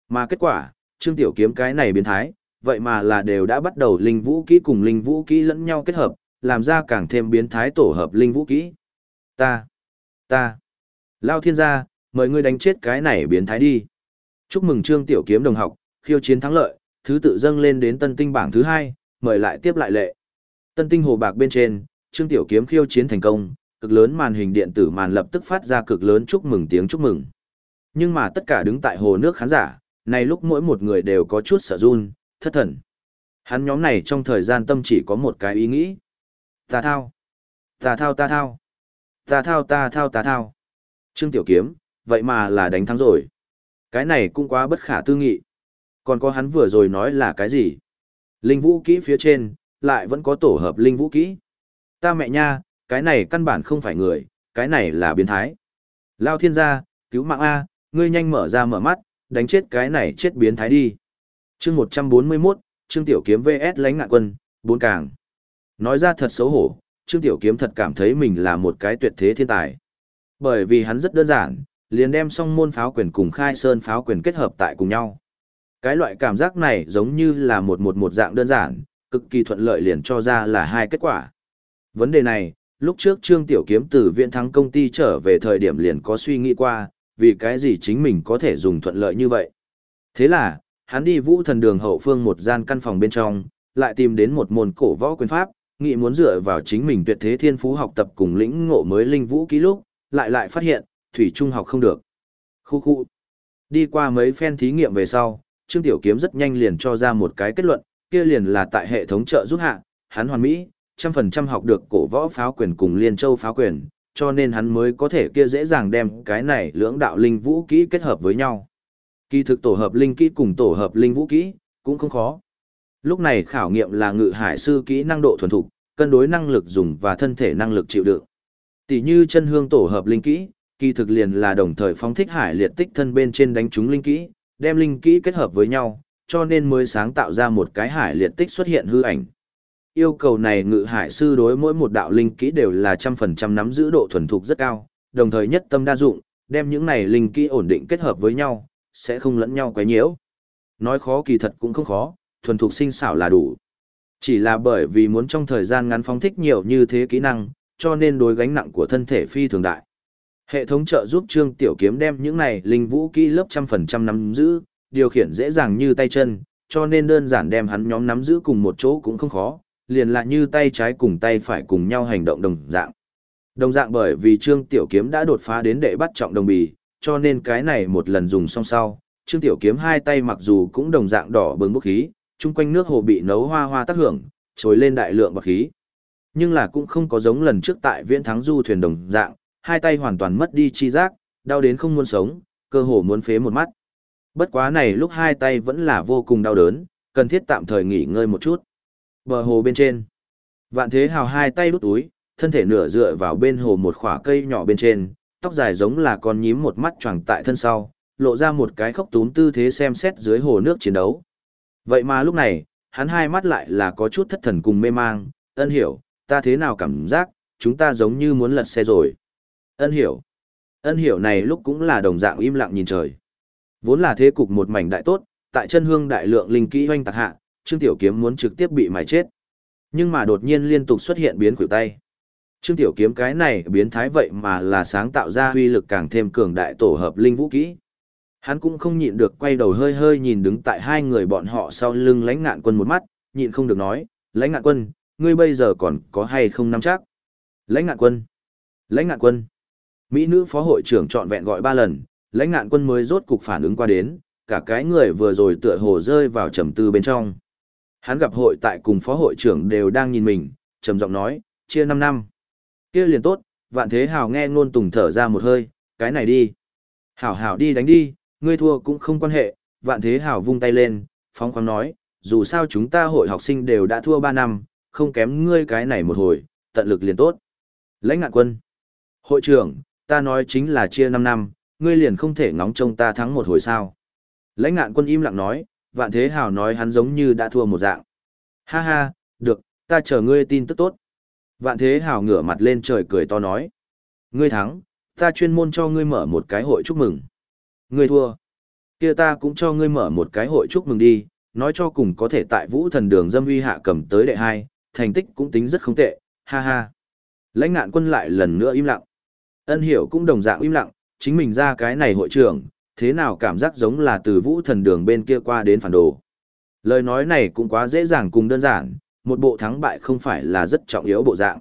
Mà kết quả, Trương Tiểu Kiếm cái này biến thái, vậy mà là đều đã bắt đầu linh vũ kỹ cùng linh vũ kỹ lẫn nhau kết hợp, làm ra càng thêm biến thái tổ hợp linh vũ kỹ. Ta, ta, Lao Thiên gia, mời ngươi đánh chết cái này biến thái đi. Chúc mừng Trương Tiểu Kiếm đồng học, khiêu chiến thắng lợi, thứ tự dâng lên đến tân tinh bảng thứ hai, mời lại tiếp lại lệ. Tân tinh hồ bạc bên trên, Trương Tiểu Kiếm khiêu chiến thành công, cực lớn màn hình điện tử màn lập tức phát ra cực lớn chúc mừng tiếng chúc mừng. Nhưng mà tất cả đứng tại hồ nước khán giả, này lúc mỗi một người đều có chút sợ run, thất thần. Hắn nhóm này trong thời gian tâm chỉ có một cái ý nghĩ. Ta thao. Ta thao ta thao. Ta thao ta thao ta thao. Trương Tiểu Kiếm, vậy mà là đánh thắng rồi. Cái này cũng quá bất khả tư nghị. Còn có hắn vừa rồi nói là cái gì? Linh vũ kỹ phía trên, lại vẫn có tổ hợp linh vũ kỹ. Ta mẹ nha, cái này căn bản không phải người, cái này là biến thái. Lao thiên gia, cứu mạng A, ngươi nhanh mở ra mở mắt, đánh chết cái này chết biến thái đi. chương 141, Trương Tiểu Kiếm VS lãnh ngạn quân, bốn càng. Nói ra thật xấu hổ, Trương Tiểu Kiếm thật cảm thấy mình là một cái tuyệt thế thiên tài. Bởi vì hắn rất đơn giản, liền đem song môn pháo quyền cùng khai sơn pháo quyền kết hợp tại cùng nhau. Cái loại cảm giác này giống như là một một một dạng đơn giản, cực kỳ thuận lợi liền cho ra là hai kết quả. Vấn đề này, lúc trước Trương Tiểu Kiếm từ viện thắng công ty trở về thời điểm liền có suy nghĩ qua, vì cái gì chính mình có thể dùng thuận lợi như vậy. Thế là, hắn đi vũ thần đường hậu phương một gian căn phòng bên trong, lại tìm đến một môn cổ võ quyền pháp, nghĩ muốn dựa vào chính mình tuyệt thế thiên phú học tập cùng lĩnh ngộ mới linh vũ ký lúc, lại lại phát hiện, thủy trung học không được. Khu khu. Đi qua mấy phen thí nghiệm về sau, Trương Tiểu Kiếm rất nhanh liền cho ra một cái kết luận, kia liền là tại hệ thống trợ giúp hạ, hắn hoàn mỹ, trăm phần trăm học được cổ võ pháo quyền cùng liên châu pháo quyền, cho nên hắn mới có thể kia dễ dàng đem cái này lưỡng đạo linh vũ kỹ kết hợp với nhau. Kỳ thực tổ hợp linh kỹ cùng tổ hợp linh vũ kỹ, cũng không khó. Lúc này khảo nghiệm là ngự hải sư kỹ năng độ thuần thục, cân đối năng lực dùng và thân thể năng lực chịu đựng. Tỷ như chân hương tổ hợp linh kỹ, kỳ thực liền là đồng thời phóng thích hải liệt tích thân bên trên đánh trúng linh kỹ, đem linh kỹ kết hợp với nhau, cho nên mới sáng tạo ra một cái hải liệt tích xuất hiện hư ảnh. Yêu cầu này ngự hải sư đối mỗi một đạo linh kỹ đều là trăm phần trăm nắm giữ độ thuần thục rất cao, đồng thời nhất tâm đa dụng, đem những này linh kỹ ổn định kết hợp với nhau, sẽ không lẫn nhau quấy nhiễu. Nói khó kỳ thật cũng không khó, thuần thục sinh xảo là đủ. Chỉ là bởi vì muốn trong thời gian ngắn phóng thích nhiều như thế kỹ năng, cho nên đối gánh nặng của thân thể phi thường đại. Hệ thống trợ giúp Trương Tiểu Kiếm đem những này linh vũ kỹ lớp trăm phần trăm nắm giữ, điều khiển dễ dàng như tay chân, cho nên đơn giản đem hắn nhóm nắm giữ cùng một chỗ cũng không khó, liền là như tay trái cùng tay phải cùng nhau hành động đồng dạng. Đồng dạng bởi vì Trương Tiểu Kiếm đã đột phá đến đệ bắt trọng đồng bì, cho nên cái này một lần dùng xong sau, Trương Tiểu Kiếm hai tay mặc dù cũng đồng dạng đỏ bừng bốc khí, chung quanh nước hồ bị nấu hoa hoa tác hưởng, trồi lên đại lượng bạc khí. Nhưng là cũng không có giống lần trước tại viễn thắng du thuyền đồng dạng, hai tay hoàn toàn mất đi chi giác, đau đến không muốn sống, cơ hồ muốn phế một mắt. Bất quá này lúc hai tay vẫn là vô cùng đau đớn, cần thiết tạm thời nghỉ ngơi một chút. Bờ hồ bên trên, vạn thế hào hai tay đút túi, thân thể nửa dựa vào bên hồ một khỏa cây nhỏ bên trên, tóc dài giống là con nhím một mắt choàng tại thân sau, lộ ra một cái khóc túm tư thế xem xét dưới hồ nước chiến đấu. Vậy mà lúc này, hắn hai mắt lại là có chút thất thần cùng mê mang, ân hiểu, ta thế nào cảm giác, chúng ta giống như muốn lật xe rồi. Ân hiểu. Ân hiểu này lúc cũng là đồng dạng im lặng nhìn trời. Vốn là thế cục một mảnh đại tốt, tại chân hương đại lượng linh kỹ hoanh tạc hạ, Trương Tiểu Kiếm muốn trực tiếp bị mài chết. Nhưng mà đột nhiên liên tục xuất hiện biến khuỷu tay. Trương Tiểu Kiếm cái này biến thái vậy mà là sáng tạo ra huy lực càng thêm cường đại tổ hợp linh vũ kỹ. Hắn cũng không nhịn được quay đầu hơi hơi nhìn đứng tại hai người bọn họ sau lưng lãnh ngạn quân một mắt, nhịn không được nói, lãnh ngạn quân, ngươi bây giờ còn có hay không nắm chắc? Lãnh ngạn quân, lãnh ngạn quân. Mỹ nữ phó hội trưởng trọn vẹn gọi ba lần, lãnh ngạn quân mới rốt cục phản ứng qua đến, cả cái người vừa rồi tựa hồ rơi vào trầm tư bên trong. Hắn gặp hội tại cùng phó hội trưởng đều đang nhìn mình, trầm giọng nói, chia 5 năm. kia liền tốt, vạn thế hào nghe ngôn tùng thở ra một hơi, cái này đi. Hảo hảo đi đánh đi, ngươi thua cũng không quan hệ, vạn thế hào vung tay lên, phóng khoáng nói, dù sao chúng ta hội học sinh đều đã thua 3 năm, không kém ngươi cái này một hồi, tận lực liền tốt. Lãnh ngạn quân. Hội trưởng, ta nói chính là chia 5 năm, ngươi liền không thể ngóng trông ta thắng một hồi sao. Lãnh ngạn quân im lặng nói, vạn thế hào nói hắn giống như đã thua một dạng. Ha ha, được, ta chờ ngươi tin tức tốt. Vạn thế hào ngửa mặt lên trời cười to nói. Ngươi thắng, ta chuyên môn cho ngươi mở một cái hội chúc mừng. Ngươi thua. kia ta cũng cho ngươi mở một cái hội chúc mừng đi, nói cho cùng có thể tại vũ thần đường dâm uy hạ cầm tới đệ hai, thành tích cũng tính rất không tệ, ha ha. Lãnh ngạn quân lại lần nữa im lặng. Ân hiểu cũng đồng dạng im lặng, chính mình ra cái này hội trưởng, thế nào cảm giác giống là từ vũ thần đường bên kia qua đến phản đồ. Lời nói này cũng quá dễ dàng cùng đơn giản, một bộ thắng bại không phải là rất trọng yếu bộ dạng.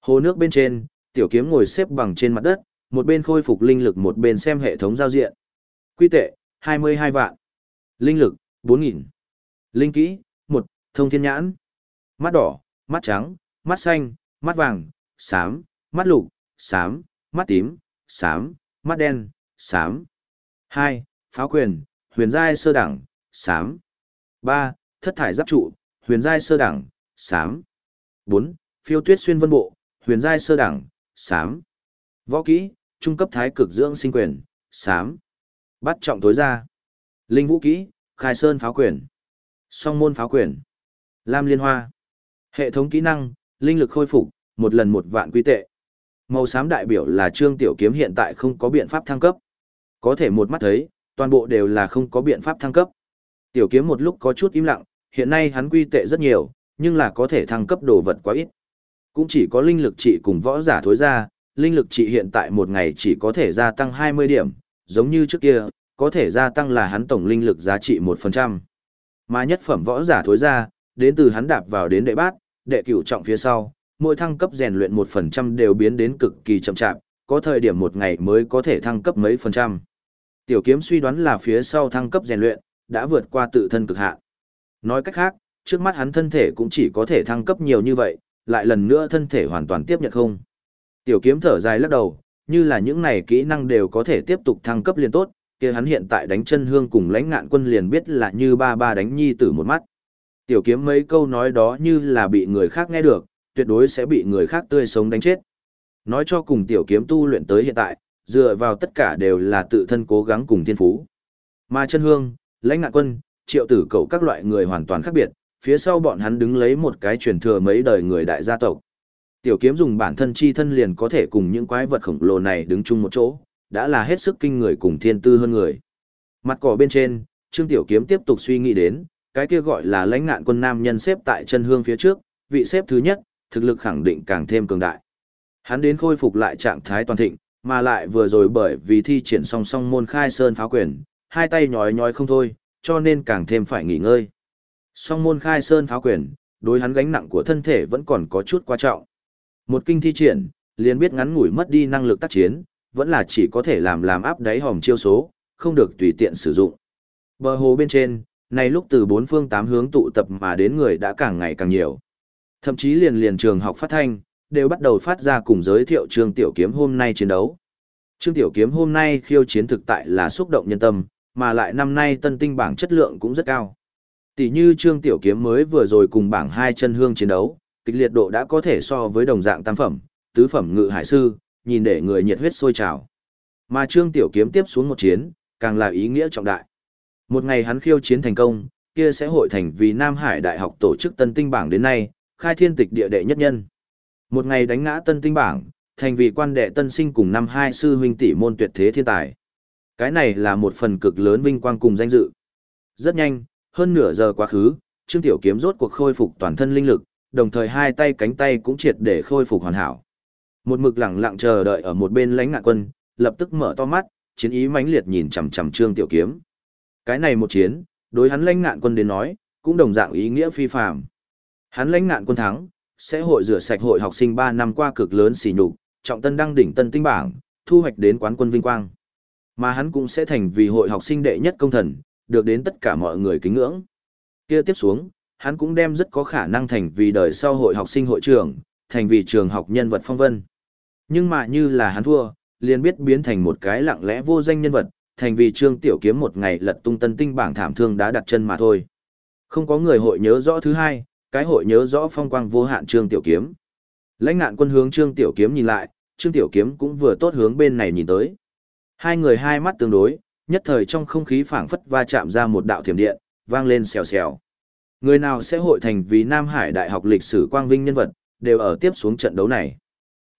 Hồ nước bên trên, tiểu kiếm ngồi xếp bằng trên mặt đất, một bên khôi phục linh lực một bên xem hệ thống giao diện. Quy tệ, 22 vạn. Linh lực, 4.000. Linh kỹ, 1, thông thiên nhãn. Mắt đỏ, mắt trắng, mắt xanh, mắt vàng, xám, mắt lục, xám, mắt tím, xám, mắt đen, xám. 2. Pháo quyền, huyền giai sơ đẳng, xám. 3. Thất thải giáp trụ, huyền giai sơ đẳng, xám. 4. Phiêu tuyết xuyên vân bộ, huyền giai sơ đẳng, xám. Võ kỹ, trung cấp thái cực dưỡng sinh quyền, xám. Bắt trọng tối ra. Linh vũ kỹ, khai sơn pháo quyền. Song môn pháo quyền. Lam liên hoa. Hệ thống kỹ năng, linh lực khôi phục, một lần một vạn quy tệ. Màu xám đại biểu là trương tiểu kiếm hiện tại không có biện pháp thăng cấp. Có thể một mắt thấy, toàn bộ đều là không có biện pháp thăng cấp. Tiểu kiếm một lúc có chút im lặng, hiện nay hắn quy tệ rất nhiều, nhưng là có thể thăng cấp đồ vật quá ít. Cũng chỉ có linh lực trị cùng võ giả thối ra, linh lực trị hiện tại một ngày chỉ có thể gia tăng 20 điểm, giống như trước kia, có thể gia tăng là hắn tổng linh lực giá trị 1%. Mà nhất phẩm võ giả thối ra, đến từ hắn đạp vào đến đệ bát, đệ cửu trọng phía sau, mỗi thăng cấp rèn luyện 1% đều biến đến cực kỳ chậm chạp, có thời điểm một ngày mới có thể thăng cấp mấy phần trăm. Tiểu kiếm suy đoán là phía sau thăng cấp rèn luyện, đã vượt qua tự thân cực hạn. Nói cách khác, trước mắt hắn thân thể cũng chỉ có thể thăng cấp nhiều như vậy, lại lần nữa thân thể hoàn toàn tiếp nhận không. Tiểu kiếm thở dài lắc đầu, như là những này kỹ năng đều có thể tiếp tục thăng cấp liên tốt, kia hắn hiện tại đánh chân hương cùng lãnh ngạn quân liền biết là như ba ba đánh nhi tử một mắt. Tiểu kiếm mấy câu nói đó như là bị người khác nghe được, tuyệt đối sẽ bị người khác tươi sống đánh chết. Nói cho cùng tiểu kiếm tu luyện tới hiện tại, dựa vào tất cả đều là tự thân cố gắng cùng thiên phú. Mà chân hương, lãnh ngạn quân, triệu tử cậu các loại người hoàn toàn khác biệt, phía sau bọn hắn đứng lấy một cái truyền thừa mấy đời người đại gia tộc. Tiểu kiếm dùng bản thân chi thân liền có thể cùng những quái vật khổng lồ này đứng chung một chỗ, đã là hết sức kinh người cùng thiên tư hơn người. Mặt cỏ bên trên, Trương Tiểu Kiếm tiếp tục suy nghĩ đến, cái kia gọi là lãnh ngạn quân nam nhân xếp tại chân hương phía trước, vị xếp thứ nhất, thực lực khẳng định càng thêm cường đại. Hắn đến khôi phục lại trạng thái toàn thịnh, mà lại vừa rồi bởi vì thi triển song song môn khai sơn pháo quyền, hai tay nhói nhói không thôi, cho nên càng thêm phải nghỉ ngơi. Song môn khai sơn pháo quyền, đối hắn gánh nặng của thân thể vẫn còn có chút quá trọng. Một kinh thi triển, liền biết ngắn ngủi mất đi năng lực tác chiến, vẫn là chỉ có thể làm làm áp đáy hòm chiêu số, không được tùy tiện sử dụng. Bờ hồ bên trên, này lúc từ bốn phương tám hướng tụ tập mà đến người đã càng ngày càng nhiều. Thậm chí liền liền trường học phát thanh, đều bắt đầu phát ra cùng giới thiệu Trương Tiểu Kiếm hôm nay chiến đấu. Trương Tiểu Kiếm hôm nay khiêu chiến thực tại là xúc động nhân tâm, mà lại năm nay tân tinh bảng chất lượng cũng rất cao. Tỷ như Trương Tiểu Kiếm mới vừa rồi cùng bảng hai chân hương chiến đấu, kịch liệt độ đã có thể so với đồng dạng tam phẩm, tứ phẩm ngự hải sư, nhìn để người nhiệt huyết sôi trào. Mà Trương Tiểu Kiếm tiếp xuống một chiến, càng là ý nghĩa trọng đại. Một ngày hắn khiêu chiến thành công, kia sẽ hội thành vì Nam Hải Đại học tổ chức tân tinh bảng đến nay, khai thiên tịch địa đệ nhất nhân. Một ngày đánh ngã tân tinh bảng, thành vị quan đệ tân sinh cùng năm hai sư huynh tỷ môn tuyệt thế thiên tài. Cái này là một phần cực lớn vinh quang cùng danh dự. Rất nhanh, hơn nửa giờ quá khứ, Trương Tiểu Kiếm rốt cuộc khôi phục toàn thân linh lực, đồng thời hai tay cánh tay cũng triệt để khôi phục hoàn hảo. Một mực lặng lặng chờ đợi ở một bên lãnh ngạn quân, lập tức mở to mắt, chiến ý mãnh liệt nhìn chằm chằm Trương Tiểu Kiếm. Cái này một chiến, đối hắn lãnh ngạn quân đến nói, cũng đồng dạng ý nghĩa phi phàm. Hắn lãnh ngạn quân thắng, sẽ hội rửa sạch hội học sinh 3 năm qua cực lớn xỉ nhục, trọng tân đăng đỉnh tân tinh bảng, thu hoạch đến quán quân vinh quang. Mà hắn cũng sẽ thành vì hội học sinh đệ nhất công thần, được đến tất cả mọi người kính ngưỡng. Kia tiếp xuống, hắn cũng đem rất có khả năng thành vì đời sau hội học sinh hội trưởng, thành vì trường học nhân vật phong vân. Nhưng mà như là hắn thua, liền biết biến thành một cái lặng lẽ vô danh nhân vật, thành vì trương tiểu kiếm một ngày lật tung tân tinh bảng thảm thương đã đặt chân mà thôi. Không có người hội nhớ rõ thứ hai, cái hội nhớ rõ phong quang vô hạn trương tiểu kiếm. Lãnh ngạn quân hướng Trương Tiểu Kiếm nhìn lại, Trương Tiểu Kiếm cũng vừa tốt hướng bên này nhìn tới. Hai người hai mắt tương đối, nhất thời trong không khí phảng phất va chạm ra một đạo thiểm điện, vang lên xèo xèo. Người nào sẽ hội thành vì Nam Hải Đại học lịch sử quang vinh nhân vật, đều ở tiếp xuống trận đấu này.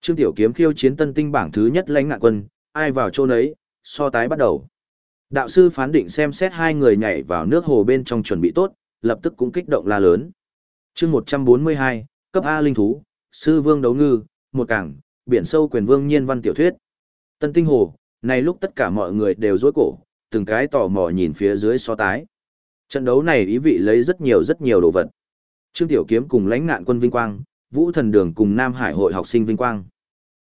Trương Tiểu Kiếm khiêu chiến tân tinh bảng thứ nhất lãnh ngạn quân, ai vào chỗ nấy, so tái bắt đầu. Đạo sư phán định xem xét hai người nhảy vào nước hồ bên trong chuẩn bị tốt, lập tức cũng kích động la lớn chương 142, cấp A linh thú, sư vương đấu ngư, một cảng, biển sâu quyền vương nhiên văn tiểu thuyết. Tân tinh hồ, này lúc tất cả mọi người đều dối cổ, từng cái tò mò nhìn phía dưới so tái. Trận đấu này ý vị lấy rất nhiều rất nhiều đồ vật. Trương Tiểu Kiếm cùng lãnh ngạn quân vinh quang, Vũ Thần Đường cùng Nam Hải hội học sinh vinh quang.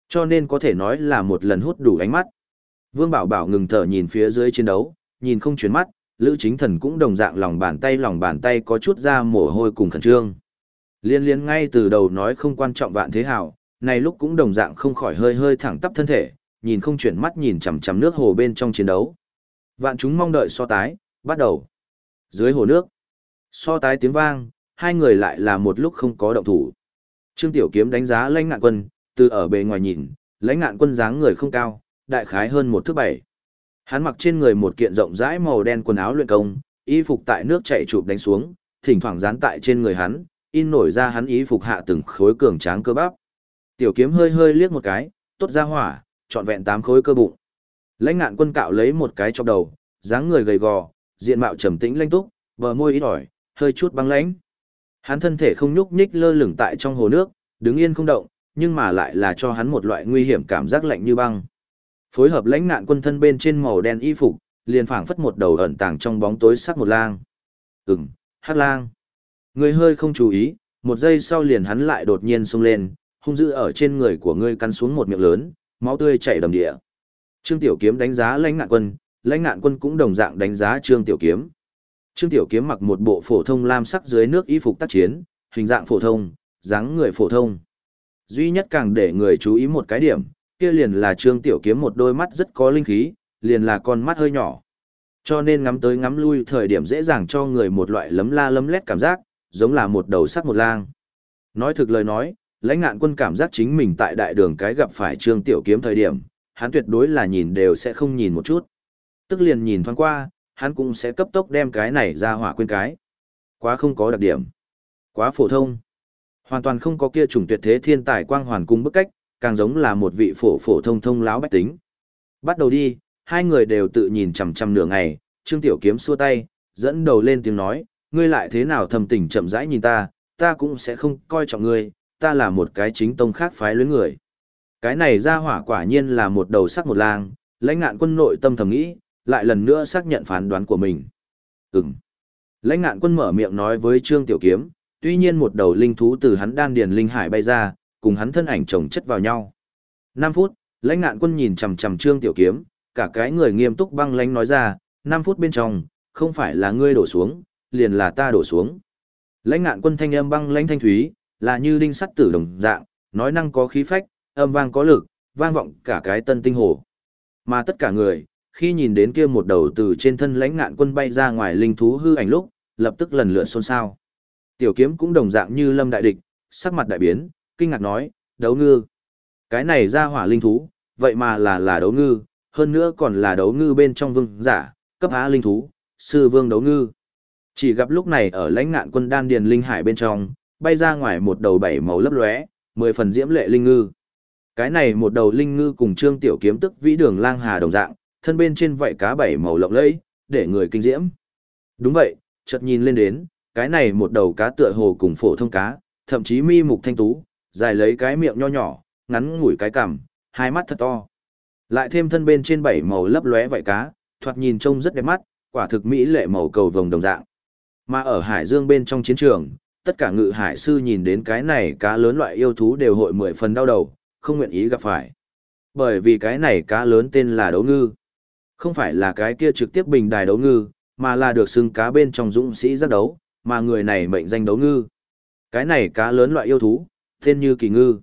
Cho nên có thể nói là một lần hút đủ ánh mắt. Vương Bảo Bảo ngừng thở nhìn phía dưới chiến đấu, nhìn không chuyển mắt, Lữ Chính Thần cũng đồng dạng lòng bàn tay lòng bàn tay có chút ra mồ hôi cùng khẩn trương. Liên liên ngay từ đầu nói không quan trọng vạn thế hảo, này lúc cũng đồng dạng không khỏi hơi hơi thẳng tắp thân thể, nhìn không chuyển mắt nhìn chằm chằm nước hồ bên trong chiến đấu. Vạn chúng mong đợi so tái, bắt đầu. Dưới hồ nước, so tái tiếng vang, hai người lại là một lúc không có động thủ. Trương Tiểu Kiếm đánh giá lãnh ngạn quân, từ ở bề ngoài nhìn, lãnh ngạn quân dáng người không cao, đại khái hơn một thước bảy. Hắn mặc trên người một kiện rộng rãi màu đen quần áo luyện công, y phục tại nước chảy chụp đánh xuống, thỉnh thoảng dán tại trên người hắn, in nổi ra hắn y phục hạ từng khối cường tráng cơ bắp. Tiểu kiếm hơi hơi liếc một cái, tốt ra hỏa, trọn vẹn tám khối cơ bụng. Lãnh ngạn quân cạo lấy một cái chọc đầu, dáng người gầy gò, diện mạo trầm tĩnh lanh túc, bờ môi ít ỏi, hơi chút băng lãnh. Hắn thân thể không nhúc nhích lơ lửng tại trong hồ nước, đứng yên không động, nhưng mà lại là cho hắn một loại nguy hiểm cảm giác lạnh như băng. Phối hợp lãnh nạn quân thân bên trên màu đen y phục, liền phảng phất một đầu ẩn tàng trong bóng tối sắc một lang. Ừm, hát lang. Ngươi hơi không chú ý, một giây sau liền hắn lại đột nhiên xông lên, hung dữ ở trên người của ngươi cắn xuống một miệng lớn, máu tươi chảy đầm địa. Trương Tiểu Kiếm đánh giá lãnh Ngạn quân, lãnh Ngạn quân cũng đồng dạng đánh giá Trương Tiểu Kiếm. Trương Tiểu Kiếm mặc một bộ phổ thông lam sắc dưới nước y phục tác chiến, hình dạng phổ thông, dáng người phổ thông. Duy nhất càng để người chú ý một cái điểm, kia liền là Trương Tiểu Kiếm một đôi mắt rất có linh khí, liền là con mắt hơi nhỏ. Cho nên ngắm tới ngắm lui thời điểm dễ dàng cho người một loại lấm la lấm lét cảm giác, giống là một đầu sắc một lang. Nói thực lời nói, lãnh ngạn quân cảm giác chính mình tại đại đường cái gặp phải Trương Tiểu Kiếm thời điểm, hắn tuyệt đối là nhìn đều sẽ không nhìn một chút. Tức liền nhìn thoáng qua, hắn cũng sẽ cấp tốc đem cái này ra hỏa quên cái. Quá không có đặc điểm. Quá phổ thông. Hoàn toàn không có kia chủng tuyệt thế thiên tài quang hoàn cung bức cách, càng giống là một vị phổ phổ thông thông láo bách tính. Bắt đầu đi, hai người đều tự nhìn chằm chằm nửa ngày, Trương Tiểu Kiếm xua tay, dẫn đầu lên tiếng nói, ngươi lại thế nào thầm tình chậm rãi nhìn ta, ta cũng sẽ không coi trọng ngươi, ta là một cái chính tông khác phái luyến người. Cái này ra hỏa quả nhiên là một đầu sắc một lang, lãnh ngạn quân nội tâm thầm nghĩ, lại lần nữa xác nhận phán đoán của mình. Ừm. Lãnh ngạn quân mở miệng nói với Trương Tiểu Kiếm, tuy nhiên một đầu linh thú từ hắn đan điền linh hải bay ra, cùng hắn thân ảnh chồng chất vào nhau. 5 phút, lãnh ngạn quân nhìn chằm chằm Trương Tiểu Kiếm, cả cái người nghiêm túc băng lãnh nói ra, 5 phút bên trong, không phải là ngươi đổ xuống, liền là ta đổ xuống. Lãnh ngạn quân thanh âm băng lãnh thanh thúy, là như đinh sắt tử đồng dạng, nói năng có khí phách, âm vang có lực, vang vọng cả cái tân tinh hồ. Mà tất cả người, khi nhìn đến kia một đầu từ trên thân lãnh ngạn quân bay ra ngoài linh thú hư ảnh lúc, lập tức lần lượt xôn xao. Tiểu kiếm cũng đồng dạng như lâm đại địch, sắc mặt đại biến, kinh ngạc nói, đấu ngư. Cái này ra hỏa linh thú, vậy mà là là đấu ngư, hơn nữa còn là đấu ngư bên trong vương giả, cấp á linh thú, sư vương đấu ngư. Chỉ gặp lúc này ở lãnh ngạn quân đan điền linh hải bên trong, bay ra ngoài một đầu bảy màu lấp lóe, mười phần diễm lệ linh ngư. Cái này một đầu linh ngư cùng trương tiểu kiếm tức vĩ đường lang hà đồng dạng, thân bên trên vảy cá bảy màu lộng lẫy, để người kinh diễm. Đúng vậy, chợt nhìn lên đến, cái này một đầu cá tựa hồ cùng phổ thông cá, thậm chí mi mục thanh tú, dài lấy cái miệng nho nhỏ, ngắn ngủi cái cằm, hai mắt thật to. Lại thêm thân bên trên bảy màu lấp lóe vảy cá, thoạt nhìn trông rất đẹp mắt, quả thực mỹ lệ màu cầu vồng đồng dạng. Mà ở Hải Dương bên trong chiến trường, tất cả ngự hải sư nhìn đến cái này cá lớn loại yêu thú đều hội mười phần đau đầu, không nguyện ý gặp phải. Bởi vì cái này cá lớn tên là đấu ngư. Không phải là cái kia trực tiếp bình đài đấu ngư, mà là được xưng cá bên trong dũng sĩ giác đấu, mà người này mệnh danh đấu ngư. Cái này cá lớn loại yêu thú, tên như kỳ ngư.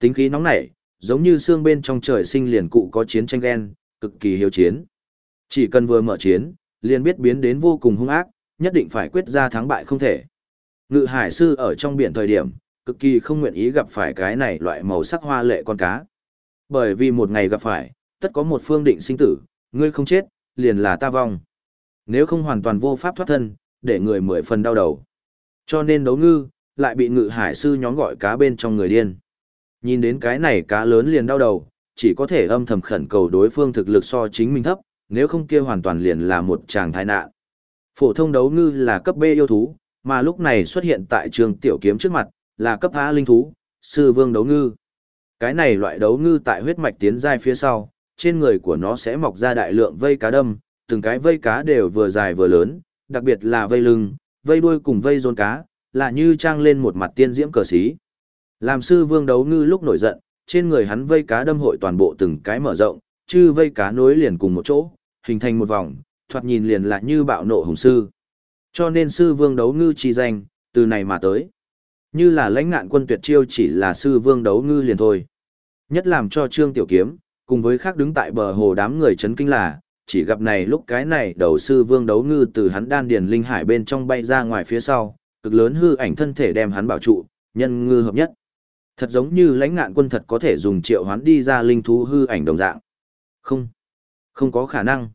Tính khí nóng nảy, giống như xương bên trong trời sinh liền cụ có chiến tranh ghen, cực kỳ hiếu chiến. Chỉ cần vừa mở chiến, liền biết biến đến vô cùng hung ác, nhất định phải quyết ra thắng bại không thể. Ngự hải sư ở trong biển thời điểm, cực kỳ không nguyện ý gặp phải cái này loại màu sắc hoa lệ con cá. Bởi vì một ngày gặp phải, tất có một phương định sinh tử, ngươi không chết, liền là ta vong. Nếu không hoàn toàn vô pháp thoát thân, để người mười phần đau đầu. Cho nên đấu ngư, lại bị ngự hải sư nhóm gọi cá bên trong người điên. Nhìn đến cái này cá lớn liền đau đầu, chỉ có thể âm thầm khẩn cầu đối phương thực lực so chính mình thấp, nếu không kia hoàn toàn liền là một chàng tai nạn. Phổ thông đấu ngư là cấp B yêu thú, mà lúc này xuất hiện tại trường tiểu kiếm trước mặt, là cấp A linh thú, sư vương đấu ngư. Cái này loại đấu ngư tại huyết mạch tiến giai phía sau, trên người của nó sẽ mọc ra đại lượng vây cá đâm, từng cái vây cá đều vừa dài vừa lớn, đặc biệt là vây lưng, vây đuôi cùng vây rôn cá, là như trang lên một mặt tiên diễm cờ xí. Làm sư vương đấu ngư lúc nổi giận, trên người hắn vây cá đâm hội toàn bộ từng cái mở rộng, chư vây cá nối liền cùng một chỗ, hình thành một vòng, thoạt nhìn liền lại như bạo nộ hùng sư. Cho nên sư vương đấu ngư chi danh, từ này mà tới. Như là lãnh ngạn quân tuyệt chiêu chỉ là sư vương đấu ngư liền thôi. Nhất làm cho Trương Tiểu Kiếm, cùng với khác đứng tại bờ hồ đám người chấn kinh là, chỉ gặp này lúc cái này đầu sư vương đấu ngư từ hắn đan điền linh hải bên trong bay ra ngoài phía sau, cực lớn hư ảnh thân thể đem hắn bảo trụ, nhân ngư hợp nhất. Thật giống như lãnh ngạn quân thật có thể dùng triệu hoán đi ra linh thú hư ảnh đồng dạng. Không, không có khả năng.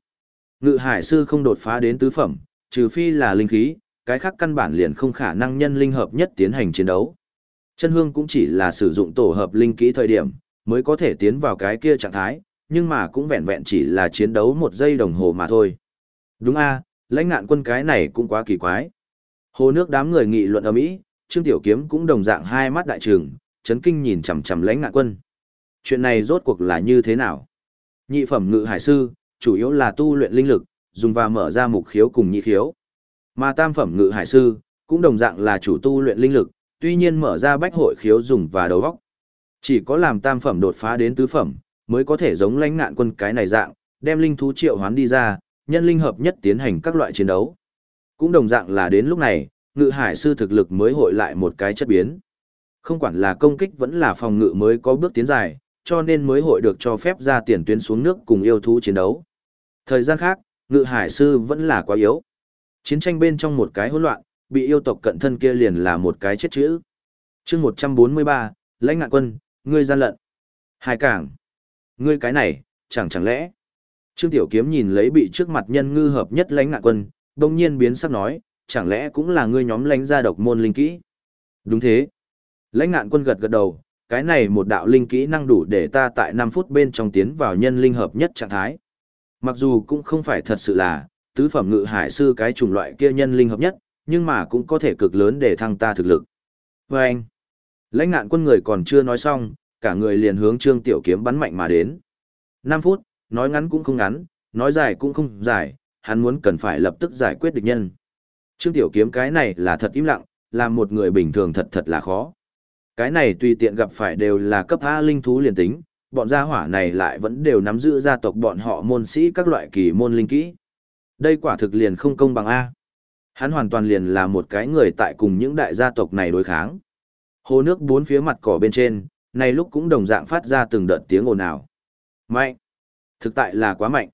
Ngự hải sư không đột phá đến tứ phẩm, trừ phi là linh khí, cái khác căn bản liền không khả năng nhân linh hợp nhất tiến hành chiến đấu. Chân hương cũng chỉ là sử dụng tổ hợp linh kỹ thời điểm, mới có thể tiến vào cái kia trạng thái, nhưng mà cũng vẹn vẹn chỉ là chiến đấu một giây đồng hồ mà thôi. Đúng a, lãnh ngạn quân cái này cũng quá kỳ quái. Hồ nước đám người nghị luận ở Mỹ, Trương Tiểu Kiếm cũng đồng dạng hai mắt đại trường, chấn kinh nhìn chằm chằm lãnh ngạn quân. Chuyện này rốt cuộc là như thế nào? Nhị phẩm ngự hải sư, chủ yếu là tu luyện linh lực, dùng và mở ra mục khiếu cùng nhị khiếu. Mà tam phẩm ngự hải sư, cũng đồng dạng là chủ tu luyện linh lực, tuy nhiên mở ra bách hội khiếu dùng và đầu góc. Chỉ có làm tam phẩm đột phá đến tứ phẩm, mới có thể giống lãnh ngạn quân cái này dạng, đem linh thú triệu hoán đi ra, nhân linh hợp nhất tiến hành các loại chiến đấu. Cũng đồng dạng là đến lúc này, ngự hải sư thực lực mới hội lại một cái chất biến. Không quản là công kích vẫn là phòng ngự mới có bước tiến dài, cho nên mới hội được cho phép ra tiền tuyến xuống nước cùng yêu thú chiến đấu. Thời gian khác, ngự hải sư vẫn là quá yếu. Chiến tranh bên trong một cái hỗn loạn, bị yêu tộc cận thân kia liền là một cái chết chữ. chương 143, lãnh ngạn quân, ngươi gian lận. Hai cảng. Ngươi cái này, chẳng chẳng lẽ. Trương Tiểu Kiếm nhìn lấy bị trước mặt nhân ngư hợp nhất lãnh ngạn quân, đông nhiên biến sắc nói, chẳng lẽ cũng là ngươi nhóm lãnh gia độc môn linh kỹ. Đúng thế. Lãnh ngạn quân gật gật đầu, cái này một đạo linh kỹ năng đủ để ta tại 5 phút bên trong tiến vào nhân linh hợp nhất trạng thái. Mặc dù cũng không phải thật sự là, tứ phẩm ngự hải sư cái chủng loại kia nhân linh hợp nhất, nhưng mà cũng có thể cực lớn để thăng ta thực lực. Và anh, lãnh ngạn quân người còn chưa nói xong, cả người liền hướng trương tiểu kiếm bắn mạnh mà đến. 5 phút, nói ngắn cũng không ngắn, nói dài cũng không dài, hắn muốn cần phải lập tức giải quyết địch nhân. Trương tiểu kiếm cái này là thật im lặng, làm một người bình thường thật thật là khó. Cái này tùy tiện gặp phải đều là cấp A linh thú liền tính, bọn gia hỏa này lại vẫn đều nắm giữ gia tộc bọn họ môn sĩ các loại kỳ môn linh kỹ. Đây quả thực liền không công bằng A. Hắn hoàn toàn liền là một cái người tại cùng những đại gia tộc này đối kháng. Hồ nước bốn phía mặt cỏ bên trên, này lúc cũng đồng dạng phát ra từng đợt tiếng ồn ào. Mạnh! Thực tại là quá mạnh.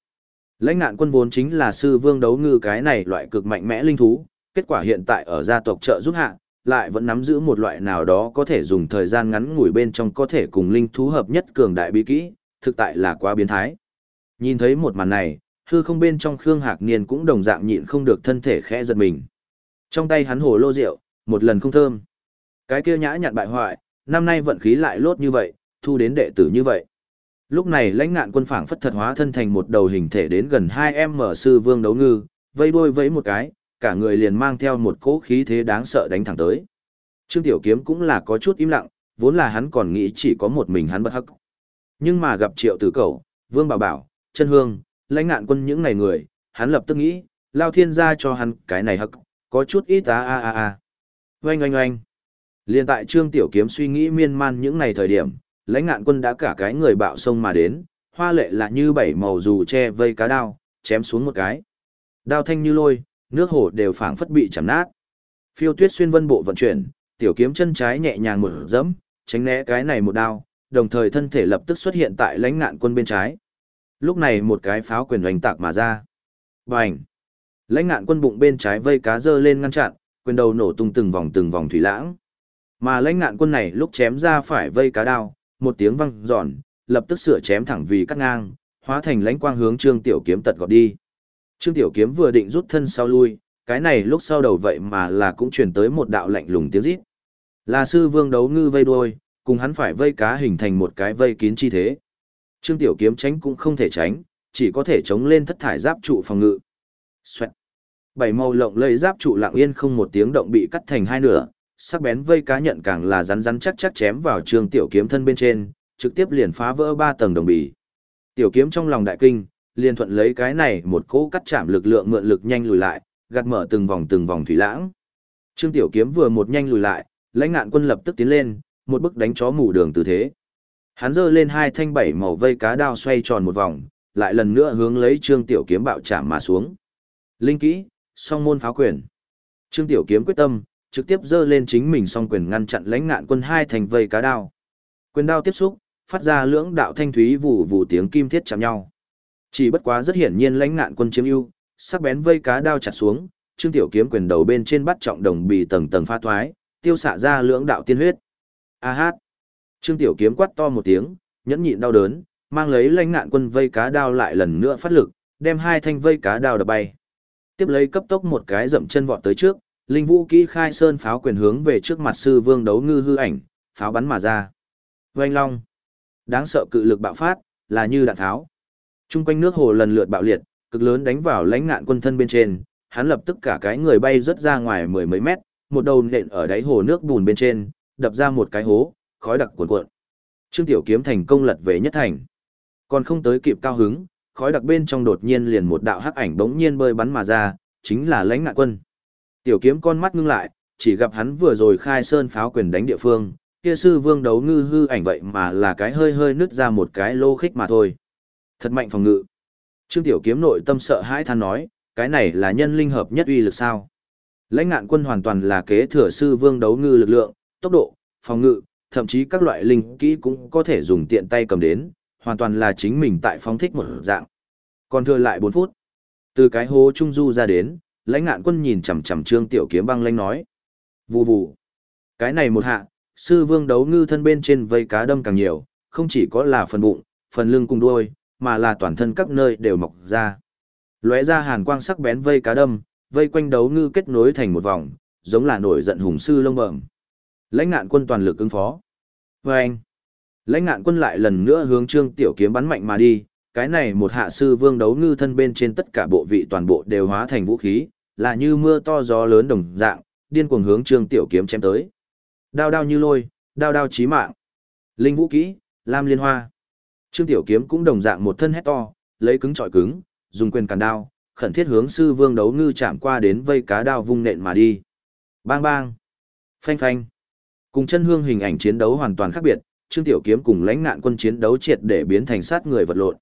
Lãnh ngạn quân vốn chính là sư vương đấu ngư cái này loại cực mạnh mẽ linh thú, kết quả hiện tại ở gia tộc trợ giúp hạ, lại vẫn nắm giữ một loại nào đó có thể dùng thời gian ngắn ngủi bên trong có thể cùng linh thú hợp nhất cường đại bí kỹ, thực tại là quá biến thái. Nhìn thấy một màn này, hư không bên trong Khương Hạc Niên cũng đồng dạng nhịn không được thân thể khẽ giật mình. Trong tay hắn hồ lô rượu, một lần không thơm. Cái kia nhã nhặn bại hoại, năm nay vận khí lại lốt như vậy, thu đến đệ tử như vậy. Lúc này lãnh ngạn quân phảng phất thật hóa thân thành một đầu hình thể đến gần hai em mở sư vương đấu ngư, vây đuôi vẫy một cái, cả người liền mang theo một cỗ khí thế đáng sợ đánh thẳng tới. Trương Tiểu Kiếm cũng là có chút im lặng, vốn là hắn còn nghĩ chỉ có một mình hắn bất hắc. Nhưng mà gặp Triệu Tử Cẩu, Vương Bảo Bảo, Chân Hương, lãnh ngạn quân những này người, hắn lập tức nghĩ, Lao Thiên gia cho hắn cái này hắc, có chút ít á a a a. Oanh oanh oanh. Liên tại Trương Tiểu Kiếm suy nghĩ miên man những này thời điểm, lãnh ngạn quân đã cả cái người bạo sông mà đến, hoa lệ là như bảy màu dù che vây cá đao, chém xuống một cái. Đao thanh như lôi, nước hồ đều phảng phất bị chầm nát. Phiêu tuyết xuyên vân bộ vận chuyển, tiểu kiếm chân trái nhẹ nhàng một dẫm, tránh né cái này một đao, đồng thời thân thể lập tức xuất hiện tại lãnh ngạn quân bên trái. Lúc này một cái pháo quyền hoành tạc mà ra. Bành! Lãnh ngạn quân bụng bên trái vây cá dơ lên ngăn chặn, quyền đầu nổ tung từng vòng từng vòng thủy lãng. Mà lãnh ngạn quân này lúc chém ra phải vây cá đao, một tiếng vang giòn, lập tức sửa chém thẳng vì cắt ngang, hóa thành lãnh quang hướng Trương Tiểu Kiếm tật gọt đi. Trương Tiểu Kiếm vừa định rút thân sau lui, cái này lúc sau đầu vậy mà là cũng truyền tới một đạo lạnh lùng tiếng rít. Là sư vương đấu ngư vây đuôi, cùng hắn phải vây cá hình thành một cái vây kín chi thế. Trương Tiểu Kiếm tránh cũng không thể tránh, chỉ có thể chống lên thất thải giáp trụ phòng ngự. Xoẹt. Bảy màu lộng lẫy giáp trụ lặng yên không một tiếng động bị cắt thành hai nửa, sắc bén vây cá nhận càng là rắn rắn chắc chắc chém vào Trương Tiểu Kiếm thân bên trên, trực tiếp liền phá vỡ ba tầng đồng bì. Tiểu Kiếm trong lòng đại kinh, liền thuận lấy cái này một cỗ cắt chạm lực lượng mượn lực nhanh lùi lại, gạt mở từng vòng từng vòng thủy lãng. Trương Tiểu Kiếm vừa một nhanh lùi lại, lãnh ngạn quân lập tức tiến lên, một bức đánh chó mù đường tư thế. Hắn giơ lên hai thanh bảy màu vây cá đao xoay tròn một vòng, lại lần nữa hướng lấy Trương Tiểu Kiếm bạo chạm mà xuống. Linh kỹ, song môn pháo quyền. Trương Tiểu Kiếm quyết tâm, trực tiếp giơ lên chính mình song quyền ngăn chặn lãnh ngạn quân hai thành vây cá đao. Quyền đao tiếp xúc, phát ra lưỡng đạo thanh thúy vụ vụ tiếng kim thiết chạm nhau. Chỉ bất quá rất hiển nhiên lãnh ngạn quân chiếm ưu, sắc bén vây cá đao chặt xuống, Trương Tiểu Kiếm quyền đầu bên trên bắt trọng đồng bì tầng tầng pha thoái, tiêu xạ ra lưỡng đạo tiên huyết. A hát. Trương Tiểu Kiếm quát to một tiếng, nhẫn nhịn đau đớn, mang lấy lãnh ngạn quân vây cá đao lại lần nữa phát lực, đem hai thanh vây cá đao đập bay. Tiếp lấy cấp tốc một cái dậm chân vọt tới trước, linh vũ kỹ khai sơn pháo quyền hướng về trước mặt sư vương đấu ngư hư ảnh, pháo bắn mà ra. Oanh long. Đáng sợ cự lực bạo phát, là như đạn tháo. Trung quanh nước hồ lần lượt bạo liệt, cực lớn đánh vào lãnh ngạn quân thân bên trên, hắn lập tức cả cái người bay rất ra ngoài mười mấy mét, một đầu nện ở đáy hồ nước bùn bên trên, đập ra một cái hố, khói đặc cuồn cuộn. Trương Tiểu Kiếm thành công lật về nhất thành. Còn không tới kịp cao hứng, khói đặc bên trong đột nhiên liền một đạo hắc ảnh bỗng nhiên bơi bắn mà ra, chính là lãnh ngạn quân. Tiểu Kiếm con mắt ngưng lại, chỉ gặp hắn vừa rồi khai sơn pháo quyền đánh địa phương, kia sư vương đấu ngư hư ảnh vậy mà là cái hơi hơi nứt ra một cái lô khích mà thôi. Thật mạnh phòng ngự. Trương Tiểu Kiếm nội tâm sợ hãi than nói, cái này là nhân linh hợp nhất uy lực sao? Lãnh ngạn quân hoàn toàn là kế thừa sư vương đấu ngư lực lượng, tốc độ, phòng ngự, thậm chí các loại linh kỹ cũng có thể dùng tiện tay cầm đến, hoàn toàn là chính mình tại phóng thích một dạng. Còn thừa lại 4 phút. Từ cái hố trung du ra đến, lãnh ngạn quân nhìn chằm chằm trương tiểu kiếm băng lãnh nói. Vù vù. Cái này một hạ, sư vương đấu ngư thân bên trên vây cá đâm càng nhiều, không chỉ có là phần bụng, phần lưng cùng đuôi, mà là toàn thân các nơi đều mọc ra. Lóe ra hàn quang sắc bén vây cá đâm, vây quanh đấu ngư kết nối thành một vòng, giống là nổi giận hùng sư lông bẩm. Lãnh ngạn quân toàn lực ứng phó. Và anh, lãnh ngạn quân lại lần nữa hướng trương tiểu kiếm bắn mạnh mà đi, cái này một hạ sư vương đấu ngư thân bên trên tất cả bộ vị toàn bộ đều hóa thành vũ khí, là như mưa to gió lớn đồng dạng, điên cuồng hướng trương tiểu kiếm chém tới. Đao đao như lôi, đao đao chí mạng. Linh vũ kỹ, lam liên hoa. Trương tiểu kiếm cũng đồng dạng một thân hét to, lấy cứng trọi cứng, dùng quyền càn đao, khẩn thiết hướng sư vương đấu ngư chạm qua đến vây cá đao vung nện mà đi. Bang bang. Phanh phanh. Cùng chân hương hình ảnh chiến đấu hoàn toàn khác biệt, Trương Tiểu Kiếm cùng lãnh nạn quân chiến đấu triệt để biến thành sát người vật lộn.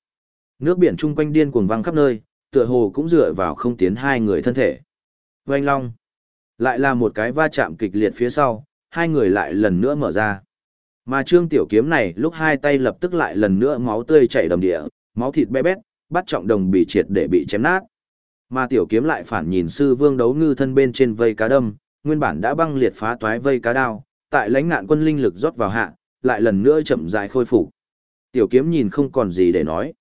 Nước biển chung quanh điên cuồng văng khắp nơi, tựa hồ cũng dựa vào không tiến hai người thân thể. Oanh long. Lại là một cái va chạm kịch liệt phía sau, hai người lại lần nữa mở ra. Mà Trương Tiểu Kiếm này lúc hai tay lập tức lại lần nữa máu tươi chảy đầm địa, máu thịt bé bét, bắt trọng đồng bị triệt để bị chém nát. Mà Tiểu Kiếm lại phản nhìn sư vương đấu ngư thân bên trên vây cá đâm, nguyên bản đã băng liệt phá toái vây cá đao, tại lãnh ngạn quân linh lực rót vào hạ, lại lần nữa chậm rãi khôi phục. Tiểu kiếm nhìn không còn gì để nói.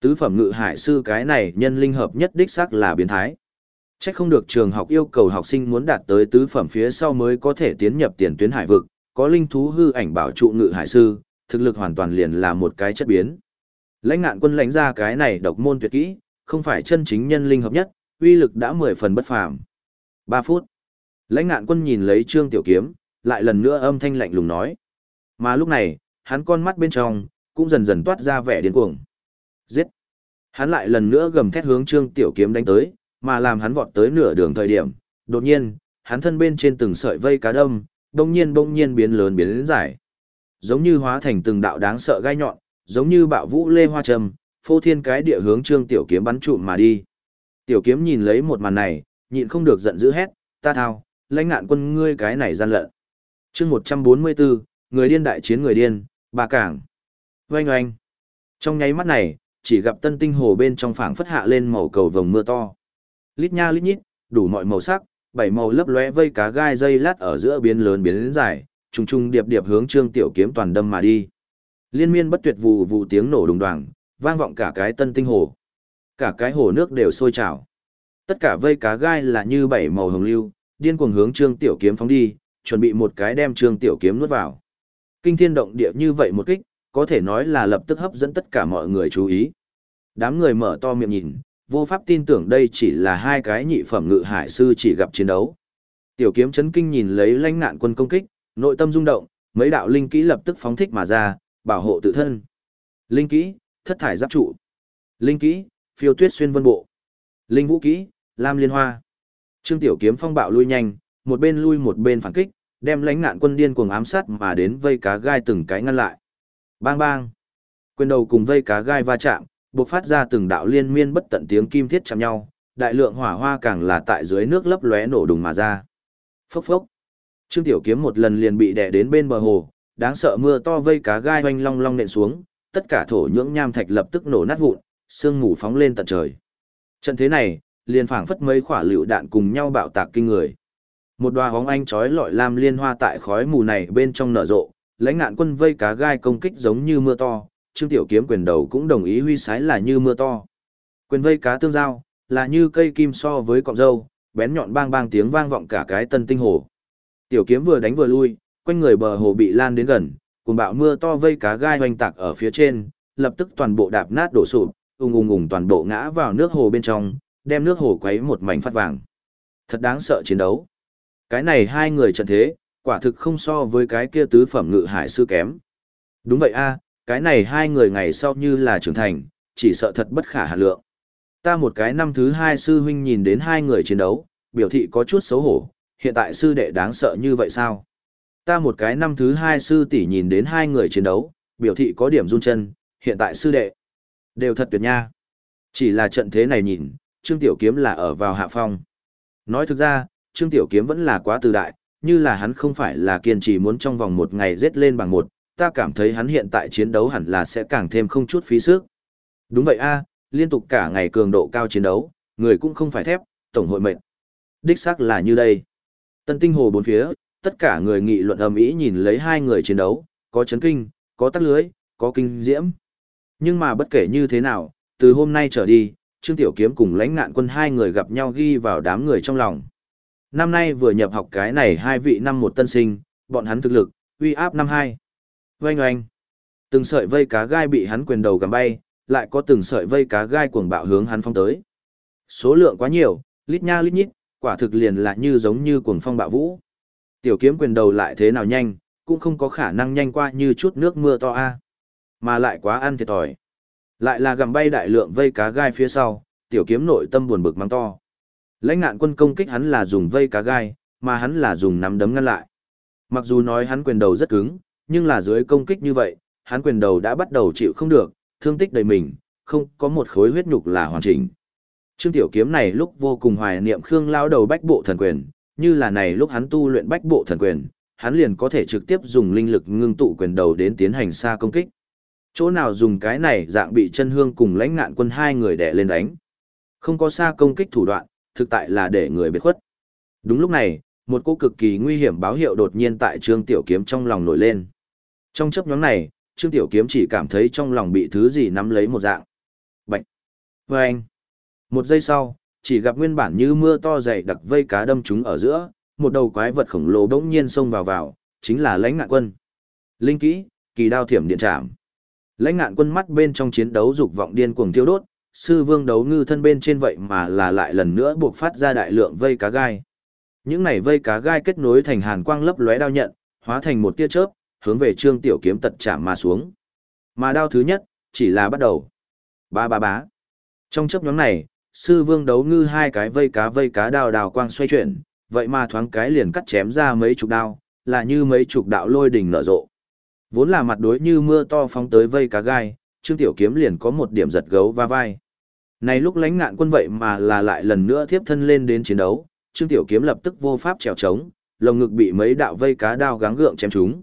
Tứ phẩm ngự hải sư cái này nhân linh hợp nhất đích xác là biến thái. Chắc không được trường học yêu cầu học sinh muốn đạt tới tứ phẩm phía sau mới có thể tiến nhập tiền tuyến hải vực, có linh thú hư ảnh bảo trụ ngự hải sư, thực lực hoàn toàn liền là một cái chất biến. Lãnh ngạn quân lãnh ra cái này độc môn tuyệt kỹ, không phải chân chính nhân linh hợp nhất, uy lực đã mười phần bất phàm. 3 phút. Lãnh ngạn quân nhìn lấy trương tiểu kiếm, lại lần nữa âm thanh lạnh lùng nói. Mà lúc này, hắn con mắt bên trong, cũng dần dần toát ra vẻ điên cuồng. Giết! Hắn lại lần nữa gầm thét hướng Trương Tiểu Kiếm đánh tới, mà làm hắn vọt tới nửa đường thời điểm. Đột nhiên, hắn thân bên trên từng sợi vây cá đâm, đông nhiên bỗng nhiên biến lớn biến lớn dài. Giống như hóa thành từng đạo đáng sợ gai nhọn, giống như bạo vũ lê hoa trầm, phô thiên cái địa hướng Trương Tiểu Kiếm bắn trụm mà đi. Tiểu Kiếm nhìn lấy một màn này, nhịn không được giận dữ hét, ta thao, lãnh nạn quân ngươi cái này gian lận chương một trăm bốn mươi bốn người điên đại chiến người điên ba cảng oanh oanh trong nháy mắt này chỉ gặp tân tinh hồ bên trong phảng phất hạ lên màu cầu vồng mưa to lít nha lít nhít đủ mọi màu sắc bảy màu lấp lóe vây cá gai dây lát ở giữa biến lớn biến lớn dài trùng trùng điệp điệp hướng Trương Tiểu Kiếm toàn đâm mà đi. Liên miên bất tuyệt vụ vụ tiếng nổ đùng đoàng, vang vọng cả cái tân tinh hồ. Cả cái hồ nước đều sôi trào. Tất cả vây cá gai là như bảy màu hồng lưu, điên cuồng hướng Trương Tiểu Kiếm phóng đi, chuẩn bị một cái đem Trương Tiểu Kiếm nuốt vào. Kinh thiên động địa như vậy một kích, có thể nói là lập tức hấp dẫn tất cả mọi người chú ý. Đám người mở to miệng nhìn, vô pháp tin tưởng đây chỉ là hai cái nhị phẩm ngự hải sư chỉ gặp chiến đấu. Tiểu kiếm chấn kinh nhìn lấy lãnh nạn quân công kích, nội tâm rung động, mấy đạo linh kỹ lập tức phóng thích mà ra, bảo hộ tự thân. Linh kỹ, thất thải giáp trụ. Linh kỹ, phiêu tuyết xuyên vân bộ. Linh vũ kỹ, lam liên hoa. Trương Tiểu kiếm phong bạo lui nhanh, một bên lui một bên phản kích, đem lãnh nạn quân điên cuồng ám sát mà đến vây cá gai từng cái ngăn lại. Bang bang. Quyền đầu cùng vây cá gai va chạm, bộc phát ra từng đạo liên miên bất tận tiếng kim thiết chạm nhau, đại lượng hỏa hoa càng là tại dưới nước lấp lóe nổ đùng mà ra. Phốc phốc. Trương Tiểu Kiếm một lần liền bị đè đến bên bờ hồ, đáng sợ mưa to vây cá gai hoanh long long nện xuống, tất cả thổ nhưỡng nham thạch lập tức nổ nát vụn, sương mù phóng lên tận trời. Trận thế này, liền phảng phất mấy quả lựu đạn cùng nhau bạo tạc kinh người. Một đoàn hóng anh chói lọi lam liên hoa tại khói mù này bên trong nở rộ, lãnh ngạn quân vây cá gai công kích giống như mưa to, Trương Tiểu Kiếm quyền đầu cũng đồng ý huy sái là như mưa to. Quyền vây cá tương giao, là như cây kim so với cọng dâu, bén nhọn bang bang tiếng vang vọng cả cái tân tinh hồ. Tiểu kiếm vừa đánh vừa lui, quanh người bờ hồ bị lan đến gần, cùng bạo mưa to vây cá gai hoành tạc ở phía trên, lập tức toàn bộ đạp nát đổ sụp, ung ung ung toàn bộ ngã vào nước hồ bên trong, đem nước hồ quấy một mảnh phát vàng. Thật đáng sợ chiến đấu. Cái này hai người trận thế, quả thực không so với cái kia tứ phẩm ngự hải sư kém. Đúng vậy a, cái này hai người ngày sau như là trưởng thành, chỉ sợ thật bất khả hà lượng. Ta một cái năm thứ hai sư huynh nhìn đến hai người chiến đấu, biểu thị có chút xấu hổ, hiện tại sư đệ đáng sợ như vậy sao? Ta một cái năm thứ hai sư tỷ nhìn đến hai người chiến đấu, biểu thị có điểm run chân, hiện tại sư đệ. Đều thật tuyệt nha. Chỉ là trận thế này nhìn, Trương Tiểu Kiếm là ở vào hạ phong. Nói thực ra, Trương Tiểu Kiếm vẫn là quá từ đại, như là hắn không phải là kiên trì muốn trong vòng một ngày giết lên bằng một, ta cảm thấy hắn hiện tại chiến đấu hẳn là sẽ càng thêm không chút phí sức. Đúng vậy a, liên tục cả ngày cường độ cao chiến đấu, người cũng không phải thép, tổng hội mệnh. Đích xác là như đây. Tân tinh hồ bốn phía, tất cả người nghị luận ầm ĩ nhìn lấy hai người chiến đấu, có chấn kinh, có tắt lưới, có kinh diễm. Nhưng mà bất kể như thế nào, từ hôm nay trở đi, Trương Tiểu Kiếm cùng lãnh ngạn quân hai người gặp nhau ghi vào đám người trong lòng. Năm nay vừa nhập học cái này hai vị năm một tân sinh, bọn hắn thực lực, uy áp năm hai. Oanh oanh. Từng sợi vây cá gai bị hắn quyền đầu gầm bay, lại có từng sợi vây cá gai cuồng bạo hướng hắn phong tới. Số lượng quá nhiều, lít nha lít nhít, quả thực liền là như giống như cuồng phong bạo vũ. Tiểu kiếm quyền đầu lại thế nào nhanh, cũng không có khả năng nhanh qua như chút nước mưa to a. Mà lại quá ăn thiệt thòi. Lại là gầm bay đại lượng vây cá gai phía sau, tiểu kiếm nội tâm buồn bực mắng to. Lãnh ngạn quân công kích hắn là dùng vây cá gai, mà hắn là dùng nắm đấm ngăn lại. Mặc dù nói hắn quyền đầu rất cứng, nhưng là dưới công kích như vậy, hắn quyền đầu đã bắt đầu chịu không được, thương tích đầy mình, không có một khối huyết nhục là hoàn chỉnh. Trương Tiểu Kiếm này lúc vô cùng hoài niệm Khương lao đầu bách bộ thần quyền, như là này lúc hắn tu luyện bách bộ thần quyền, hắn liền có thể trực tiếp dùng linh lực ngưng tụ quyền đầu đến tiến hành xa công kích. Chỗ nào dùng cái này dạng bị chân hương cùng lãnh ngạn quân hai người đè lên đánh. Không có xa công kích thủ đoạn, thực tại là để người biệt khuất. Đúng lúc này, một cô cực kỳ nguy hiểm báo hiệu đột nhiên tại Trương Tiểu Kiếm trong lòng nổi lên. Trong chấp nhóm này, Trương Tiểu Kiếm chỉ cảm thấy trong lòng bị thứ gì nắm lấy một dạng. Bạch! Và anh! Một giây sau, chỉ gặp nguyên bản như mưa to dày đặc vây cá đâm chúng ở giữa, một đầu quái vật khổng lồ bỗng nhiên xông vào vào, chính là lãnh ngạn quân. Linh kỹ, kỳ đao thiểm điện trảm. Lãnh ngạn quân mắt bên trong chiến đấu dục vọng điên cuồng tiêu đốt, sư vương đấu ngư thân bên trên vậy mà là lại lần nữa buộc phát ra đại lượng vây cá gai. Những này vây cá gai kết nối thành hàn quang lấp lóe đao nhận, hóa thành một tia chớp, hướng về trương tiểu kiếm tật chạm mà xuống. Mà đao thứ nhất, chỉ là bắt đầu. Ba ba bá. Trong chấp nhóm này, sư vương đấu ngư hai cái vây cá vây cá đào đào quang xoay chuyển, vậy mà thoáng cái liền cắt chém ra mấy chục đao, là như mấy chục đạo lôi đỉnh nở rộ. Vốn là mặt đối như mưa to phóng tới vây cá gai, Trương Tiểu Kiếm liền có một điểm giật gấu va vai. Này lúc lánh ngạn quân vậy mà là lại lần nữa thiếp thân lên đến chiến đấu, Trương Tiểu Kiếm lập tức vô pháp trèo trống, lồng ngực bị mấy đạo vây cá đao gắng gượng chém trúng.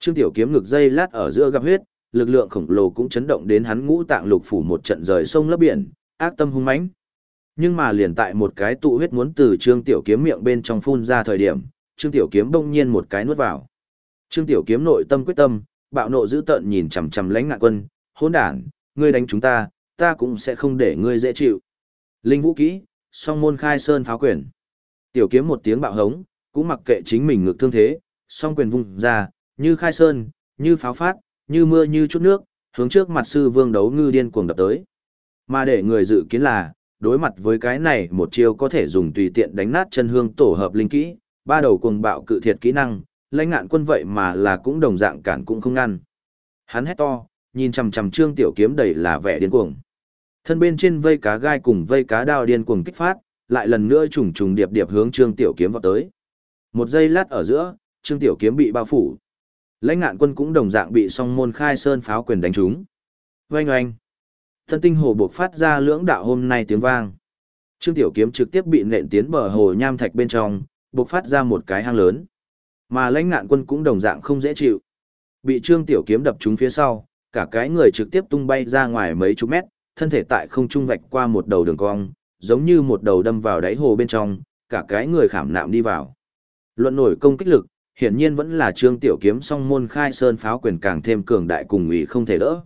Trương Tiểu Kiếm ngực dây lát ở giữa gặp huyết, lực lượng khổng lồ cũng chấn động đến hắn ngũ tạng lục phủ một trận rời sông lấp biển, ác tâm hung mãnh. Nhưng mà liền tại một cái tụ huyết muốn từ Trương Tiểu Kiếm miệng bên trong phun ra thời điểm, Trương Tiểu Kiếm bỗng nhiên một cái nuốt vào. Trương Tiểu Kiếm nội tâm quyết tâm, bạo nộ dữ tợn nhìn chằm chằm lãnh ngạn quân, hỗn đản, ngươi đánh chúng ta, ta cũng sẽ không để ngươi dễ chịu. Linh vũ kỹ, song môn khai sơn pháo quyền. Tiểu kiếm một tiếng bạo hống, cũng mặc kệ chính mình ngực thương thế, song quyền vung ra, như khai sơn, như pháo phát, như mưa như chút nước, hướng trước mặt sư vương đấu ngư điên cuồng đập tới. Mà để người dự kiến là, đối mặt với cái này một chiêu có thể dùng tùy tiện đánh nát chân hương tổ hợp linh kỹ, ba đầu cuồng bạo cự thiệt kỹ năng, lãnh ngạn quân vậy mà là cũng đồng dạng cản cũng không ngăn. Hắn hét to, nhìn chằm chằm trương tiểu kiếm đầy là vẻ điên cuồng. Thân bên trên vây cá gai cùng vây cá đao điên cuồng kích phát, lại lần nữa trùng trùng điệp điệp hướng trương tiểu kiếm vào tới. Một giây lát ở giữa, trương tiểu kiếm bị bao phủ. Lãnh ngạn quân cũng đồng dạng bị song môn khai sơn pháo quyền đánh trúng. Oanh oanh. Thân tinh hồ buộc phát ra lưỡng đạo hôm nay tiếng vang. Trương tiểu kiếm trực tiếp bị nện tiến bờ hồ nham thạch bên trong, buộc phát ra một cái hang lớn. Mà lãnh ngạn quân cũng đồng dạng không dễ chịu. Bị trương tiểu kiếm đập trúng phía sau, cả cái người trực tiếp tung bay ra ngoài mấy chục mét, thân thể tại không trung vạch qua một đầu đường cong, giống như một đầu đâm vào đáy hồ bên trong, cả cái người khảm nạm đi vào. Luận nổi công kích lực, hiển nhiên vẫn là trương tiểu kiếm song môn khai sơn pháo quyền càng thêm cường đại cùng ủy không thể đỡ.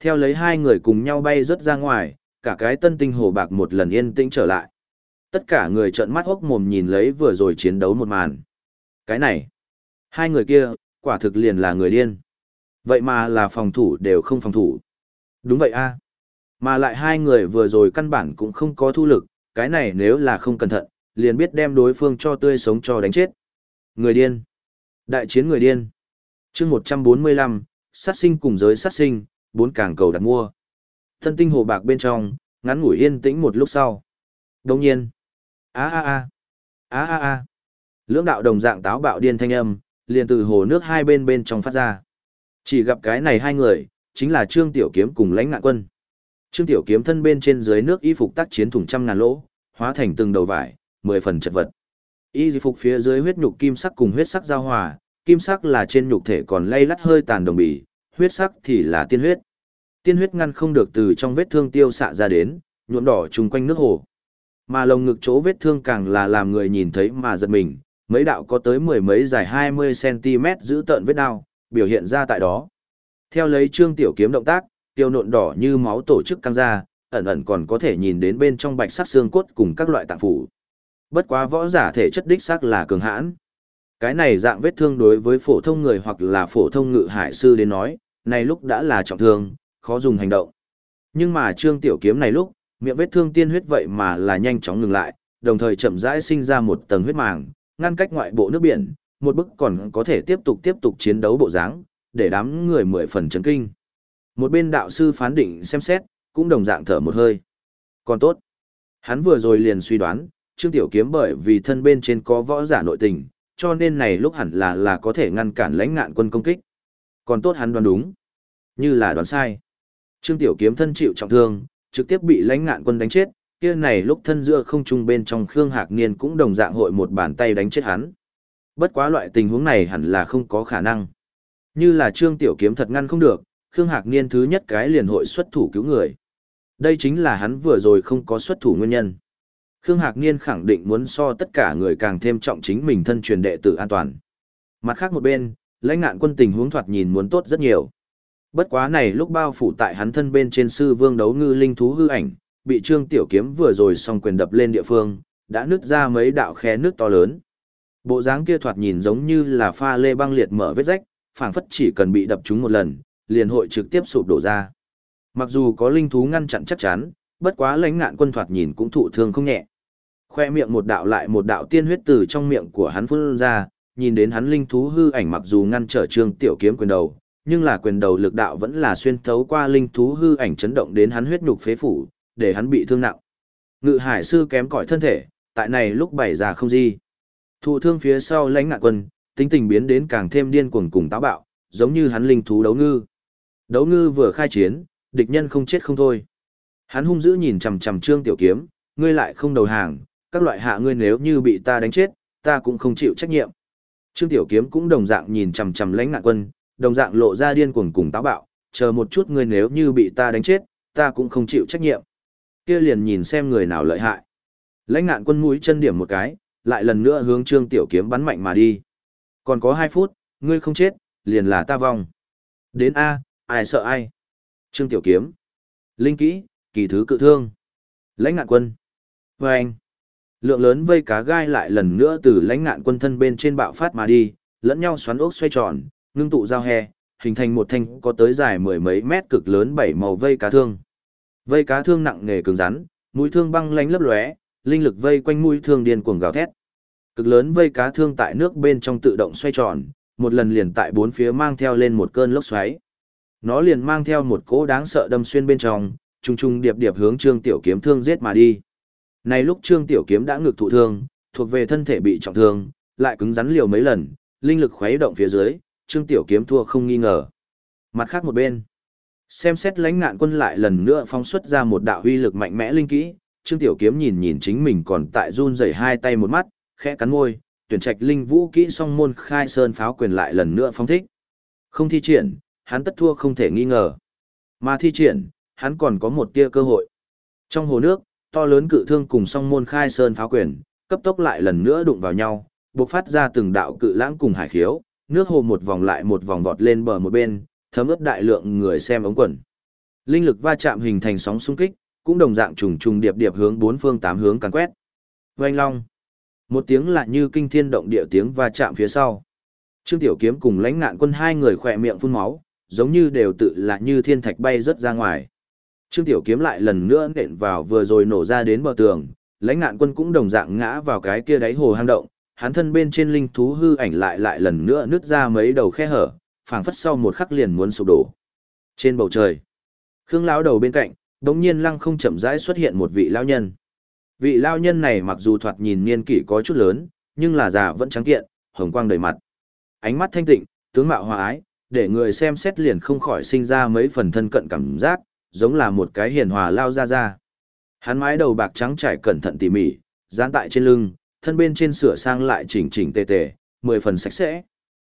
Theo lấy hai người cùng nhau bay rớt ra ngoài, cả cái tân tinh hồ bạc một lần yên tĩnh trở lại. Tất cả người trợn mắt hốc mồm nhìn lấy vừa rồi chiến đấu một màn. Cái này, hai người kia, quả thực liền là người điên. Vậy mà là phòng thủ đều không phòng thủ. Đúng vậy a Mà lại hai người vừa rồi căn bản cũng không có thu lực, cái này nếu là không cẩn thận, liền biết đem đối phương cho tươi sống cho đánh chết. Người điên. Đại chiến người điên. chương 145, sát sinh cùng giới sát sinh, bốn càng cầu đặt mua. Thân tinh hồ bạc bên trong, ngắn ngủi yên tĩnh một lúc sau. Đồng nhiên. a a a a a a Lưỡng đạo đồng dạng táo bạo điên thanh âm, liền từ hồ nước hai bên bên trong phát ra. Chỉ gặp cái này hai người, chính là Trương Tiểu Kiếm cùng lãnh ngạn quân. Trương Tiểu Kiếm thân bên trên dưới nước y phục tác chiến thủng trăm ngàn lỗ, hóa thành từng đầu vải, mười phần chật vật. Y phục phía dưới huyết nhục kim sắc cùng huyết sắc giao hòa, kim sắc là trên nhục thể còn lay lắt hơi tàn đồng bì, huyết sắc thì là tiên huyết. Tiên huyết ngăn không được từ trong vết thương tiêu xạ ra đến, nhuộm đỏ chung quanh nước hồ. Mà lồng ngực chỗ vết thương càng là làm người nhìn thấy mà giật mình, mấy đạo có tới mười mấy dài 20cm giữ tợn vết đao, biểu hiện ra tại đó. Theo lấy trương tiểu kiếm động tác, tiêu nộn đỏ như máu tổ chức căng ra, ẩn ẩn còn có thể nhìn đến bên trong bạch sắc xương cốt cùng các loại tạng phủ. Bất quá võ giả thể chất đích xác là cường hãn. Cái này dạng vết thương đối với phổ thông người hoặc là phổ thông ngự hải sư đến nói, này lúc đã là trọng thương, khó dùng hành động. Nhưng mà trương tiểu kiếm này lúc, miệng vết thương tiên huyết vậy mà là nhanh chóng ngừng lại, đồng thời chậm rãi sinh ra một tầng huyết màng, ngăn cách ngoại bộ nước biển, một bức còn có thể tiếp tục tiếp tục chiến đấu bộ dáng, để đám người mười phần chấn kinh. Một bên đạo sư phán định xem xét, cũng đồng dạng thở một hơi. Còn tốt. Hắn vừa rồi liền suy đoán, Trương Tiểu Kiếm bởi vì thân bên trên có võ giả nội tình, cho nên này lúc hẳn là là có thể ngăn cản lãnh ngạn quân công kích. Còn tốt hắn đoán đúng, như là đoán sai. Trương Tiểu Kiếm thân chịu trọng thương, trực tiếp bị lãnh ngạn quân đánh chết, kia này lúc thân giữa không trung bên trong Khương Hạc Niên cũng đồng dạng hội một bàn tay đánh chết hắn. Bất quá loại tình huống này hẳn là không có khả năng. Như là Trương Tiểu Kiếm thật ngăn không được, Khương Hạc Niên thứ nhất cái liền hội xuất thủ cứu người. Đây chính là hắn vừa rồi không có xuất thủ nguyên nhân. Khương Hạc Niên khẳng định muốn so tất cả người càng thêm trọng chính mình thân truyền đệ tử an toàn. Mặt khác một bên, lãnh ngạn quân tình huống thoạt nhìn muốn tốt rất nhiều. Bất quá này lúc bao phủ tại hắn thân bên trên sư vương đấu ngư linh thú hư ảnh, bị trương tiểu kiếm vừa rồi xong quyền đập lên địa phương, đã nứt ra mấy đạo khe nước to lớn. Bộ dáng kia thoạt nhìn giống như là pha lê băng liệt mở vết rách, phảng phất chỉ cần bị đập trúng một lần, liền hội trực tiếp sụp đổ ra. Mặc dù có linh thú ngăn chặn chắc chắn, bất quá lãnh ngạn quân thoạt nhìn cũng thụ thương không nhẹ. Khoe miệng một đạo lại một đạo tiên huyết từ trong miệng của hắn phun ra, nhìn đến hắn linh thú hư ảnh mặc dù ngăn trở trương tiểu kiếm quyền đầu, nhưng là quyền đầu lực đạo vẫn là xuyên thấu qua linh thú hư ảnh chấn động đến hắn huyết nhục phế phủ, để hắn bị thương nặng. Ngự hải sư kém cỏi thân thể, tại này lúc bảy già không gì. Thụ thương phía sau lãnh ngạn quân, tính tình biến đến càng thêm điên cuồng cùng táo bạo, giống như hắn linh thú đấu ngư. Đấu ngư vừa khai chiến, địch nhân không chết không thôi. Hắn hung dữ nhìn chằm chằm Trương Tiểu Kiếm, ngươi lại không đầu hàng, các loại hạ ngươi nếu như bị ta đánh chết, ta cũng không chịu trách nhiệm. Trương Tiểu Kiếm cũng đồng dạng nhìn chằm chằm lãnh nạn quân, đồng dạng lộ ra điên cuồng cùng táo bạo, chờ một chút ngươi nếu như bị ta đánh chết, ta cũng không chịu trách nhiệm. Kia liền nhìn xem người nào lợi hại. Lãnh nạn quân mũi chân điểm một cái, lại lần nữa hướng Trương Tiểu Kiếm bắn mạnh mà đi. Còn có 2 phút, ngươi không chết, liền là ta vong. Đến A, ai sợ ai? Trương Tiểu Kiếm. Linh kỹ, kỳ thứ cự thương. Lãnh ngạn quân. Và anh. Lượng lớn vây cá gai lại lần nữa từ lãnh ngạn quân thân bên trên bạo phát mà đi, lẫn nhau xoắn ốc xoay tròn, ngưng tụ giao he, hình thành một thanh có tới dài mười mấy mét cực lớn bảy màu vây cá thương. Vây cá thương nặng nghề cứng rắn, mũi thương băng lánh lấp lóe, linh lực vây quanh mũi thương điên cuồng gào thét. Cực lớn vây cá thương tại nước bên trong tự động xoay tròn, một lần liền tại bốn phía mang theo lên một cơn lốc xoáy. Nó liền mang theo một cỗ đáng sợ đâm xuyên bên trong, trùng trùng điệp điệp hướng Trương Tiểu Kiếm thương giết mà đi. Này lúc Trương Tiểu Kiếm đã ngực thụ thương, thuộc về thân thể bị trọng thương, lại cứng rắn liều mấy lần, linh lực khuấy động phía dưới, Trương Tiểu Kiếm thua không nghi ngờ. Mặt khác một bên, xem xét lãnh ngạn quân lại lần nữa phóng xuất ra một đạo huy lực mạnh mẽ linh kỹ, Trương Tiểu Kiếm nhìn nhìn chính mình còn tại run rẩy hai tay một mắt, khẽ cắn môi, tuyển trạch linh vũ kỹ song môn khai sơn pháo quyền lại lần nữa phóng thích. Không thi triển, hắn tất thua không thể nghi ngờ. Mà thi triển, hắn còn có một tia cơ hội. Trong hồ nước, to lớn cự thương cùng song môn khai sơn pháo quyền, cấp tốc lại lần nữa đụng vào nhau, bộc phát ra từng đạo cự lãng cùng hải khiếu, nước hồ một vòng lại một vòng vọt lên bờ một bên, thấm ướt đại lượng người xem ống quần. Linh lực va chạm hình thành sóng xung kích, cũng đồng dạng trùng trùng điệp điệp hướng bốn phương tám hướng càn quét. Oanh long. Một tiếng lạ như kinh thiên động địa tiếng va chạm phía sau. Trương Tiểu Kiếm cùng lãnh ngạn quân hai người khỏe miệng phun máu, giống như đều tự là như thiên thạch bay rất ra ngoài. Trương Tiểu Kiếm lại lần nữa nện vào vừa rồi nổ ra đến bờ tường, lãnh ngạn quân cũng đồng dạng ngã vào cái kia đáy hồ hang động, hắn thân bên trên linh thú hư ảnh lại lại lần nữa nứt ra mấy đầu khe hở, phảng phất sau một khắc liền muốn sụp đổ. Trên bầu trời, Khương lão đầu bên cạnh, đống nhiên lăng không chậm rãi xuất hiện một vị lão nhân. Vị lão nhân này mặc dù thoạt nhìn niên kỷ có chút lớn, nhưng là già vẫn trắng kiện, hồng quang đầy mặt. Ánh mắt thanh tịnh, tướng mạo hòa ái, để người xem xét liền không khỏi sinh ra mấy phần thân cận cảm giác, giống là một cái hiền hòa lao ra ra. Hắn mái đầu bạc trắng trải cẩn thận tỉ mỉ, dán tại trên lưng, thân bên trên sửa sang lại chỉnh chỉnh tề tề, mười phần sạch sẽ.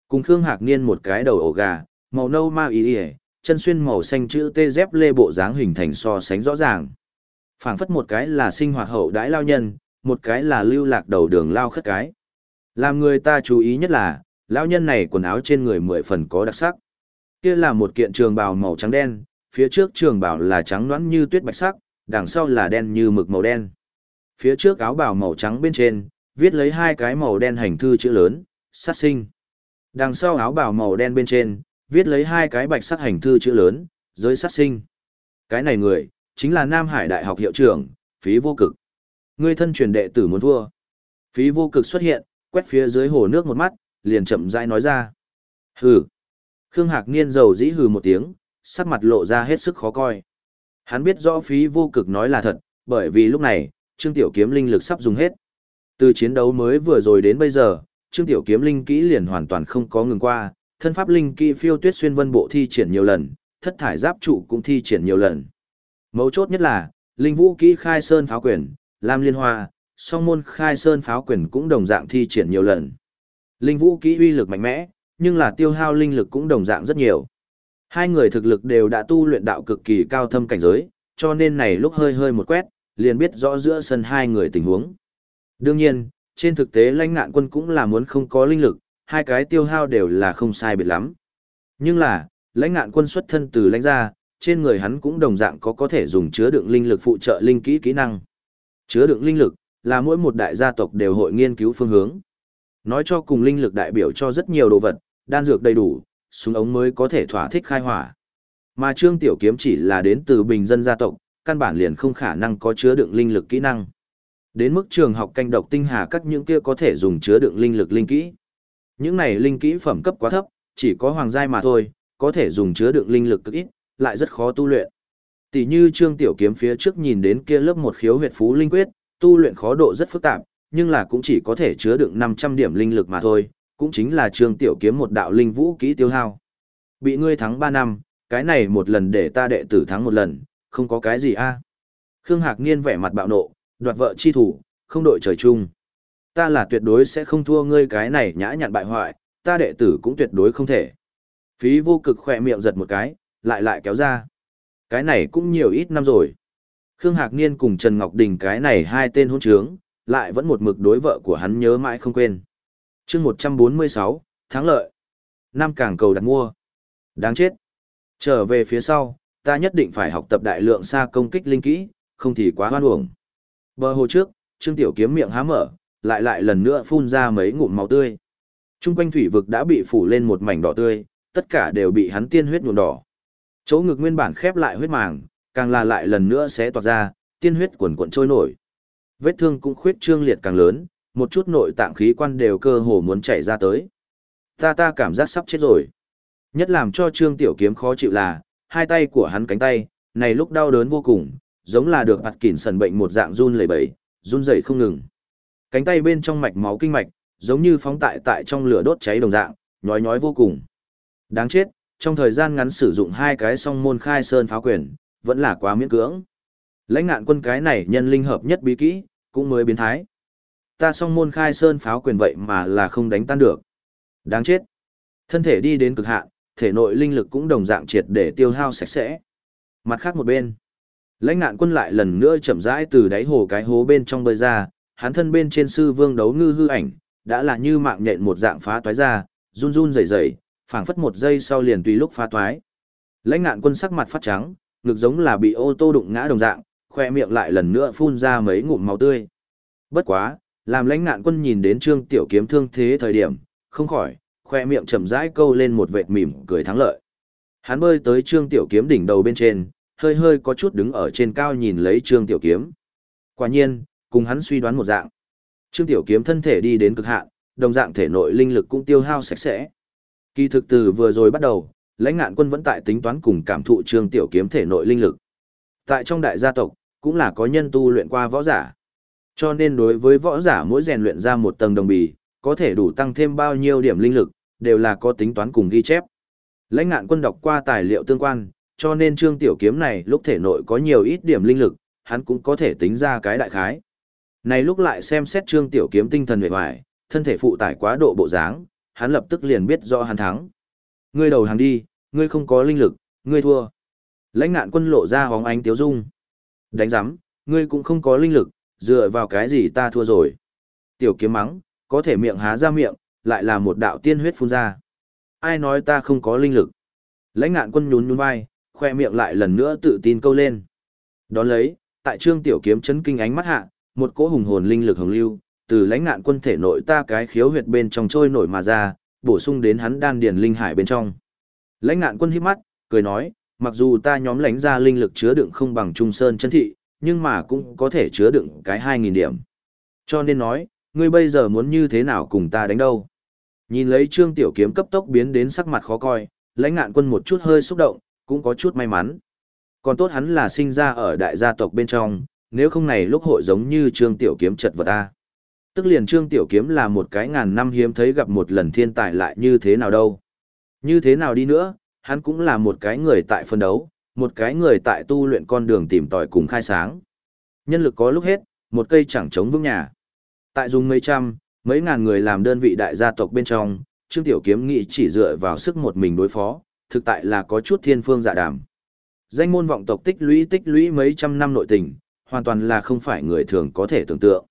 Cùng Khương Hạc Niên một cái đầu ổ gà, màu nâu ma ý ỉa, chân xuyên màu xanh chữ tê dép lê bộ dáng hình thành so sánh rõ ràng. phảng phất một cái là sinh hoạt hậu đãi lao nhân, một cái là lưu lạc đầu đường lao khất cái. Làm người ta chú ý nhất là, lão nhân này quần áo trên người mười phần có đặc sắc. Kia là một kiện trường bào màu trắng đen, phía trước trường bảo là trắng nõn như tuyết bạch sắc, đằng sau là đen như mực màu đen. Phía trước áo bào màu trắng bên trên, viết lấy hai cái màu đen hành thư chữ lớn, sát sinh. Đằng sau áo bào màu đen bên trên, viết lấy hai cái bạch sắc hành thư chữ lớn, giới sát sinh. Cái này người, chính là Nam Hải Đại học hiệu trưởng, phí vô cực. Người thân truyền đệ tử muốn thua. Phí vô cực xuất hiện, quét phía dưới hồ nước một mắt, liền chậm rãi nói ra. Hừ. Khương Hạc Niên dầu dĩ hừ một tiếng, sắc mặt lộ ra hết sức khó coi. Hắn biết rõ phí vô cực nói là thật, bởi vì lúc này, Trương Tiểu Kiếm linh lực sắp dùng hết. Từ chiến đấu mới vừa rồi đến bây giờ, Trương Tiểu Kiếm linh kỹ liền hoàn toàn không có ngừng qua, thân pháp linh kỹ phiêu tuyết xuyên vân bộ thi triển nhiều lần, thất thải giáp trụ cũng thi triển nhiều lần. Mấu chốt nhất là, linh vũ kỹ khai sơn pháo quyền, lam liên hoa, song môn khai sơn pháo quyền cũng đồng dạng thi triển nhiều lần. Linh vũ kỹ uy lực mạnh mẽ, nhưng là tiêu hao linh lực cũng đồng dạng rất nhiều. Hai người thực lực đều đã tu luyện đạo cực kỳ cao thâm cảnh giới, cho nên này lúc hơi hơi một quét, liền biết rõ giữa sân hai người tình huống. Đương nhiên, trên thực tế lãnh ngạn quân cũng là muốn không có linh lực, hai cái tiêu hao đều là không sai biệt lắm. Nhưng là, lãnh ngạn quân xuất thân từ lãnh gia, trên người hắn cũng đồng dạng có có thể dùng chứa đựng linh lực phụ trợ linh kỹ kỹ năng. Chứa đựng linh lực là mỗi một đại gia tộc đều hội nghiên cứu phương hướng. Nói cho cùng linh lực đại biểu cho rất nhiều đồ vật, đan dược đầy đủ, súng ống mới có thể thỏa thích khai hỏa. Mà Trương Tiểu Kiếm chỉ là đến từ bình dân gia tộc, căn bản liền không khả năng có chứa đựng linh lực kỹ năng. Đến mức trường học canh độc tinh hà các những kia có thể dùng chứa đựng linh lực linh kỹ. Những này linh kỹ phẩm cấp quá thấp, chỉ có hoàng giai mà thôi, có thể dùng chứa đựng linh lực cực ít, lại rất khó tu luyện. Tỷ như Trương Tiểu Kiếm phía trước nhìn đến kia lớp một khiếu huyệt phú linh quyết, tu luyện khó độ rất phức tạp, nhưng là cũng chỉ có thể chứa đựng 500 điểm linh lực mà thôi, cũng chính là Trương Tiểu Kiếm một đạo linh vũ kỹ tiêu hao. Bị ngươi thắng 3 năm, cái này một lần để ta đệ tử thắng một lần, không có cái gì a. Khương Hạc Niên vẻ mặt bạo nộ, đoạt vợ chi thủ, không đội trời chung. Ta là tuyệt đối sẽ không thua ngươi cái này nhã nhặn bại hoại, ta đệ tử cũng tuyệt đối không thể. Phí vô cực khỏe miệng giật một cái, lại lại kéo ra. Cái này cũng nhiều ít năm rồi. Khương Hạc Niên cùng Trần Ngọc Đình cái này hai tên hôn trướng, lại vẫn một mực đối vợ của hắn nhớ mãi không quên chương 146, thắng lợi. năm càng cầu đặt mua. Đáng chết. Trở về phía sau, ta nhất định phải học tập đại lượng xa công kích linh kỹ, không thì quá hoan uổng. Bờ hồ trước, Trương Tiểu Kiếm miệng há mở, lại lại lần nữa phun ra mấy ngụm máu tươi. Trung quanh thủy vực đã bị phủ lên một mảnh đỏ tươi, tất cả đều bị hắn tiên huyết nhuộm đỏ. Chỗ ngực nguyên bản khép lại huyết màng, càng là lại lần nữa sẽ toát ra, tiên huyết cuồn cuộn trôi nổi. Vết thương cũng khuyết trương liệt càng lớn, một chút nội tạng khí quan đều cơ hồ muốn chảy ra tới. Ta ta cảm giác sắp chết rồi. Nhất làm cho Trương Tiểu Kiếm khó chịu là, hai tay của hắn cánh tay, này lúc đau đớn vô cùng, giống là được bạt kỉn sần bệnh một dạng run lẩy bẩy, run rẩy không ngừng. Cánh tay bên trong mạch máu kinh mạch, giống như phóng tại tại trong lửa đốt cháy đồng dạng, nhói nhói vô cùng. Đáng chết, trong thời gian ngắn sử dụng hai cái song môn khai sơn phá quyền, vẫn là quá miễn cưỡng. Lãnh ngạn quân cái này nhân linh hợp nhất bí kỹ, cũng mới biến thái. Ta song môn khai sơn pháo quyền vậy mà là không đánh tan được. Đáng chết. Thân thể đi đến cực hạn, thể nội linh lực cũng đồng dạng triệt để tiêu hao sạch sẽ. Mặt khác một bên, lãnh ngạn quân lại lần nữa chậm rãi từ đáy hồ cái hố bên trong bơi ra, hắn thân bên trên sư vương đấu ngư hư ảnh, đã là như mạng nhện một dạng phá toái ra, run run rẩy rẩy, phảng phất một giây sau liền tùy lúc phá toái. Lãnh ngạn quân sắc mặt phát trắng, ngực giống là bị ô tô đụng ngã đồng dạng, khoe miệng lại lần nữa phun ra mấy ngụm máu tươi. Bất quá, làm lãnh ngạn quân nhìn đến trương tiểu kiếm thương thế thời điểm, không khỏi, khoe miệng chậm rãi câu lên một vệt mỉm cười thắng lợi. Hắn bơi tới trương tiểu kiếm đỉnh đầu bên trên, hơi hơi có chút đứng ở trên cao nhìn lấy trương tiểu kiếm. Quả nhiên, cùng hắn suy đoán một dạng. Trương tiểu kiếm thân thể đi đến cực hạn, đồng dạng thể nội linh lực cũng tiêu hao sạch sẽ. Kỳ thực từ vừa rồi bắt đầu, lãnh ngạn quân vẫn tại tính toán cùng cảm thụ trương tiểu kiếm thể nội linh lực. Tại trong đại gia tộc, cũng là có nhân tu luyện qua võ giả. Cho nên đối với võ giả mỗi rèn luyện ra một tầng đồng bì, có thể đủ tăng thêm bao nhiêu điểm linh lực, đều là có tính toán cùng ghi chép. Lãnh ngạn quân đọc qua tài liệu tương quan, cho nên trương tiểu kiếm này lúc thể nội có nhiều ít điểm linh lực, hắn cũng có thể tính ra cái đại khái. Này lúc lại xem xét trương tiểu kiếm tinh thần vệ hoài, thân thể phụ tải quá độ bộ dáng, hắn lập tức liền biết rõ hắn thắng. Ngươi đầu hàng đi, ngươi không có linh lực, ngươi thua. Lãnh ngạn quân lộ ra hóng ánh tiếu dung. Đánh giám, ngươi cũng không có linh lực, dựa vào cái gì ta thua rồi. Tiểu kiếm mắng, có thể miệng há ra miệng, lại là một đạo tiên huyết phun ra. Ai nói ta không có linh lực? Lãnh ngạn quân nhún nhún vai, khoe miệng lại lần nữa tự tin câu lên. Đón lấy, tại trương tiểu kiếm chấn kinh ánh mắt hạ, một cỗ hùng hồn linh lực hồng lưu, từ lãnh ngạn quân thể nội ta cái khiếu huyệt bên trong trôi nổi mà ra, bổ sung đến hắn đan điền linh hải bên trong. Lãnh ngạn quân hít mắt, cười nói, mặc dù ta nhóm lãnh ra linh lực chứa đựng không bằng trung sơn chân thị, nhưng mà cũng có thể chứa đựng cái 2.000 điểm. Cho nên nói, ngươi bây giờ muốn như thế nào cùng ta đánh đâu? Nhìn lấy trương tiểu kiếm cấp tốc biến đến sắc mặt khó coi, lãnh ngạn quân một chút hơi xúc động, cũng có chút may mắn. Còn tốt hắn là sinh ra ở đại gia tộc bên trong, nếu không này lúc hội giống như trương tiểu kiếm chật vật ta. Tức liền trương tiểu kiếm là một cái ngàn năm hiếm thấy gặp một lần thiên tài lại như thế nào đâu. Như thế nào đi nữa, hắn cũng là một cái người tại phân đấu, một cái người tại tu luyện con đường tìm tòi cùng khai sáng. Nhân lực có lúc hết, một cây chẳng chống vững nhà. Tại dùng mấy trăm, mấy ngàn người làm đơn vị đại gia tộc bên trong, Trương Tiểu Kiếm nghĩ chỉ dựa vào sức một mình đối phó, thực tại là có chút thiên phương dạ đàm. Danh môn vọng tộc tích lũy tích lũy mấy trăm năm nội tình, hoàn toàn là không phải người thường có thể tưởng tượng.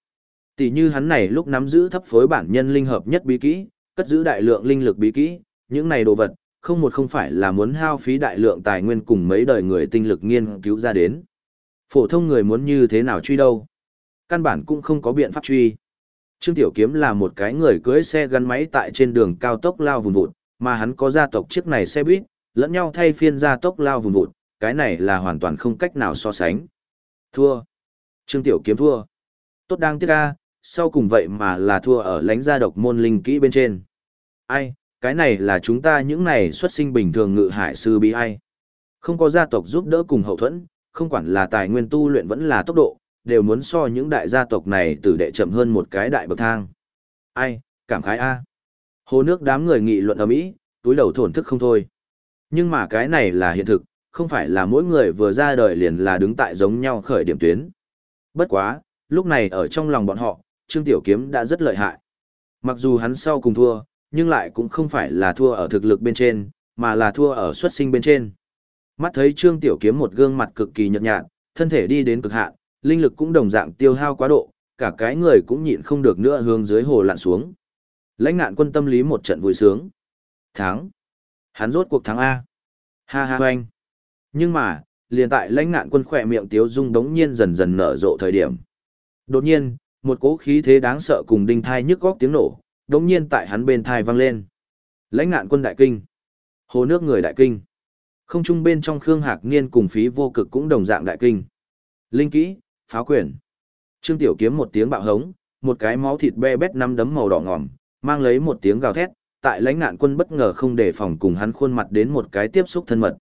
Tỷ như hắn này lúc nắm giữ thấp phối bản nhân linh hợp nhất bí kỹ, cất giữ đại lượng linh lực bí kỹ, những này đồ vật, không một không phải là muốn hao phí đại lượng tài nguyên cùng mấy đời người tinh lực nghiên cứu ra đến. Phổ thông người muốn như thế nào truy đâu? Căn bản cũng không có biện pháp truy. Trương Tiểu Kiếm là một cái người cưới xe gắn máy tại trên đường cao tốc lao vùng vụt, mà hắn có gia tộc chiếc này xe buýt, lẫn nhau thay phiên gia tốc lao vùng vụt, cái này là hoàn toàn không cách nào so sánh. Thua. Trương Tiểu Kiếm thua. Tốt đang tiếc a sau cùng vậy mà là thua ở lãnh gia độc môn linh kỹ bên trên. Ai, cái này là chúng ta những này xuất sinh bình thường ngự hải sư bi ai. Không có gia tộc giúp đỡ cùng hậu thuẫn, không quản là tài nguyên tu luyện vẫn là tốc độ, đều muốn so những đại gia tộc này từ đệ chậm hơn một cái đại bậc thang. Ai, cảm khái a. Hồ nước đám người nghị luận ở mỹ, túi đầu thổn thức không thôi. Nhưng mà cái này là hiện thực, không phải là mỗi người vừa ra đời liền là đứng tại giống nhau khởi điểm tuyến. Bất quá, lúc này ở trong lòng bọn họ, Trương Tiểu Kiếm đã rất lợi hại. Mặc dù hắn sau cùng thua, nhưng lại cũng không phải là thua ở thực lực bên trên, mà là thua ở xuất sinh bên trên. Mắt thấy Trương Tiểu Kiếm một gương mặt cực kỳ nhợt nhạt, thân thể đi đến cực hạn, linh lực cũng đồng dạng tiêu hao quá độ, cả cái người cũng nhịn không được nữa hướng dưới hồ lặn xuống. Lãnh ngạn quân tâm lý một trận vui sướng. Thắng. Hắn rốt cuộc thắng A. Ha ha hoanh. Nhưng mà, liền tại lãnh ngạn quân khỏe miệng tiếu dung đống nhiên dần dần nở rộ thời điểm. Đột nhiên, một cỗ khí thế đáng sợ cùng đinh thai nhức góc tiếng nổ, đống nhiên tại hắn bên thai vang lên. Lãnh ngạn quân đại kinh. Hồ nước người đại kinh. Không trung bên trong Khương Hạc Niên cùng phí vô cực cũng đồng dạng đại kinh. Linh kỹ, pháo quyền. Trương Tiểu kiếm một tiếng bạo hống, một cái máu thịt be bét năm đấm màu đỏ ngòm, mang lấy một tiếng gào thét, tại lãnh nạn quân bất ngờ không đề phòng cùng hắn khuôn mặt đến một cái tiếp xúc thân mật.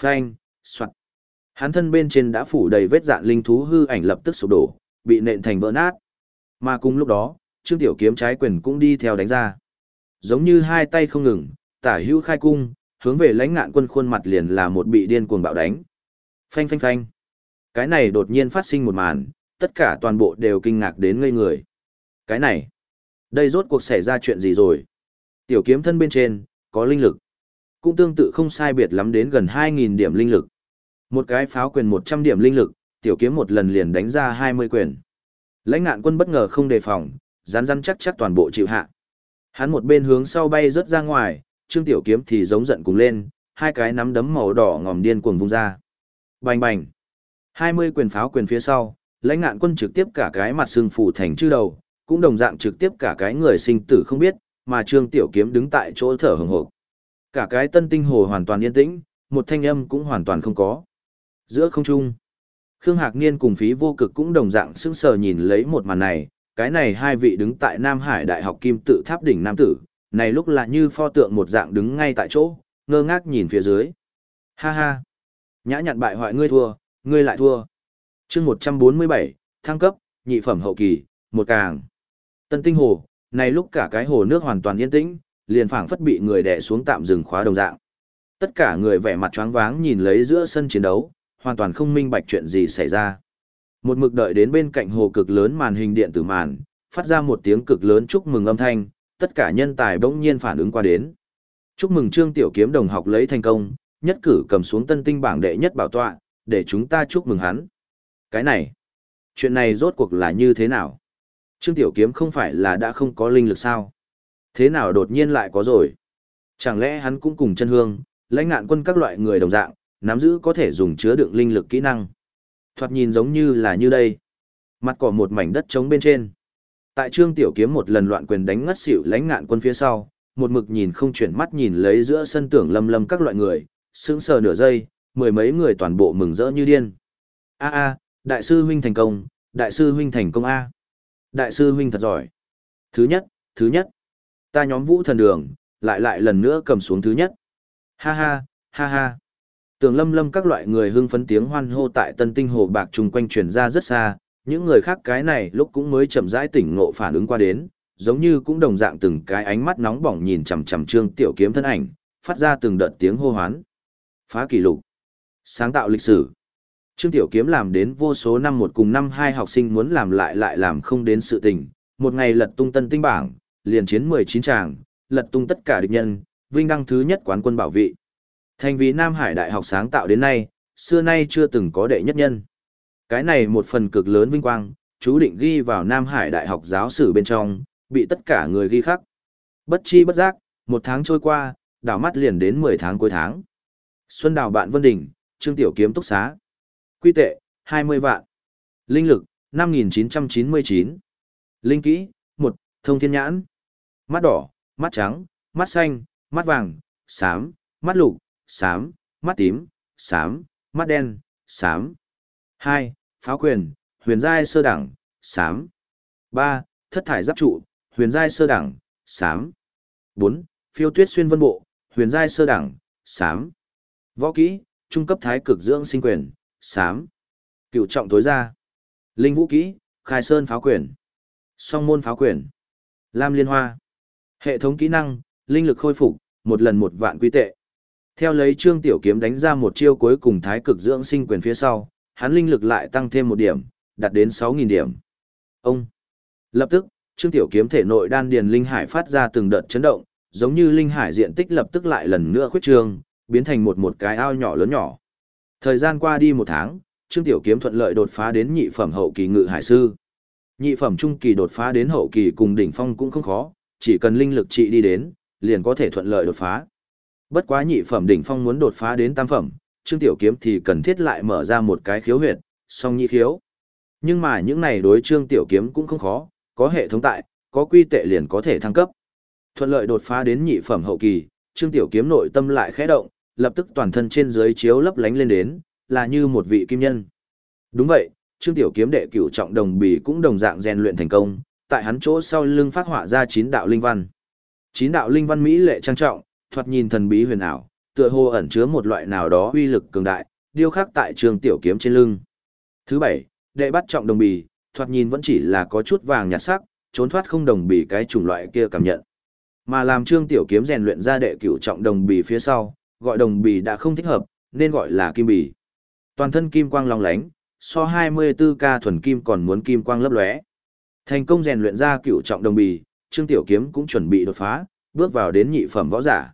Phanh, soạt. Hắn thân bên trên đã phủ đầy vết dạn linh thú hư ảnh lập tức sụp đổ, bị nện thành vỡ nát. Mà cùng lúc đó, Trương Tiểu kiếm trái quyền cũng đi theo đánh ra. Giống như hai tay không ngừng, tả hữu khai cung, hướng về lãnh ngạn quân khuôn mặt liền là một bị điên cuồng bạo đánh. Phanh phanh phanh. Cái này đột nhiên phát sinh một màn, tất cả toàn bộ đều kinh ngạc đến ngây người. Cái này, đây rốt cuộc xảy ra chuyện gì rồi? Tiểu kiếm thân bên trên, có linh lực. Cũng tương tự không sai biệt lắm đến gần 2.000 điểm linh lực. Một cái pháo quyền 100 điểm linh lực, tiểu kiếm một lần liền đánh ra 20 quyền. Lãnh ngạn quân bất ngờ không đề phòng, rắn rắn chắc chắc toàn bộ chịu hạ. Hắn một bên hướng sau bay rớt ra ngoài, trương tiểu kiếm thì giống giận cùng lên, hai cái nắm đấm màu đỏ ngòm điên cuồng vung ra. Bành bành. 20 quyền pháo quyền phía sau, lãnh ngạn quân trực tiếp cả cái mặt xương phủ thành chư đầu, cũng đồng dạng trực tiếp cả cái người sinh tử không biết, mà trương tiểu kiếm đứng tại chỗ thở hổn hộc. Cả cái tân tinh hồ hoàn toàn yên tĩnh, một thanh âm cũng hoàn toàn không có. Giữa không trung, Khương Hạc Niên cùng phí vô cực cũng đồng dạng sững sờ nhìn lấy một màn này, cái này hai vị đứng tại Nam Hải Đại học Kim tự tháp đỉnh Nam Tử, này lúc là như pho tượng một dạng đứng ngay tại chỗ, ngơ ngác nhìn phía dưới. Ha ha! Nhã nhặn bại hoại ngươi thua, ngươi lại thua. chương 147, thăng cấp, nhị phẩm hậu kỳ, một càng. Tân tinh hồ, này lúc cả cái hồ nước hoàn toàn yên tĩnh, liền phảng phất bị người đè xuống tạm dừng khóa đồng dạng. Tất cả người vẻ mặt choáng váng nhìn lấy giữa sân chiến đấu, hoàn toàn không minh bạch chuyện gì xảy ra. Một mực đợi đến bên cạnh hồ cực lớn màn hình điện tử màn, phát ra một tiếng cực lớn chúc mừng âm thanh, tất cả nhân tài bỗng nhiên phản ứng qua đến. Chúc mừng Trương Tiểu Kiếm đồng học lấy thành công, nhất cử cầm xuống tân tinh bảng đệ nhất bảo tọa, để chúng ta chúc mừng hắn. Cái này, chuyện này rốt cuộc là như thế nào? Trương Tiểu Kiếm không phải là đã không có linh lực sao? Thế nào đột nhiên lại có rồi? Chẳng lẽ hắn cũng cùng chân hương, lãnh ngạn quân các loại người đồng dạng, nắm giữ có thể dùng chứa đựng linh lực kỹ năng. Thoạt nhìn giống như là như đây. Mặt cỏ một mảnh đất trống bên trên. Tại Trương Tiểu Kiếm một lần loạn quyền đánh ngất xỉu lãnh ngạn quân phía sau, một mực nhìn không chuyển mắt nhìn lấy giữa sân tưởng lâm lâm các loại người, sững sờ nửa giây, mười mấy người toàn bộ mừng rỡ như điên. A a, đại sư huynh thành công, đại sư huynh thành công a. Đại sư huynh thật giỏi. Thứ nhất, thứ nhất. Ta nhóm vũ thần đường, lại lại lần nữa cầm xuống thứ nhất. Ha ha, ha ha. Tường lâm lâm các loại người hưng phấn tiếng hoan hô tại tân tinh hồ bạc trùng quanh truyền ra rất xa, những người khác cái này lúc cũng mới chậm rãi tỉnh ngộ phản ứng qua đến, giống như cũng đồng dạng từng cái ánh mắt nóng bỏng nhìn chằm chằm Trương Tiểu Kiếm thân ảnh, phát ra từng đợt tiếng hô hoán. Phá kỷ lục, sáng tạo lịch sử. Trương Tiểu Kiếm làm đến vô số năm một cùng năm hai học sinh muốn làm lại lại làm không đến sự tình, một ngày lật tung tân tinh bảng, liền chiến 19 tràng, lật tung tất cả địch nhân, vinh đăng thứ nhất quán quân bảo vị. Thành vì Nam Hải Đại học sáng tạo đến nay, xưa nay chưa từng có đệ nhất nhân. Cái này một phần cực lớn vinh quang, chú định ghi vào Nam Hải Đại học giáo sử bên trong, bị tất cả người ghi khắc. Bất chi bất giác, một tháng trôi qua, đảo mắt liền đến 10 tháng cuối tháng. Xuân đào bạn Vân Đình, Trương Tiểu Kiếm túc xá. Quy tệ, 20 vạn. Linh lực, 5.999. Linh kỹ, 1, thông thiên nhãn. Mắt đỏ, mắt trắng, mắt xanh, mắt vàng, xám, mắt lục, xám, mắt tím, xám, mắt đen, xám. 2. Pháo quyền, huyền giai sơ đẳng, xám. 3. Thất thải giáp trụ, huyền giai sơ đẳng, xám. 4. Phiêu tuyết xuyên vân bộ, huyền giai sơ đẳng, xám. Võ kỹ, trung cấp thái cực dưỡng sinh quyền, xám. Cựu trọng tối ra. Linh vũ kỹ, khai sơn pháo quyền. Song môn pháo quyền. Lam liên hoa. Hệ thống kỹ năng, linh lực khôi phục, một lần một vạn quy tệ. Theo lấy Trương Tiểu Kiếm đánh ra một chiêu cuối cùng thái cực dưỡng sinh quyền phía sau, hắn linh lực lại tăng thêm một điểm, đạt đến 6.000 điểm. Ông! Lập tức, Trương Tiểu Kiếm thể nội đan điền linh hải phát ra từng đợt chấn động, giống như linh hải diện tích lập tức lại lần nữa khuyết trương, biến thành một một cái ao nhỏ lớn nhỏ. Thời gian qua đi một tháng, Trương Tiểu Kiếm thuận lợi đột phá đến nhị phẩm hậu kỳ ngự hải sư. Nhị phẩm trung kỳ đột phá đến hậu kỳ cùng đỉnh phong cũng không khó, chỉ cần linh lực trị đi đến, liền có thể thuận lợi đột phá. Bất quá nhị phẩm đỉnh phong muốn đột phá đến tam phẩm, Trương Tiểu Kiếm thì cần thiết lại mở ra một cái khiếu huyệt, song nhị khiếu. Nhưng mà những này đối Trương Tiểu Kiếm cũng không khó, có hệ thống tại, có quy tệ liền có thể thăng cấp. Thuận lợi đột phá đến nhị phẩm hậu kỳ, Trương Tiểu Kiếm nội tâm lại khẽ động, lập tức toàn thân trên dưới chiếu lấp lánh lên đến, là như một vị kim nhân. Đúng vậy, Trương Tiểu Kiếm đệ cửu trọng đồng bì cũng đồng dạng rèn luyện thành công, tại hắn chỗ sau lưng phát họa ra chín đạo linh văn. Chín đạo linh văn mỹ lệ trang trọng, thoạt nhìn thần bí huyền ảo, tựa hồ ẩn chứa một loại nào đó uy lực cường đại, điêu khắc tại Trương Tiểu Kiếm trên lưng. Thứ bảy, đệ bắt trọng đồng bì, thoạt nhìn vẫn chỉ là có chút vàng nhạt sắc, trốn thoát không đồng bì cái chủng loại kia cảm nhận. Mà làm Trương Tiểu Kiếm rèn luyện ra đệ cửu trọng đồng bì phía sau, gọi đồng bì đã không thích hợp, nên gọi là kim bì. Toàn thân kim quang long lánh, so 24K thuần kim còn muốn kim quang lấp lóe. Thành công rèn luyện ra cửu trọng đồng bì, Trương Tiểu Kiếm cũng chuẩn bị đột phá, bước vào đến nhị phẩm võ giả.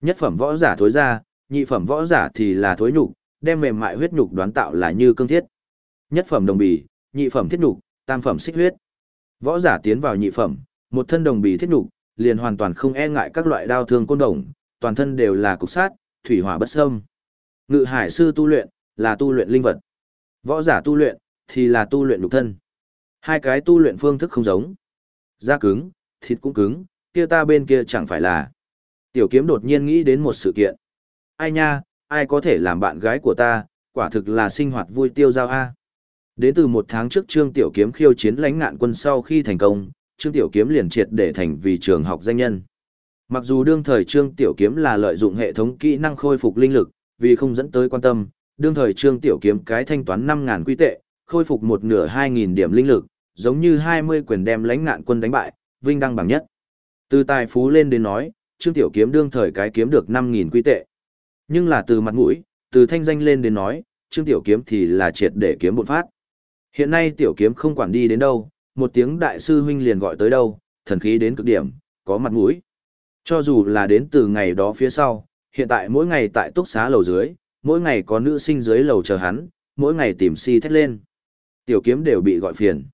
Nhất phẩm võ giả thối ra, nhị phẩm võ giả thì là thối nhục, đem mềm mại huyết nhục đoán tạo là như cương thiết. Nhất phẩm đồng bì, nhị phẩm thiết nhục, tam phẩm xích huyết. Võ giả tiến vào nhị phẩm, một thân đồng bì thiết nhục, liền hoàn toàn không e ngại các loại đao thương côn đồng, toàn thân đều là cục sát, thủy hỏa bất xâm. Ngự hải sư tu luyện, là tu luyện linh vật. Võ giả tu luyện, thì là tu luyện nhục thân. Hai cái tu luyện phương thức không giống. Da cứng, thịt cũng cứng, kia ta bên kia chẳng phải là. Tiểu kiếm đột nhiên nghĩ đến một sự kiện. Ai nha, ai có thể làm bạn gái của ta, quả thực là sinh hoạt vui tiêu giao a. Đến từ một tháng trước Trương Tiểu Kiếm khiêu chiến lãnh ngạn quân sau khi thành công, Trương Tiểu Kiếm liền triệt để thành vì trường học danh nhân. Mặc dù đương thời Trương Tiểu Kiếm là lợi dụng hệ thống kỹ năng khôi phục linh lực, vì không dẫn tới quan tâm, đương thời Trương Tiểu Kiếm cái thanh toán 5000 quy tệ, khôi phục một nửa 2000 điểm linh lực, giống như 20 quyền đem lãnh ngạn quân đánh bại, vinh đăng bằng nhất. Từ tài phú lên đến nói, Trương Tiểu Kiếm đương thời cái kiếm được 5000 quy tệ. Nhưng là từ mặt mũi, từ thanh danh lên đến nói, Trương Tiểu Kiếm thì là triệt để kiếm một phát. Hiện nay Tiểu Kiếm không quản đi đến đâu, một tiếng đại sư huynh liền gọi tới đâu, thần khí đến cực điểm, có mặt mũi. Cho dù là đến từ ngày đó phía sau, hiện tại mỗi ngày tại túc xá lầu dưới, mỗi ngày có nữ sinh dưới lầu chờ hắn, mỗi ngày tìm si thét lên. Tiểu kiếm đều bị gọi phiền.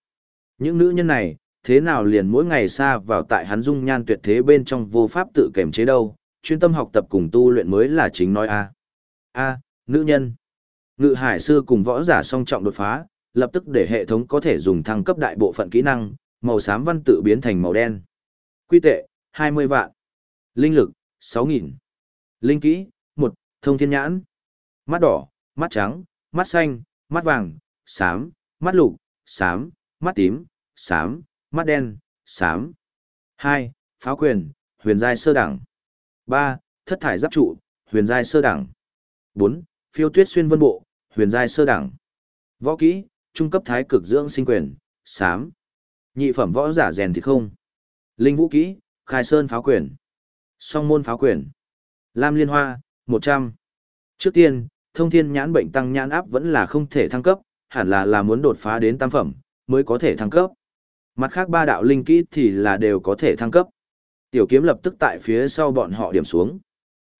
Những nữ nhân này, thế nào liền mỗi ngày xa vào tại hắn dung nhan tuyệt thế bên trong vô pháp tự kềm chế đâu, chuyên tâm học tập cùng tu luyện mới là chính nói a. A, nữ nhân. Ngự hải sư cùng võ giả song trọng đột phá, lập tức để hệ thống có thể dùng thăng cấp đại bộ phận kỹ năng, màu xám văn tự biến thành màu đen. Quy tệ, 20 vạn. Linh lực, 6.000. Linh kỹ, 1, thông thiên nhãn. Mắt đỏ, mắt trắng, mắt xanh, mắt vàng, xám, mắt lục, xám, mắt tím, xám, mắt đen, xám. 2. Pháo quyền, huyền giai sơ đẳng. 3. Thất thải giáp trụ, huyền giai sơ đẳng. 4. Phiêu tuyết xuyên vân bộ, huyền giai sơ đẳng. Võ kỹ, trung cấp thái cực dưỡng sinh quyền, xám. Nhị phẩm võ giả rèn thì không. Linh vũ kỹ, khai sơn pháo quyền. Song môn pháo quyền. Lam liên hoa, 100. Trước tiên, thông thiên nhãn bệnh tăng nhãn áp vẫn là không thể thăng cấp, hẳn là là muốn đột phá đến tam phẩm, mới có thể thăng cấp. Mặt khác ba đạo linh kỹ thì là đều có thể thăng cấp. Tiểu kiếm lập tức tại phía sau bọn họ điểm xuống.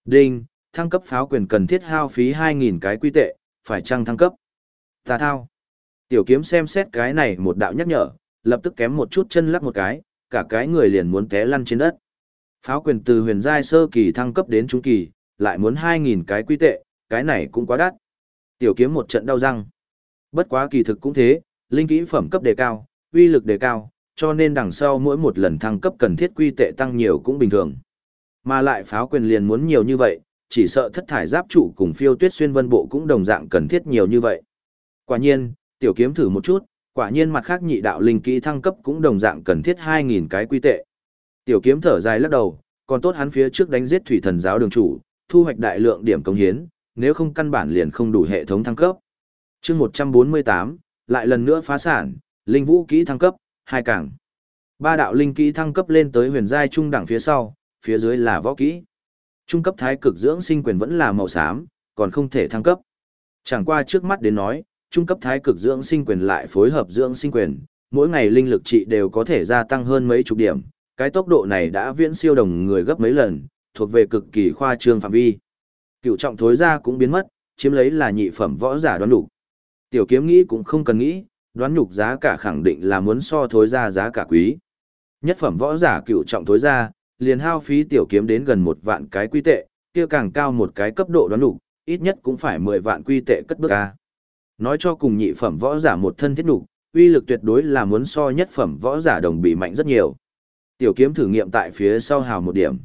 Đinh, thăng cấp pháo quyền cần thiết hao phí 2.000 cái quy tệ, phải chăng thăng cấp? Ta thao. Tiểu kiếm xem xét cái này một đạo nhắc nhở, lập tức kém một chút chân lắc một cái, cả cái người liền muốn té lăn trên đất. Pháo quyền từ huyền giai sơ kỳ thăng cấp đến trung kỳ, lại muốn 2.000 cái quy tệ, cái này cũng quá đắt. Tiểu kiếm một trận đau răng. Bất quá kỳ thực cũng thế, linh kỹ phẩm cấp đề cao, uy lực đề cao, cho nên đằng sau mỗi một lần thăng cấp cần thiết quy tệ tăng nhiều cũng bình thường. Mà lại pháo quyền liền muốn nhiều như vậy, chỉ sợ thất thải giáp trụ cùng phiêu tuyết xuyên vân bộ cũng đồng dạng cần thiết nhiều như vậy. Quả nhiên, tiểu kiếm thử một chút, quả nhiên mặt khác nhị đạo linh kỹ thăng cấp cũng đồng dạng cần thiết 2.000 cái quy tệ. Tiểu kiếm thở dài lắc đầu, còn tốt hắn phía trước đánh giết thủy thần giáo đường chủ, thu hoạch đại lượng điểm công hiến, nếu không căn bản liền không đủ hệ thống thăng cấp. chương 148, lại lần nữa phá sản, linh vũ kỹ thăng cấp, hai cảng. Ba đạo linh kỹ thăng cấp lên tới huyền giai trung đẳng phía sau, phía dưới là võ kỹ. Trung cấp thái cực dưỡng sinh quyền vẫn là màu xám, còn không thể thăng cấp. Chẳng qua trước mắt đến nói, trung cấp thái cực dưỡng sinh quyền lại phối hợp dưỡng sinh quyền, mỗi ngày linh lực trị đều có thể gia tăng hơn mấy chục điểm, cái tốc độ này đã viễn siêu đồng người gấp mấy lần, thuộc về cực kỳ khoa trương phạm vi. Cựu trọng thối ra cũng biến mất, chiếm lấy là nhị phẩm võ giả đoán đủ. Tiểu kiếm nghĩ cũng không cần nghĩ, đoán nhục giá cả khẳng định là muốn so thối ra giá cả quý. Nhất phẩm võ giả cựu trọng thối ra, liền hao phí tiểu kiếm đến gần một vạn cái quy tệ, kia càng cao một cái cấp độ đoán nhục, ít nhất cũng phải 10 vạn quy tệ cất bước a. Nói cho cùng nhị phẩm võ giả một thân thiết đủ, uy lực tuyệt đối là muốn so nhất phẩm võ giả đồng bị mạnh rất nhiều. Tiểu kiếm thử nghiệm tại phía sau hào một điểm.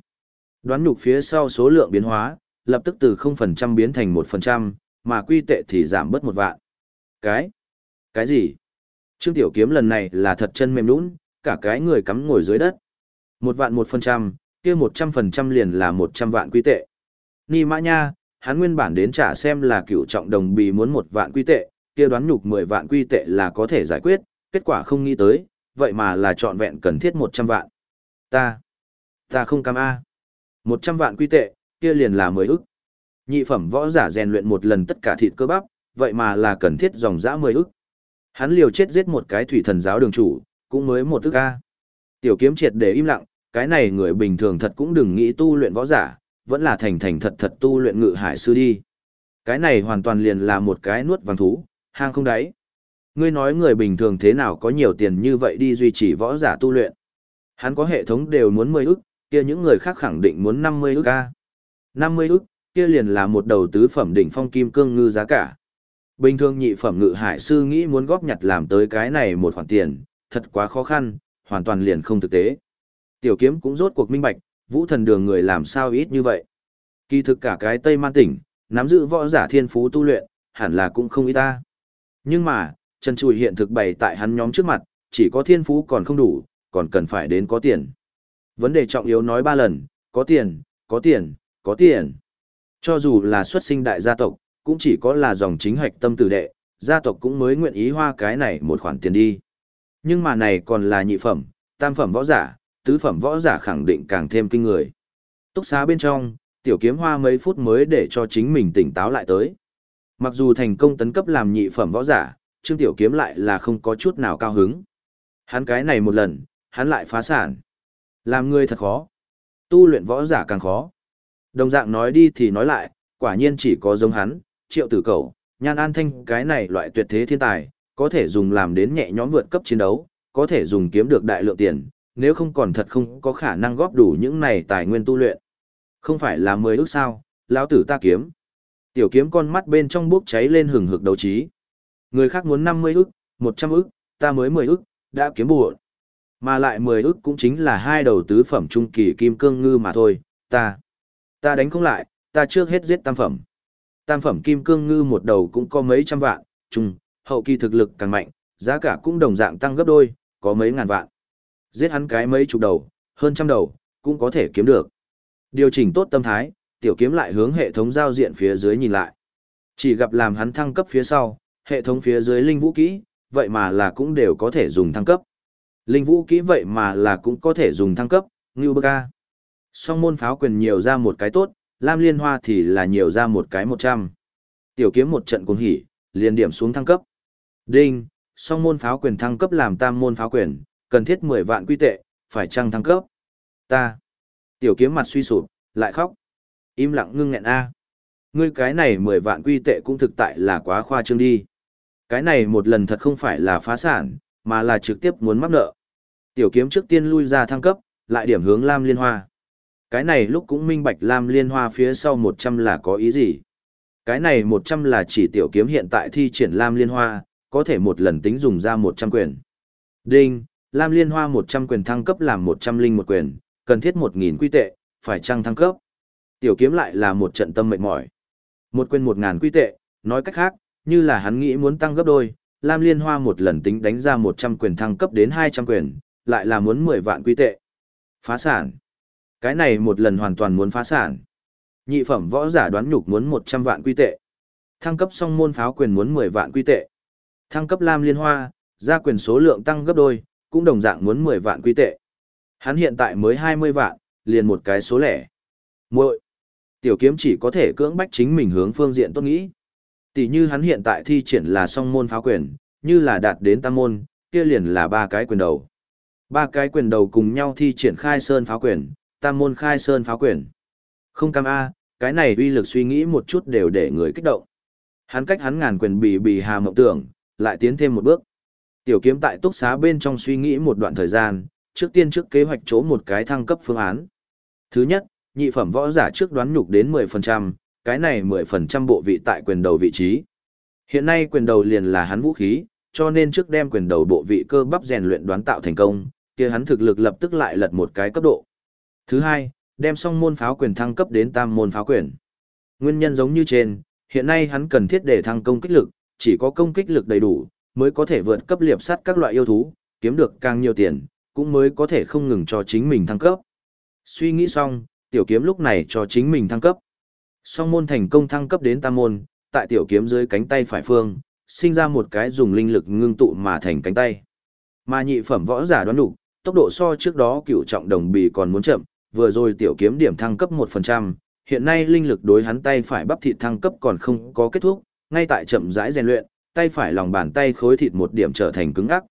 Đoán nhục phía sau số lượng biến hóa, lập tức từ 0% biến thành 1%, mà quy tệ thì giảm bớt một vạn. Cái? Cái gì? Trương Tiểu Kiếm lần này là thật chân mềm nũng, cả cái người cắm ngồi dưới đất. Một vạn một phần trăm, kia một trăm phần trăm liền là một trăm vạn quy tệ. Ni mã nha, hắn nguyên bản đến trả xem là cựu trọng đồng bì muốn một vạn quy tệ, kia đoán nhục mười vạn quy tệ là có thể giải quyết, kết quả không nghĩ tới, vậy mà là trọn vẹn cần thiết một trăm vạn. Ta, ta không cam A. một trăm vạn quy tệ, kia liền là mười ức. Nhị phẩm võ giả rèn luyện một lần tất cả thịt cơ bắp, vậy mà là cần thiết dòng dã mười ức. Hắn liều chết giết một cái thủy thần giáo đường chủ, cũng mới một thức A. Tiểu kiếm triệt để im lặng, cái này người bình thường thật cũng đừng nghĩ tu luyện võ giả, vẫn là thành thành thật thật tu luyện ngự hải sư đi. Cái này hoàn toàn liền là một cái nuốt vàng thú, hang không đáy. Ngươi nói người bình thường thế nào có nhiều tiền như vậy đi duy trì võ giả tu luyện. Hắn có hệ thống đều muốn 10 ức, kia những người khác khẳng định muốn 50 ức a. 50 ức, kia liền là một đầu tứ phẩm đỉnh phong kim cương ngư giá cả. Bình thường nhị phẩm ngự hải sư nghĩ muốn góp nhặt làm tới cái này một khoản tiền, thật quá khó khăn, hoàn toàn liền không thực tế. Tiểu kiếm cũng rốt cuộc minh bạch, vũ thần đường người làm sao ít như vậy. Kỳ thực cả cái Tây Man tỉnh, nắm giữ võ giả thiên phú tu luyện, hẳn là cũng không ít ta. Nhưng mà, Trần Chùi hiện thực bày tại hắn nhóm trước mặt, chỉ có thiên phú còn không đủ, còn cần phải đến có tiền. Vấn đề trọng yếu nói ba lần, có tiền, có tiền, có tiền. Cho dù là xuất sinh đại gia tộc, cũng chỉ có là dòng chính hạch tâm tử đệ, gia tộc cũng mới nguyện ý hoa cái này một khoản tiền đi. Nhưng mà này còn là nhị phẩm, tam phẩm võ giả, tứ phẩm võ giả khẳng định càng thêm kinh người. Túc xá bên trong, tiểu kiếm hoa mấy phút mới để cho chính mình tỉnh táo lại tới. Mặc dù thành công tấn cấp làm nhị phẩm võ giả, Trương Tiểu Kiếm lại là không có chút nào cao hứng. Hắn cái này một lần, hắn lại phá sản. Làm người thật khó. Tu luyện võ giả càng khó. Đồng dạng nói đi thì nói lại, quả nhiên chỉ có giống hắn, triệu tử cầu, nhan an thanh cái này loại tuyệt thế thiên tài, có thể dùng làm đến nhẹ nhõm vượt cấp chiến đấu, có thể dùng kiếm được đại lượng tiền, nếu không còn thật không có khả năng góp đủ những này tài nguyên tu luyện. Không phải là mười ước sao, lão tử ta kiếm. Tiểu kiếm con mắt bên trong bốc cháy lên hừng hực đấu trí. Người khác muốn 50 ức, 100 ức, ta mới 10 ức, đã kiếm buồn. Mà lại 10 ức cũng chính là hai đầu tứ phẩm trung kỳ kim cương ngư mà thôi, ta. Ta đánh không lại, ta trước hết giết tam phẩm. Tam phẩm kim cương ngư một đầu cũng có mấy trăm vạn, chung hậu kỳ thực lực càng mạnh, giá cả cũng đồng dạng tăng gấp đôi, có mấy ngàn vạn. Giết hắn cái mấy chục đầu, hơn trăm đầu, cũng có thể kiếm được. Điều chỉnh tốt tâm thái, tiểu kiếm lại hướng hệ thống giao diện phía dưới nhìn lại. Chỉ gặp làm hắn thăng cấp phía sau, hệ thống phía dưới linh vũ kỹ, vậy mà là cũng đều có thể dùng thăng cấp. Linh vũ kỹ vậy mà là cũng có thể dùng thăng cấp, như bơ ca. Song môn pháo quyền nhiều ra một cái tốt, lam liên hoa thì là nhiều ra một cái một trăm. Tiểu kiếm một trận cuồng hỉ, liền điểm xuống thăng cấp. Đinh, song môn pháo quyền thăng cấp làm tam môn pháo quyền, cần thiết 10 vạn quy tệ, phải chăng thăng cấp? Ta. Tiểu kiếm mặt suy sụp, lại khóc. Im lặng ngưng nghẹn A. Ngươi cái này 10 vạn quy tệ cũng thực tại là quá khoa trương đi. Cái này một lần thật không phải là phá sản, mà là trực tiếp muốn mắc nợ. Tiểu kiếm trước tiên lui ra thăng cấp, lại điểm hướng Lam Liên Hoa. Cái này lúc cũng minh bạch Lam Liên Hoa phía sau 100 là có ý gì. Cái này 100 là chỉ tiểu kiếm hiện tại thi triển Lam Liên Hoa, có thể một lần tính dùng ra 100 quyền. Đinh, Lam Liên Hoa 100 quyền thăng cấp làm 100 linh một quyền, cần thiết 1000 quy tệ, phải chăng thăng cấp? Tiểu kiếm lại là một trận tâm mệt mỏi. Một quyền 1000 quy tệ, nói cách khác, như là hắn nghĩ muốn tăng gấp đôi, Lam Liên Hoa một lần tính đánh ra 100 quyền thăng cấp đến 200 quyền, lại là muốn 10 vạn quy tệ. Phá sản. Cái này một lần hoàn toàn muốn phá sản. Nhị phẩm võ giả đoán nhục muốn 100 vạn quy tệ. Thăng cấp song môn pháo quyền muốn 10 vạn quy tệ. Thăng cấp Lam Liên Hoa, gia quyền số lượng tăng gấp đôi, cũng đồng dạng muốn 10 vạn quy tệ. Hắn hiện tại mới 20 vạn, liền một cái số lẻ. muội Tiểu kiếm chỉ có thể cưỡng bách chính mình hướng phương diện tốt nghĩ. Tỷ như hắn hiện tại thi triển là song môn pháo quyền, như là đạt đến tam môn, kia liền là ba cái quyền đầu. Ba cái quyền đầu cùng nhau thi triển khai sơn pháo quyền, tam môn khai sơn pháo quyền. Không cam A, cái này uy lực suy nghĩ một chút đều để người kích động. Hắn cách hắn ngàn quyền bì bì hà mộng tưởng, lại tiến thêm một bước. Tiểu kiếm tại túc xá bên trong suy nghĩ một đoạn thời gian, trước tiên trước kế hoạch chỗ một cái thăng cấp phương án. Thứ nhất, nhị phẩm võ giả trước đoán nhục đến 10%, cái này 10% bộ vị tại quyền đầu vị trí. Hiện nay quyền đầu liền là hắn vũ khí, cho nên trước đem quyền đầu bộ vị cơ bắp rèn luyện đoán tạo thành công, kia hắn thực lực lập tức lại lật một cái cấp độ. Thứ hai, đem song môn pháo quyền thăng cấp đến tam môn pháo quyền. Nguyên nhân giống như trên, hiện nay hắn cần thiết để thăng công kích lực, chỉ có công kích lực đầy đủ, mới có thể vượt cấp liệp sắt các loại yêu thú, kiếm được càng nhiều tiền, cũng mới có thể không ngừng cho chính mình thăng cấp. Suy nghĩ xong, tiểu kiếm lúc này cho chính mình thăng cấp. Song môn thành công thăng cấp đến tam môn, tại tiểu kiếm dưới cánh tay phải phương, sinh ra một cái dùng linh lực ngưng tụ mà thành cánh tay. Mà nhị phẩm võ giả đoán đủ, tốc độ so trước đó cựu trọng đồng bì còn muốn chậm, vừa rồi tiểu kiếm điểm thăng cấp 1%, hiện nay linh lực đối hắn tay phải bắp thịt thăng cấp còn không có kết thúc, ngay tại chậm rãi rèn luyện, tay phải lòng bàn tay khối thịt một điểm trở thành cứng ắc.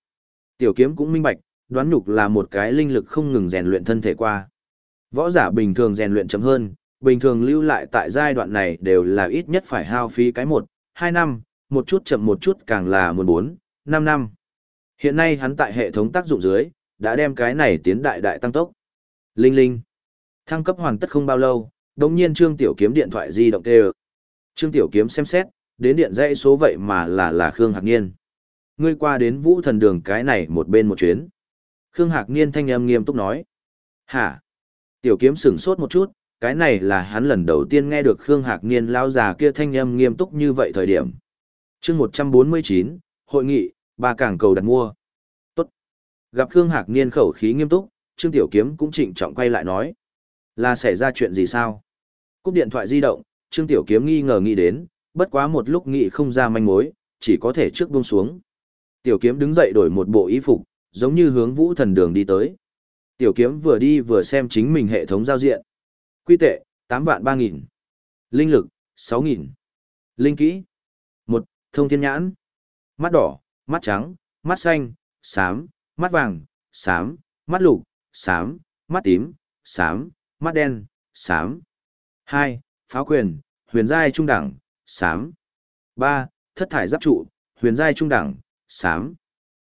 Tiểu kiếm cũng minh bạch, đoán nhục là một cái linh lực không ngừng rèn luyện thân thể qua. Võ giả bình thường rèn luyện chậm hơn, bình thường lưu lại tại giai đoạn này đều là ít nhất phải hao phí cái một, hai năm, một chút chậm một chút càng là một bốn, năm năm. Hiện nay hắn tại hệ thống tác dụng dưới, đã đem cái này tiến đại đại tăng tốc. Linh linh. Thăng cấp hoàn tất không bao lâu, đồng nhiên Trương Tiểu Kiếm điện thoại di động kêu. Trương Tiểu Kiếm xem xét, đến điện dãy số vậy mà là là Khương Hạc Niên. Ngươi qua đến vũ thần đường cái này một bên một chuyến. Khương Hạc Niên thanh âm nghiêm túc nói. Hả? Tiểu Kiếm sửng sốt một chút, cái này là hắn lần đầu tiên nghe được Khương Hạc Niên lao già kia thanh âm nghiêm túc như vậy thời điểm. chương 149, hội nghị, ba cảng cầu đặt mua. Tốt. Gặp Khương Hạc Niên khẩu khí nghiêm túc, Trương Tiểu Kiếm cũng trịnh trọng quay lại nói. Là xảy ra chuyện gì sao? Cúp điện thoại di động, Trương Tiểu Kiếm nghi ngờ nghĩ đến, bất quá một lúc nghĩ không ra manh mối, chỉ có thể trước buông xuống. Tiểu Kiếm đứng dậy đổi một bộ y phục, giống như hướng vũ thần đường đi tới. Tiểu Kiếm vừa đi vừa xem chính mình hệ thống giao diện. Quy tệ, 8 vạn 3 nghìn. Linh lực, 6 nghìn. Linh kỹ. 1. Thông thiên nhãn. Mắt đỏ, mắt trắng, mắt xanh, xám, mắt vàng, xám, mắt lục, xám, mắt tím, xám, mắt đen, xám. 2. Pháo quyền, huyền giai trung đẳng, xám. 3. Thất thải giáp trụ, huyền giai trung đẳng, xám.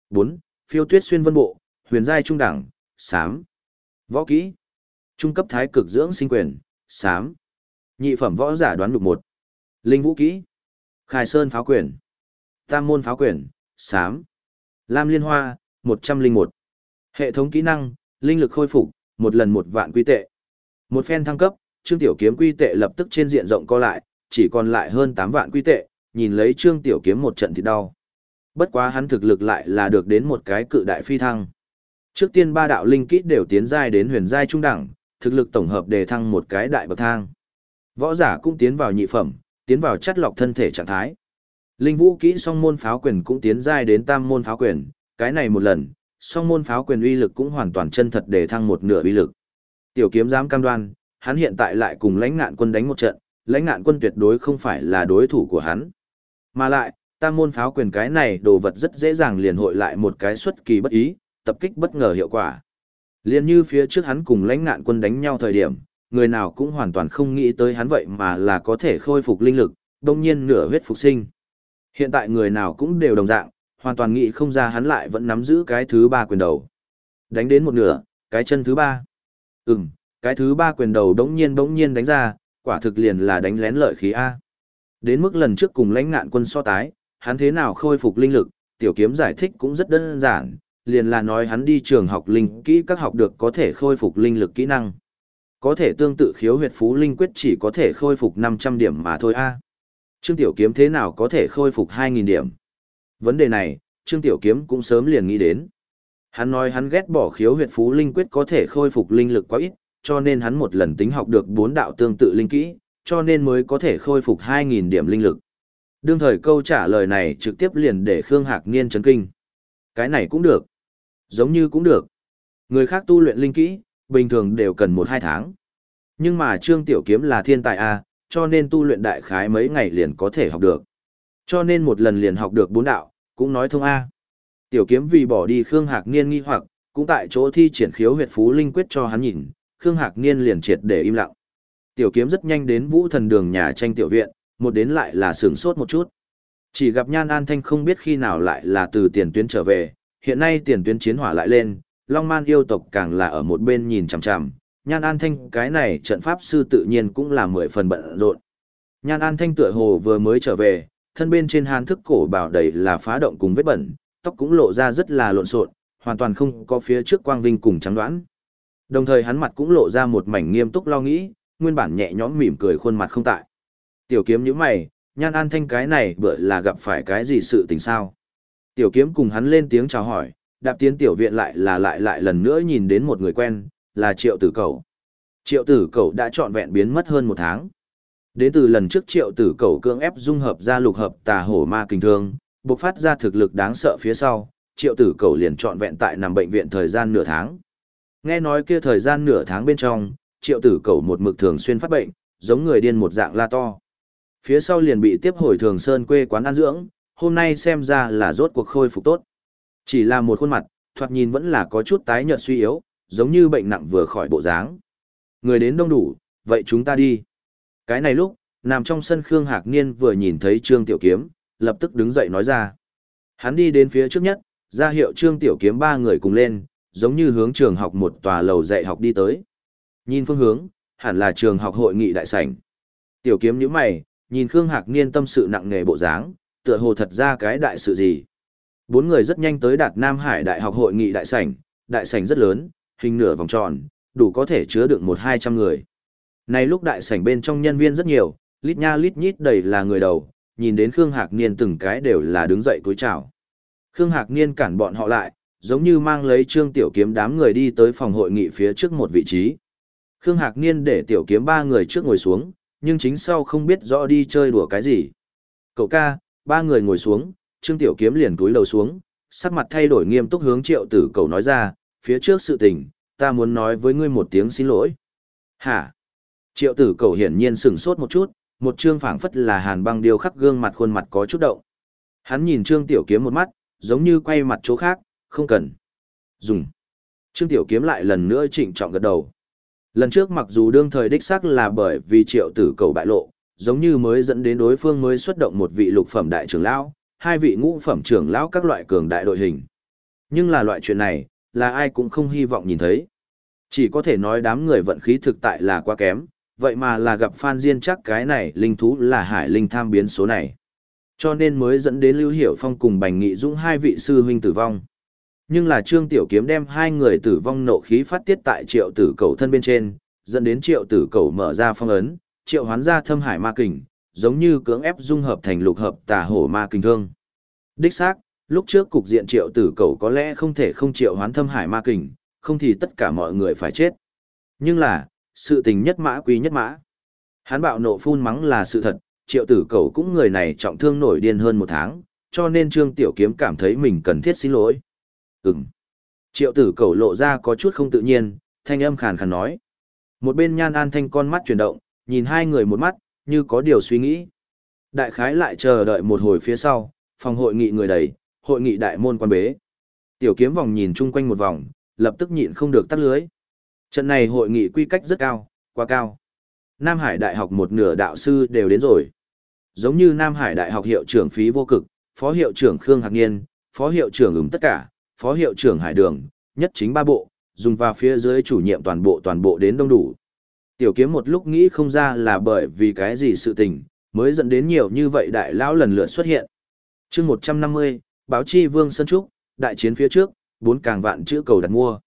4. Phiêu tuyết xuyên vân bộ, huyền giai trung đẳng, xám. Võ kỹ. Trung cấp thái cực dưỡng sinh quyền, xám. Nhị phẩm võ giả đoán lục một. Linh vũ kỹ. Khai sơn pháo quyền. Tam môn pháo quyền, xám. Lam liên hoa, 101. Hệ thống kỹ năng, linh lực khôi phục, một lần một vạn quy tệ. Một phen thăng cấp, Trương Tiểu Kiếm quy tệ lập tức trên diện rộng co lại, chỉ còn lại hơn 8 vạn quy tệ, nhìn lấy Trương Tiểu Kiếm một trận thì đau. Bất quá hắn thực lực lại là được đến một cái cự đại phi thăng. Trước tiên ba đạo linh kỹ đều tiến giai đến huyền giai trung đẳng, thực lực tổng hợp đề thăng một cái đại bậc thang. Võ giả cũng tiến vào nhị phẩm, tiến vào chất lọc thân thể trạng thái. Linh vũ kỹ song môn pháo quyền cũng tiến giai đến tam môn pháo quyền, cái này một lần, song môn pháo quyền uy lực cũng hoàn toàn chân thật đề thăng một nửa uy lực. Tiểu kiếm dám cam đoan, hắn hiện tại lại cùng lãnh ngạn quân đánh một trận, lãnh ngạn quân tuyệt đối không phải là đối thủ của hắn. Mà lại, tam môn pháo quyền cái này đồ vật rất dễ dàng liền hội lại một cái xuất kỳ bất ý, tập kích bất ngờ hiệu quả. Liên như phía trước hắn cùng lãnh ngạn quân đánh nhau thời điểm, người nào cũng hoàn toàn không nghĩ tới hắn vậy mà là có thể khôi phục linh lực, đồng nhiên nửa huyết phục sinh. Hiện tại người nào cũng đều đồng dạng, hoàn toàn nghĩ không ra hắn lại vẫn nắm giữ cái thứ ba quyền đầu. Đánh đến một nửa, cái chân thứ ba. Ừm, cái thứ ba quyền đầu đống nhiên đống nhiên đánh ra, quả thực liền là đánh lén lợi khí A. Đến mức lần trước cùng lãnh ngạn quân so tái, hắn thế nào khôi phục linh lực, tiểu kiếm giải thích cũng rất đơn giản, liền là nói hắn đi trường học linh kỹ các học được có thể khôi phục linh lực kỹ năng. Có thể tương tự khiếu huyệt phú linh quyết chỉ có thể khôi phục 500 điểm mà thôi a. Trương Tiểu Kiếm thế nào có thể khôi phục 2.000 điểm? Vấn đề này, Trương Tiểu Kiếm cũng sớm liền nghĩ đến. Hắn nói hắn ghét bỏ khiếu huyệt phú linh quyết có thể khôi phục linh lực quá ít, cho nên hắn một lần tính học được bốn đạo tương tự linh kỹ, cho nên mới có thể khôi phục 2.000 điểm linh lực. Đương thời câu trả lời này trực tiếp liền để Khương Hạc Niên chấn kinh. Cái này cũng được. Giống như cũng được. Người khác tu luyện linh kỹ, bình thường đều cần 1-2 tháng. Nhưng mà Trương Tiểu Kiếm là thiên tài A, cho nên tu luyện đại khái mấy ngày liền có thể học được. Cho nên một lần liền học được bốn đạo, cũng nói thông A. Tiểu Kiếm vì bỏ đi Khương Hạc Niên nghi hoặc, cũng tại chỗ thi triển khiếu huyệt phú linh quyết cho hắn nhìn, Khương Hạc Niên liền triệt để im lặng. Tiểu Kiếm rất nhanh đến Vũ Thần Đường nhà tranh tiểu viện, một đến lại là sửng sốt một chút. Chỉ gặp Nhan An Thanh không biết khi nào lại là từ tiền tuyến trở về, hiện nay tiền tuyến chiến hỏa lại lên, Long Man yêu tộc càng là ở một bên nhìn chằm chằm, Nhan An Thanh cái này trận pháp sư tự nhiên cũng là mười phần bận rộn. Nhan An Thanh tựa hồ vừa mới trở về, thân bên trên hàn thức cổ bảo đầy là phá động cùng vết bẩn, tóc cũng lộ ra rất là lộn xộn, hoàn toàn không có phía trước quang vinh cùng trắng đoán. Đồng thời hắn mặt cũng lộ ra một mảnh nghiêm túc lo nghĩ, nguyên bản nhẹ nhõm mỉm cười khuôn mặt không tại. Tiểu kiếm như mày, nhan an thanh cái này bữa là gặp phải cái gì sự tình sao? Tiểu kiếm cùng hắn lên tiếng chào hỏi, đạp tiến tiểu viện lại là lại lại lần nữa nhìn đến một người quen, là triệu tử cầu. Triệu tử cầu đã trọn vẹn biến mất hơn một tháng. Đến từ lần trước triệu tử cầu cưỡng ép dung hợp ra lục hợp tà hổ ma kinh thương, bộc phát ra thực lực đáng sợ phía sau, triệu tử cầu liền trọn vẹn tại nằm bệnh viện thời gian nửa tháng. Nghe nói kia thời gian nửa tháng bên trong, triệu tử cầu một mực thường xuyên phát bệnh, giống người điên một dạng la to. Phía sau liền bị tiếp hồi thường sơn quê quán ăn dưỡng, hôm nay xem ra là rốt cuộc khôi phục tốt. Chỉ là một khuôn mặt, thoạt nhìn vẫn là có chút tái nhợt suy yếu, giống như bệnh nặng vừa khỏi bộ dáng. Người đến đông đủ, vậy chúng ta đi. Cái này lúc, nằm trong sân Khương Hạc Niên vừa nhìn thấy Trương Tiểu Kiếm, lập tức đứng dậy nói ra. Hắn đi đến phía trước nhất, ra hiệu Trương Tiểu Kiếm ba người cùng lên, giống như hướng trường học một tòa lầu dạy học đi tới. Nhìn phương hướng, hẳn là trường học hội nghị đại sảnh. Tiểu Kiếm nhíu mày, nhìn Khương Hạc Niên tâm sự nặng nề bộ dáng, tựa hồ thật ra cái đại sự gì. Bốn người rất nhanh tới đạt Nam Hải Đại học hội nghị đại sảnh, đại sảnh rất lớn, hình nửa vòng tròn, đủ có thể chứa được một hai trăm người. Này lúc đại sảnh bên trong nhân viên rất nhiều, lít nha lít nhít đầy là người đầu, nhìn đến Khương Hạc Niên từng cái đều là đứng dậy cúi chào. Khương Hạc Niên cản bọn họ lại, giống như mang lấy trương tiểu kiếm đám người đi tới phòng hội nghị phía trước một vị trí. Khương Hạc Niên để tiểu kiếm ba người trước ngồi xuống, nhưng chính sau không biết rõ đi chơi đùa cái gì. Cậu ca, ba người ngồi xuống, trương tiểu kiếm liền cúi đầu xuống, sắc mặt thay đổi nghiêm túc hướng triệu tử cầu nói ra, phía trước sự tình, ta muốn nói với ngươi một tiếng xin lỗi. Hả? Triệu tử cầu hiển nhiên sừng sốt một chút, một trương phảng phất là hàn băng điêu khắc gương mặt khuôn mặt có chút động. Hắn nhìn trương tiểu kiếm một mắt, giống như quay mặt chỗ khác, không cần. Dùng. Trương tiểu kiếm lại lần nữa trịnh trọng gật đầu. Lần trước mặc dù đương thời đích xác là bởi vì triệu tử cầu bại lộ, giống như mới dẫn đến đối phương mới xuất động một vị lục phẩm đại trưởng lão, hai vị ngũ phẩm trưởng lão các loại cường đại đội hình. Nhưng là loại chuyện này, là ai cũng không hy vọng nhìn thấy. Chỉ có thể nói đám người vận khí thực tại là quá kém, vậy mà là gặp Phan Diên chắc cái này linh thú là hải linh tham biến số này. Cho nên mới dẫn đến Lưu Hiểu Phong cùng Bành Nghị Dũng hai vị sư huynh tử vong. Nhưng là Trương Tiểu Kiếm đem hai người tử vong nộ khí phát tiết tại triệu tử cầu thân bên trên, dẫn đến triệu tử cầu mở ra phong ấn, triệu hoán ra thâm hải ma kình, giống như cưỡng ép dung hợp thành lục hợp tà hổ ma kình thương. Đích xác, lúc trước cục diện triệu tử cầu có lẽ không thể không triệu hoán thâm hải ma kình, không thì tất cả mọi người phải chết. Nhưng là, sự tình nhất mã quý nhất mã. Hắn bạo nộ phun mắng là sự thật, triệu tử cầu cũng người này trọng thương nổi điên hơn một tháng, cho nên Trương Tiểu Kiếm cảm thấy mình cần thiết xin lỗi. Ừm. Triệu tử cầu lộ ra có chút không tự nhiên, thanh âm khàn khàn nói. Một bên nhan an thanh con mắt chuyển động, nhìn hai người một mắt, như có điều suy nghĩ. Đại khái lại chờ đợi một hồi phía sau, phòng hội nghị người đầy, hội nghị đại môn quan bế. Tiểu kiếm vòng nhìn chung quanh một vòng, lập tức nhịn không được tắt lưới. Trận này hội nghị quy cách rất cao, quá cao. Nam Hải Đại học một nửa đạo sư đều đến rồi. Giống như Nam Hải Đại học hiệu trưởng phí vô cực, phó hiệu trưởng Khương Hạc Niên, phó hiệu trưởng ứng tất cả, phó hiệu trưởng Hải Đường, nhất chính ba bộ, dùng vào phía dưới chủ nhiệm toàn bộ toàn bộ đến đông đủ. Tiểu kiếm một lúc nghĩ không ra là bởi vì cái gì sự tình, mới dẫn đến nhiều như vậy đại lão lần lượt xuất hiện. chương 150, báo chi Vương Sơn Trúc, đại chiến phía trước, bốn càng vạn chữ cầu đặt mua.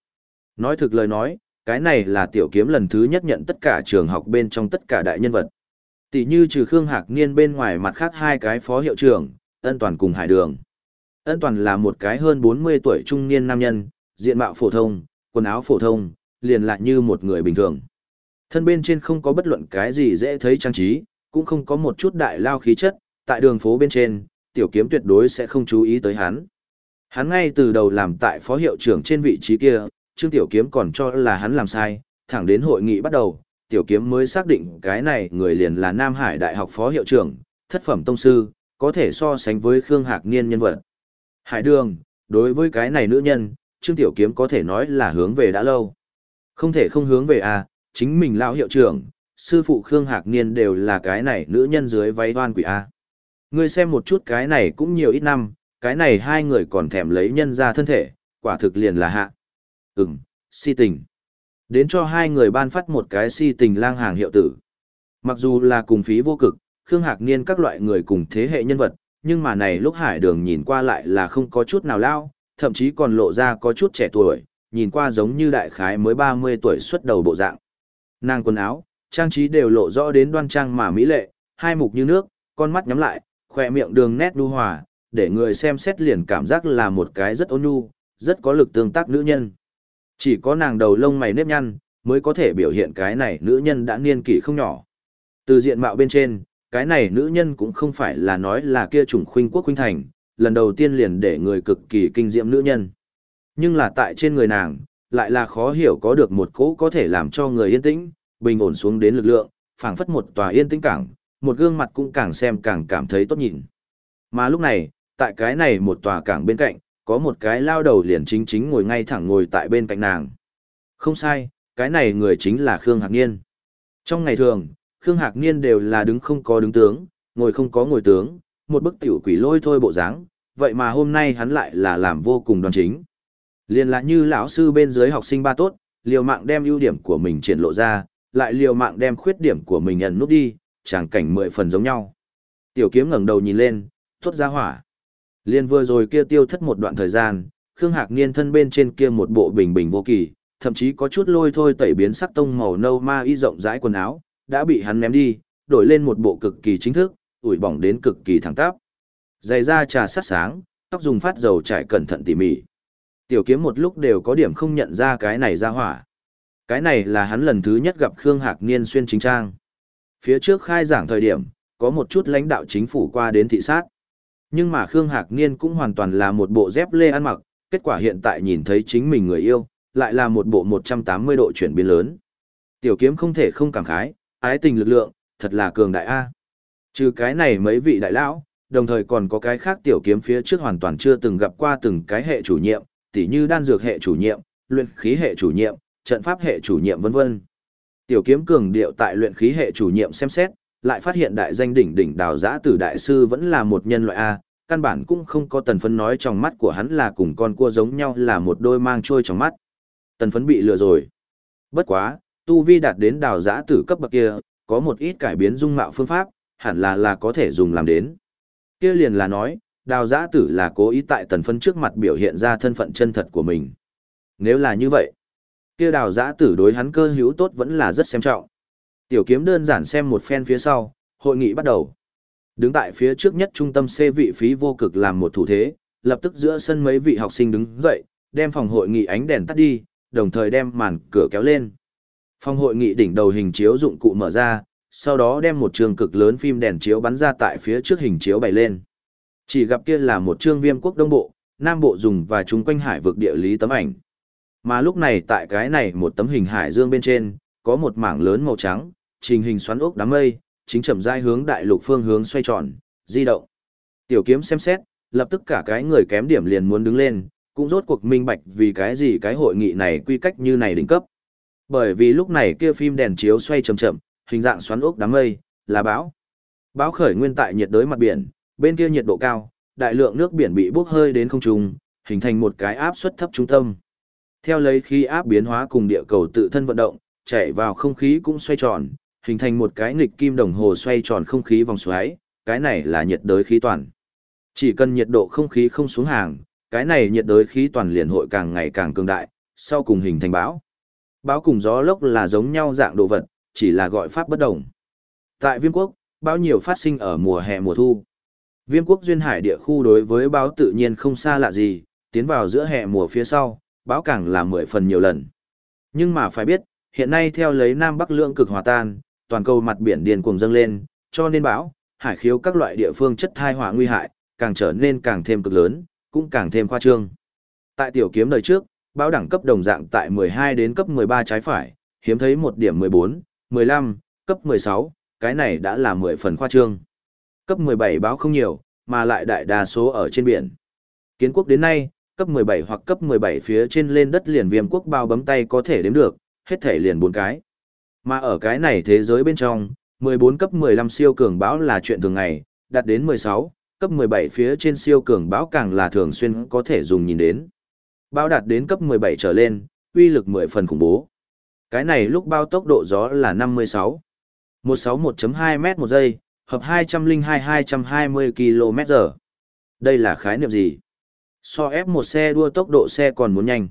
Nói thực lời nói, cái này là tiểu kiếm lần thứ nhất nhận tất cả trường học bên trong tất cả đại nhân vật. Tỷ như trừ Khương Hạc Niên bên ngoài mặt khác hai cái phó hiệu trưởng, ân toàn cùng hải đường. Ân toàn là một cái hơn 40 tuổi trung niên nam nhân, diện mạo phổ thông, quần áo phổ thông, liền lại như một người bình thường. Thân bên trên không có bất luận cái gì dễ thấy trang trí, cũng không có một chút đại lao khí chất, tại đường phố bên trên, tiểu kiếm tuyệt đối sẽ không chú ý tới hắn. Hắn ngay từ đầu làm tại phó hiệu trưởng trên vị trí kia, Trương Tiểu Kiếm còn cho là hắn làm sai, thẳng đến hội nghị bắt đầu, Tiểu Kiếm mới xác định cái này người liền là Nam Hải Đại học phó hiệu trưởng, thất phẩm tông sư, có thể so sánh với Khương Hạc Niên nhân vật. Hải Đường, đối với cái này nữ nhân, Trương Tiểu Kiếm có thể nói là hướng về đã lâu. Không thể không hướng về à, chính mình lão hiệu trưởng, sư phụ Khương Hạc Niên đều là cái này nữ nhân dưới váy đoan quỷ a. Ngươi xem một chút cái này cũng nhiều ít năm, cái này hai người còn thèm lấy nhân ra thân thể, quả thực liền là hạ. Ừm, si tình. Đến cho hai người ban phát một cái si tình lang hàng hiệu tử. Mặc dù là cùng phí vô cực, Khương Hạc Niên các loại người cùng thế hệ nhân vật, nhưng mà này lúc hải đường nhìn qua lại là không có chút nào lao, thậm chí còn lộ ra có chút trẻ tuổi, nhìn qua giống như đại khái mới 30 tuổi xuất đầu bộ dạng. Nàng quần áo, trang trí đều lộ rõ đến đoan trang mà mỹ lệ, hai mục như nước, con mắt nhắm lại, khỏe miệng đường nét nu hòa, để người xem xét liền cảm giác là một cái rất ôn nhu, rất có lực tương tác nữ nhân. Chỉ có nàng đầu lông mày nếp nhăn, mới có thể biểu hiện cái này nữ nhân đã niên kỷ không nhỏ. Từ diện mạo bên trên, cái này nữ nhân cũng không phải là nói là kia chủng khuynh quốc khuynh thành, lần đầu tiên liền để người cực kỳ kinh diệm nữ nhân. Nhưng là tại trên người nàng, lại là khó hiểu có được một cỗ có thể làm cho người yên tĩnh, bình ổn xuống đến lực lượng, phảng phất một tòa yên tĩnh cảng, một gương mặt cũng càng xem càng cảm thấy tốt nhìn. Mà lúc này, tại cái này một tòa cảng bên cạnh, có một cái lao đầu liền chính chính ngồi ngay thẳng ngồi tại bên cạnh nàng. Không sai, cái này người chính là Khương Hạc Niên. Trong ngày thường, Khương Hạc Niên đều là đứng không có đứng tướng, ngồi không có ngồi tướng, một bức tiểu quỷ lôi thôi bộ dáng, vậy mà hôm nay hắn lại là làm vô cùng đoan chính. Liên là như lão sư bên dưới học sinh ba tốt, liều mạng đem ưu điểm của mình triển lộ ra, lại liều mạng đem khuyết điểm của mình ẩn nút đi, tràng cảnh mười phần giống nhau. Tiểu kiếm ngẩng đầu nhìn lên, thốt ra hỏa. Liên vừa rồi kia tiêu thất một đoạn thời gian, Khương Hạc Niên thân bên trên kia một bộ bình bình vô kỳ, thậm chí có chút lôi thôi tẩy biến sắc tông màu nâu ma y rộng rãi quần áo, đã bị hắn ném đi, đổi lên một bộ cực kỳ chính thức, ủi bỏng đến cực kỳ thẳng tắp. Giày da trà sát sáng, tóc dùng phát dầu trải cẩn thận tỉ mỉ. Tiểu kiếm một lúc đều có điểm không nhận ra cái này ra hỏa. Cái này là hắn lần thứ nhất gặp Khương Hạc Niên xuyên chính trang. Phía trước khai giảng thời điểm, có một chút lãnh đạo chính phủ qua đến thị sát. Nhưng mà Khương Hạc Niên cũng hoàn toàn là một bộ dép lê ăn mặc, kết quả hiện tại nhìn thấy chính mình người yêu, lại là một bộ 180 độ chuyển biến lớn. Tiểu kiếm không thể không cảm khái, ái tình lực lượng, thật là cường đại A. Trừ cái này mấy vị đại lão, đồng thời còn có cái khác tiểu kiếm phía trước hoàn toàn chưa từng gặp qua từng cái hệ chủ nhiệm, tỉ như đan dược hệ chủ nhiệm, luyện khí hệ chủ nhiệm, trận pháp hệ chủ nhiệm vân vân. Tiểu kiếm cường điệu tại luyện khí hệ chủ nhiệm xem xét, lại phát hiện đại danh đỉnh đỉnh đào giã tử đại sư vẫn là một nhân loại A, căn bản cũng không có tần phấn nói trong mắt của hắn là cùng con cua giống nhau là một đôi mang trôi trong mắt. Tần phấn bị lừa rồi. Bất quá, tu vi đạt đến đào giã tử cấp bậc kia, có một ít cải biến dung mạo phương pháp, hẳn là là có thể dùng làm đến. Kia liền là nói, đào giã tử là cố ý tại tần phấn trước mặt biểu hiện ra thân phận chân thật của mình. Nếu là như vậy, kia đào giã tử đối hắn cơ hữu tốt vẫn là rất xem trọng. Tiểu kiếm đơn giản xem một phen phía sau, hội nghị bắt đầu. Đứng tại phía trước nhất trung tâm C vị phí vô cực làm một thủ thế, lập tức giữa sân mấy vị học sinh đứng dậy, đem phòng hội nghị ánh đèn tắt đi, đồng thời đem màn cửa kéo lên. Phòng hội nghị đỉnh đầu hình chiếu dụng cụ mở ra, sau đó đem một trường cực lớn phim đèn chiếu bắn ra tại phía trước hình chiếu bày lên. Chỉ gặp kia là một chương viêm quốc đông bộ, nam bộ dùng và chúng quanh hải vực địa lý tấm ảnh. Mà lúc này tại cái này một tấm hình hải dương bên trên, có một mảng lớn màu trắng, trình hình xoắn ốc đám mây, chính chậm rãi hướng đại lục phương hướng xoay tròn, di động. Tiểu kiếm xem xét, lập tức cả cái người kém điểm liền muốn đứng lên, cũng rốt cuộc minh bạch vì cái gì cái hội nghị này quy cách như này đỉnh cấp. Bởi vì lúc này kia phim đèn chiếu xoay chậm chậm, hình dạng xoắn ốc đám mây, là bão. Bão khởi nguyên tại nhiệt đới mặt biển, bên kia nhiệt độ cao, đại lượng nước biển bị bốc hơi đến không trung, hình thành một cái áp suất thấp trung tâm. Theo lấy khí áp biến hóa cùng địa cầu tự thân vận động, chảy vào không khí cũng xoay tròn, hình thành một cái nghịch kim đồng hồ xoay tròn không khí vòng xoáy, cái này là nhiệt đới khí toàn. Chỉ cần nhiệt độ không khí không xuống hàng, cái này nhiệt đới khí toàn liền hội càng ngày càng cường đại, sau cùng hình thành bão. Bão cùng gió lốc là giống nhau dạng đồ vật, chỉ là gọi pháp bất đồng. Tại Viêm Quốc, bão nhiều phát sinh ở mùa hè mùa thu. Viêm Quốc duyên hải địa khu đối với bão tự nhiên không xa lạ gì, tiến vào giữa hè mùa phía sau, bão càng là mười phần nhiều lần. Nhưng mà phải biết, hiện nay theo lấy Nam Bắc lượng cực hòa tan, toàn cầu mặt biển điên cuồng dâng lên, cho nên bão, hải khiếu các loại địa phương chất thai hỏa nguy hại, càng trở nên càng thêm cực lớn, cũng càng thêm khoa trương. Tại tiểu kiếm đời trước, bão đẳng cấp đồng dạng tại 12 đến cấp 13 trái phải, hiếm thấy một điểm 14, 15, cấp 16, cái này đã là 10 phần khoa trương. Cấp 17 báo không nhiều, mà lại đại đa số ở trên biển. Kiến quốc đến nay, cấp 17 hoặc cấp 17 phía trên lên đất liền viêm quốc bao bấm tay có thể đếm được, hết thể liền 4 cái. Mà ở cái này thế giới bên trong, 14 cấp 15 siêu cường bão là chuyện thường ngày, đạt đến 16, cấp 17 phía trên siêu cường bão càng là thường xuyên có thể dùng nhìn đến. Bão đạt đến cấp 17 trở lên, uy lực 10 phần khủng bố. Cái này lúc bao tốc độ gió là 56. 161.2 m một giây, hợp 202-220 km h Đây là khái niệm gì? So F1 xe đua tốc độ xe còn muốn nhanh.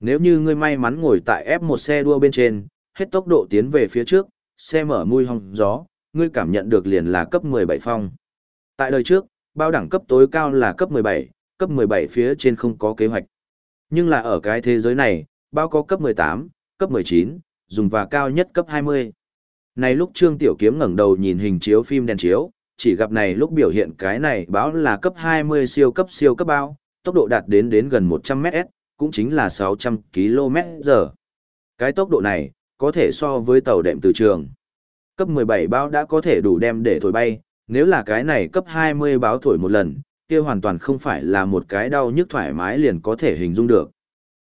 Nếu như ngươi may mắn ngồi tại F1 xe đua bên trên, hết tốc độ tiến về phía trước, xe mở mui hong gió, ngươi cảm nhận được liền là cấp 17 phong. Tại đời trước, bao đẳng cấp tối cao là cấp 17, cấp 17 phía trên không có kế hoạch. Nhưng là ở cái thế giới này, bao có cấp 18, cấp 19, dùng và cao nhất cấp 20. Này lúc Trương Tiểu Kiếm ngẩng đầu nhìn hình chiếu phim đèn chiếu, chỉ gặp này lúc biểu hiện cái này báo là cấp 20 siêu cấp siêu cấp bao, tốc độ đạt đến đến gần 100 ms, cũng chính là 600 km giờ. Cái tốc độ này, có thể so với tàu đệm từ trường. Cấp 17 báo đã có thể đủ đem để thổi bay, nếu là cái này cấp 20 báo thổi một lần, kia hoàn toàn không phải là một cái đau nhức thoải mái liền có thể hình dung được.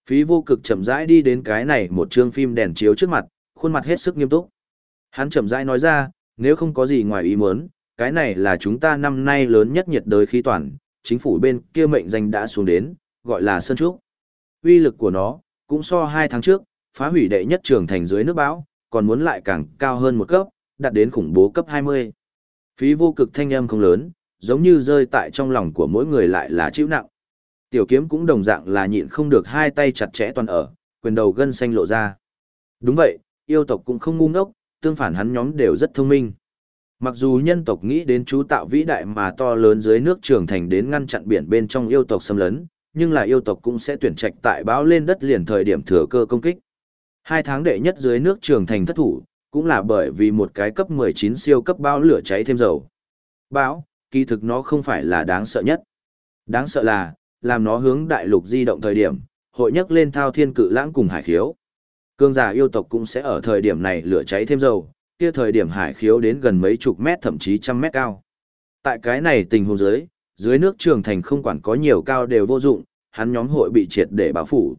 Phí vô cực chậm rãi đi đến cái này một chương phim đèn chiếu trước mặt, khuôn mặt hết sức nghiêm túc. Hắn chậm rãi nói ra, nếu không có gì ngoài ý muốn, cái này là chúng ta năm nay lớn nhất nhiệt đới khí toàn, chính phủ bên kia mệnh danh đã xuống đến, gọi là Sơn Trúc. Uy lực của nó, cũng so hai tháng trước, phá hủy đệ nhất trường thành dưới nước bão, còn muốn lại càng cao hơn một cấp, đạt đến khủng bố cấp 20. Phí vô cực thanh âm không lớn, giống như rơi tại trong lòng của mỗi người lại là chịu nặng. Tiểu kiếm cũng đồng dạng là nhịn không được hai tay chặt chẽ toàn ở, quyền đầu gân xanh lộ ra. Đúng vậy, yêu tộc cũng không ngu ngốc, tương phản hắn nhóm đều rất thông minh. Mặc dù nhân tộc nghĩ đến chú tạo vĩ đại mà to lớn dưới nước trường thành đến ngăn chặn biển bên trong yêu tộc xâm lấn, nhưng là yêu tộc cũng sẽ tuyển trạch tại báo lên đất liền thời điểm thừa cơ công kích. Hai tháng đệ nhất dưới nước trường thành thất thủ, cũng là bởi vì một cái cấp 19 siêu cấp bão lửa cháy thêm dầu. Bão, kỳ thực nó không phải là đáng sợ nhất. Đáng sợ là, làm nó hướng đại lục di động thời điểm, hội nhấc lên thao thiên cự lãng cùng hải khiếu. Cương giả yêu tộc cũng sẽ ở thời điểm này lửa cháy thêm dầu, kia thời điểm hải khiếu đến gần mấy chục mét thậm chí trăm mét cao. Tại cái này tình huống dưới, dưới nước trường thành không quản có nhiều cao đều vô dụng, hắn nhóm hội bị triệt để bảo phủ.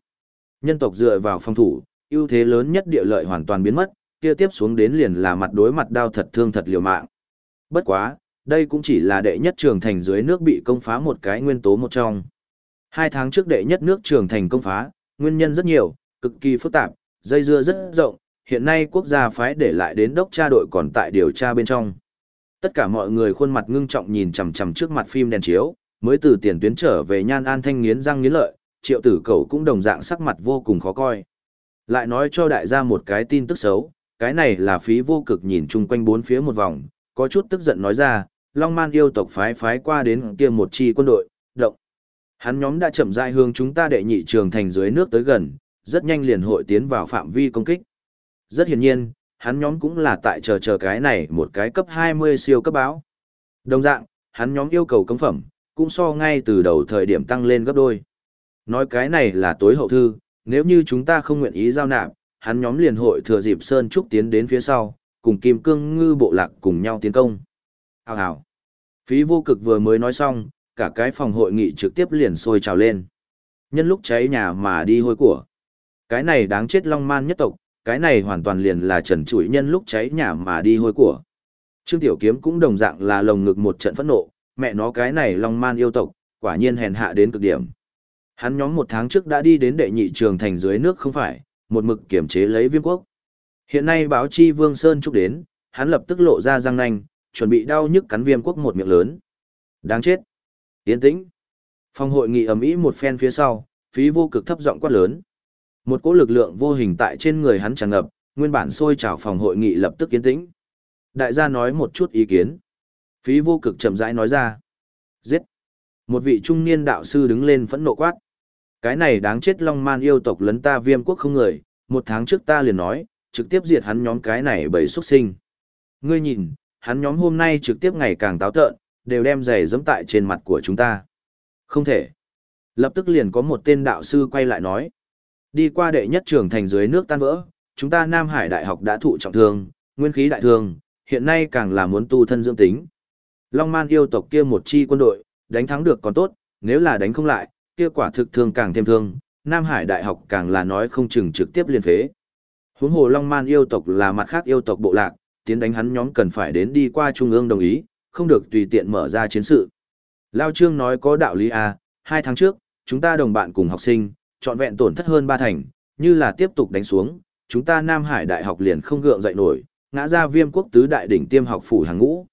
Nhân tộc dựa vào phòng thủ, ưu thế lớn nhất địa lợi hoàn toàn biến mất, kia tiếp xuống đến liền là mặt đối mặt đao thật thương thật liều mạng. Bất quá, đây cũng chỉ là đệ nhất trường thành dưới nước bị công phá một cái nguyên tố một trong. Hai tháng trước đệ nhất nước trường thành công phá, nguyên nhân rất nhiều, cực kỳ phức tạp, dây dưa rất rộng, hiện nay quốc gia phái để lại đến đốc tra đội còn tại điều tra bên trong. Tất cả mọi người khuôn mặt ngưng trọng nhìn chằm chằm trước mặt phim đèn chiếu, mới từ tiền tuyến trở về nhan an thanh nghiến răng nghiến lợi, triệu tử cầu cũng đồng dạng sắc mặt vô cùng khó coi. Lại nói cho đại gia một cái tin tức xấu, cái này là phí vô cực nhìn chung quanh bốn phía một vòng, có chút tức giận nói ra, Long Man yêu tộc phái phái qua đến kia một chi quân đội, động. Hắn nhóm đã chậm rãi hướng chúng ta đệ nhị trường thành dưới nước tới gần, rất nhanh liền hội tiến vào phạm vi công kích. Rất hiển nhiên, hắn nhóm cũng là tại chờ chờ cái này một cái cấp 20 siêu cấp báo. Đồng dạng, hắn nhóm yêu cầu công phẩm, cũng so ngay từ đầu thời điểm tăng lên gấp đôi. Nói cái này là tối hậu thư, nếu như chúng ta không nguyện ý giao nạp, hắn nhóm liền hội thừa dịp Sơn Trúc tiến đến phía sau, cùng Kim Cương Ngư bộ lạc cùng nhau tiến công. Hào hào. Phí vô cực vừa mới nói xong, cả cái phòng hội nghị trực tiếp liền sôi trào lên. Nhân lúc cháy nhà mà đi hôi của. Cái này đáng chết long man nhất tộc, cái này hoàn toàn liền là trần trụi nhân lúc cháy nhà mà đi hôi của. Trương Tiểu Kiếm cũng đồng dạng là lồng ngực một trận phẫn nộ, mẹ nó cái này long man yêu tộc, quả nhiên hèn hạ đến cực điểm. Hắn nhóm một tháng trước đã đi đến đệ nhị trường thành dưới nước không phải, một mực kiểm chế lấy viêm quốc. Hiện nay báo chi Vương Sơn Trúc đến, hắn lập tức lộ ra răng nanh, chuẩn bị đau nhức cắn viêm quốc một miệng lớn. Đáng chết. Yên tĩnh. Phòng hội nghị ầm ĩ một phen phía sau, phí vô cực thấp giọng quát lớn. Một cỗ lực lượng vô hình tại trên người hắn tràn ngập, nguyên bản sôi trào phòng hội nghị lập tức yên tĩnh. Đại gia nói một chút ý kiến. Phí vô cực chậm rãi nói ra. Giết. Một vị trung niên đạo sư đứng lên phẫn nộ quát. Cái này đáng chết long man yêu tộc lấn ta viêm quốc không người, một tháng trước ta liền nói, trực tiếp diệt hắn nhóm cái này bởi xuất sinh. Ngươi nhìn, hắn nhóm hôm nay trực tiếp ngày càng táo tợn, đều đem giày dẫm tại trên mặt của chúng ta. Không thể. Lập tức liền có một tên đạo sư quay lại nói. Đi qua đệ nhất trường thành dưới nước tan vỡ, chúng ta Nam Hải Đại học đã thụ trọng thương, nguyên khí đại thương, hiện nay càng là muốn tu thân dưỡng tính. Long man yêu tộc kia một chi quân đội, đánh thắng được còn tốt, nếu là đánh không lại, kia quả thực thương càng thêm thương, Nam Hải Đại học càng là nói không chừng trực tiếp liên phế. Huống hồ Long Man yêu tộc là mặt khác yêu tộc bộ lạc, tiến đánh hắn nhóm cần phải đến đi qua trung ương đồng ý, không được tùy tiện mở ra chiến sự. Lao Trương nói có đạo lý à, hai tháng trước, chúng ta đồng bạn cùng học sinh, trọn vẹn tổn thất hơn ba thành, như là tiếp tục đánh xuống, chúng ta Nam Hải Đại học liền không gượng dậy nổi, ngã ra viêm quốc tứ đại đỉnh tiêm học phủ hàng ngũ.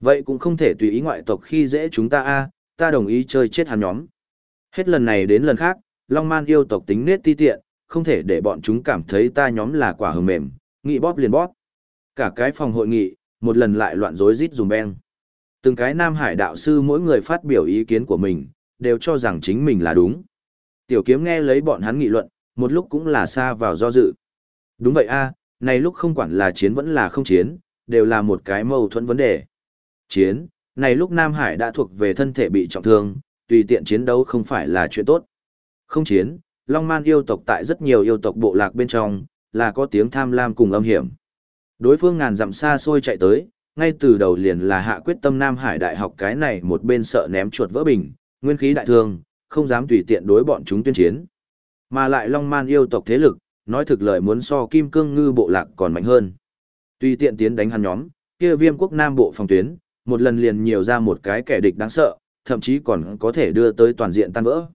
Vậy cũng không thể tùy ý ngoại tộc khi dễ chúng ta a, ta đồng ý chơi chết hắn nhóm. Hết lần này đến lần khác, Long Man yêu tộc tính nết ti tiện, không thể để bọn chúng cảm thấy ta nhóm là quả hờ mềm, nghị bóp liền bóp. Cả cái phòng hội nghị, một lần lại loạn rối rít dùm beng. Từng cái Nam Hải đạo sư mỗi người phát biểu ý kiến của mình, đều cho rằng chính mình là đúng. Tiểu kiếm nghe lấy bọn hắn nghị luận, một lúc cũng là xa vào do dự. Đúng vậy a, này lúc không quản là chiến vẫn là không chiến, đều là một cái mâu thuẫn vấn đề. Chiến, này lúc Nam Hải đã thuộc về thân thể bị trọng thương, tùy tiện chiến đấu không phải là chuyện tốt. Không chiến, Long Man yêu tộc tại rất nhiều yêu tộc bộ lạc bên trong, là có tiếng tham lam cùng âm hiểm. Đối phương ngàn dặm xa xôi chạy tới, ngay từ đầu liền là hạ quyết tâm Nam Hải Đại học cái này một bên sợ ném chuột vỡ bình, nguyên khí đại thương, không dám tùy tiện đối bọn chúng tuyên chiến. Mà lại Long Man yêu tộc thế lực, nói thực lời muốn so Kim Cương Ngư bộ lạc còn mạnh hơn. Tùy tiện tiến đánh hắn nhóm, kia Viêm quốc Nam bộ phòng tuyến, một lần liền nhiều ra một cái kẻ địch đáng sợ, thậm chí còn có thể đưa tới toàn diện tan vỡ.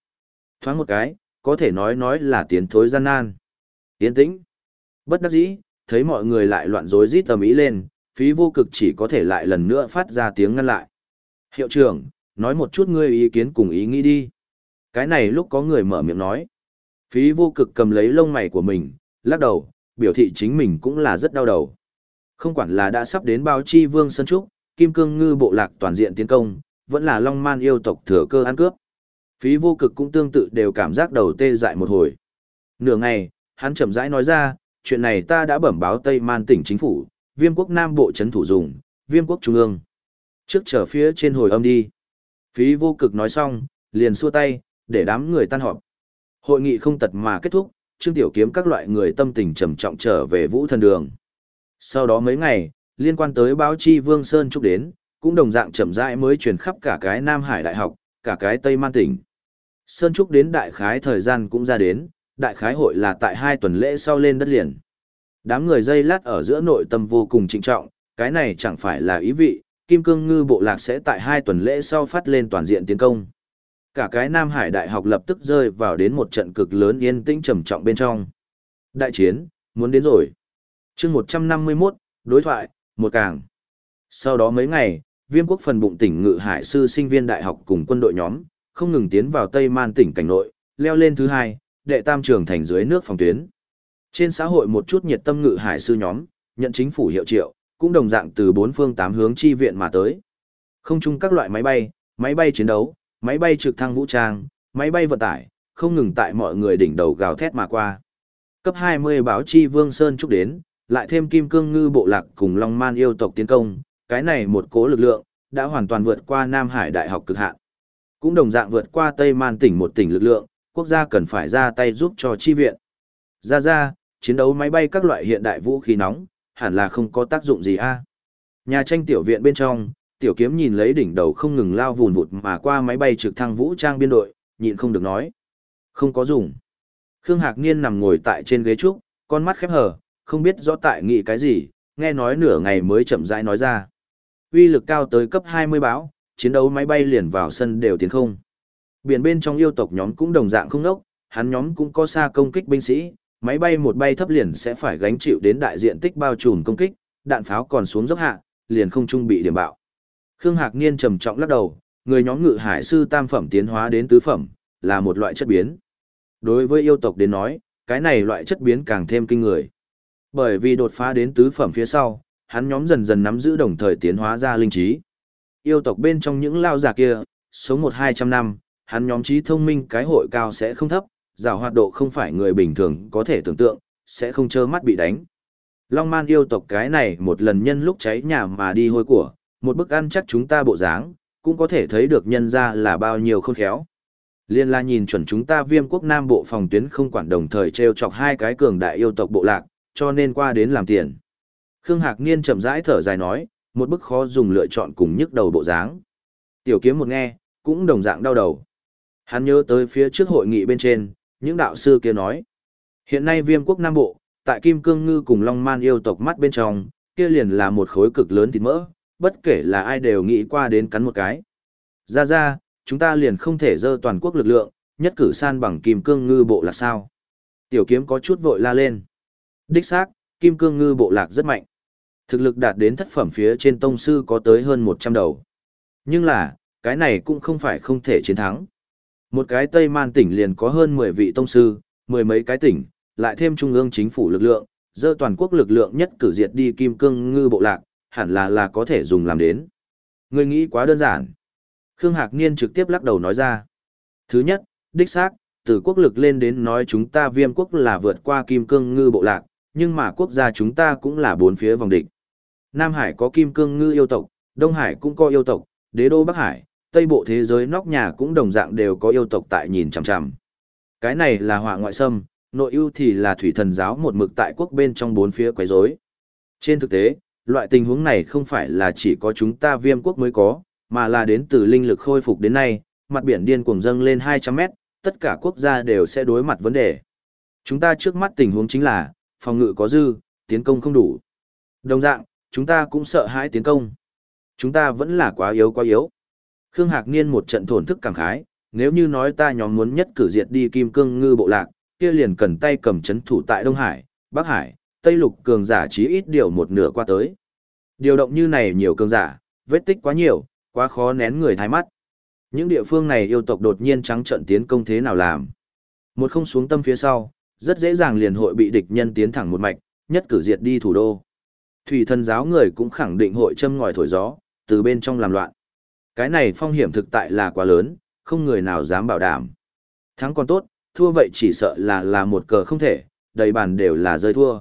Thoáng một cái, có thể nói nói là tiến thối gian nan. Tiến tĩnh. Bất đắc dĩ, thấy mọi người lại loạn rối rít tầm ý lên, phí vô cực chỉ có thể lại lần nữa phát ra tiếng ngăn lại. Hiệu trưởng, nói một chút ngươi ý kiến cùng ý nghĩ đi. Cái này lúc có người mở miệng nói. Phí vô cực cầm lấy lông mày của mình, lắc đầu, biểu thị chính mình cũng là rất đau đầu. Không quản là đã sắp đến bao chi vương sân trúc, kim cương ngư bộ lạc toàn diện tiến công, vẫn là long man yêu tộc thừa cơ ăn cướp. Phí vô cực cũng tương tự đều cảm giác đầu tê dại một hồi. Nửa ngày, hắn chậm rãi nói ra, chuyện này ta đã bẩm báo Tây Man tỉnh chính phủ, viêm quốc Nam Bộ chấn thủ dùng, viêm quốc Trung ương. Trước trở phía trên hồi âm đi. Phí vô cực nói xong, liền xua tay, để đám người tan họp. Hội nghị không tật mà kết thúc, Trương Tiểu Kiếm các loại người tâm tình trầm trọng trở về Vũ Thần Đường. Sau đó mấy ngày, liên quan tới báo chi Vương Sơn Trúc đến, cũng đồng dạng chậm rãi mới truyền khắp cả cái Nam Hải Đại học, cả cái Tây Man tỉnh. Sơn Trúc đến đại khái thời gian cũng ra đến, đại khái hội là tại hai tuần lễ sau lên đất liền. Đám người dây lát ở giữa nội tâm vô cùng trịnh trọng, cái này chẳng phải là ý vị, Kim Cương Ngư Bộ Lạc sẽ tại hai tuần lễ sau phát lên toàn diện tiến công. Cả cái Nam Hải Đại học lập tức rơi vào đến một trận cực lớn yên tĩnh trầm trọng bên trong. Đại chiến, muốn đến rồi. chương 151, đối thoại, một càng. Sau đó mấy ngày, viêm quốc phần bụng tỉnh ngự hải sư sinh viên đại học cùng quân đội nhóm, không ngừng tiến vào Tây Man tỉnh cảnh nội, leo lên thứ hai, đệ tam trường thành dưới nước phòng tuyến. Trên xã hội một chút nhiệt tâm ngự hải sư nhóm, nhận chính phủ hiệu triệu, cũng đồng dạng từ bốn phương tám hướng chi viện mà tới. Không chung các loại máy bay, máy bay chiến đấu, máy bay trực thăng vũ trang, máy bay vận tải, không ngừng tại mọi người đỉnh đầu gào thét mà qua. Cấp 20 báo chi Vương Sơn chúc đến, lại thêm Kim Cương Ngư bộ lạc cùng Long Man yêu tộc tiến công, cái này một cố lực lượng, đã hoàn toàn vượt qua Nam Hải Đại học cực hạn. Cũng đồng dạng vượt qua Tây Man tỉnh một tỉnh lực lượng, quốc gia cần phải ra tay giúp cho chi viện. Ra ra, chiến đấu máy bay các loại hiện đại vũ khí nóng, hẳn là không có tác dụng gì a. Nhà tranh tiểu viện bên trong, tiểu kiếm nhìn lấy đỉnh đầu không ngừng lao vùn vụt mà qua máy bay trực thăng vũ trang biên đội, nhịn không được nói. Không có dùng. Khương Hạc Niên nằm ngồi tại trên ghế trúc, con mắt khép hờ, không biết rõ tại nghĩ cái gì, nghe nói nửa ngày mới chậm rãi nói ra. Uy lực cao tới cấp 20 báo, chiến đấu máy bay liền vào sân đều tiến không. Biển bên trong yêu tộc nhóm cũng đồng dạng không nốc, hắn nhóm cũng có xa công kích binh sĩ, máy bay một bay thấp liền sẽ phải gánh chịu đến đại diện tích bao trùm công kích, đạn pháo còn xuống dốc hạ, liền không trung bị điểm bạo. Khương Hạc Niên trầm trọng lắc đầu, người nhóm ngự hải sư tam phẩm tiến hóa đến tứ phẩm, là một loại chất biến. Đối với yêu tộc đến nói, cái này loại chất biến càng thêm kinh người. Bởi vì đột phá đến tứ phẩm phía sau, hắn nhóm dần dần nắm giữ đồng thời tiến hóa ra linh trí. Yêu tộc bên trong những lao giả kia, sống một hai trăm năm, hắn nhóm trí thông minh cái hội cao sẽ không thấp, rào hoạt độ không phải người bình thường có thể tưởng tượng, sẽ không trơ mắt bị đánh. Long man yêu tộc cái này một lần nhân lúc cháy nhà mà đi hôi của, một bức ăn chắc chúng ta bộ dáng, cũng có thể thấy được nhân ra là bao nhiêu khôn khéo. Liên la nhìn chuẩn chúng ta viêm quốc nam bộ phòng tuyến không quản đồng thời treo chọc hai cái cường đại yêu tộc bộ lạc, cho nên qua đến làm tiền. Khương Hạc Niên chậm rãi thở dài nói, một bức khó dùng lựa chọn cùng nhức đầu bộ dáng. Tiểu kiếm một nghe, cũng đồng dạng đau đầu. Hắn nhớ tới phía trước hội nghị bên trên, những đạo sư kia nói. Hiện nay viêm quốc Nam Bộ, tại Kim Cương Ngư cùng Long Man yêu tộc mắt bên trong, kia liền là một khối cực lớn thịt mỡ, bất kể là ai đều nghĩ qua đến cắn một cái. Ra ra, chúng ta liền không thể dơ toàn quốc lực lượng, nhất cử san bằng Kim Cương Ngư Bộ là sao? Tiểu kiếm có chút vội la lên. Đích xác, kim cương ngư bộ lạc rất mạnh. Thực lực đạt đến thất phẩm phía trên tông sư có tới hơn 100 đầu. Nhưng là, cái này cũng không phải không thể chiến thắng. Một cái Tây Man tỉnh liền có hơn 10 vị tông sư, mười mấy cái tỉnh, lại thêm trung ương chính phủ lực lượng, dơ toàn quốc lực lượng nhất cử diệt đi kim cương ngư bộ lạc, hẳn là là có thể dùng làm đến. Người nghĩ quá đơn giản. Khương Hạc Niên trực tiếp lắc đầu nói ra. Thứ nhất, đích xác, từ quốc lực lên đến nói chúng ta viêm quốc là vượt qua kim cương ngư bộ lạc, nhưng mà quốc gia chúng ta cũng là bốn phía vòng địch. Nam Hải có kim cương ngư yêu tộc, Đông Hải cũng có yêu tộc, đế đô Bắc Hải, Tây bộ thế giới nóc nhà cũng đồng dạng đều có yêu tộc tại nhìn chằm chằm. Cái này là họa ngoại xâm, nội ưu thì là thủy thần giáo một mực tại quốc bên trong bốn phía quấy rối. Trên thực tế, loại tình huống này không phải là chỉ có chúng ta viêm quốc mới có, mà là đến từ linh lực khôi phục đến nay, mặt biển điên cuồng dâng lên 200 mét, tất cả quốc gia đều sẽ đối mặt vấn đề. Chúng ta trước mắt tình huống chính là, phòng ngự có dư, tiến công không đủ. Đồng dạng, chúng ta cũng sợ hãi tiến công. Chúng ta vẫn là quá yếu quá yếu. Khương Hạc Niên một trận thổn thức cảm khái, nếu như nói ta nhóm muốn nhất cử diệt đi kim cương ngư bộ lạc, kia liền cần tay cầm chấn thủ tại Đông Hải, Bắc Hải, Tây Lục cường giả chí ít điều một nửa qua tới. Điều động như này nhiều cường giả, vết tích quá nhiều, quá khó nén người thái mắt. Những địa phương này yêu tộc đột nhiên trắng trận tiến công thế nào làm. Một không xuống tâm phía sau, rất dễ dàng liền hội bị địch nhân tiến thẳng một mạch, nhất cử diệt đi thủ đô. Thủy thần giáo người cũng khẳng định hội châm ngòi thổi gió, từ bên trong làm loạn. Cái này phong hiểm thực tại là quá lớn, không người nào dám bảo đảm. Thắng còn tốt, thua vậy chỉ sợ là là một cờ không thể, đầy bàn đều là rơi thua.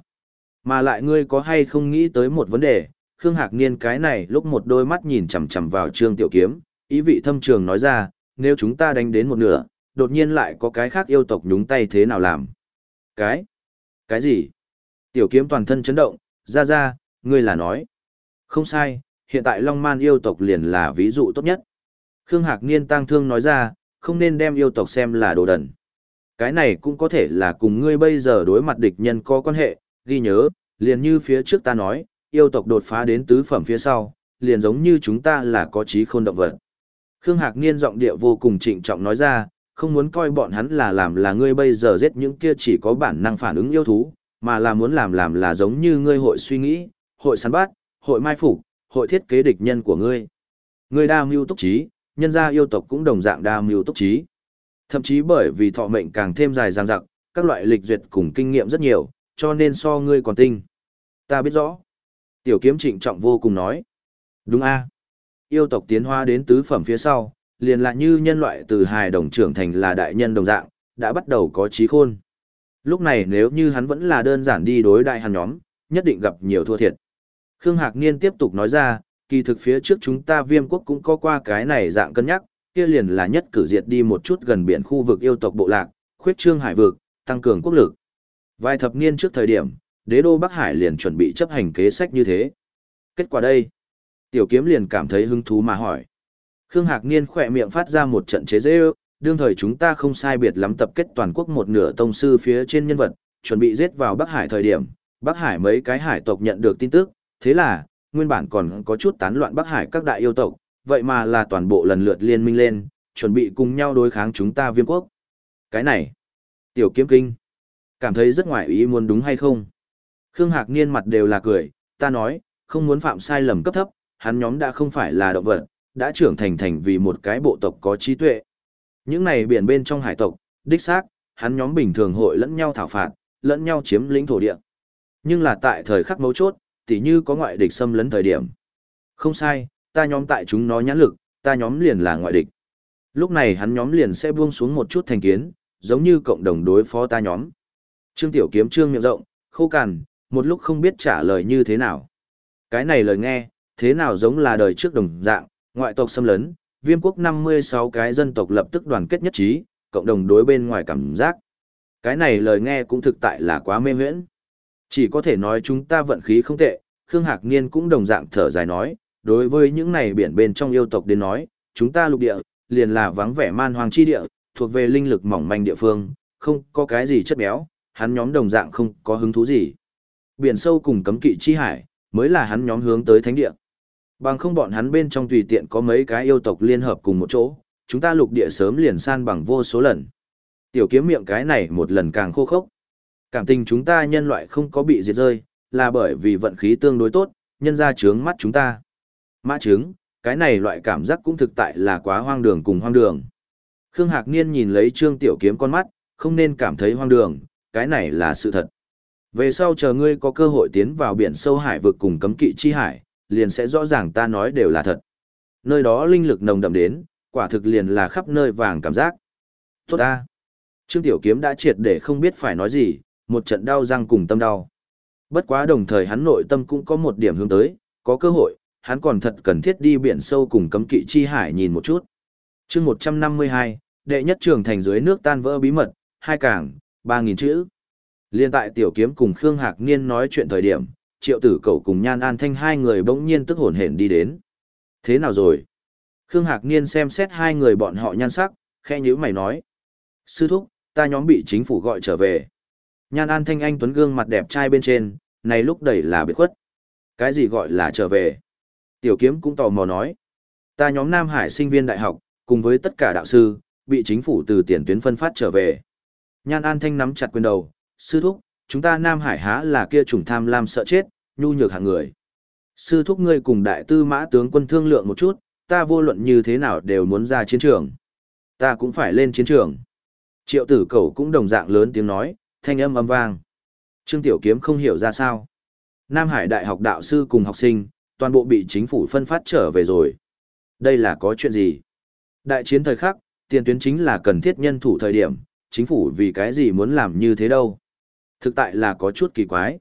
Mà lại ngươi có hay không nghĩ tới một vấn đề, Khương Hạc Niên cái này lúc một đôi mắt nhìn chằm chằm vào Trương Tiểu Kiếm, ý vị thâm trường nói ra, nếu chúng ta đánh đến một nửa, đột nhiên lại có cái khác yêu tộc nhúng tay thế nào làm? Cái? Cái gì? Tiểu Kiếm toàn thân chấn động, ra ra, ngươi là nói. Không sai, hiện tại Long Man yêu tộc liền là ví dụ tốt nhất. Khương Hạc Niên tăng thương nói ra, không nên đem yêu tộc xem là đồ đần. Cái này cũng có thể là cùng ngươi bây giờ đối mặt địch nhân có quan hệ, ghi nhớ, liền như phía trước ta nói, yêu tộc đột phá đến tứ phẩm phía sau, liền giống như chúng ta là có trí khôn động vật. Khương Hạc Niên giọng địa vô cùng trịnh trọng nói ra, không muốn coi bọn hắn là làm là ngươi bây giờ giết những kia chỉ có bản năng phản ứng yêu thú, mà là muốn làm làm là giống như ngươi hội suy nghĩ, hội săn bắt, hội mai phục, hội thiết kế địch nhân của ngươi. Ngươi đa mưu túc trí, nhân gia yêu tộc cũng đồng dạng đa mưu túc trí. Thậm chí bởi vì thọ mệnh càng thêm dài dằng dặc, các loại lịch duyệt cùng kinh nghiệm rất nhiều, cho nên so ngươi còn tinh. Ta biết rõ. Tiểu kiếm trịnh trọng vô cùng nói. Đúng a Yêu tộc tiến hóa đến tứ phẩm phía sau, liền lại như nhân loại từ hài đồng trưởng thành là đại nhân đồng dạng, đã bắt đầu có trí khôn. Lúc này nếu như hắn vẫn là đơn giản đi đối đại hắn nhóm, nhất định gặp nhiều thua thiệt. Khương Hạc Niên tiếp tục nói ra, kỳ thực phía trước chúng ta viêm quốc cũng có qua cái này dạng cân nhắc, kia liền là nhất cử diệt đi một chút gần biển khu vực yêu tộc bộ lạc, khuyết trương hải vực, tăng cường quốc lực. Vài thập niên trước thời điểm, đế đô Bắc Hải liền chuẩn bị chấp hành kế sách như thế. Kết quả đây, tiểu kiếm liền cảm thấy hứng thú mà hỏi. Khương Hạc Niên khỏe miệng phát ra một trận chế dễ đương thời chúng ta không sai biệt lắm tập kết toàn quốc một nửa tông sư phía trên nhân vật, chuẩn bị giết vào Bắc Hải thời điểm, Bắc Hải mấy cái hải tộc nhận được tin tức, thế là, nguyên bản còn có chút tán loạn Bắc Hải các đại yêu tộc, vậy mà là toàn bộ lần lượt liên minh lên, chuẩn bị cùng nhau đối kháng chúng ta viêm quốc. Cái này, tiểu kiếm kinh, cảm thấy rất ngoại ý muốn đúng hay không? Khương Hạc Niên mặt đều là cười, ta nói, không muốn phạm sai lầm cấp thấp, hắn nhóm đã không phải là động vật, đã trưởng thành thành vì một cái bộ tộc có trí tuệ. Những này biển bên trong hải tộc, đích xác, hắn nhóm bình thường hội lẫn nhau thảo phạt, lẫn nhau chiếm lĩnh thổ địa. Nhưng là tại thời khắc mấu chốt, tỉ như có ngoại địch xâm lấn thời điểm. Không sai, ta nhóm tại chúng nó nhãn lực, ta nhóm liền là ngoại địch. Lúc này hắn nhóm liền sẽ buông xuống một chút thành kiến, giống như cộng đồng đối phó ta nhóm. Trương Tiểu Kiếm trương miệng rộng, khô cằn, một lúc không biết trả lời như thế nào. Cái này lời nghe, thế nào giống là đời trước đồng dạng, ngoại tộc xâm lấn, viêm quốc 56 cái dân tộc lập tức đoàn kết nhất trí, cộng đồng đối bên ngoài cảm giác. Cái này lời nghe cũng thực tại là quá mê huyễn. Chỉ có thể nói chúng ta vận khí không tệ, Khương Hạc Niên cũng đồng dạng thở dài nói, đối với những này biển bên trong yêu tộc đến nói, chúng ta lục địa, liền là vắng vẻ man hoàng chi địa, thuộc về linh lực mỏng manh địa phương, không có cái gì chất béo, hắn nhóm đồng dạng không có hứng thú gì. Biển sâu cùng cấm kỵ chi hải, mới là hắn nhóm hướng tới thánh địa. Bằng không bọn hắn bên trong tùy tiện có mấy cái yêu tộc liên hợp cùng một chỗ, chúng ta lục địa sớm liền san bằng vô số lần. Tiểu kiếm miệng cái này một lần càng khô khốc. Cảm tình chúng ta nhân loại không có bị diệt rơi, là bởi vì vận khí tương đối tốt, nhân ra trướng mắt chúng ta. Mã trướng, cái này loại cảm giác cũng thực tại là quá hoang đường cùng hoang đường. Khương Hạc Niên nhìn lấy Trương Tiểu Kiếm con mắt, không nên cảm thấy hoang đường, cái này là sự thật. Về sau chờ ngươi có cơ hội tiến vào biển sâu hải vực cùng cấm kỵ chi hải, liền sẽ rõ ràng ta nói đều là thật. Nơi đó linh lực nồng đậm đến, quả thực liền là khắp nơi vàng cảm giác. Tốt ta. Trương Tiểu Kiếm đã triệt để không biết phải nói gì, một trận đau răng cùng tâm đau. Bất quá đồng thời hắn nội tâm cũng có một điểm hướng tới, có cơ hội, hắn còn thật cần thiết đi biển sâu cùng cấm kỵ chi hải nhìn một chút. chương 152, đệ nhất trường thành dưới nước tan vỡ bí mật, hai cảng, 3.000 chữ. Liên tại tiểu kiếm cùng Khương Hạc Niên nói chuyện thời điểm, triệu tử cầu cùng Nhan An Thanh hai người bỗng nhiên tức hồn hển đi đến. Thế nào rồi? Khương Hạc Niên xem xét hai người bọn họ nhan sắc, khe nhữ mày nói. Sư thúc, ta nhóm bị chính phủ gọi trở về. Nhan An Thanh Anh tuấn gương mặt đẹp trai bên trên, này lúc đẩy là biệt khuất. Cái gì gọi là trở về? Tiểu kiếm cũng tò mò nói. Ta nhóm Nam Hải sinh viên đại học, cùng với tất cả đạo sư, bị chính phủ từ tiền tuyến phân phát trở về. Nhan An Thanh nắm chặt quyền đầu, sư thúc, chúng ta Nam Hải há là kia trùng tham lam sợ chết, nhu nhược hạng người. Sư thúc ngươi cùng đại tư mã tướng quân thương lượng một chút, ta vô luận như thế nào đều muốn ra chiến trường. Ta cũng phải lên chiến trường. Triệu tử cầu cũng đồng dạng lớn tiếng nói, thanh âm âm vang. Trương Tiểu Kiếm không hiểu ra sao. Nam Hải Đại học đạo sư cùng học sinh, toàn bộ bị chính phủ phân phát trở về rồi. Đây là có chuyện gì? Đại chiến thời khắc, tiền tuyến chính là cần thiết nhân thủ thời điểm, chính phủ vì cái gì muốn làm như thế đâu? Thực tại là có chút kỳ quái.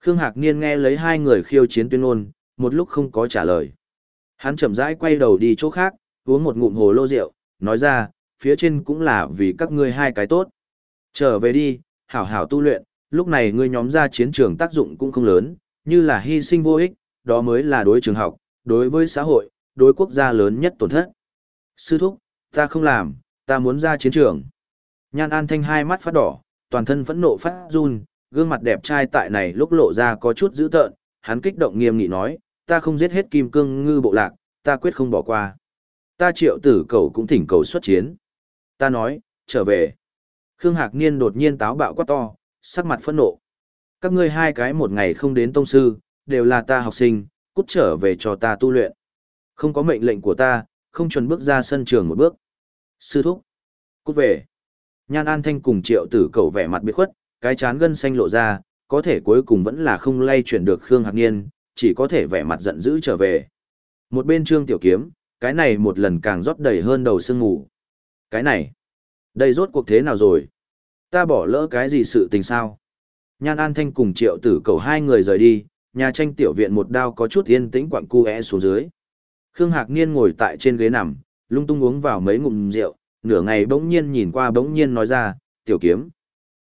Khương Hạc Niên nghe lấy hai người khiêu chiến tuyên ngôn, một lúc không có trả lời. Hắn chậm rãi quay đầu đi chỗ khác, uống một ngụm hồ lô rượu, nói ra, phía trên cũng là vì các ngươi hai cái tốt. Trở về đi, hảo hảo tu luyện, lúc này ngươi nhóm ra chiến trường tác dụng cũng không lớn, như là hy sinh vô ích, đó mới là đối trường học, đối với xã hội, đối quốc gia lớn nhất tổn thất. Sư thúc, ta không làm, ta muốn ra chiến trường. Nhan An Thanh hai mắt phát đỏ, toàn thân phẫn nộ phát run, gương mặt đẹp trai tại này lúc lộ ra có chút dữ tợn, hắn kích động nghiêm nghị nói, ta không giết hết kim cương ngư bộ lạc, ta quyết không bỏ qua. Ta triệu tử cầu cũng thỉnh cầu xuất chiến. Ta nói, trở về. Khương Hạc Niên đột nhiên táo bạo quá to, sắc mặt phẫn nộ. Các ngươi hai cái một ngày không đến tông sư, đều là ta học sinh, cút trở về cho ta tu luyện. Không có mệnh lệnh của ta, không chuẩn bước ra sân trường một bước. Sư thúc, cút về. Nhan An Thanh cùng triệu tử cầu vẻ mặt biệt khuất, cái chán gân xanh lộ ra, có thể cuối cùng vẫn là không lay chuyển được Khương Hạc Niên, chỉ có thể vẻ mặt giận dữ trở về. Một bên Trương Tiểu Kiếm, cái này một lần càng rót đầy hơn đầu sương ngủ. Cái này, đây rốt cuộc thế nào rồi? Ta bỏ lỡ cái gì sự tình sao? Nhan An Thanh cùng triệu tử cầu hai người rời đi, nhà tranh tiểu viện một đao có chút yên tĩnh quặng cu é xuống dưới. Khương Hạc Niên ngồi tại trên ghế nằm, lung tung uống vào mấy ngụm rượu, nửa ngày bỗng nhiên nhìn qua bỗng nhiên nói ra, tiểu kiếm.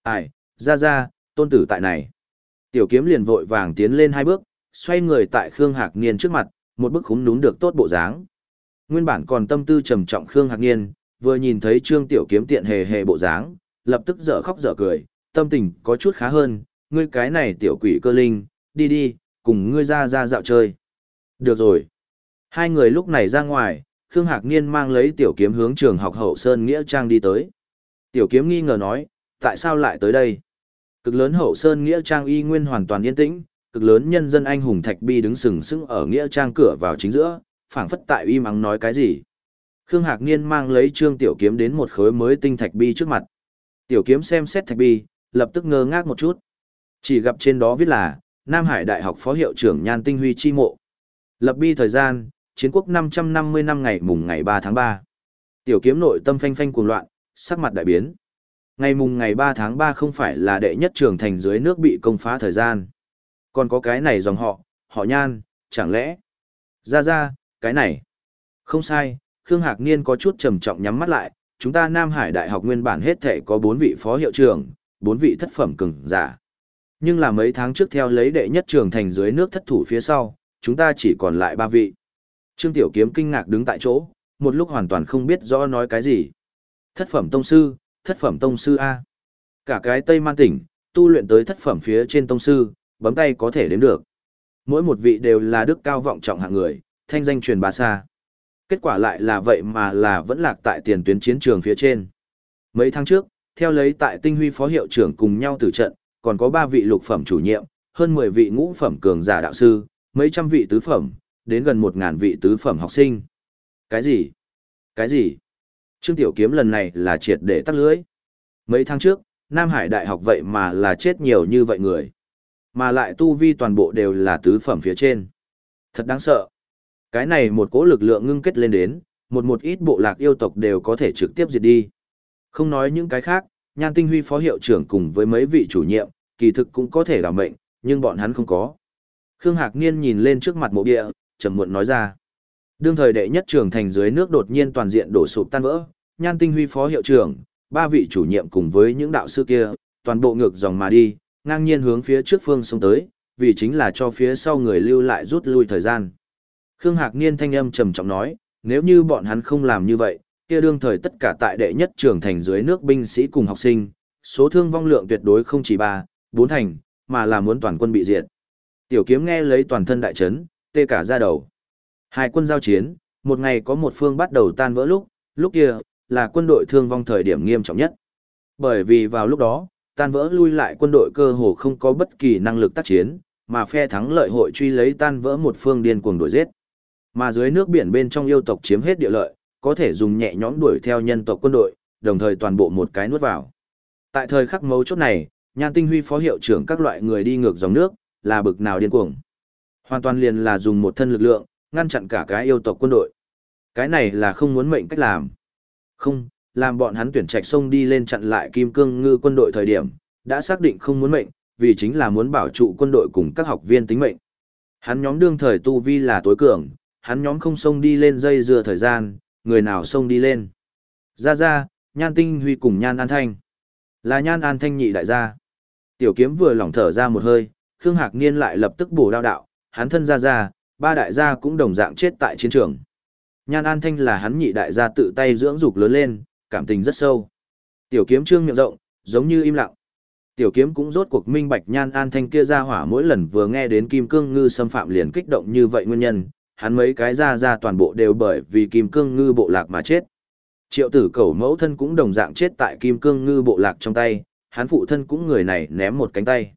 Ai, ra ra, tôn tử tại này. Tiểu kiếm liền vội vàng tiến lên hai bước, xoay người tại Khương Hạc Niên trước mặt, một bức khúm núm được tốt bộ dáng. Nguyên bản còn tâm tư trầm trọng Khương Hạc Niên, vừa nhìn thấy Trương Tiểu Kiếm tiện hề hề bộ dáng, lập tức dở khóc dở cười, tâm tình có chút khá hơn, ngươi cái này tiểu quỷ cơ linh, đi đi, cùng ngươi ra ra dạo chơi. Được rồi. Hai người lúc này ra ngoài, Khương Hạc Niên mang lấy tiểu kiếm hướng trường học hậu Sơn Nghĩa Trang đi tới. Tiểu kiếm nghi ngờ nói, tại sao lại tới đây? Cực lớn hậu Sơn Nghĩa Trang y nguyên hoàn toàn yên tĩnh, cực lớn nhân dân anh hùng Thạch Bi đứng sừng sững ở Nghĩa Trang cửa vào chính giữa, phảng phất tại y mắng nói cái gì. Khương Hạc Niên mang lấy trương tiểu kiếm đến một khối mới tinh Thạch Bi trước mặt. Tiểu kiếm xem xét Thạch Bi, lập tức ngơ ngác một chút. Chỉ gặp trên đó viết là, Nam Hải Đại học Phó Hiệu trưởng Nhan Tinh Huy chi mộ. Lập bi thời gian, chiến quốc 550 năm ngày mùng ngày 3 tháng 3. Tiểu kiếm nội tâm phanh phanh cuồng loạn, sắc mặt đại biến. Ngày mùng ngày 3 tháng 3 không phải là đệ nhất trường thành dưới nước bị công phá thời gian. Còn có cái này dòng họ, họ nhan, chẳng lẽ? Ra ra, cái này. Không sai, Khương Hạc Niên có chút trầm trọng nhắm mắt lại, chúng ta Nam Hải Đại học nguyên bản hết thể có 4 vị phó hiệu trưởng, 4 vị thất phẩm cường giả. Nhưng là mấy tháng trước theo lấy đệ nhất trường thành dưới nước thất thủ phía sau, chúng ta chỉ còn lại 3 vị. Trương Tiểu Kiếm kinh ngạc đứng tại chỗ, một lúc hoàn toàn không biết rõ nói cái gì. Thất phẩm tông sư, thất phẩm tông sư A. Cả cái Tây Man tỉnh, tu luyện tới thất phẩm phía trên tông sư, bấm tay có thể đếm được. Mỗi một vị đều là đức cao vọng trọng hạng người, thanh danh truyền bá xa. Kết quả lại là vậy mà là vẫn lạc tại tiền tuyến chiến trường phía trên. Mấy tháng trước, theo lấy tại tinh huy phó hiệu trưởng cùng nhau tử trận, còn có 3 vị lục phẩm chủ nhiệm, hơn 10 vị ngũ phẩm cường giả đạo sư, mấy trăm vị tứ phẩm, đến gần 1000 vị tứ phẩm học sinh. Cái gì? Cái gì? Trương Tiểu Kiếm lần này là triệt để tắt lưới. Mấy tháng trước, Nam Hải Đại học vậy mà là chết nhiều như vậy người. Mà lại tu vi toàn bộ đều là tứ phẩm phía trên. Thật đáng sợ. Cái này một cỗ lực lượng ngưng kết lên đến, một một ít bộ lạc yêu tộc đều có thể trực tiếp diệt đi. Không nói những cái khác, Nhan Tinh Huy phó hiệu trưởng cùng với mấy vị chủ nhiệm, kỳ thực cũng có thể đảm mệnh, nhưng bọn hắn không có. Khương Hạc Niên nhìn lên trước mặt mộ địa, trầm muộn nói ra. Đương thời đệ nhất trường thành dưới nước đột nhiên toàn diện đổ sụp tan vỡ, Nhan Tinh Huy phó hiệu trưởng, ba vị chủ nhiệm cùng với những đạo sư kia, toàn bộ ngược dòng mà đi, ngang nhiên hướng phía trước phương sông tới, vì chính là cho phía sau người lưu lại rút lui thời gian. Khương Hạc Niên thanh âm trầm trọng nói, nếu như bọn hắn không làm như vậy, kia đương thời tất cả tại đệ nhất trường thành dưới nước binh sĩ cùng học sinh, số thương vong lượng tuyệt đối không chỉ ba, bốn thành, mà là muốn toàn quân bị diệt. Tiểu kiếm nghe lấy toàn thân đại chấn, tê cả ra đầu. Hai quân giao chiến, một ngày có một phương bắt đầu tan vỡ lúc, lúc kia, là quân đội thương vong thời điểm nghiêm trọng nhất. Bởi vì vào lúc đó, tan vỡ lui lại quân đội cơ hồ không có bất kỳ năng lực tác chiến, mà phe thắng lợi hội truy lấy tan vỡ một phương điên cuồng đuổi giết. Mà dưới nước biển bên trong yêu tộc chiếm hết địa lợi, có thể dùng nhẹ nhõm đuổi theo nhân tộc quân đội, đồng thời toàn bộ một cái nuốt vào. Tại thời khắc mấu chốt này, Nhan Tinh Huy phó hiệu trưởng các loại người đi ngược dòng nước, là bực nào điên cuồng. Hoàn toàn liền là dùng một thân lực lượng, ngăn chặn cả cái yêu tộc quân đội. Cái này là không muốn mệnh cách làm. Không, làm bọn hắn tuyển trạch sông đi lên chặn lại kim cương ngư quân đội thời điểm, đã xác định không muốn mệnh, vì chính là muốn bảo trụ quân đội cùng các học viên tính mệnh. Hắn nhóm đương thời tu vi là tối cường, hắn nhóm không xông đi lên dây dưa thời gian, người nào xông đi lên. Ra ra, nhan tinh huy cùng nhan an thanh. Là nhan an thanh nhị đại gia. Tiểu kiếm vừa lỏng thở ra một hơi, Khương Hạc Niên lại lập tức bổ đao đạo, hắn thân ra ra, ba đại gia cũng đồng dạng chết tại chiến trường. Nhan An Thanh là hắn nhị đại gia tự tay dưỡng dục lớn lên, cảm tình rất sâu. Tiểu kiếm trương miệng rộng, giống như im lặng. Tiểu kiếm cũng rốt cuộc minh bạch Nhan An Thanh kia ra hỏa mỗi lần vừa nghe đến Kim Cương Ngư xâm phạm liền kích động như vậy nguyên nhân, hắn mấy cái ra ra toàn bộ đều bởi vì Kim Cương Ngư bộ lạc mà chết. Triệu tử cầu mẫu thân cũng đồng dạng chết tại Kim Cương Ngư bộ lạc trong tay, hắn phụ thân cũng người này ném một cánh tay.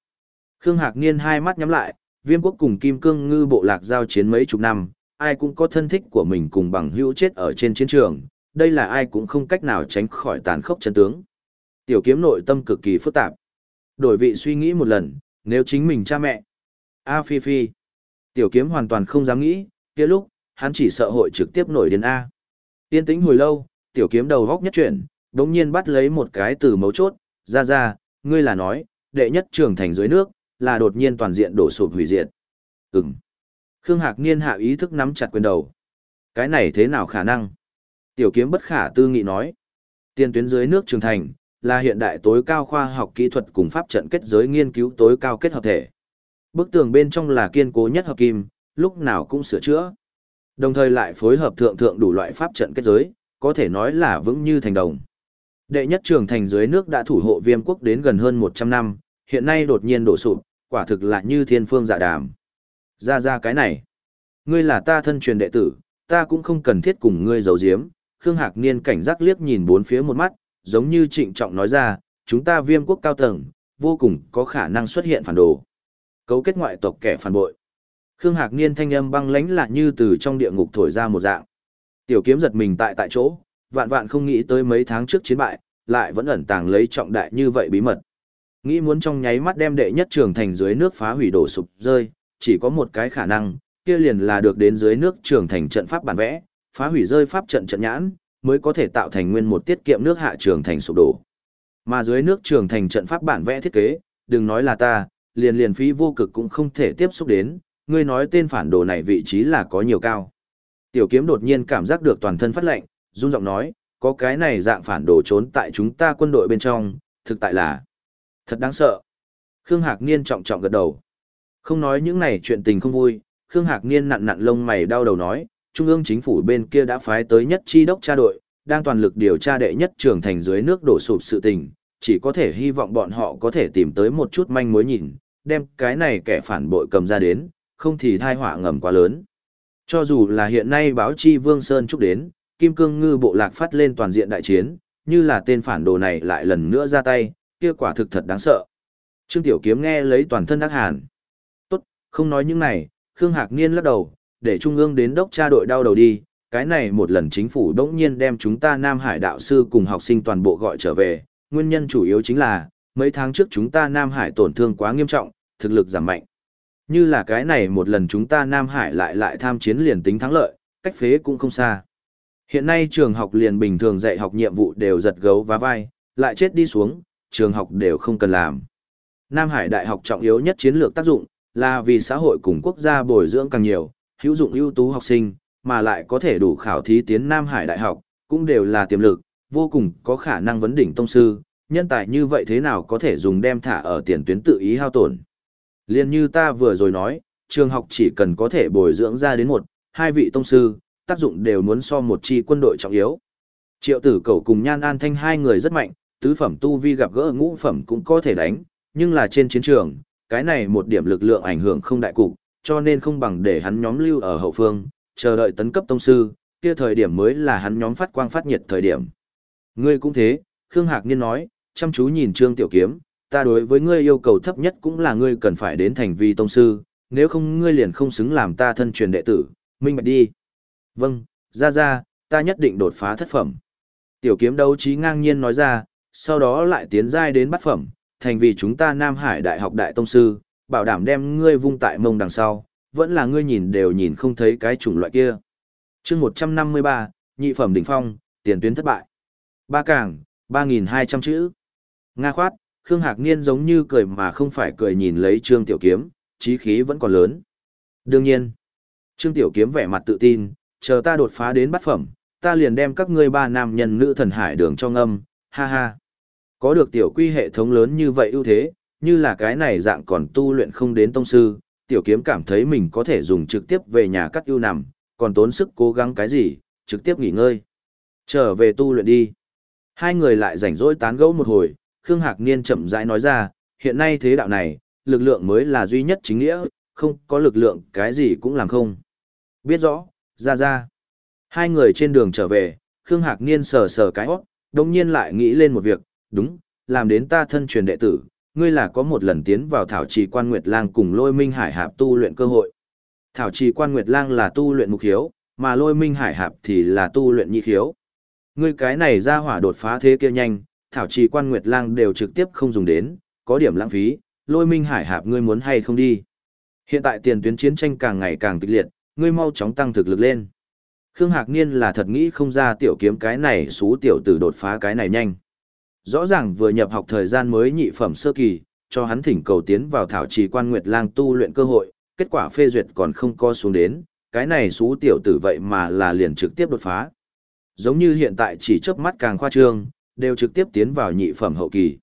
Khương Hạc Niên hai mắt nhắm lại, viêm quốc cùng Kim Cương Ngư bộ lạc giao chiến mấy chục năm, ai cũng có thân thích của mình cùng bằng hữu chết ở trên chiến trường, đây là ai cũng không cách nào tránh khỏi tàn khốc chân tướng. Tiểu kiếm nội tâm cực kỳ phức tạp. Đổi vị suy nghĩ một lần, nếu chính mình cha mẹ. A Phi Phi. Tiểu kiếm hoàn toàn không dám nghĩ, kia lúc, hắn chỉ sợ hội trực tiếp nổi điên A. Tiên tĩnh hồi lâu, tiểu kiếm đầu góc nhất chuyển, đống nhiên bắt lấy một cái từ mấu chốt, ra ra, ngươi là nói, đệ nhất trưởng thành dưới nước, là đột nhiên toàn diện đổ sụp hủy diệt. Ừm. Khương Hạc Niên hạ ý thức nắm chặt quyền đầu. Cái này thế nào khả năng? Tiểu kiếm bất khả tư nghị nói. Tiên tuyến dưới nước trường thành, là hiện đại tối cao khoa học kỹ thuật cùng pháp trận kết giới nghiên cứu tối cao kết hợp thể. Bức tường bên trong là kiên cố nhất hợp kim, lúc nào cũng sửa chữa. Đồng thời lại phối hợp thượng thượng đủ loại pháp trận kết giới, có thể nói là vững như thành đồng. Đệ nhất trường thành dưới nước đã thủ hộ viêm quốc đến gần hơn 100 năm, hiện nay đột nhiên đổ sụp, quả thực là như thiên phương dạ đàm. Ra ra cái này. Ngươi là ta thân truyền đệ tử, ta cũng không cần thiết cùng ngươi giấu giếm. Khương Hạc Niên cảnh giác liếc nhìn bốn phía một mắt, giống như trịnh trọng nói ra, chúng ta viêm quốc cao tầng, vô cùng có khả năng xuất hiện phản đồ. Cấu kết ngoại tộc kẻ phản bội. Khương Hạc Niên thanh âm băng lãnh lạ như từ trong địa ngục thổi ra một dạng. Tiểu kiếm giật mình tại tại chỗ, vạn vạn không nghĩ tới mấy tháng trước chiến bại, lại vẫn ẩn tàng lấy trọng đại như vậy bí mật. Nghĩ muốn trong nháy mắt đem đệ nhất trường thành dưới nước phá hủy đổ sụp rơi, chỉ có một cái khả năng, kia liền là được đến dưới nước trường thành trận pháp bản vẽ, phá hủy rơi pháp trận trận nhãn, mới có thể tạo thành nguyên một tiết kiệm nước hạ trường thành sụp đổ. Mà dưới nước trường thành trận pháp bản vẽ thiết kế, đừng nói là ta, liền liền phí vô cực cũng không thể tiếp xúc đến, ngươi nói tên phản đồ này vị trí là có nhiều cao. Tiểu kiếm đột nhiên cảm giác được toàn thân phát lệnh, run giọng nói, có cái này dạng phản đồ trốn tại chúng ta quân đội bên trong, thực tại là thật đáng sợ. Khương Hạc Niên trọng trọng gật đầu. Không nói những này chuyện tình không vui, Khương Hạc Niên nặn nặn lông mày đau đầu nói, Trung ương chính phủ bên kia đã phái tới nhất chi đốc tra đội, đang toàn lực điều tra đệ nhất trưởng thành dưới nước đổ sụp sự tình, chỉ có thể hy vọng bọn họ có thể tìm tới một chút manh mối nhìn, đem cái này kẻ phản bội cầm ra đến, không thì thai họa ngầm quá lớn. Cho dù là hiện nay báo chi Vương Sơn chúc đến, Kim Cương Ngư bộ lạc phát lên toàn diện đại chiến, như là tên phản đồ này lại lần nữa ra tay, kia quả thực thật đáng sợ. Trương Tiểu Kiếm nghe lấy toàn thân ác hàn. Tốt, không nói những này, Khương Hạc Niên lắc đầu, để Trung ương đến đốc tra đội đau đầu đi, cái này một lần chính phủ đống nhiên đem chúng ta Nam Hải đạo sư cùng học sinh toàn bộ gọi trở về, nguyên nhân chủ yếu chính là, mấy tháng trước chúng ta Nam Hải tổn thương quá nghiêm trọng, thực lực giảm mạnh. Như là cái này một lần chúng ta Nam Hải lại lại tham chiến liền tính thắng lợi, cách phế cũng không xa. Hiện nay trường học liền bình thường dạy học nhiệm vụ đều giật gấu và vai, lại chết đi xuống, trường học đều không cần làm. Nam Hải Đại học trọng yếu nhất chiến lược tác dụng, là vì xã hội cùng quốc gia bồi dưỡng càng nhiều, hữu dụng ưu tú học sinh, mà lại có thể đủ khảo thí tiến Nam Hải Đại học, cũng đều là tiềm lực, vô cùng có khả năng vấn đỉnh tông sư, nhân tài như vậy thế nào có thể dùng đem thả ở tiền tuyến tự ý hao tổn. Liên như ta vừa rồi nói, trường học chỉ cần có thể bồi dưỡng ra đến một, hai vị tông sư, tác dụng đều muốn so một chi quân đội trọng yếu. Triệu tử cầu cùng Nhan An Thanh hai người rất mạnh, tứ phẩm tu vi gặp gỡ ngũ phẩm cũng có thể đánh, nhưng là trên chiến trường, cái này một điểm lực lượng ảnh hưởng không đại cục, cho nên không bằng để hắn nhóm lưu ở hậu phương, chờ đợi tấn cấp tông sư, kia thời điểm mới là hắn nhóm phát quang phát nhiệt thời điểm. Ngươi cũng thế, Khương Hạc Niên nói, chăm chú nhìn Trương Tiểu Kiếm, ta đối với ngươi yêu cầu thấp nhất cũng là ngươi cần phải đến thành vi tông sư, nếu không ngươi liền không xứng làm ta thân truyền đệ tử, minh bạch đi. Vâng, ra ra, ta nhất định đột phá thất phẩm. Tiểu kiếm đấu trí ngang nhiên nói ra, sau đó lại tiến giai đến bát phẩm, thành vì chúng ta Nam Hải Đại học Đại Tông Sư, bảo đảm đem ngươi vung tại mông đằng sau, vẫn là ngươi nhìn đều nhìn không thấy cái chủng loại kia. chương 153, nhị phẩm đỉnh phong, tiền tuyến thất bại. Ba càng, 3.200 chữ. Nga khoát, Khương Hạc Niên giống như cười mà không phải cười nhìn lấy Trương Tiểu Kiếm, trí khí vẫn còn lớn. Đương nhiên, Trương Tiểu Kiếm vẻ mặt tự tin, chờ ta đột phá đến bát phẩm, ta liền đem các ngươi ba nam nhân nữ thần hải đường cho ngâm, ha ha. Có được tiểu quy hệ thống lớn như vậy ưu thế, như là cái này dạng còn tu luyện không đến tông sư, tiểu kiếm cảm thấy mình có thể dùng trực tiếp về nhà cắt ưu nằm, còn tốn sức cố gắng cái gì, trực tiếp nghỉ ngơi. Trở về tu luyện đi. Hai người lại rảnh rỗi tán gẫu một hồi, Khương Hạc Niên chậm rãi nói ra, hiện nay thế đạo này, lực lượng mới là duy nhất chính nghĩa, không có lực lượng cái gì cũng làm không. Biết rõ, ra ra. Hai người trên đường trở về, Khương Hạc Niên sờ sờ cái hót, đồng nhiên lại nghĩ lên một việc, đúng, làm đến ta thân truyền đệ tử, ngươi là có một lần tiến vào thảo trì quan Nguyệt Lang cùng lôi minh hải hạp tu luyện cơ hội. Thảo trì quan Nguyệt Lang là tu luyện mục hiếu, mà lôi minh hải hạp thì là tu luyện nhị hiếu. Ngươi cái này ra hỏa đột phá thế kia nhanh, thảo trì quan Nguyệt Lang đều trực tiếp không dùng đến, có điểm lãng phí, lôi minh hải hạp ngươi muốn hay không đi. Hiện tại tiền tuyến chiến tranh càng ngày càng kịch liệt, ngươi mau chóng tăng thực lực lên. Khương Hạc Niên là thật nghĩ không ra tiểu kiếm cái này xú tiểu tử đột phá cái này nhanh. Rõ ràng vừa nhập học thời gian mới nhị phẩm sơ kỳ, cho hắn thỉnh cầu tiến vào thảo trì quan nguyệt lang tu luyện cơ hội, kết quả phê duyệt còn không co xuống đến, cái này xú tiểu tử vậy mà là liền trực tiếp đột phá. Giống như hiện tại chỉ chớp mắt càng khoa trương, đều trực tiếp tiến vào nhị phẩm hậu kỳ.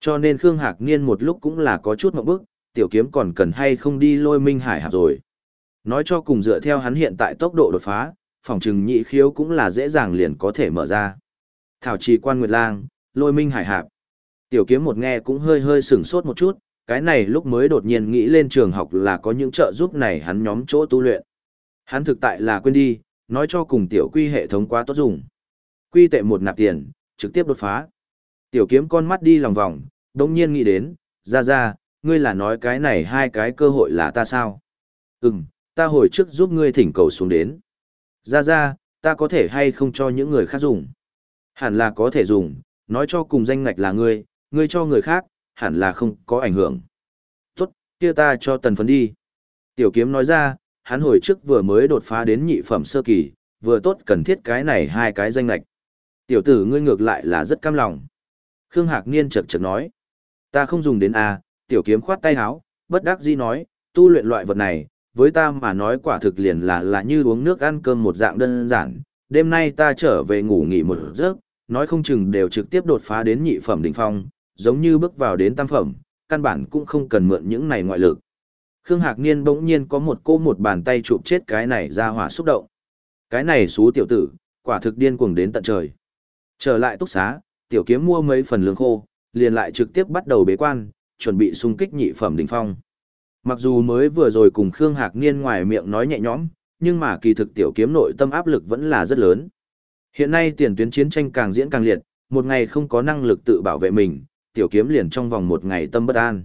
Cho nên Khương Hạc Niên một lúc cũng là có chút mộng bức, tiểu kiếm còn cần hay không đi lôi minh hải hạp rồi. Nói cho cùng dựa theo hắn hiện tại tốc độ đột phá, phòng trừng nhị khiếu cũng là dễ dàng liền có thể mở ra. Thảo trì quan nguyệt lang, lôi minh hải hạp. Tiểu kiếm một nghe cũng hơi hơi sửng sốt một chút, cái này lúc mới đột nhiên nghĩ lên trường học là có những trợ giúp này hắn nhóm chỗ tu luyện. Hắn thực tại là quên đi, nói cho cùng tiểu quy hệ thống quá tốt dùng. Quy tệ một nạp tiền, trực tiếp đột phá. Tiểu kiếm con mắt đi lòng vòng, đồng nhiên nghĩ đến, ra ra, ngươi là nói cái này hai cái cơ hội là ta sao? Ừm, ta hồi trước giúp ngươi thỉnh cầu xuống đến. Ra ra, ta có thể hay không cho những người khác dùng? Hẳn là có thể dùng, nói cho cùng danh ngạch là ngươi, ngươi cho người khác, hẳn là không có ảnh hưởng. Tốt, kia ta cho tần phấn đi. Tiểu kiếm nói ra, hắn hồi trước vừa mới đột phá đến nhị phẩm sơ kỳ, vừa tốt cần thiết cái này hai cái danh ngạch. Tiểu tử ngươi ngược lại là rất cam lòng. Khương Hạc Niên chật chật nói, ta không dùng đến A, tiểu kiếm khoát tay háo, bất đắc dĩ nói, tu luyện loại vật này, với ta mà nói quả thực liền là là như uống nước ăn cơm một dạng đơn giản. Đêm nay ta trở về ngủ nghỉ một giấc, nói không chừng đều trực tiếp đột phá đến nhị phẩm đỉnh phong, giống như bước vào đến tam phẩm, căn bản cũng không cần mượn những này ngoại lực. Khương Hạc Niên bỗng nhiên có một cô một bàn tay chụp chết cái này ra hỏa xúc động. Cái này xú tiểu tử, quả thực điên cuồng đến tận trời. Trở lại túc xá, tiểu kiếm mua mấy phần lương khô, liền lại trực tiếp bắt đầu bế quan, chuẩn bị xung kích nhị phẩm đỉnh phong. Mặc dù mới vừa rồi cùng Khương Hạc Niên ngoài miệng nói nhẹ nhõm, nhưng mà kỳ thực tiểu kiếm nội tâm áp lực vẫn là rất lớn. Hiện nay tiền tuyến chiến tranh càng diễn càng liệt, một ngày không có năng lực tự bảo vệ mình, tiểu kiếm liền trong vòng một ngày tâm bất an.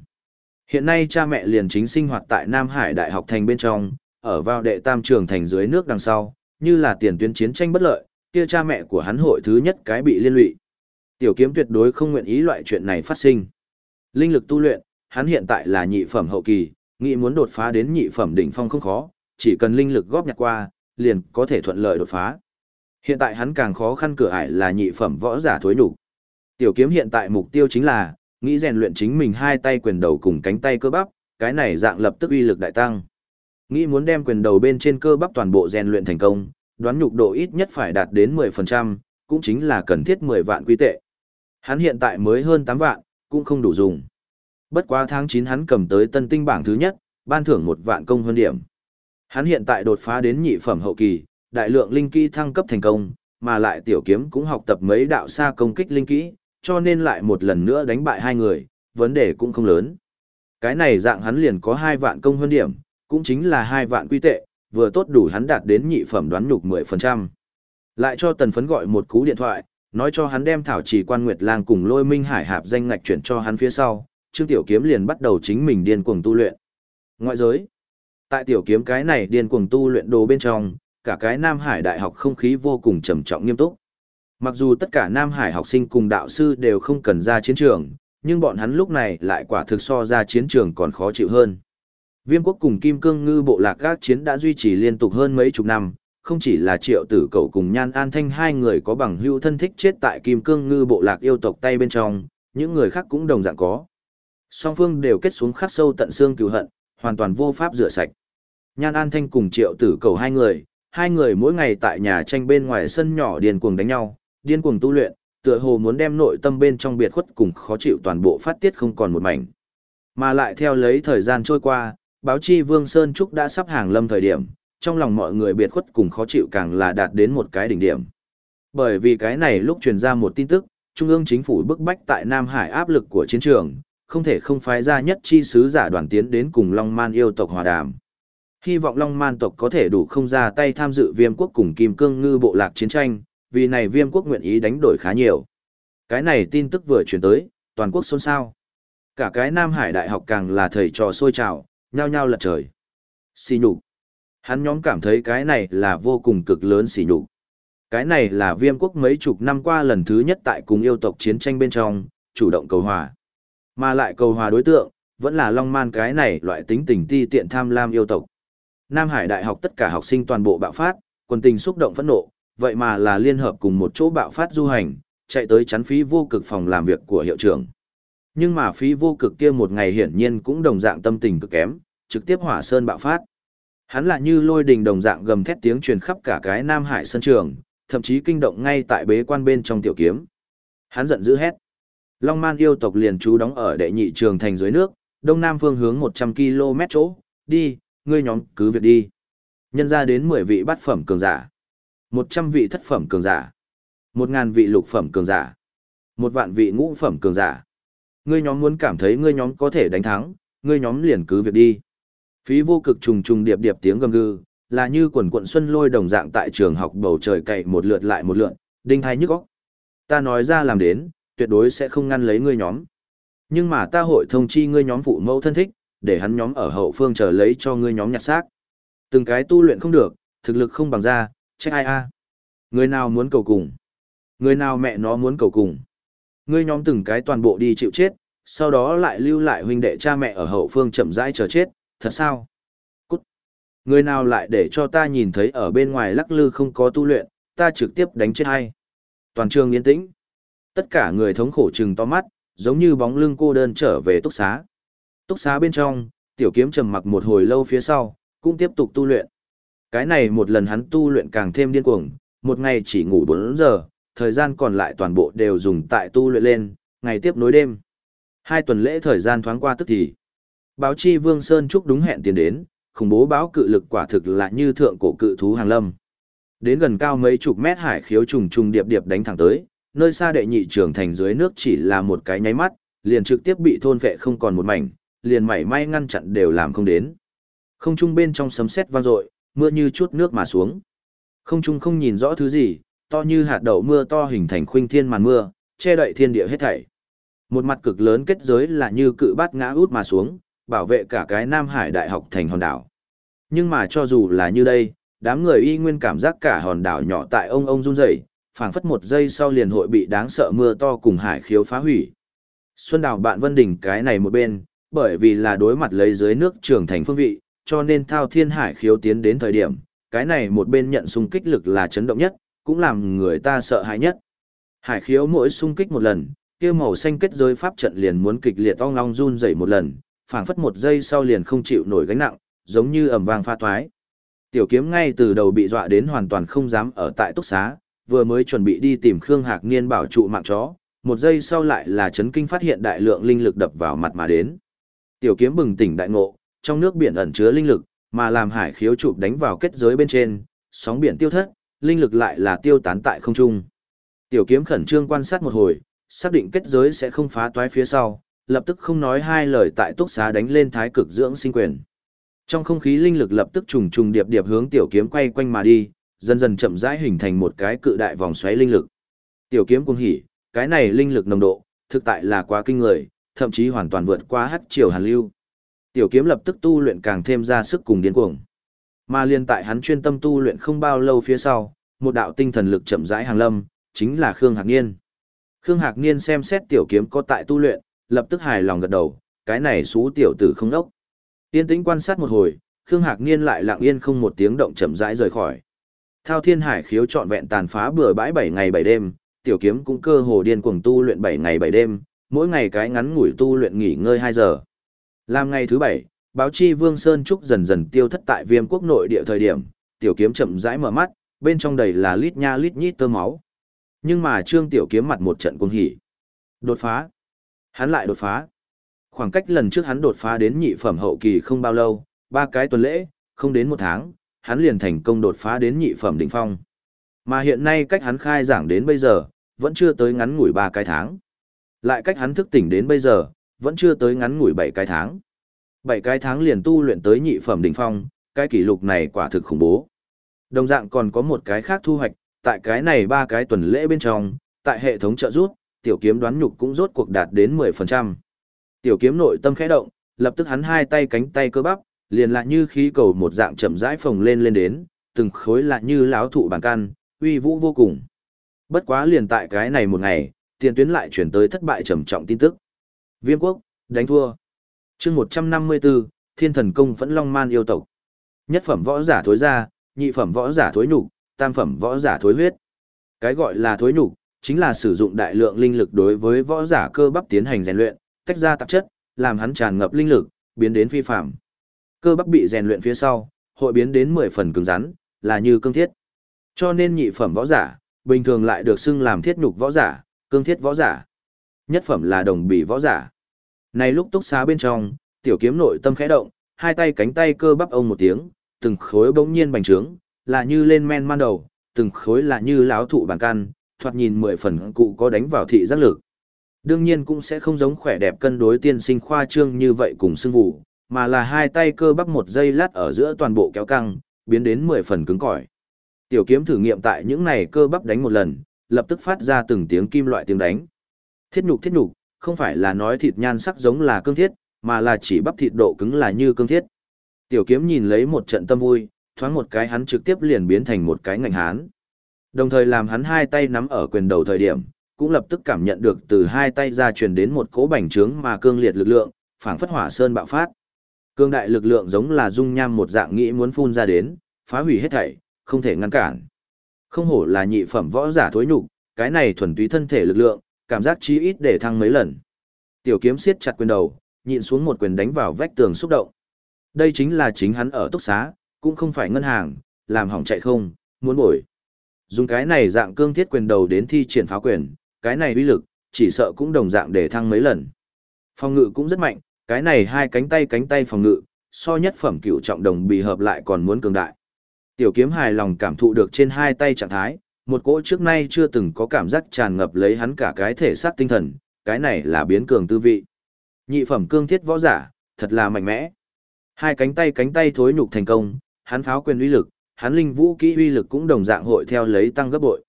Hiện nay cha mẹ liền chính sinh hoạt tại Nam Hải Đại học thành bên trong, ở vào đệ tam trường thành dưới nước đằng sau, như là tiền tuyến chiến tranh bất lợi, kia cha mẹ của hắn hội thứ nhất cái bị liên lụy. Tiểu kiếm tuyệt đối không nguyện ý loại chuyện này phát sinh. Linh lực tu luyện, hắn hiện tại là nhị phẩm hậu kỳ, nghĩ muốn đột phá đến nhị phẩm đỉnh phong không khó, chỉ cần linh lực góp nhặt qua, liền có thể thuận lợi đột phá. Hiện tại hắn càng khó khăn cửa ải là nhị phẩm võ giả thối đủ. Tiểu kiếm hiện tại mục tiêu chính là nghĩ rèn luyện chính mình hai tay quyền đầu cùng cánh tay cơ bắp, cái này dạng lập tức uy lực đại tăng. Nghĩ muốn đem quyền đầu bên trên cơ bắp toàn bộ rèn luyện thành công, đoán nhục độ ít nhất phải đạt đến 10%, cũng chính là cần thiết 10 vạn quy tệ. Hắn hiện tại mới hơn 8 vạn, cũng không đủ dùng. Bất quá tháng 9 hắn cầm tới tân tinh bảng thứ nhất, ban thưởng một vạn công hơn điểm. Hắn hiện tại đột phá đến nhị phẩm hậu kỳ, đại lượng linh kỹ thăng cấp thành công, mà lại tiểu kiếm cũng học tập mấy đạo xa công kích linh kỹ, cho nên lại một lần nữa đánh bại hai người, vấn đề cũng không lớn. Cái này dạng hắn liền có hai vạn công hơn điểm, cũng chính là hai vạn quy tệ, vừa tốt đủ hắn đạt đến nhị phẩm đoán nhục 10%. Lại cho tần phấn gọi một cú điện thoại, nói cho hắn đem thảo trì quan nguyệt lang cùng lôi minh hải hạp danh ngạch chuyển cho hắn phía sau, Trương Tiểu Kiếm liền bắt đầu chính mình điên cuồng tu luyện. Ngoại giới, tại Tiểu Kiếm cái này điên cuồng tu luyện đồ bên trong, cả cái Nam Hải Đại học không khí vô cùng trầm trọng nghiêm túc. Mặc dù tất cả Nam Hải học sinh cùng đạo sư đều không cần ra chiến trường, nhưng bọn hắn lúc này lại quả thực so ra chiến trường còn khó chịu hơn. Viêm quốc cùng Kim Cương Ngư bộ lạc các chiến đã duy trì liên tục hơn mấy chục năm, không chỉ là triệu tử cậu cùng Nhan An Thanh hai người có bằng hữu thân thích chết tại Kim Cương Ngư bộ lạc yêu tộc tay bên trong, những người khác cũng đồng dạng có. Song phương đều kết xuống khắc sâu tận xương cừu hận, hoàn toàn vô pháp rửa sạch. Nhan An Thanh cùng triệu tử cầu hai người, hai người mỗi ngày tại nhà tranh bên ngoài sân nhỏ điên cuồng đánh nhau, điên cuồng tu luyện, tựa hồ muốn đem nội tâm bên trong biệt khuất cùng khó chịu toàn bộ phát tiết không còn một mảnh. Mà lại theo lấy thời gian trôi qua, báo chi Vương Sơn Trúc đã sắp hàng lâm thời điểm, trong lòng mọi người biệt khuất cùng khó chịu càng là đạt đến một cái đỉnh điểm. Bởi vì cái này lúc truyền ra một tin tức, Trung ương chính phủ bức bách tại Nam Hải áp lực của chiến trường, không thể không phái ra nhất chi sứ giả đoàn tiến đến cùng Long Man yêu tộc hòa đàm. Hy vọng Long Man tộc có thể đủ không ra tay tham dự viêm quốc cùng Kim Cương Ngư bộ lạc chiến tranh, vì này viêm quốc nguyện ý đánh đổi khá nhiều. Cái này tin tức vừa chuyển tới, toàn quốc xôn xao. Cả cái Nam Hải Đại học càng là thầy trò sôi trào, nhao nhao lật trời. Xì nhục. Hắn nhóm cảm thấy cái này là vô cùng cực lớn xì nhục. Cái này là viêm quốc mấy chục năm qua lần thứ nhất tại cùng yêu tộc chiến tranh bên trong, chủ động cầu hòa. Mà lại cầu hòa đối tượng, vẫn là long man cái này loại tính tình ti tiện tham lam yêu tộc. Nam Hải Đại học tất cả học sinh toàn bộ bạo phát, quần tình xúc động phẫn nộ, vậy mà là liên hợp cùng một chỗ bạo phát du hành, chạy tới chắn phí vô cực phòng làm việc của hiệu trưởng. Nhưng mà phí vô cực kia một ngày hiển nhiên cũng đồng dạng tâm tình cực kém, trực tiếp hỏa sơn bạo phát. Hắn là như lôi đình đồng dạng gầm thét tiếng truyền khắp cả cái Nam Hải sân trường, thậm chí kinh động ngay tại bế quan bên trong tiểu kiếm. Hắn giận dữ hét. Long Man yêu tộc liền trú đóng ở đệ nhị trường thành dưới nước, đông nam phương hướng 100 km chỗ, đi, ngươi nhóm cứ việc đi. Nhân ra đến 10 vị bát phẩm cường giả, 100 vị thất phẩm cường giả, 1000 vị lục phẩm cường giả, một vạn vị ngũ phẩm cường giả. Ngươi nhóm muốn cảm thấy ngươi nhóm có thể đánh thắng, ngươi nhóm liền cứ việc đi. Phí vô cực trùng trùng điệp điệp tiếng gầm gừ, là như quần quận xuân lôi đồng dạng tại trường học bầu trời cậy một lượt lại một lượt, đinh hai nhức óc. Ta nói ra làm đến, tuyệt đối sẽ không ngăn lấy ngươi nhóm. Nhưng mà ta hội thông chi ngươi nhóm phụ mẫu thân thích, để hắn nhóm ở hậu phương chờ lấy cho ngươi nhóm nhặt xác. Từng cái tu luyện không được, thực lực không bằng ra, trách ai a? Người nào muốn cầu cùng? Người nào mẹ nó muốn cầu cùng? Ngươi nhóm từng cái toàn bộ đi chịu chết, sau đó lại lưu lại huynh đệ cha mẹ ở hậu phương chậm rãi chờ chết, thật sao? Cút! Người nào lại để cho ta nhìn thấy ở bên ngoài lắc lư không có tu luyện, ta trực tiếp đánh chết hay. Toàn trường yên tĩnh. Tất cả người thống khổ trừng to mắt, giống như bóng lưng cô đơn trở về túc xá. Túc xá bên trong, tiểu kiếm trầm mặc một hồi lâu phía sau, cũng tiếp tục tu luyện. Cái này một lần hắn tu luyện càng thêm điên cuồng, một ngày chỉ ngủ 4 giờ, thời gian còn lại toàn bộ đều dùng tại tu luyện lên, ngày tiếp nối đêm. Hai tuần lễ thời gian thoáng qua tức thì. Báo chi Vương Sơn Trúc đúng hẹn tiền đến, khủng bố báo cự lực quả thực là như thượng cổ cự thú hàng lâm. Đến gần cao mấy chục mét hải khiếu trùng trùng điệp điệp đánh thẳng tới, nơi xa đệ nhị trường thành dưới nước chỉ là một cái nháy mắt, liền trực tiếp bị thôn vệ không còn một mảnh, liền mảy may ngăn chặn đều làm không đến. Không trung bên trong sấm sét vang dội, mưa như chút nước mà xuống. Không trung không nhìn rõ thứ gì, to như hạt đậu mưa to hình thành khuynh thiên màn mưa, che đậy thiên địa hết thảy. Một mặt cực lớn kết giới là như cự bát ngã út mà xuống, bảo vệ cả cái Nam Hải Đại học thành hòn đảo. Nhưng mà cho dù là như đây, đám người y nguyên cảm giác cả hòn đảo nhỏ tại ông ông run rẩy, phảng phất một giây sau liền hội bị đáng sợ mưa to cùng hải khiếu phá hủy. Xuân đảo bạn Vân Đình cái này một bên, bởi vì là đối mặt lấy dưới nước trưởng thành phương vị, cho nên thao thiên hải khiếu tiến đến thời điểm, cái này một bên nhận xung kích lực là chấn động nhất, cũng làm người ta sợ hãi nhất. Hải khiếu mỗi xung kích một lần, kia màu xanh kết giới pháp trận liền muốn kịch liệt ong long run rẩy một lần, phảng phất một giây sau liền không chịu nổi gánh nặng, giống như ầm vang pha toái. Tiểu kiếm ngay từ đầu bị dọa đến hoàn toàn không dám ở tại túc xá, vừa mới chuẩn bị đi tìm Khương Hạc Niên bảo trụ mạng chó, một giây sau lại là chấn kinh phát hiện đại lượng linh lực đập vào mặt mà đến. Tiểu kiếm bừng tỉnh đại ngộ, trong nước biển ẩn chứa linh lực, mà làm hải khiếu chụp đánh vào kết giới bên trên, sóng biển tiêu thất, linh lực lại là tiêu tán tại không trung. Tiểu kiếm khẩn trương quan sát một hồi, xác định kết giới sẽ không phá toái phía sau, lập tức không nói hai lời tại túc xá đánh lên thái cực dưỡng sinh quyền. Trong không khí linh lực lập tức trùng trùng điệp điệp hướng tiểu kiếm quay quanh mà đi, dần dần chậm rãi hình thành một cái cự đại vòng xoáy linh lực. Tiểu kiếm cuồng hỉ, cái này linh lực nồng độ, thực tại là quá kinh người, thậm chí hoàn toàn vượt qua hắc triều hàn lưu. Tiểu kiếm lập tức tu luyện càng thêm ra sức cùng điên cuồng. Mà liên tại hắn chuyên tâm tu luyện không bao lâu phía sau, một đạo tinh thần lực chậm rãi hàng lâm, chính là Khương Hạc Niên. Khương Hạc Niên xem xét tiểu kiếm có tại tu luyện, lập tức hài lòng gật đầu, cái này xú tiểu tử không đốc. Yên tĩnh quan sát một hồi, Khương Hạc Niên lại lặng yên không một tiếng động chậm rãi rời khỏi. Thao Thiên Hải khiếu trọn vẹn tàn phá bừa bãi 7 ngày 7 đêm, tiểu kiếm cũng cơ hồ điên cuồng tu luyện 7 ngày 7 đêm, mỗi ngày cái ngắn ngủi tu luyện nghỉ ngơi 2 giờ. Làm ngày thứ 7, báo chi Vương Sơn Trúc dần dần tiêu thất tại viêm quốc nội địa thời điểm, tiểu kiếm chậm rãi mở mắt, bên trong đầy là lít nha lít nhít tơ máu. Nhưng mà Trương Tiểu Kiếm mặt một trận cuồng hỉ. Đột phá. Hắn lại đột phá. Khoảng cách lần trước hắn đột phá đến nhị phẩm hậu kỳ không bao lâu, ba cái tuần lễ, không đến một tháng, hắn liền thành công đột phá đến nhị phẩm đỉnh phong. Mà hiện nay cách hắn khai giảng đến bây giờ, vẫn chưa tới ngắn ngủi ba cái tháng. Lại cách hắn thức tỉnh đến bây giờ, vẫn chưa tới ngắn ngủi bảy cái tháng. Bảy cái tháng liền tu luyện tới nhị phẩm đỉnh phong, cái kỷ lục này quả thực khủng bố. Đồng dạng còn có một cái khác thu hoạch, tại cái này ba cái tuần lễ bên trong, tại hệ thống trợ rút, tiểu kiếm đoán nhục cũng rốt cuộc đạt đến 10%. Tiểu kiếm nội tâm khẽ động, lập tức hắn hai tay cánh tay cơ bắp, liền lại như khí cầu một dạng chậm rãi phồng lên lên đến, từng khối lại như láo thụ bàn can uy vũ vô cùng. Bất quá liền tại cái này một ngày, tiền tuyến lại chuyển tới thất bại trầm trọng tin tức. Viêm quốc, đánh thua. chương 154, thiên thần công vẫn long man yêu tộc. Nhất phẩm võ giả thối ra, nhị phẩm võ giả thối nhục, tam phẩm võ giả thối huyết. Cái gọi là thối nhục, chính là sử dụng đại lượng linh lực đối với võ giả cơ bắp tiến hành rèn luyện, tách ra tạp chất, làm hắn tràn ngập linh lực, biến đến phi phạm. Cơ bắp bị rèn luyện phía sau, hội biến đến 10 phần cứng rắn, là như cương thiết. Cho nên nhị phẩm võ giả, bình thường lại được xưng làm thiết nhục võ giả, cương thiết võ giả. Nhất phẩm là đồng bì võ giả. Này lúc túc xá bên trong, tiểu kiếm nội tâm khẽ động, hai tay cánh tay cơ bắp ông một tiếng, từng khối bỗng nhiên bành trướng, là như lên men man đầu, từng khối là như láo thụ bản căn, thoạt nhìn mười phần cụ có đánh vào thị giác lực. Đương nhiên cũng sẽ không giống khỏe đẹp cân đối tiên sinh khoa trương như vậy cùng xương vụ, mà là hai tay cơ bắp một giây lát ở giữa toàn bộ kéo căng, biến đến mười phần cứng cỏi. Tiểu kiếm thử nghiệm tại những này cơ bắp đánh một lần, lập tức phát ra từng tiếng kim loại tiếng đánh. Thiết nhục thiết nhục, không phải là nói thịt nhan sắc giống là cương thiết, mà là chỉ bắp thịt độ cứng là như cương thiết. Tiểu kiếm nhìn lấy một trận tâm vui, thoáng một cái hắn trực tiếp liền biến thành một cái ngành hán. Đồng thời làm hắn hai tay nắm ở quyền đầu thời điểm, cũng lập tức cảm nhận được từ hai tay ra truyền đến một cỗ bành trướng mà cương liệt lực lượng, phảng phất hỏa sơn bạo phát. Cương đại lực lượng giống là dung nham một dạng nghĩ muốn phun ra đến, phá hủy hết thảy, không thể ngăn cản. Không hổ là nhị phẩm võ giả thối nhục, cái này thuần túy thân thể lực lượng, cảm giác chí ít để thăng mấy lần. Tiểu kiếm siết chặt quyền đầu, nhịn xuống một quyền đánh vào vách tường xúc động. Đây chính là chính hắn ở túc xá, cũng không phải ngân hàng, làm hỏng chạy không, muốn bồi. Dùng cái này dạng cương thiết quyền đầu đến thi triển phá quyền, cái này uy lực, chỉ sợ cũng đồng dạng để thăng mấy lần. Phòng ngự cũng rất mạnh, cái này hai cánh tay cánh tay phòng ngự, so nhất phẩm cựu trọng đồng bị hợp lại còn muốn cường đại. Tiểu kiếm hài lòng cảm thụ được trên hai tay trạng thái, một cỗ trước nay chưa từng có cảm giác tràn ngập lấy hắn cả cái thể xác tinh thần, cái này là biến cường tư vị. Nhị phẩm cương thiết võ giả, thật là mạnh mẽ. Hai cánh tay cánh tay thối nhục thành công, hắn pháo quyền uy lực, hắn linh vũ kỹ uy lực cũng đồng dạng hội theo lấy tăng gấp bội.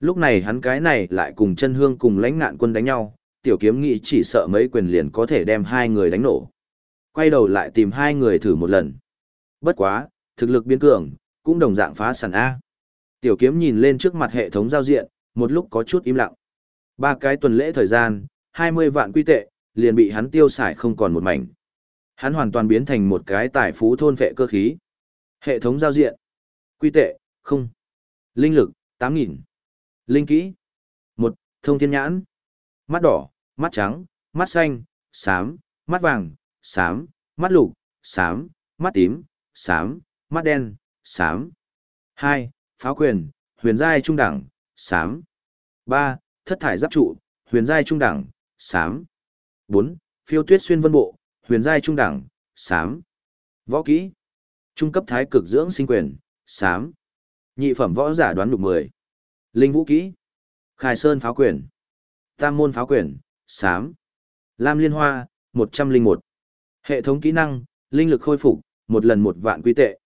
Lúc này hắn cái này lại cùng chân hương cùng lãnh ngạn quân đánh nhau, tiểu kiếm nghĩ chỉ sợ mấy quyền liền có thể đem hai người đánh nổ. Quay đầu lại tìm hai người thử một lần. Bất quá, thực lực biến cường, cũng đồng dạng phá sản A. Tiểu kiếm nhìn lên trước mặt hệ thống giao diện, một lúc có chút im lặng. Ba cái tuần lễ thời gian, 20 vạn quy tệ, liền bị hắn tiêu xài không còn một mảnh. Hắn hoàn toàn biến thành một cái tài phú thôn vệ cơ khí. Hệ thống giao diện. Quy tệ, không. Linh lực, 8.000. Linh kỹ. một Thông thiên nhãn. Mắt đỏ, mắt trắng, mắt xanh, xám, mắt vàng, xám, mắt lục, xám, mắt tím, xám, mắt đen, xám. hai Pháo quyền, huyền giai trung đẳng, xám. ba Thất thải giáp trụ, huyền giai trung đẳng, xám. bốn Phiêu tuyết xuyên vân bộ, huyền giai trung đẳng, xám. Võ kỹ. Trung cấp thái cực dưỡng sinh quyền, sám Nhị phẩm võ giả đoán lục mười Linh vũ kỹ. Khai sơn pháo quyền. Tam môn pháo quyền, sám Lam liên hoa, một trăm linh một Hệ thống kỹ năng, linh lực khôi phục, một lần một vạn quy tệ.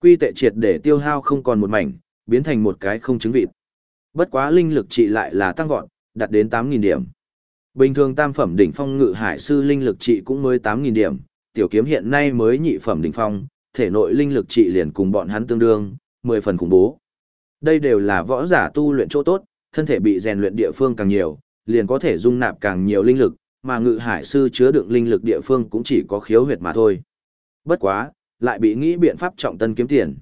Quy tệ triệt để tiêu hao không còn một mảnh, biến thành một cái không chứng vịt. Bất quá linh lực trị lại là tăng vọt, đạt đến 8.000 điểm. Bình thường tam phẩm đỉnh phong ngự hải sư linh lực trị cũng mới 8.000 điểm, tiểu kiếm hiện nay mới nhị phẩm đỉnh phong, thể nội linh lực trị liền cùng bọn hắn tương đương, 10 phần khủng bố. Đây đều là võ giả tu luyện chỗ tốt, thân thể bị rèn luyện địa phương càng nhiều, liền có thể dung nạp càng nhiều linh lực, mà ngự hải sư chứa đựng linh lực địa phương cũng chỉ có khiếu huyệt mà thôi. Bất quá, lại bị nghĩ biện pháp trọng tân kiếm tiền.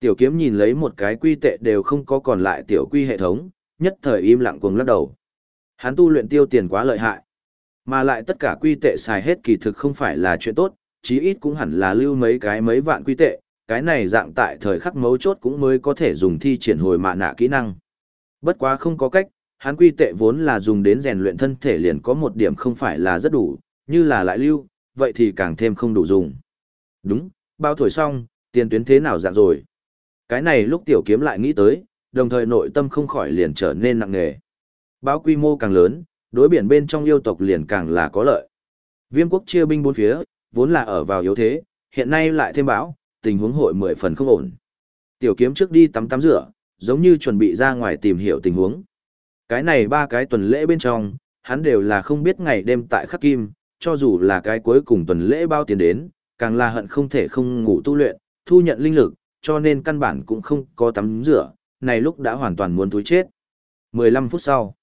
Tiểu kiếm nhìn lấy một cái quy tệ đều không có còn lại tiểu quy hệ thống, nhất thời im lặng cuồng lắc đầu. Hắn tu luyện tiêu tiền quá lợi hại. Mà lại tất cả quy tệ xài hết kỳ thực không phải là chuyện tốt, chí ít cũng hẳn là lưu mấy cái mấy vạn quy tệ, cái này dạng tại thời khắc mấu chốt cũng mới có thể dùng thi triển hồi mạ nạ kỹ năng. Bất quá không có cách, hắn quy tệ vốn là dùng đến rèn luyện thân thể liền có một điểm không phải là rất đủ, như là lại lưu, vậy thì càng thêm không đủ dùng. Đúng, bao thổi xong, tiền tuyến thế nào dạng rồi. Cái này lúc tiểu kiếm lại nghĩ tới, đồng thời nội tâm không khỏi liền trở nên nặng nề. Báo quy mô càng lớn, đối biển bên trong yêu tộc liền càng là có lợi. Viêm quốc chia binh bốn phía, vốn là ở vào yếu thế, hiện nay lại thêm bão, tình huống hội mười phần không ổn. Tiểu kiếm trước đi tắm tắm rửa, giống như chuẩn bị ra ngoài tìm hiểu tình huống. Cái này ba cái tuần lễ bên trong, hắn đều là không biết ngày đêm tại khắc kim, cho dù là cái cuối cùng tuần lễ bao tiền đến, càng là hận không thể không ngủ tu luyện, thu nhận linh lực, cho nên căn bản cũng không có tắm rửa, này lúc đã hoàn toàn muốn túi chết. 15 phút sau,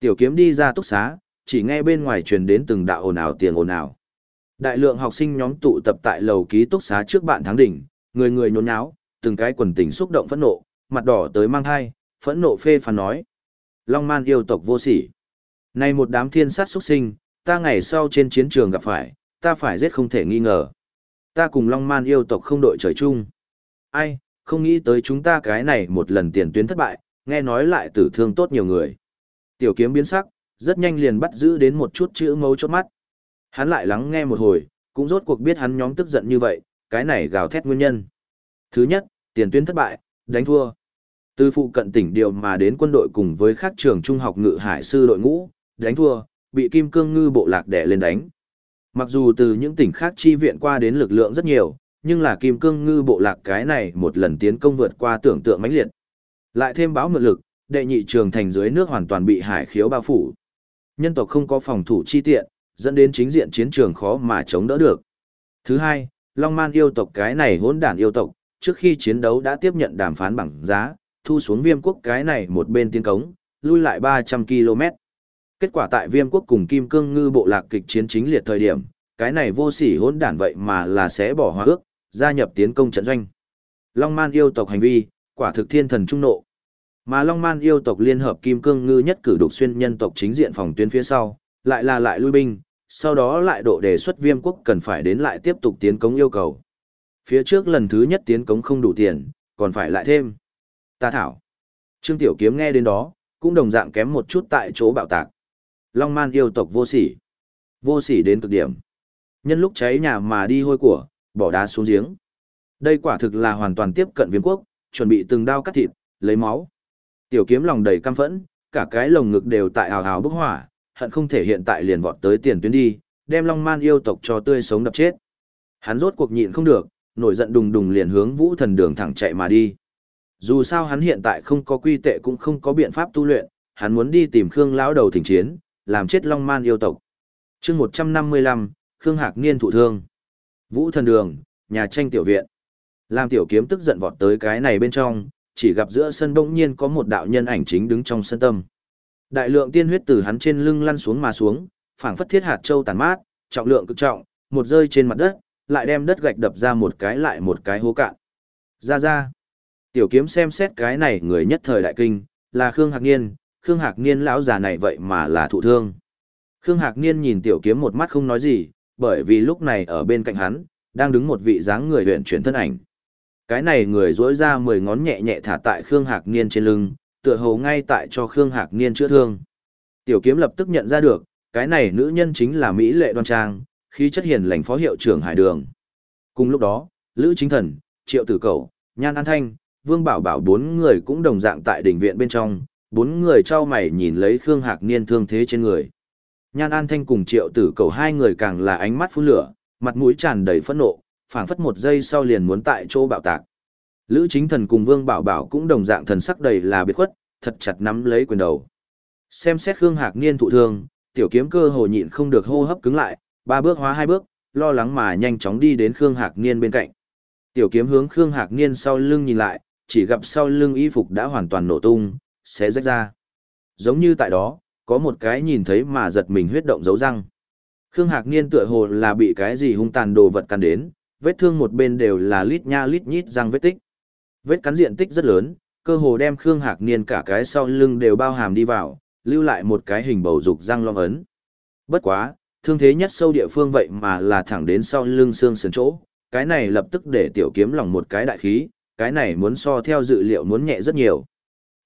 tiểu kiếm đi ra túc xá, chỉ nghe bên ngoài truyền đến từng đạo ồn ào tiếng ồn ào. Đại lượng học sinh nhóm tụ tập tại lầu ký túc xá trước bạn tháng đỉnh, người người nhốn nháo, từng cái quần tình xúc động phẫn nộ, mặt đỏ tới mang hai, phẫn nộ phê phán nói. Long man yêu tộc vô sỉ. Này một đám thiên sát xuất sinh, ta ngày sau trên chiến trường gặp phải, ta phải giết không thể nghi ngờ. Ta cùng Long man yêu tộc không đội trời chung. Ai, không nghĩ tới chúng ta cái này một lần tiền tuyến thất bại, nghe nói lại tử thương tốt nhiều người. Tiểu kiếm biến sắc, rất nhanh liền bắt giữ đến một chút chữ mấu chốt mắt. Hắn lại lắng nghe một hồi, cũng rốt cuộc biết hắn nhóm tức giận như vậy, cái này gào thét nguyên nhân. Thứ nhất, tiền tuyến thất bại, đánh thua. Từ phụ cận tỉnh điều mà đến quân đội cùng với các trường trung học ngự hải sư đội ngũ, đánh thua, bị kim cương ngư bộ lạc đẻ lên đánh. Mặc dù từ những tỉnh khác chi viện qua đến lực lượng rất nhiều, nhưng là kim cương ngư bộ lạc cái này một lần tiến công vượt qua tưởng tượng mãnh liệt. Lại thêm báo mượn lực, đệ nhị trường thành dưới nước hoàn toàn bị hải khiếu bao phủ. Nhân tộc không có phòng thủ chi tiện, dẫn đến chính diện chiến trường khó mà chống đỡ được. Thứ hai, Long Man yêu tộc cái này hỗn đản yêu tộc, trước khi chiến đấu đã tiếp nhận đàm phán bằng giá, thu xuống viêm quốc cái này một bên tiến cống, lui lại 300 km. Kết quả tại viêm quốc cùng kim cương ngư bộ lạc kịch chiến chính liệt thời điểm, cái này vô sỉ hỗn đản vậy mà là sẽ bỏ hòa ước, gia nhập tiến công trận doanh. Long man yêu tộc hành vi, quả thực thiên thần trung nộ. Mà Long man yêu tộc liên hợp kim cương ngư nhất cử đục xuyên nhân tộc chính diện phòng tuyến phía sau, lại là lại lui binh, sau đó lại độ đề xuất viêm quốc cần phải đến lại tiếp tục tiến cống yêu cầu. Phía trước lần thứ nhất tiến cống không đủ tiền, còn phải lại thêm. Ta thảo. Trương Tiểu Kiếm nghe đến đó, cũng đồng dạng kém một chút tại chỗ bạo tạc. Long man yêu tộc vô sỉ. Vô sỉ đến cực điểm. Nhân lúc cháy nhà mà đi hôi của, bỏ đá xuống giếng. Đây quả thực là hoàn toàn tiếp cận viêm quốc, chuẩn bị từng đao cắt thịt, lấy máu. Tiểu kiếm lòng đầy căm phẫn, cả cái lồng ngực đều tại hào hào bốc hỏa, hận không thể hiện tại liền vọt tới tiền tuyến đi, đem Long Man yêu tộc cho tươi sống đập chết. Hắn rốt cuộc nhịn không được, nổi giận đùng đùng liền hướng Vũ Thần Đường thẳng chạy mà đi. Dù sao hắn hiện tại không có quy tệ cũng không có biện pháp tu luyện, hắn muốn đi tìm Khương lão đầu thỉnh chiến, làm chết Long Man yêu tộc. Chương 155, Khương Hạc Niên thụ thương. Vũ thần đường, nhà tranh tiểu viện. Lam tiểu kiếm tức giận vọt tới cái này bên trong, chỉ gặp giữa sân bỗng nhiên có một đạo nhân ảnh chính đứng trong sân tâm. Đại lượng tiên huyết từ hắn trên lưng lăn xuống mà xuống, phảng phất thiết hạt châu tàn mát, trọng lượng cực trọng, một rơi trên mặt đất, lại đem đất gạch đập ra một cái lại một cái hố cạn. Ra ra. Tiểu kiếm xem xét cái này người nhất thời đại kinh, là Khương Hạc Niên, Khương Hạc Niên lão già này vậy mà là thụ thương. Khương Hạc Niên nhìn tiểu kiếm một mắt không nói gì, bởi vì lúc này ở bên cạnh hắn, đang đứng một vị dáng người huyện chuyển thân ảnh. Cái này người dỗi ra mười ngón nhẹ nhẹ thả tại Khương Hạc Niên trên lưng, tựa hồ ngay tại cho Khương Hạc Niên chữa thương. Tiểu kiếm lập tức nhận ra được, cái này nữ nhân chính là Mỹ lệ đoan trang, khí chất hiền lành phó hiệu trưởng Hải Đường. Cùng lúc đó, Lữ Chính Thần, Triệu Tử Cẩu, Nhan An Thanh, Vương Bảo Bảo bốn người cũng đồng dạng tại đỉnh viện bên trong, bốn người trao mày nhìn lấy Khương Hạc Niên thương thế trên người. Nhan An Thanh cùng Triệu Tử Cẩu hai người càng là ánh mắt phun lửa, mặt mũi tràn đầy phẫn nộ, phảng phất một giây sau liền muốn tại chỗ bạo tạc. Lữ Chính Thần cùng Vương Bảo Bảo cũng đồng dạng thần sắc đầy là biệt khuất, thật chặt nắm lấy quyền đầu. Xem xét Khương Hạc Niên thụ thương, tiểu kiếm cơ hồ nhịn không được hô hấp cứng lại, ba bước hóa hai bước, lo lắng mà nhanh chóng đi đến Khương Hạc Niên bên cạnh. Tiểu kiếm hướng Khương Hạc Niên sau lưng nhìn lại, chỉ gặp sau lưng y phục đã hoàn toàn nổ tung, xé rách ra. Giống như tại đó, có một cái nhìn thấy mà giật mình huyết động dấu răng. Khương Hạc Niên tựa hồ là bị cái gì hung tàn đồ vật cắn đến, vết thương một bên đều là lít nha lít nhít răng vết tích. Vết cắn diện tích rất lớn, cơ hồ đem Khương Hạc Niên cả cái sau lưng đều bao hàm đi vào, lưu lại một cái hình bầu dục răng long ấn. Bất quá, thương thế nhất sâu địa phương vậy mà là thẳng đến sau lưng xương sườn chỗ, cái này lập tức để tiểu kiếm lòng một cái đại khí, cái này muốn so theo dự liệu muốn nhẹ rất nhiều.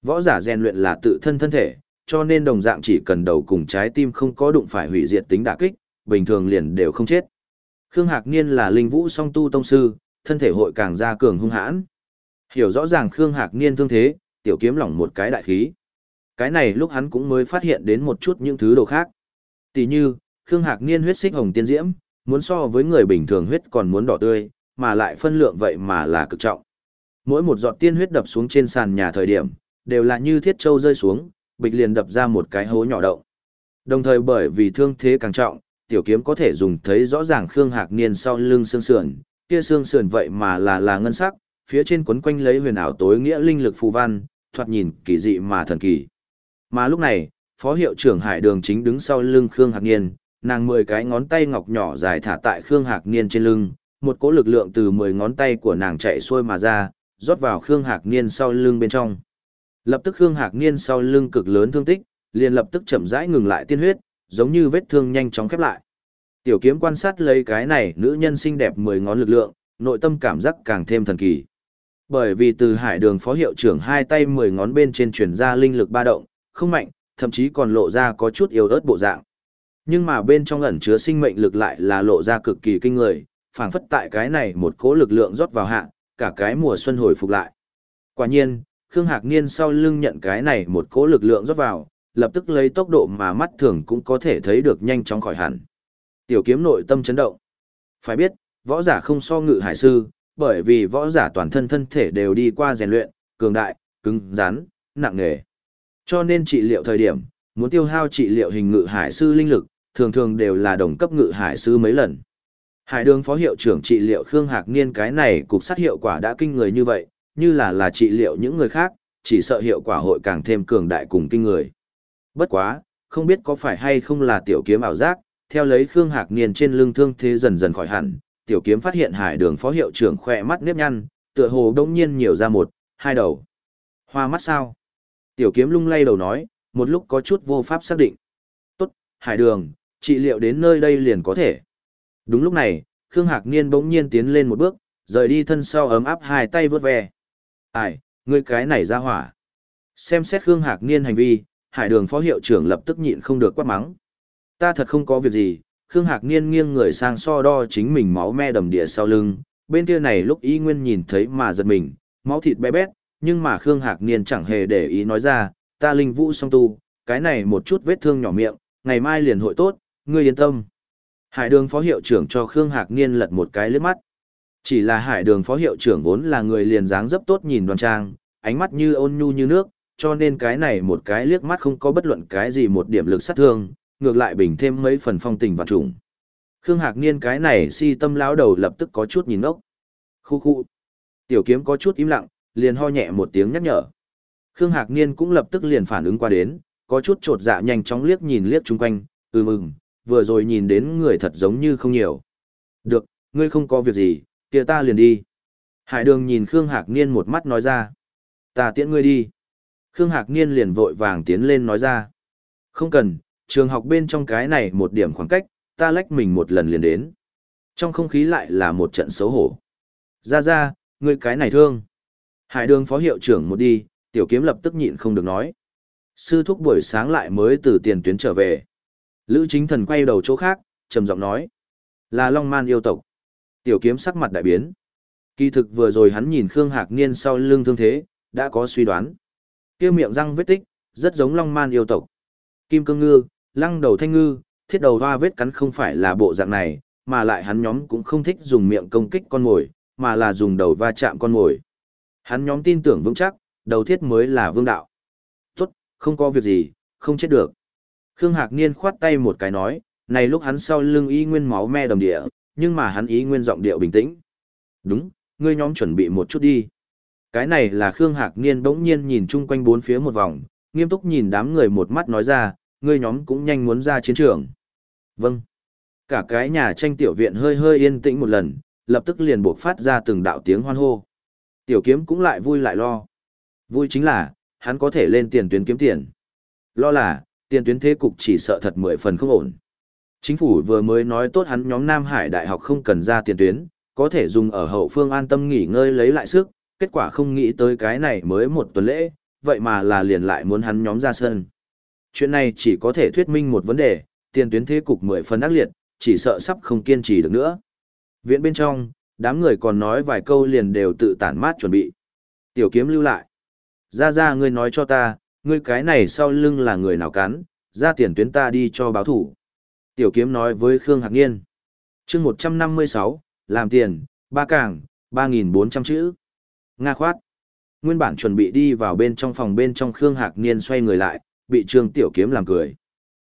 Võ giả rèn luyện là tự thân thân thể, cho nên đồng dạng chỉ cần đầu cùng trái tim không có đụng phải hủy diệt tính đả kích, bình thường liền đều không chết. Khương Hạc Niên là linh vũ song tu tông sư, thân thể hội càng ra cường hung hãn. Hiểu rõ ràng Khương Hạc Niên thương thế, tiểu kiếm lỏng một cái đại khí. Cái này lúc hắn cũng mới phát hiện đến một chút những thứ đồ khác. Tỷ như, Khương Hạc Niên huyết xích hồng tiên diễm, muốn so với người bình thường huyết còn muốn đỏ tươi, mà lại phân lượng vậy mà là cực trọng. Mỗi một giọt tiên huyết đập xuống trên sàn nhà thời điểm, đều là như thiết châu rơi xuống, bịch liền đập ra một cái hố nhỏ động. Đồng thời bởi vì thương thế càng trọng, tiểu kiếm có thể dùng thấy rõ ràng Khương Hạc Niên sau lưng xương sườn, kia xương sườn vậy mà là là ngân sắc, phía trên quấn quanh lấy huyền ảo tối nghĩa linh lực phù văn, thoạt nhìn kỳ dị mà thần kỳ. Mà lúc này, phó hiệu trưởng Hải Đường chính đứng sau lưng Khương Hạc Niên, nàng mười cái ngón tay ngọc nhỏ dài thả tại Khương Hạc Niên trên lưng, một cỗ lực lượng từ mười ngón tay của nàng chạy xuôi mà ra, rót vào Khương Hạc Niên sau lưng bên trong. Lập tức Khương Hạc Niên sau lưng cực lớn thương tích, liền lập tức chậm rãi ngừng lại tiên huyết, giống như vết thương nhanh chóng khép lại. Tiểu kiếm quan sát lấy cái này nữ nhân xinh đẹp mười ngón lực lượng, nội tâm cảm giác càng thêm thần kỳ. Bởi vì từ hải đường phó hiệu trưởng hai tay mười ngón bên trên truyền ra linh lực ba động, không mạnh, thậm chí còn lộ ra có chút yếu ớt bộ dạng. Nhưng mà bên trong ẩn chứa sinh mệnh lực lại là lộ ra cực kỳ kinh người, phảng phất tại cái này một cỗ lực lượng rót vào hạ, cả cái mùa xuân hồi phục lại. Quả nhiên, Khương Hạc Niên sau lưng nhận cái này một cỗ lực lượng rót vào, lập tức lấy tốc độ mà mắt thường cũng có thể thấy được nhanh chóng khỏi hẳn. Tiểu kiếm nội tâm chấn động. Phải biết, võ giả không so ngự hải sư, bởi vì võ giả toàn thân thân thể đều đi qua rèn luyện, cường đại, cứng, rắn, nặng nề. Cho nên trị liệu thời điểm, muốn tiêu hao trị liệu hình ngự hải sư linh lực, thường thường đều là đồng cấp ngự hải sư mấy lần. Hải đường phó hiệu trưởng trị liệu Khương Hạc Niên cái này cục sát hiệu quả đã kinh người như vậy, như là là trị liệu những người khác, chỉ sợ hiệu quả hội càng thêm cường đại cùng kinh người. Bất quá, không biết có phải hay không là tiểu kiếm ảo giác, theo lấy Khương Hạc Niên trên lưng thương thế dần dần khỏi hẳn, tiểu kiếm phát hiện hải đường phó hiệu trưởng khỏe mắt nếp nhăn, tựa hồ đông nhiên nhiều ra một, hai đầu. Hoa mắt sao? Tiểu kiếm lung lay đầu nói, một lúc có chút vô pháp xác định. Tốt, hải đường, trị liệu đến nơi đây liền có thể. Đúng lúc này, Khương Hạc Niên bỗng nhiên tiến lên một bước, rời đi thân sau ấm áp hai tay vớt ve. Ai, ngươi cái này ra hỏa. Xem xét Khương Hạc Niên hành vi, hải đường phó hiệu trưởng lập tức nhịn không được quát mắng. Ta thật không có việc gì, Khương Hạc Niên nghiêng người sang so đo chính mình máu me đầm địa sau lưng, bên kia này lúc y nguyên nhìn thấy mà giật mình, máu thịt bé bét, nhưng mà Khương Hạc Niên chẳng hề để ý nói ra, ta linh vũ song tu, cái này một chút vết thương nhỏ miệng, ngày mai liền hội tốt, ngươi yên tâm. Hải đường phó hiệu trưởng cho Khương Hạc Niên lật một cái lướt mắt. Chỉ là hải đường phó hiệu trưởng vốn là người liền dáng dấp tốt nhìn đoan trang, ánh mắt như ôn nhu như nước, cho nên cái này một cái liếc mắt không có bất luận cái gì một điểm lực sát thương, ngược lại bình thêm mấy phần phong tình và trùng. Khương Hạc Niên cái này si tâm lão đầu lập tức có chút nhìn ngốc. Khu khu. Tiểu kiếm có chút im lặng, liền ho nhẹ một tiếng nhắc nhở. Khương Hạc Niên cũng lập tức liền phản ứng qua đến, có chút trột dạ nhanh chóng liếc nhìn liếc chung quanh, ừm ừm, vừa rồi nhìn đến người thật giống như không nhiều. Được, ngươi không có việc gì, kia ta liền đi. Hải đường nhìn Khương Hạc Niên một mắt nói ra. Ta tiễn ngươi đi. Khương Hạc Niên liền vội vàng tiến lên nói ra. Không cần, trường học bên trong cái này một điểm khoảng cách, ta lách mình một lần liền đến. Trong không khí lại là một trận xấu hổ. Ra ra, ngươi cái này thương. Hải đường phó hiệu trưởng một đi, tiểu kiếm lập tức nhịn không được nói. Sư thúc buổi sáng lại mới từ tiền tuyến trở về. Lữ chính thần quay đầu chỗ khác, trầm giọng nói. Là Long Man yêu tộc. Tiểu kiếm sắc mặt đại biến. Kỳ thực vừa rồi hắn nhìn Khương Hạc Niên sau lưng thương thế, đã có suy đoán. kia miệng răng vết tích, rất giống Long Man yêu tộc. Kim cương ngư, lăng đầu thanh ngư, thiết đầu hoa vết cắn không phải là bộ dạng này, mà lại hắn nhóm cũng không thích dùng miệng công kích con mồi, mà là dùng đầu va chạm con mồi. Hắn nhóm tin tưởng vững chắc, đầu thiết mới là vương đạo. Tốt, không có việc gì, không chết được. Khương Hạc Niên khoát tay một cái nói, này lúc hắn sau lưng y nguyên máu me đầm địa, nhưng mà hắn ý nguyên giọng điệu bình tĩnh. Đúng, ngươi nhóm chuẩn bị một chút đi. Cái này là Khương Hạc Niên bỗng nhiên nhìn chung quanh bốn phía một vòng, nghiêm túc nhìn đám người một mắt nói ra, ngươi nhóm cũng nhanh muốn ra chiến trường. Vâng. Cả cái nhà tranh tiểu viện hơi hơi yên tĩnh một lần, lập tức liền buộc phát ra từng đạo tiếng hoan hô. Tiểu kiếm cũng lại vui lại lo. Vui chính là, hắn có thể lên tiền tuyến kiếm tiền. Lo là, tiền tuyến thế cục chỉ sợ thật mười phần không ổn. Chính phủ vừa mới nói tốt hắn nhóm Nam Hải Đại học không cần ra tiền tuyến, có thể dùng ở hậu phương an tâm nghỉ ngơi lấy lại sức, kết quả không nghĩ tới cái này mới một tuần lễ, vậy mà là liền lại muốn hắn nhóm ra sân. Chuyện này chỉ có thể thuyết minh một vấn đề, tiền tuyến thế cục mười phần ác liệt, chỉ sợ sắp không kiên trì được nữa. Viện bên trong, đám người còn nói vài câu liền đều tự tản mát chuẩn bị. Tiểu kiếm lưu lại. Ra ra ngươi nói cho ta, ngươi cái này sau lưng là người nào cắn, ra tiền tuyến ta đi cho báo thủ. Tiểu kiếm nói với Khương Hạc Niên. chương 156, làm tiền, ba càng, 3.400 chữ. Nga khoát. Nguyên bản chuẩn bị đi vào bên trong phòng bên trong Khương Hạc Niên xoay người lại, bị Trương Tiểu Kiếm làm cười.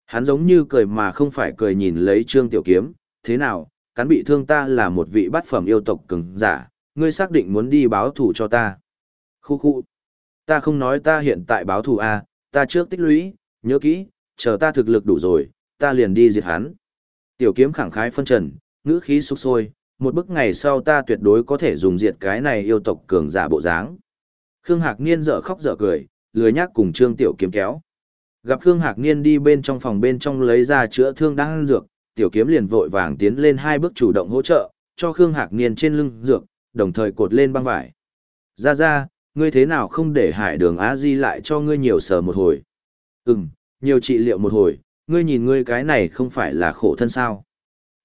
Hắn giống như cười mà không phải cười nhìn lấy Trương Tiểu Kiếm, thế nào, cắn bị thương ta là một vị bát phẩm yêu tộc cứng, giả, ngươi xác định muốn đi báo thủ cho ta. Khu khu. Ta không nói ta hiện tại báo thủ à, ta trước tích lũy, nhớ kỹ, chờ ta thực lực đủ rồi, ta liền đi diệt hắn. Tiểu kiếm khẳng khái phân trần, ngữ khí sục sôi, một bức ngày sau ta tuyệt đối có thể dùng diệt cái này yêu tộc cường giả bộ dáng. Khương Hạc Niên dở khóc dở cười, lười nhác cùng Trương Tiểu kiếm kéo. Gặp Khương Hạc Niên đi bên trong phòng bên trong lấy ra chữa thương đang ăn dược, Tiểu kiếm liền vội vàng tiến lên hai bước chủ động hỗ trợ, cho Khương Hạc Niên trên lưng dược, đồng thời cột lên băng vải. Ra ra, ngươi thế nào không để hải đường Á Di lại cho ngươi nhiều sờ một hồi? Ừm, nhiều trị liệu một hồi, ngươi nhìn ngươi cái này không phải là khổ thân sao.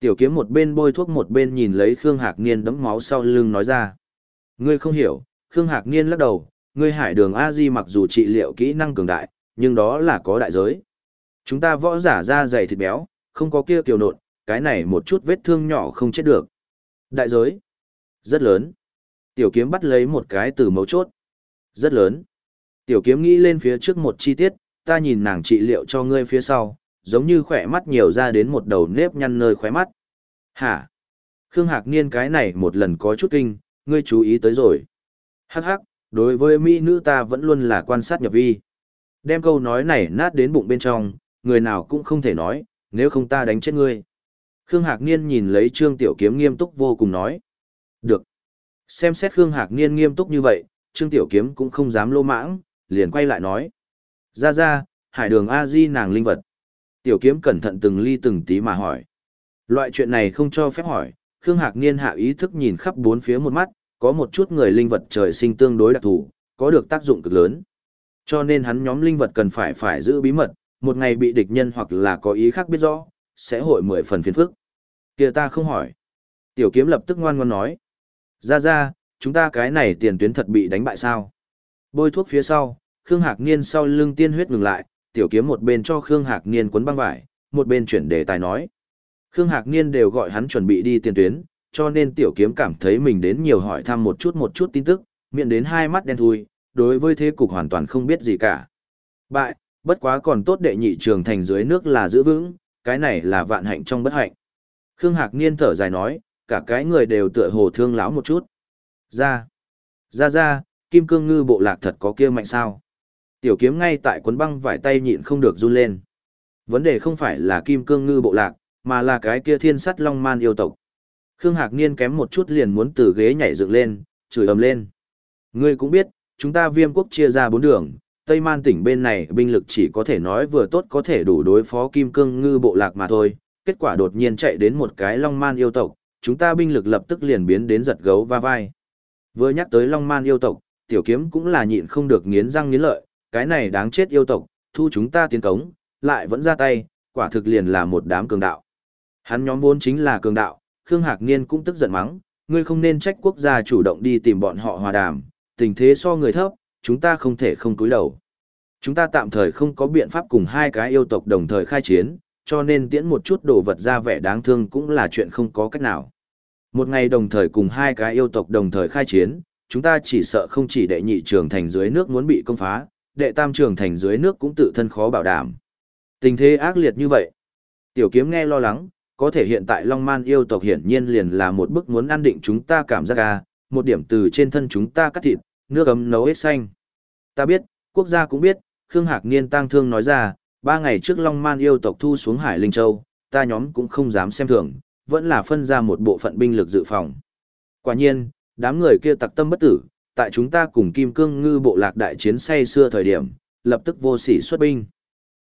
Tiểu kiếm một bên bôi thuốc một bên nhìn lấy Khương Hạc Niên đấm máu sau lưng nói ra. Ngươi không hiểu, Khương Hạc Niên lắc đầu, ngươi hải đường A-di mặc dù trị liệu kỹ năng cường đại, nhưng đó là có đại giới. Chúng ta võ giả ra dày thịt béo, không có kia kiều nộn, cái này một chút vết thương nhỏ không chết được. Đại giới? Rất lớn. Tiểu kiếm bắt lấy một cái từ mấu chốt. Rất lớn. Tiểu kiếm nghĩ lên phía trước một chi tiết, ta nhìn nàng trị liệu cho ngươi phía sau, giống như khỏe mắt nhiều ra đến một đầu nếp nhăn nơi khóe mắt. Hả? Khương Hạc Niên cái này một lần có chút kinh, ngươi chú ý tới rồi. Hắc hắc, đối với mỹ nữ ta vẫn luôn là quan sát nhập vi. Đem câu nói này nát đến bụng bên trong, người nào cũng không thể nói, nếu không ta đánh chết ngươi. Khương Hạc Niên nhìn lấy Trương Tiểu Kiếm nghiêm túc vô cùng nói. Được. Xem xét Khương Hạc Niên nghiêm túc như vậy, Trương Tiểu Kiếm cũng không dám lô mãng, liền quay lại nói. Ra ra, hải đường A-di nàng linh vật. Tiểu kiếm cẩn thận từng ly từng tí mà hỏi. Loại chuyện này không cho phép hỏi, Khương Hạc Niên hạ ý thức nhìn khắp bốn phía một mắt, có một chút người linh vật trời sinh tương đối đặc thù, có được tác dụng cực lớn. Cho nên hắn nhóm linh vật cần phải phải giữ bí mật, một ngày bị địch nhân hoặc là có ý khác biết rõ, sẽ hội mười phần phiền phức. Kìa ta không hỏi. Tiểu kiếm lập tức ngoan ngoan nói. Ra ra, chúng ta cái này tiền tuyến thật bị đánh bại sao? Bôi thuốc phía sau, Khương Hạc Niên sau lưng tiên huyết ngừng lại, tiểu kiếm một bên cho Khương Hạc Niên cuốn băng vải, một bên chuyển đề tài nói. Khương Hạc Niên đều gọi hắn chuẩn bị đi tiền tuyến, cho nên tiểu kiếm cảm thấy mình đến nhiều hỏi thăm một chút một chút tin tức, miệng đến hai mắt đen thui, đối với thế cục hoàn toàn không biết gì cả. Bại, bất quá còn tốt đệ nhị trường thành dưới nước là giữ vững, cái này là vạn hạnh trong bất hạnh. Khương Hạc Niên thở dài nói, cả cái người đều tựa hồ thương lão một chút. Ra, ra ra, kim cương ngư bộ lạc thật có kia mạnh sao? Tiểu kiếm ngay tại cuốn băng vải tay nhịn không được run lên. Vấn đề không phải là kim cương ngư bộ lạc, mà là cái kia thiên sắt long man yêu tộc. Khương Hạc Niên kém một chút liền muốn từ ghế nhảy dựng lên, chửi ầm lên. Ngươi cũng biết, chúng ta viêm quốc chia ra bốn đường, Tây Man tỉnh bên này binh lực chỉ có thể nói vừa tốt có thể đủ đối phó kim cương ngư bộ lạc mà thôi, kết quả đột nhiên chạy đến một cái long man yêu tộc, chúng ta binh lực lập tức liền biến đến giật gấu va vai. Vừa nhắc tới long man yêu tộc, tiểu kiếm cũng là nhịn không được nghiến răng nghiến lợi, cái này đáng chết yêu tộc, thu chúng ta tiến cống, lại vẫn ra tay, quả thực liền là một đám cường đạo. Hắn nhóm vốn chính là cường đạo, Khương Hạc Niên cũng tức giận mắng, ngươi không nên trách quốc gia chủ động đi tìm bọn họ hòa đàm, tình thế so người thấp, chúng ta không thể không cúi đầu. Chúng ta tạm thời không có biện pháp cùng hai cái yêu tộc đồng thời khai chiến, cho nên tiễn một chút đồ vật ra vẻ đáng thương cũng là chuyện không có cách nào. Một ngày đồng thời cùng hai cái yêu tộc đồng thời khai chiến, chúng ta chỉ sợ không chỉ đệ nhị trường thành dưới nước muốn bị công phá, đệ tam trường thành dưới nước cũng tự thân khó bảo đảm. Tình thế ác liệt như vậy. Tiểu kiếm nghe lo lắng, có thể hiện tại Long Man yêu tộc hiển nhiên liền là một bức muốn an định chúng ta cảm giác à, một điểm từ trên thân chúng ta cắt thịt, nước ấm nấu hết xanh. Ta biết, quốc gia cũng biết, Khương Hạc Niên tăng thương nói ra, ba ngày trước Long Man yêu tộc thu xuống Hải Linh Châu, ta nhóm cũng không dám xem thường, vẫn là phân ra một bộ phận binh lực dự phòng. Quả nhiên, đám người kia tặc tâm bất tử, tại chúng ta cùng Kim Cương Ngư bộ lạc đại chiến say xưa thời điểm, lập tức vô sỉ xuất binh.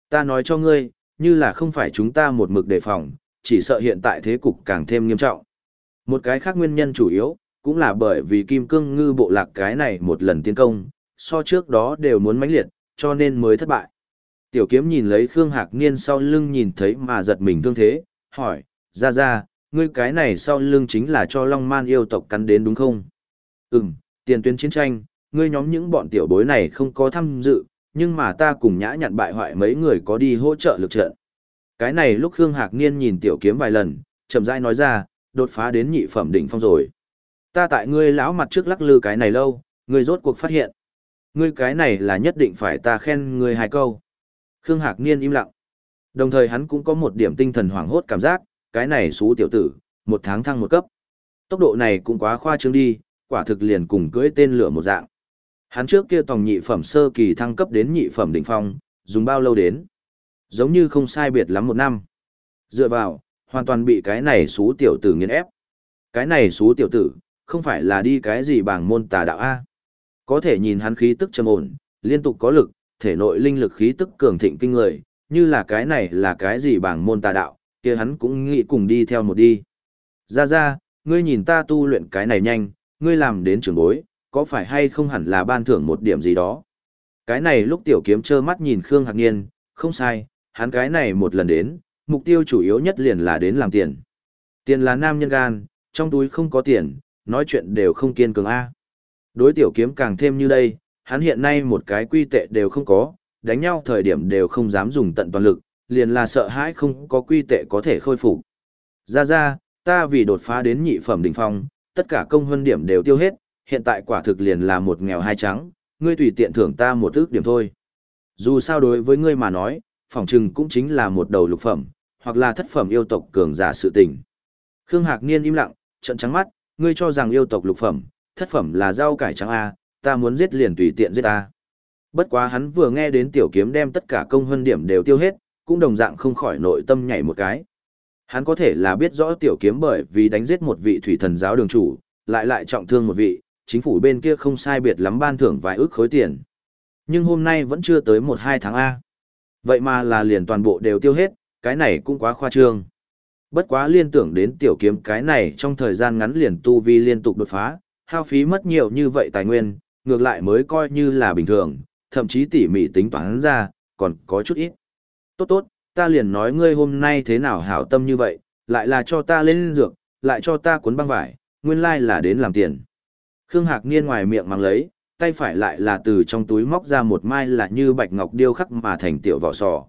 Ta nói cho ngươi, như là không phải chúng ta một mực đề phòng, chỉ sợ hiện tại thế cục càng thêm nghiêm trọng. Một cái khác nguyên nhân chủ yếu, cũng là bởi vì Kim Cương Ngư bộ lạc cái này một lần tiến công, so trước đó đều muốn mãnh liệt, cho nên mới thất bại. Tiểu kiếm nhìn lấy Khương Hạc Niên sau lưng nhìn thấy mà giật mình thương thế, hỏi, ra ra, ngươi cái này sau lưng chính là cho Long Man yêu tộc cắn đến đúng không? Ừm, tiền tuyến chiến tranh, ngươi nhóm những bọn tiểu bối này không có tham dự, nhưng mà ta cùng nhã nhặn bại hoại mấy người có đi hỗ trợ lực trận. Cái này lúc Khương Hạc Niên nhìn tiểu kiếm vài lần, chậm rãi nói ra, đột phá đến nhị phẩm đỉnh phong rồi. Ta tại ngươi lão mặt trước lắc lư cái này lâu, ngươi rốt cuộc phát hiện. Ngươi cái này là nhất định phải ta khen ngươi hai câu. Khương Hạc Niên im lặng. Đồng thời hắn cũng có một điểm tinh thần hoảng hốt cảm giác, cái này xú tiểu tử, một tháng thăng một cấp. Tốc độ này cũng quá khoa trương đi, quả thực liền cùng cưỡi tên lửa một dạng. Hắn trước kia tòng nhị phẩm sơ kỳ thăng cấp đến nhị phẩm đỉnh phong, dùng bao lâu đến? Giống như không sai biệt lắm một năm. Dựa vào, hoàn toàn bị cái này xú tiểu tử nghiền ép. Cái này xú tiểu tử, không phải là đi cái gì bảng môn tà đạo A. Có thể nhìn hắn khí tức trầm ổn, liên tục có lực, thể nội linh lực khí tức cường thịnh kinh người, như là cái này là cái gì bảng môn tà đạo, kia hắn cũng nghĩ cùng đi theo một đi. Ra ra, ngươi nhìn ta tu luyện cái này nhanh, ngươi làm đến trường bối, có phải hay không hẳn là ban thưởng một điểm gì đó. Cái này lúc tiểu kiếm trơ mắt nhìn Khương Hạc Niên, không sai, hắn cái này một lần đến, mục tiêu chủ yếu nhất liền là đến làm tiền. Tiền là nam nhân gan, trong túi không có tiền, nói chuyện đều không kiên cường A. Đối tiểu kiếm càng thêm như đây, hắn hiện nay một cái quy tệ đều không có, đánh nhau thời điểm đều không dám dùng tận toàn lực, liền là sợ hãi không có quy tệ có thể khôi phục. Ra ra, ta vì đột phá đến nhị phẩm đỉnh phong, tất cả công huân điểm đều tiêu hết, hiện tại quả thực liền là một nghèo hai trắng, ngươi tùy tiện thưởng ta một ước điểm thôi. Dù sao đối với ngươi mà nói, phỏng chừng cũng chính là một đầu lục phẩm, hoặc là thất phẩm yêu tộc cường giả sự tình. Khương Hạc Niên im lặng, trận trắng mắt, ngươi cho rằng yêu tộc lục phẩm, thất phẩm là rau cải trắng A, ta muốn giết liền tùy tiện giết ta. Bất quá hắn vừa nghe đến tiểu kiếm đem tất cả công hơn điểm đều tiêu hết, cũng đồng dạng không khỏi nội tâm nhảy một cái. Hắn có thể là biết rõ tiểu kiếm bởi vì đánh giết một vị thủy thần giáo đường chủ, lại lại trọng thương một vị, chính phủ bên kia không sai biệt lắm ban thưởng vài ước khối tiền. Nhưng hôm nay vẫn chưa tới một hai tháng A. Vậy mà là liền toàn bộ đều tiêu hết, cái này cũng quá khoa trương. Bất quá liên tưởng đến tiểu kiếm cái này trong thời gian ngắn liền tu vi liên tục đột phá, hao phí mất nhiều như vậy tài nguyên, ngược lại mới coi như là bình thường, thậm chí tỉ mỉ tính toán ra, còn có chút ít. Tốt tốt, ta liền nói ngươi hôm nay thế nào hảo tâm như vậy, lại là cho ta lên dược, lại cho ta cuốn băng vải, nguyên lai là đến làm tiền. Khương Hạc Niên ngoài miệng mang lấy, tay phải lại là từ trong túi móc ra một mai là như bạch ngọc điêu khắc mà thành tiểu vỏ sò.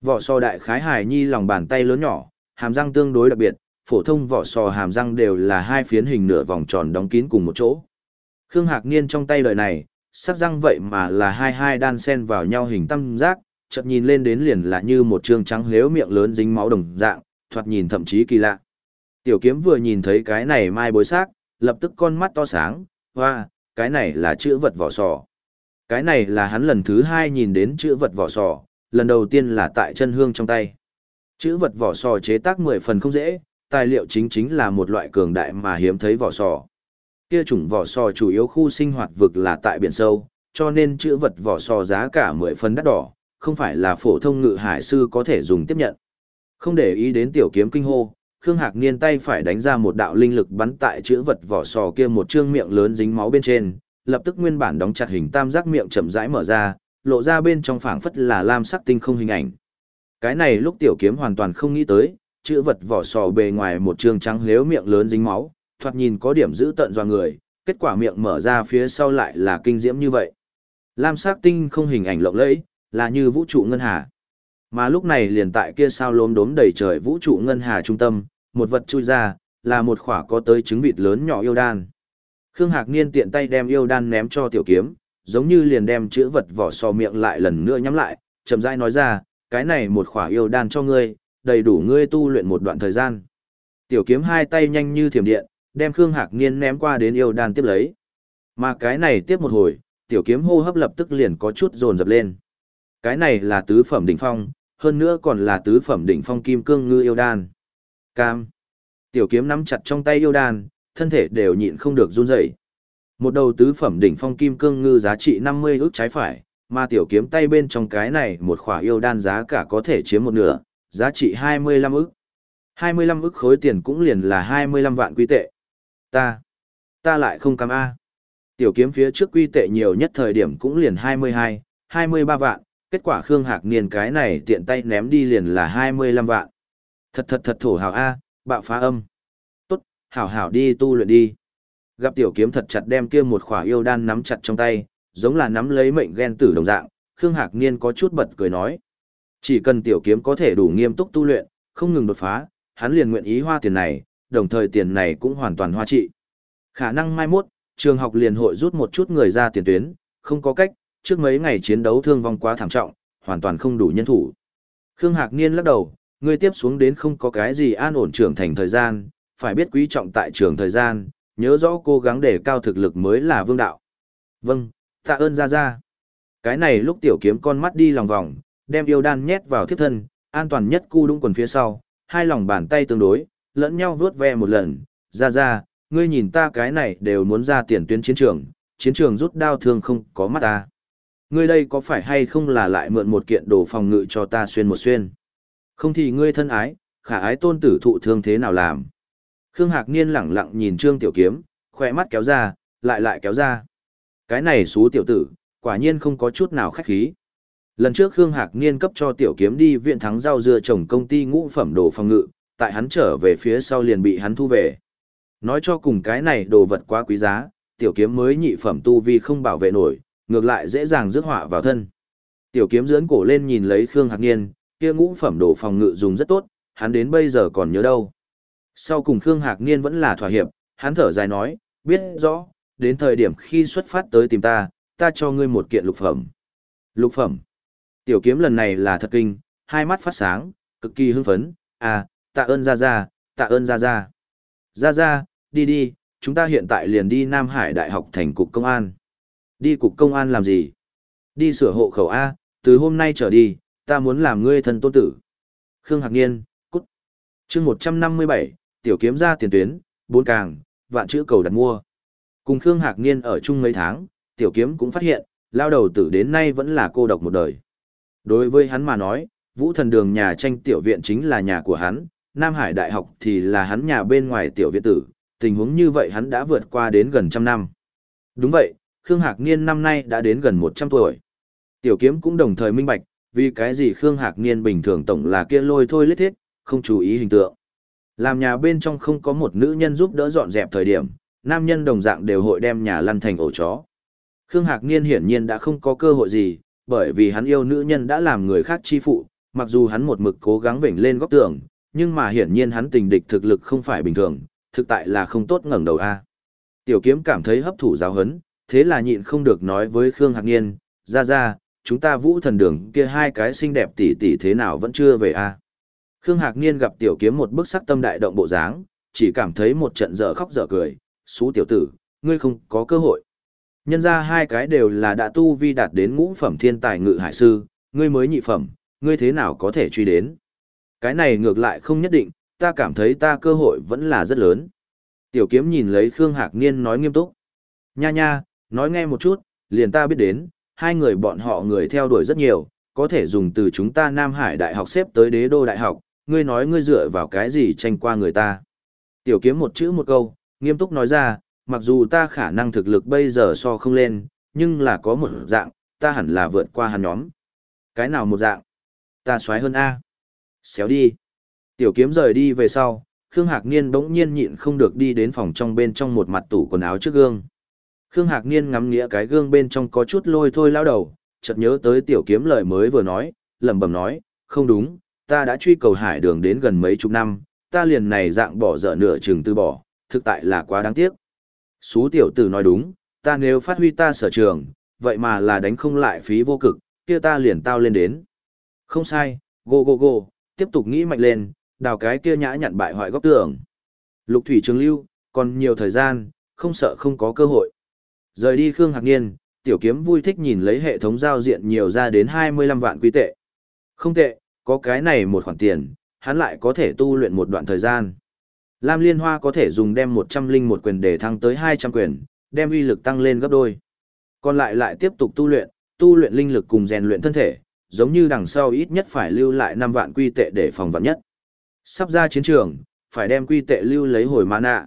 Vỏ sò đại khái hài nhi lòng bàn tay lớn nhỏ, hàm răng tương đối đặc biệt, phổ thông vỏ sò hàm răng đều là hai phiến hình nửa vòng tròn đóng kín cùng một chỗ. Khương Hạc Niên trong tay đời này, sắc răng vậy mà là hai hai đan sen vào nhau hình tam giác, chợt nhìn lên đến liền là như một trương trắng lếu miệng lớn dính máu đồng dạng, thoạt nhìn thậm chí kỳ lạ. Tiểu kiếm vừa nhìn thấy cái này mai bối xác, lập tức con mắt to sáng, hoa, cái này là chữ vật vỏ sò. Cái này là hắn lần thứ hai nhìn đến chữ vật vỏ sò, lần đầu tiên là tại chân hương trong tay. Chữ vật vỏ sò chế tác 10 phần không dễ, tài liệu chính chính là một loại cường đại mà hiếm thấy vỏ sò. Kia chủng vỏ sò chủ yếu khu sinh hoạt vực là tại biển sâu, cho nên chữ vật vỏ sò giá cả 10 phần đắt đỏ, không phải là phổ thông ngự hải sư có thể dùng tiếp nhận. Không để ý đến tiểu kiếm kinh hô, Khương Hạc Niên tay phải đánh ra một đạo linh lực bắn tại chữ vật vỏ sò kia một trương miệng lớn dính máu bên trên, lập tức nguyên bản đóng chặt hình tam giác miệng chậm rãi mở ra, lộ ra bên trong phảng phất là lam sắc tinh không hình ảnh. Cái này lúc tiểu kiếm hoàn toàn không nghĩ tới, chữ vật vỏ sò bề ngoài một trương trắng nếu miệng lớn dính máu, thoạt nhìn có điểm giữ tận do người, kết quả miệng mở ra phía sau lại là kinh diễm như vậy. Lam sắc tinh không hình ảnh lộng lẫy, là như vũ trụ ngân hà. Mà lúc này liền tại kia sao lốm đốm đầy trời vũ trụ ngân hà trung tâm, một vật chui ra, là một khỏa có tới trứng vịt lớn nhỏ yêu đan. Khương Hạc Niên tiện tay đem yêu đan ném cho tiểu kiếm, giống như liền đem chữ vật vỏ sò miệng lại lần nữa nhắm lại, chậm rãi nói ra, cái này một khỏa yêu đan cho ngươi, đầy đủ ngươi tu luyện một đoạn thời gian. Tiểu kiếm hai tay nhanh như thiểm điện, đem Khương Hạc Niên ném qua đến yêu đan tiếp lấy. Mà cái này tiếp một hồi, tiểu kiếm hô hấp lập tức liền có chút dồn dập lên. Cái này là tứ phẩm đỉnh phong, hơn nữa còn là tứ phẩm đỉnh phong kim cương ngư yêu đan. Cam. Tiểu kiếm nắm chặt trong tay yêu đan, thân thể đều nhịn không được run rẩy. Một đầu tứ phẩm đỉnh phong kim cương ngư giá trị 50 ức trái phải, mà tiểu kiếm tay bên trong cái này một khỏa yêu đan giá cả có thể chiếm một nửa, giá trị 25 ức. 25 ức khối tiền cũng liền là 25 vạn quy tệ. Ta, ta lại không cam A. Tiểu kiếm phía trước quy tệ nhiều nhất thời điểm cũng liền 22, 23 vạn, kết quả Khương Hạc Niên cái này tiện tay ném đi liền là 25 vạn. Thật thật thật thổ hào A, bạo phá âm. Tốt, hảo hảo đi tu luyện đi. Gặp tiểu kiếm thật chặt đem kia một khỏa yêu đan nắm chặt trong tay, giống là nắm lấy mệnh ghen tử đồng dạng, Khương Hạc Niên có chút bật cười nói. Chỉ cần tiểu kiếm có thể đủ nghiêm túc tu luyện, không ngừng đột phá, hắn liền nguyện ý hoa tiền này, đồng thời tiền này cũng hoàn toàn hoa trị. Khả năng mai mốt, trường học liền hội rút một chút người ra tiền tuyến, không có cách, trước mấy ngày chiến đấu thương vong quá thảm trọng, hoàn toàn không đủ nhân thủ. Khương Hạc Niên lắc đầu, ngươi tiếp xuống đến không có cái gì an ổn trưởng thành thời gian, phải biết quý trọng tại trường thời gian, nhớ rõ cố gắng để cao thực lực mới là vương đạo. Vâng, tạ ơn ra ra. Cái này lúc tiểu kiếm con mắt đi lòng vòng, đem yêu đan nhét vào thiếp thân, an toàn nhất cu đúng quần phía sau, hai lòng bàn tay tương đối, lẫn nhau vuốt ve một lần, ra ra, ngươi nhìn ta cái này đều muốn ra tiền tuyến chiến trường, chiến trường rút đao thương không có mắt ta. Ngươi đây có phải hay không là lại mượn một kiện đồ phòng ngự cho ta xuyên một xuyên? Không thì ngươi thân ái, khả ái tôn tử thụ thương thế nào làm? Khương Hạc Niên lẳng lặng nhìn Trương Tiểu Kiếm, khỏe mắt kéo ra, lại lại kéo ra. Cái này xú tiểu tử, quả nhiên không có chút nào khách khí. Lần trước Khương Hạc Niên cấp cho Tiểu Kiếm đi viện thắng rau dưa trồng công ty ngũ phẩm đồ phòng ngự, tại hắn trở về phía sau liền bị hắn thu về. Nói cho cùng cái này đồ vật quá quý giá, Tiểu Kiếm mới nhị phẩm tu vi không bảo vệ nổi, ngược lại dễ dàng rước họa vào thân. Tiểu Kiếm dưỡng cổ lên nhìn lấy Khương Hạc Niên, kia ngũ phẩm đồ phòng ngự dùng rất tốt, hắn đến bây giờ còn nhớ đâu. Sau cùng Khương Hạc Niên vẫn là thỏa hiệp, hắn thở dài nói, biết rõ, đến thời điểm khi xuất phát tới tìm ta, ta cho ngươi một kiện lục phẩm. Lục phẩm. Tiểu kiếm lần này là thật kinh, hai mắt phát sáng, cực kỳ hưng phấn, à, tạ ơn ra ra, tạ ơn ra ra. Ra ra, đi đi, chúng ta hiện tại liền đi Nam Hải Đại học thành cục công an. Đi cục công an làm gì? Đi sửa hộ khẩu A, từ hôm nay trở đi, ta muốn làm ngươi thân tôn tử. Khương Hạc Niên, cút. chương 157, tiểu kiếm ra tiền tuyến, bốn càng, vạn chữ cầu đặt mua. Cùng Khương Hạc Niên ở chung mấy tháng, tiểu kiếm cũng phát hiện, lao đầu tử đến nay vẫn là cô độc một đời. Đối với hắn mà nói, vũ thần đường nhà tranh tiểu viện chính là nhà của hắn, Nam Hải Đại học thì là hắn nhà bên ngoài tiểu viện tử, tình huống như vậy hắn đã vượt qua đến gần trăm năm. Đúng vậy, Khương Hạc Niên năm nay đã đến gần 100 tuổi. Tiểu kiếm cũng đồng thời minh bạch, vì cái gì Khương Hạc Niên bình thường tổng là kia lôi thôi lết thiết, không chú ý hình tượng. Làm nhà bên trong không có một nữ nhân giúp đỡ dọn dẹp thời điểm, nam nhân đồng dạng đều hội đem nhà lăn thành ổ chó. Khương Hạc Niên hiển nhiên đã không có cơ hội gì, bởi vì hắn yêu nữ nhân đã làm người khác chi phụ, mặc dù hắn một mực cố gắng vểnh lên góc tường, nhưng mà hiển nhiên hắn tình địch thực lực không phải bình thường, thực tại là không tốt ngẩng đầu a. Tiểu kiếm cảm thấy hấp thụ giáo hấn, thế là nhịn không được nói với Khương Hạc Niên, ra ra, chúng ta vũ thần đường kia hai cái xinh đẹp tỷ tỷ thế nào vẫn chưa về a Khương Hạc Niên gặp tiểu kiếm một bức sắc tâm đại động bộ dáng, chỉ cảm thấy một trận dở khóc dở cười, xú tiểu tử, ngươi không có cơ hội. Nhân ra hai cái đều là đã tu vi đạt đến ngũ phẩm thiên tài ngự hải sư, ngươi mới nhị phẩm, ngươi thế nào có thể truy đến. Cái này ngược lại không nhất định, ta cảm thấy ta cơ hội vẫn là rất lớn. Tiểu kiếm nhìn lấy Khương Hạc Niên nói nghiêm túc. Nha nha, nói nghe một chút, liền ta biết đến, hai người bọn họ người theo đuổi rất nhiều, có thể dùng từ chúng ta Nam Hải Đại học xếp tới đế đô đại học, ngươi nói ngươi dựa vào cái gì tranh qua người ta. Tiểu kiếm một chữ một câu, nghiêm túc nói ra, mặc dù ta khả năng thực lực bây giờ so không lên, nhưng là có một dạng, ta hẳn là vượt qua hắn nhóm. Cái nào một dạng? Ta xoái hơn A. Xéo đi. Tiểu kiếm rời đi về sau, Khương Hạc Niên bỗng nhiên nhịn không được đi đến phòng trong bên trong một mặt tủ quần áo trước gương. Khương Hạc Niên ngắm nghĩa cái gương bên trong có chút lôi thôi lao đầu, chợt nhớ tới tiểu kiếm lời mới vừa nói, lẩm bẩm nói, không đúng, ta đã truy cầu hải đường đến gần mấy chục năm, ta liền này dạng bỏ dở nửa chừng từ bỏ, thực tại là quá đáng tiếc. Xú tiểu tử nói đúng, ta nếu phát huy ta sở trường, vậy mà là đánh không lại phí vô cực, kia ta liền tao lên đến. Không sai, go go go, tiếp tục nghĩ mạnh lên, đào cái kia nhã nhặn bại hoại góc tường. Lục thủy trường lưu, còn nhiều thời gian, không sợ không có cơ hội. Rời đi Khương Hạc Niên, tiểu kiếm vui thích nhìn lấy hệ thống giao diện nhiều ra đến 25 vạn quý tệ. Không tệ, có cái này một khoản tiền, hắn lại có thể tu luyện một đoạn thời gian. Lam Liên Hoa có thể dùng đem 101 quyền để thăng tới 200 quyền, đem uy lực tăng lên gấp đôi. Còn lại lại tiếp tục tu luyện, tu luyện linh lực cùng rèn luyện thân thể, giống như đằng sau ít nhất phải lưu lại 5 vạn quy tệ để phòng vạn nhất. Sắp ra chiến trường, phải đem quy tệ lưu lấy hồi mana.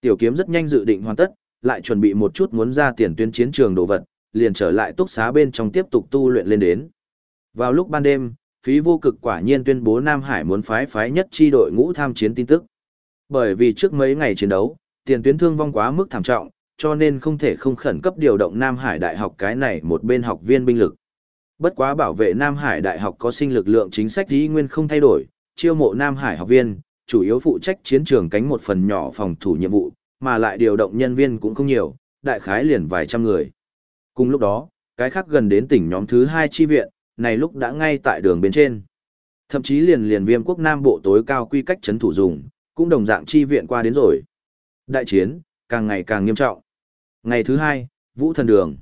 Tiểu kiếm rất nhanh dự định hoàn tất, lại chuẩn bị một chút muốn ra tiền tuyến chiến trường đồ vật, liền trở lại túc xá bên trong tiếp tục tu luyện lên đến. Vào lúc ban đêm, phí vô cực quả nhiên tuyên bố Nam Hải muốn phái phái nhất chi đội ngũ tham chiến tin tức. Bởi vì trước mấy ngày chiến đấu, tiền tuyến thương vong quá mức thảm trọng, cho nên không thể không khẩn cấp điều động Nam Hải Đại học cái này một bên học viên binh lực. Bất quá bảo vệ Nam Hải Đại học có sinh lực lượng chính sách ý nguyên không thay đổi, chiêu mộ Nam Hải học viên, chủ yếu phụ trách chiến trường cánh một phần nhỏ phòng thủ nhiệm vụ, mà lại điều động nhân viên cũng không nhiều, đại khái liền vài trăm người. Cùng lúc đó, cái khác gần đến tỉnh nhóm thứ hai chi viện, này lúc đã ngay tại đường bên trên. Thậm chí liền liền viêm quốc Nam Bộ tối cao quy cách chấn thủ dùng, cũng đồng dạng chi viện qua đến rồi. Đại chiến, càng ngày càng nghiêm trọng. Ngày thứ hai, Vũ Thần Đường.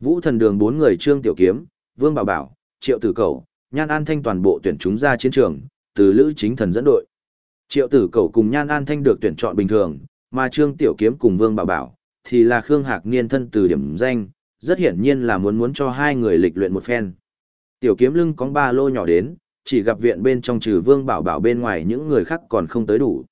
Vũ Thần Đường bốn người Trương Tiểu Kiếm, Vương Bảo Bảo, Triệu Tử Cầu, Nhan An Thanh toàn bộ tuyển chúng ra chiến trường, từ Lữ Chính Thần dẫn đội. Triệu Tử Cầu cùng Nhan An Thanh được tuyển chọn bình thường, mà Trương Tiểu Kiếm cùng Vương Bảo Bảo, thì là Khương Hạc Niên thân từ điểm danh, rất hiển nhiên là muốn muốn cho hai người lịch luyện một phen. Tiểu Kiếm lưng có ba lô nhỏ đến, chỉ gặp viện bên trong trừ Vương Bảo Bảo bên ngoài những người khác còn không tới đủ.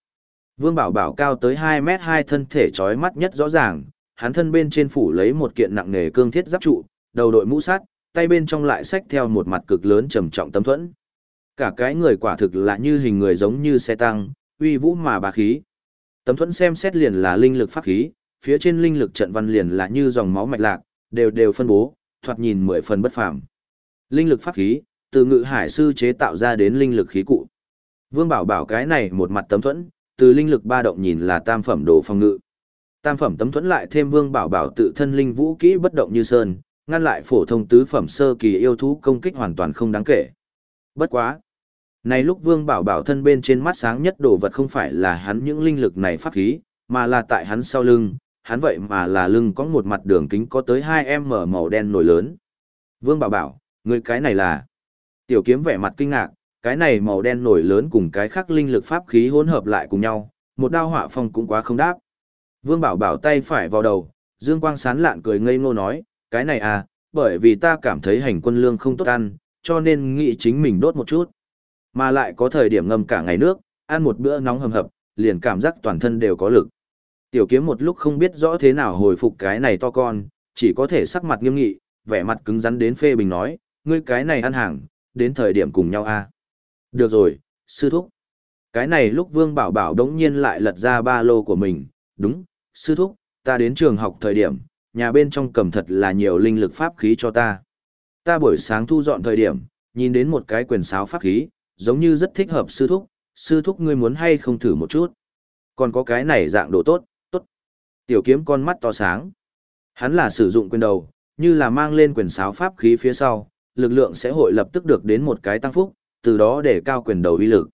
Vương Bảo Bảo cao tới 2 mét 2 thân thể trói mắt nhất rõ ràng, hắn thân bên trên phủ lấy một kiện nặng nghề cương thiết giáp trụ, đầu đội mũ sắt tay bên trong lại xách theo một mặt cực lớn trầm trọng tấm thuẫn. Cả cái người quả thực là như hình người giống như xe tăng, uy vũ mà bá khí. Tấm thuẫn xem xét liền là linh lực pháp khí, phía trên linh lực trận văn liền là như dòng máu mạch lạc, đều đều phân bố, thoạt nhìn mười phần bất phàm. Linh lực pháp khí, từ ngự hải sư chế tạo ra đến linh lực khí cụ. Vương Bảo bảo cái này một mặt tấm thuẫn, từ linh lực ba động nhìn là tam phẩm đồ phòng ngự. Tam phẩm tấm thuẫn lại thêm Vương Bảo bảo tự thân linh vũ kỹ bất động như sơn, ngăn lại phổ thông tứ phẩm sơ kỳ yêu thú công kích hoàn toàn không đáng kể. Bất quá, này lúc Vương Bảo Bảo thân bên trên mắt sáng nhất đồ vật không phải là hắn những linh lực này pháp khí, mà là tại hắn sau lưng, hắn vậy mà là lưng có một mặt đường kính có tới 2m màu đen nổi lớn. Vương Bảo Bảo, người cái này là... Tiểu kiếm vẻ mặt kinh ngạc, cái này màu đen nổi lớn cùng cái khác linh lực pháp khí hỗn hợp lại cùng nhau, một đao họa phong cũng quá không đáp. Vương Bảo Bảo tay phải vào đầu, Dương Quang sán lạn cười ngây ngô nói, cái này à, bởi vì ta cảm thấy hành quân lương không tốt ăn, cho nên nghĩ chính mình đốt một chút. Mà lại có thời điểm ngâm cả ngày nước, ăn một bữa nóng hầm hập, liền cảm giác toàn thân đều có lực. Tiểu kiếm một lúc không biết rõ thế nào hồi phục cái này to con, chỉ có thể sắc mặt nghiêm nghị, vẻ mặt cứng rắn đến phê bình nói, ngươi cái này ăn hàng, đến thời điểm cùng nhau a. À? Được rồi, sư thúc. Cái này lúc Vương Bảo Bảo đống nhiên lại lật ra ba lô của mình, đúng, sư thúc, ta đến trường học thời điểm, nhà bên trong cầm thật là nhiều linh lực pháp khí cho ta. Ta buổi sáng thu dọn thời điểm, nhìn đến một cái quyền sáo pháp khí, giống như rất thích hợp sư thúc, sư thúc ngươi muốn hay không thử một chút. Còn có cái này dạng đồ tốt, tốt. Tiểu kiếm con mắt to sáng. Hắn là sử dụng quyền đầu, như là mang lên quyền sáo pháp khí phía sau, lực lượng sẽ hội lập tức được đến một cái tăng phúc, từ đó để cao quyền đầu uy lực.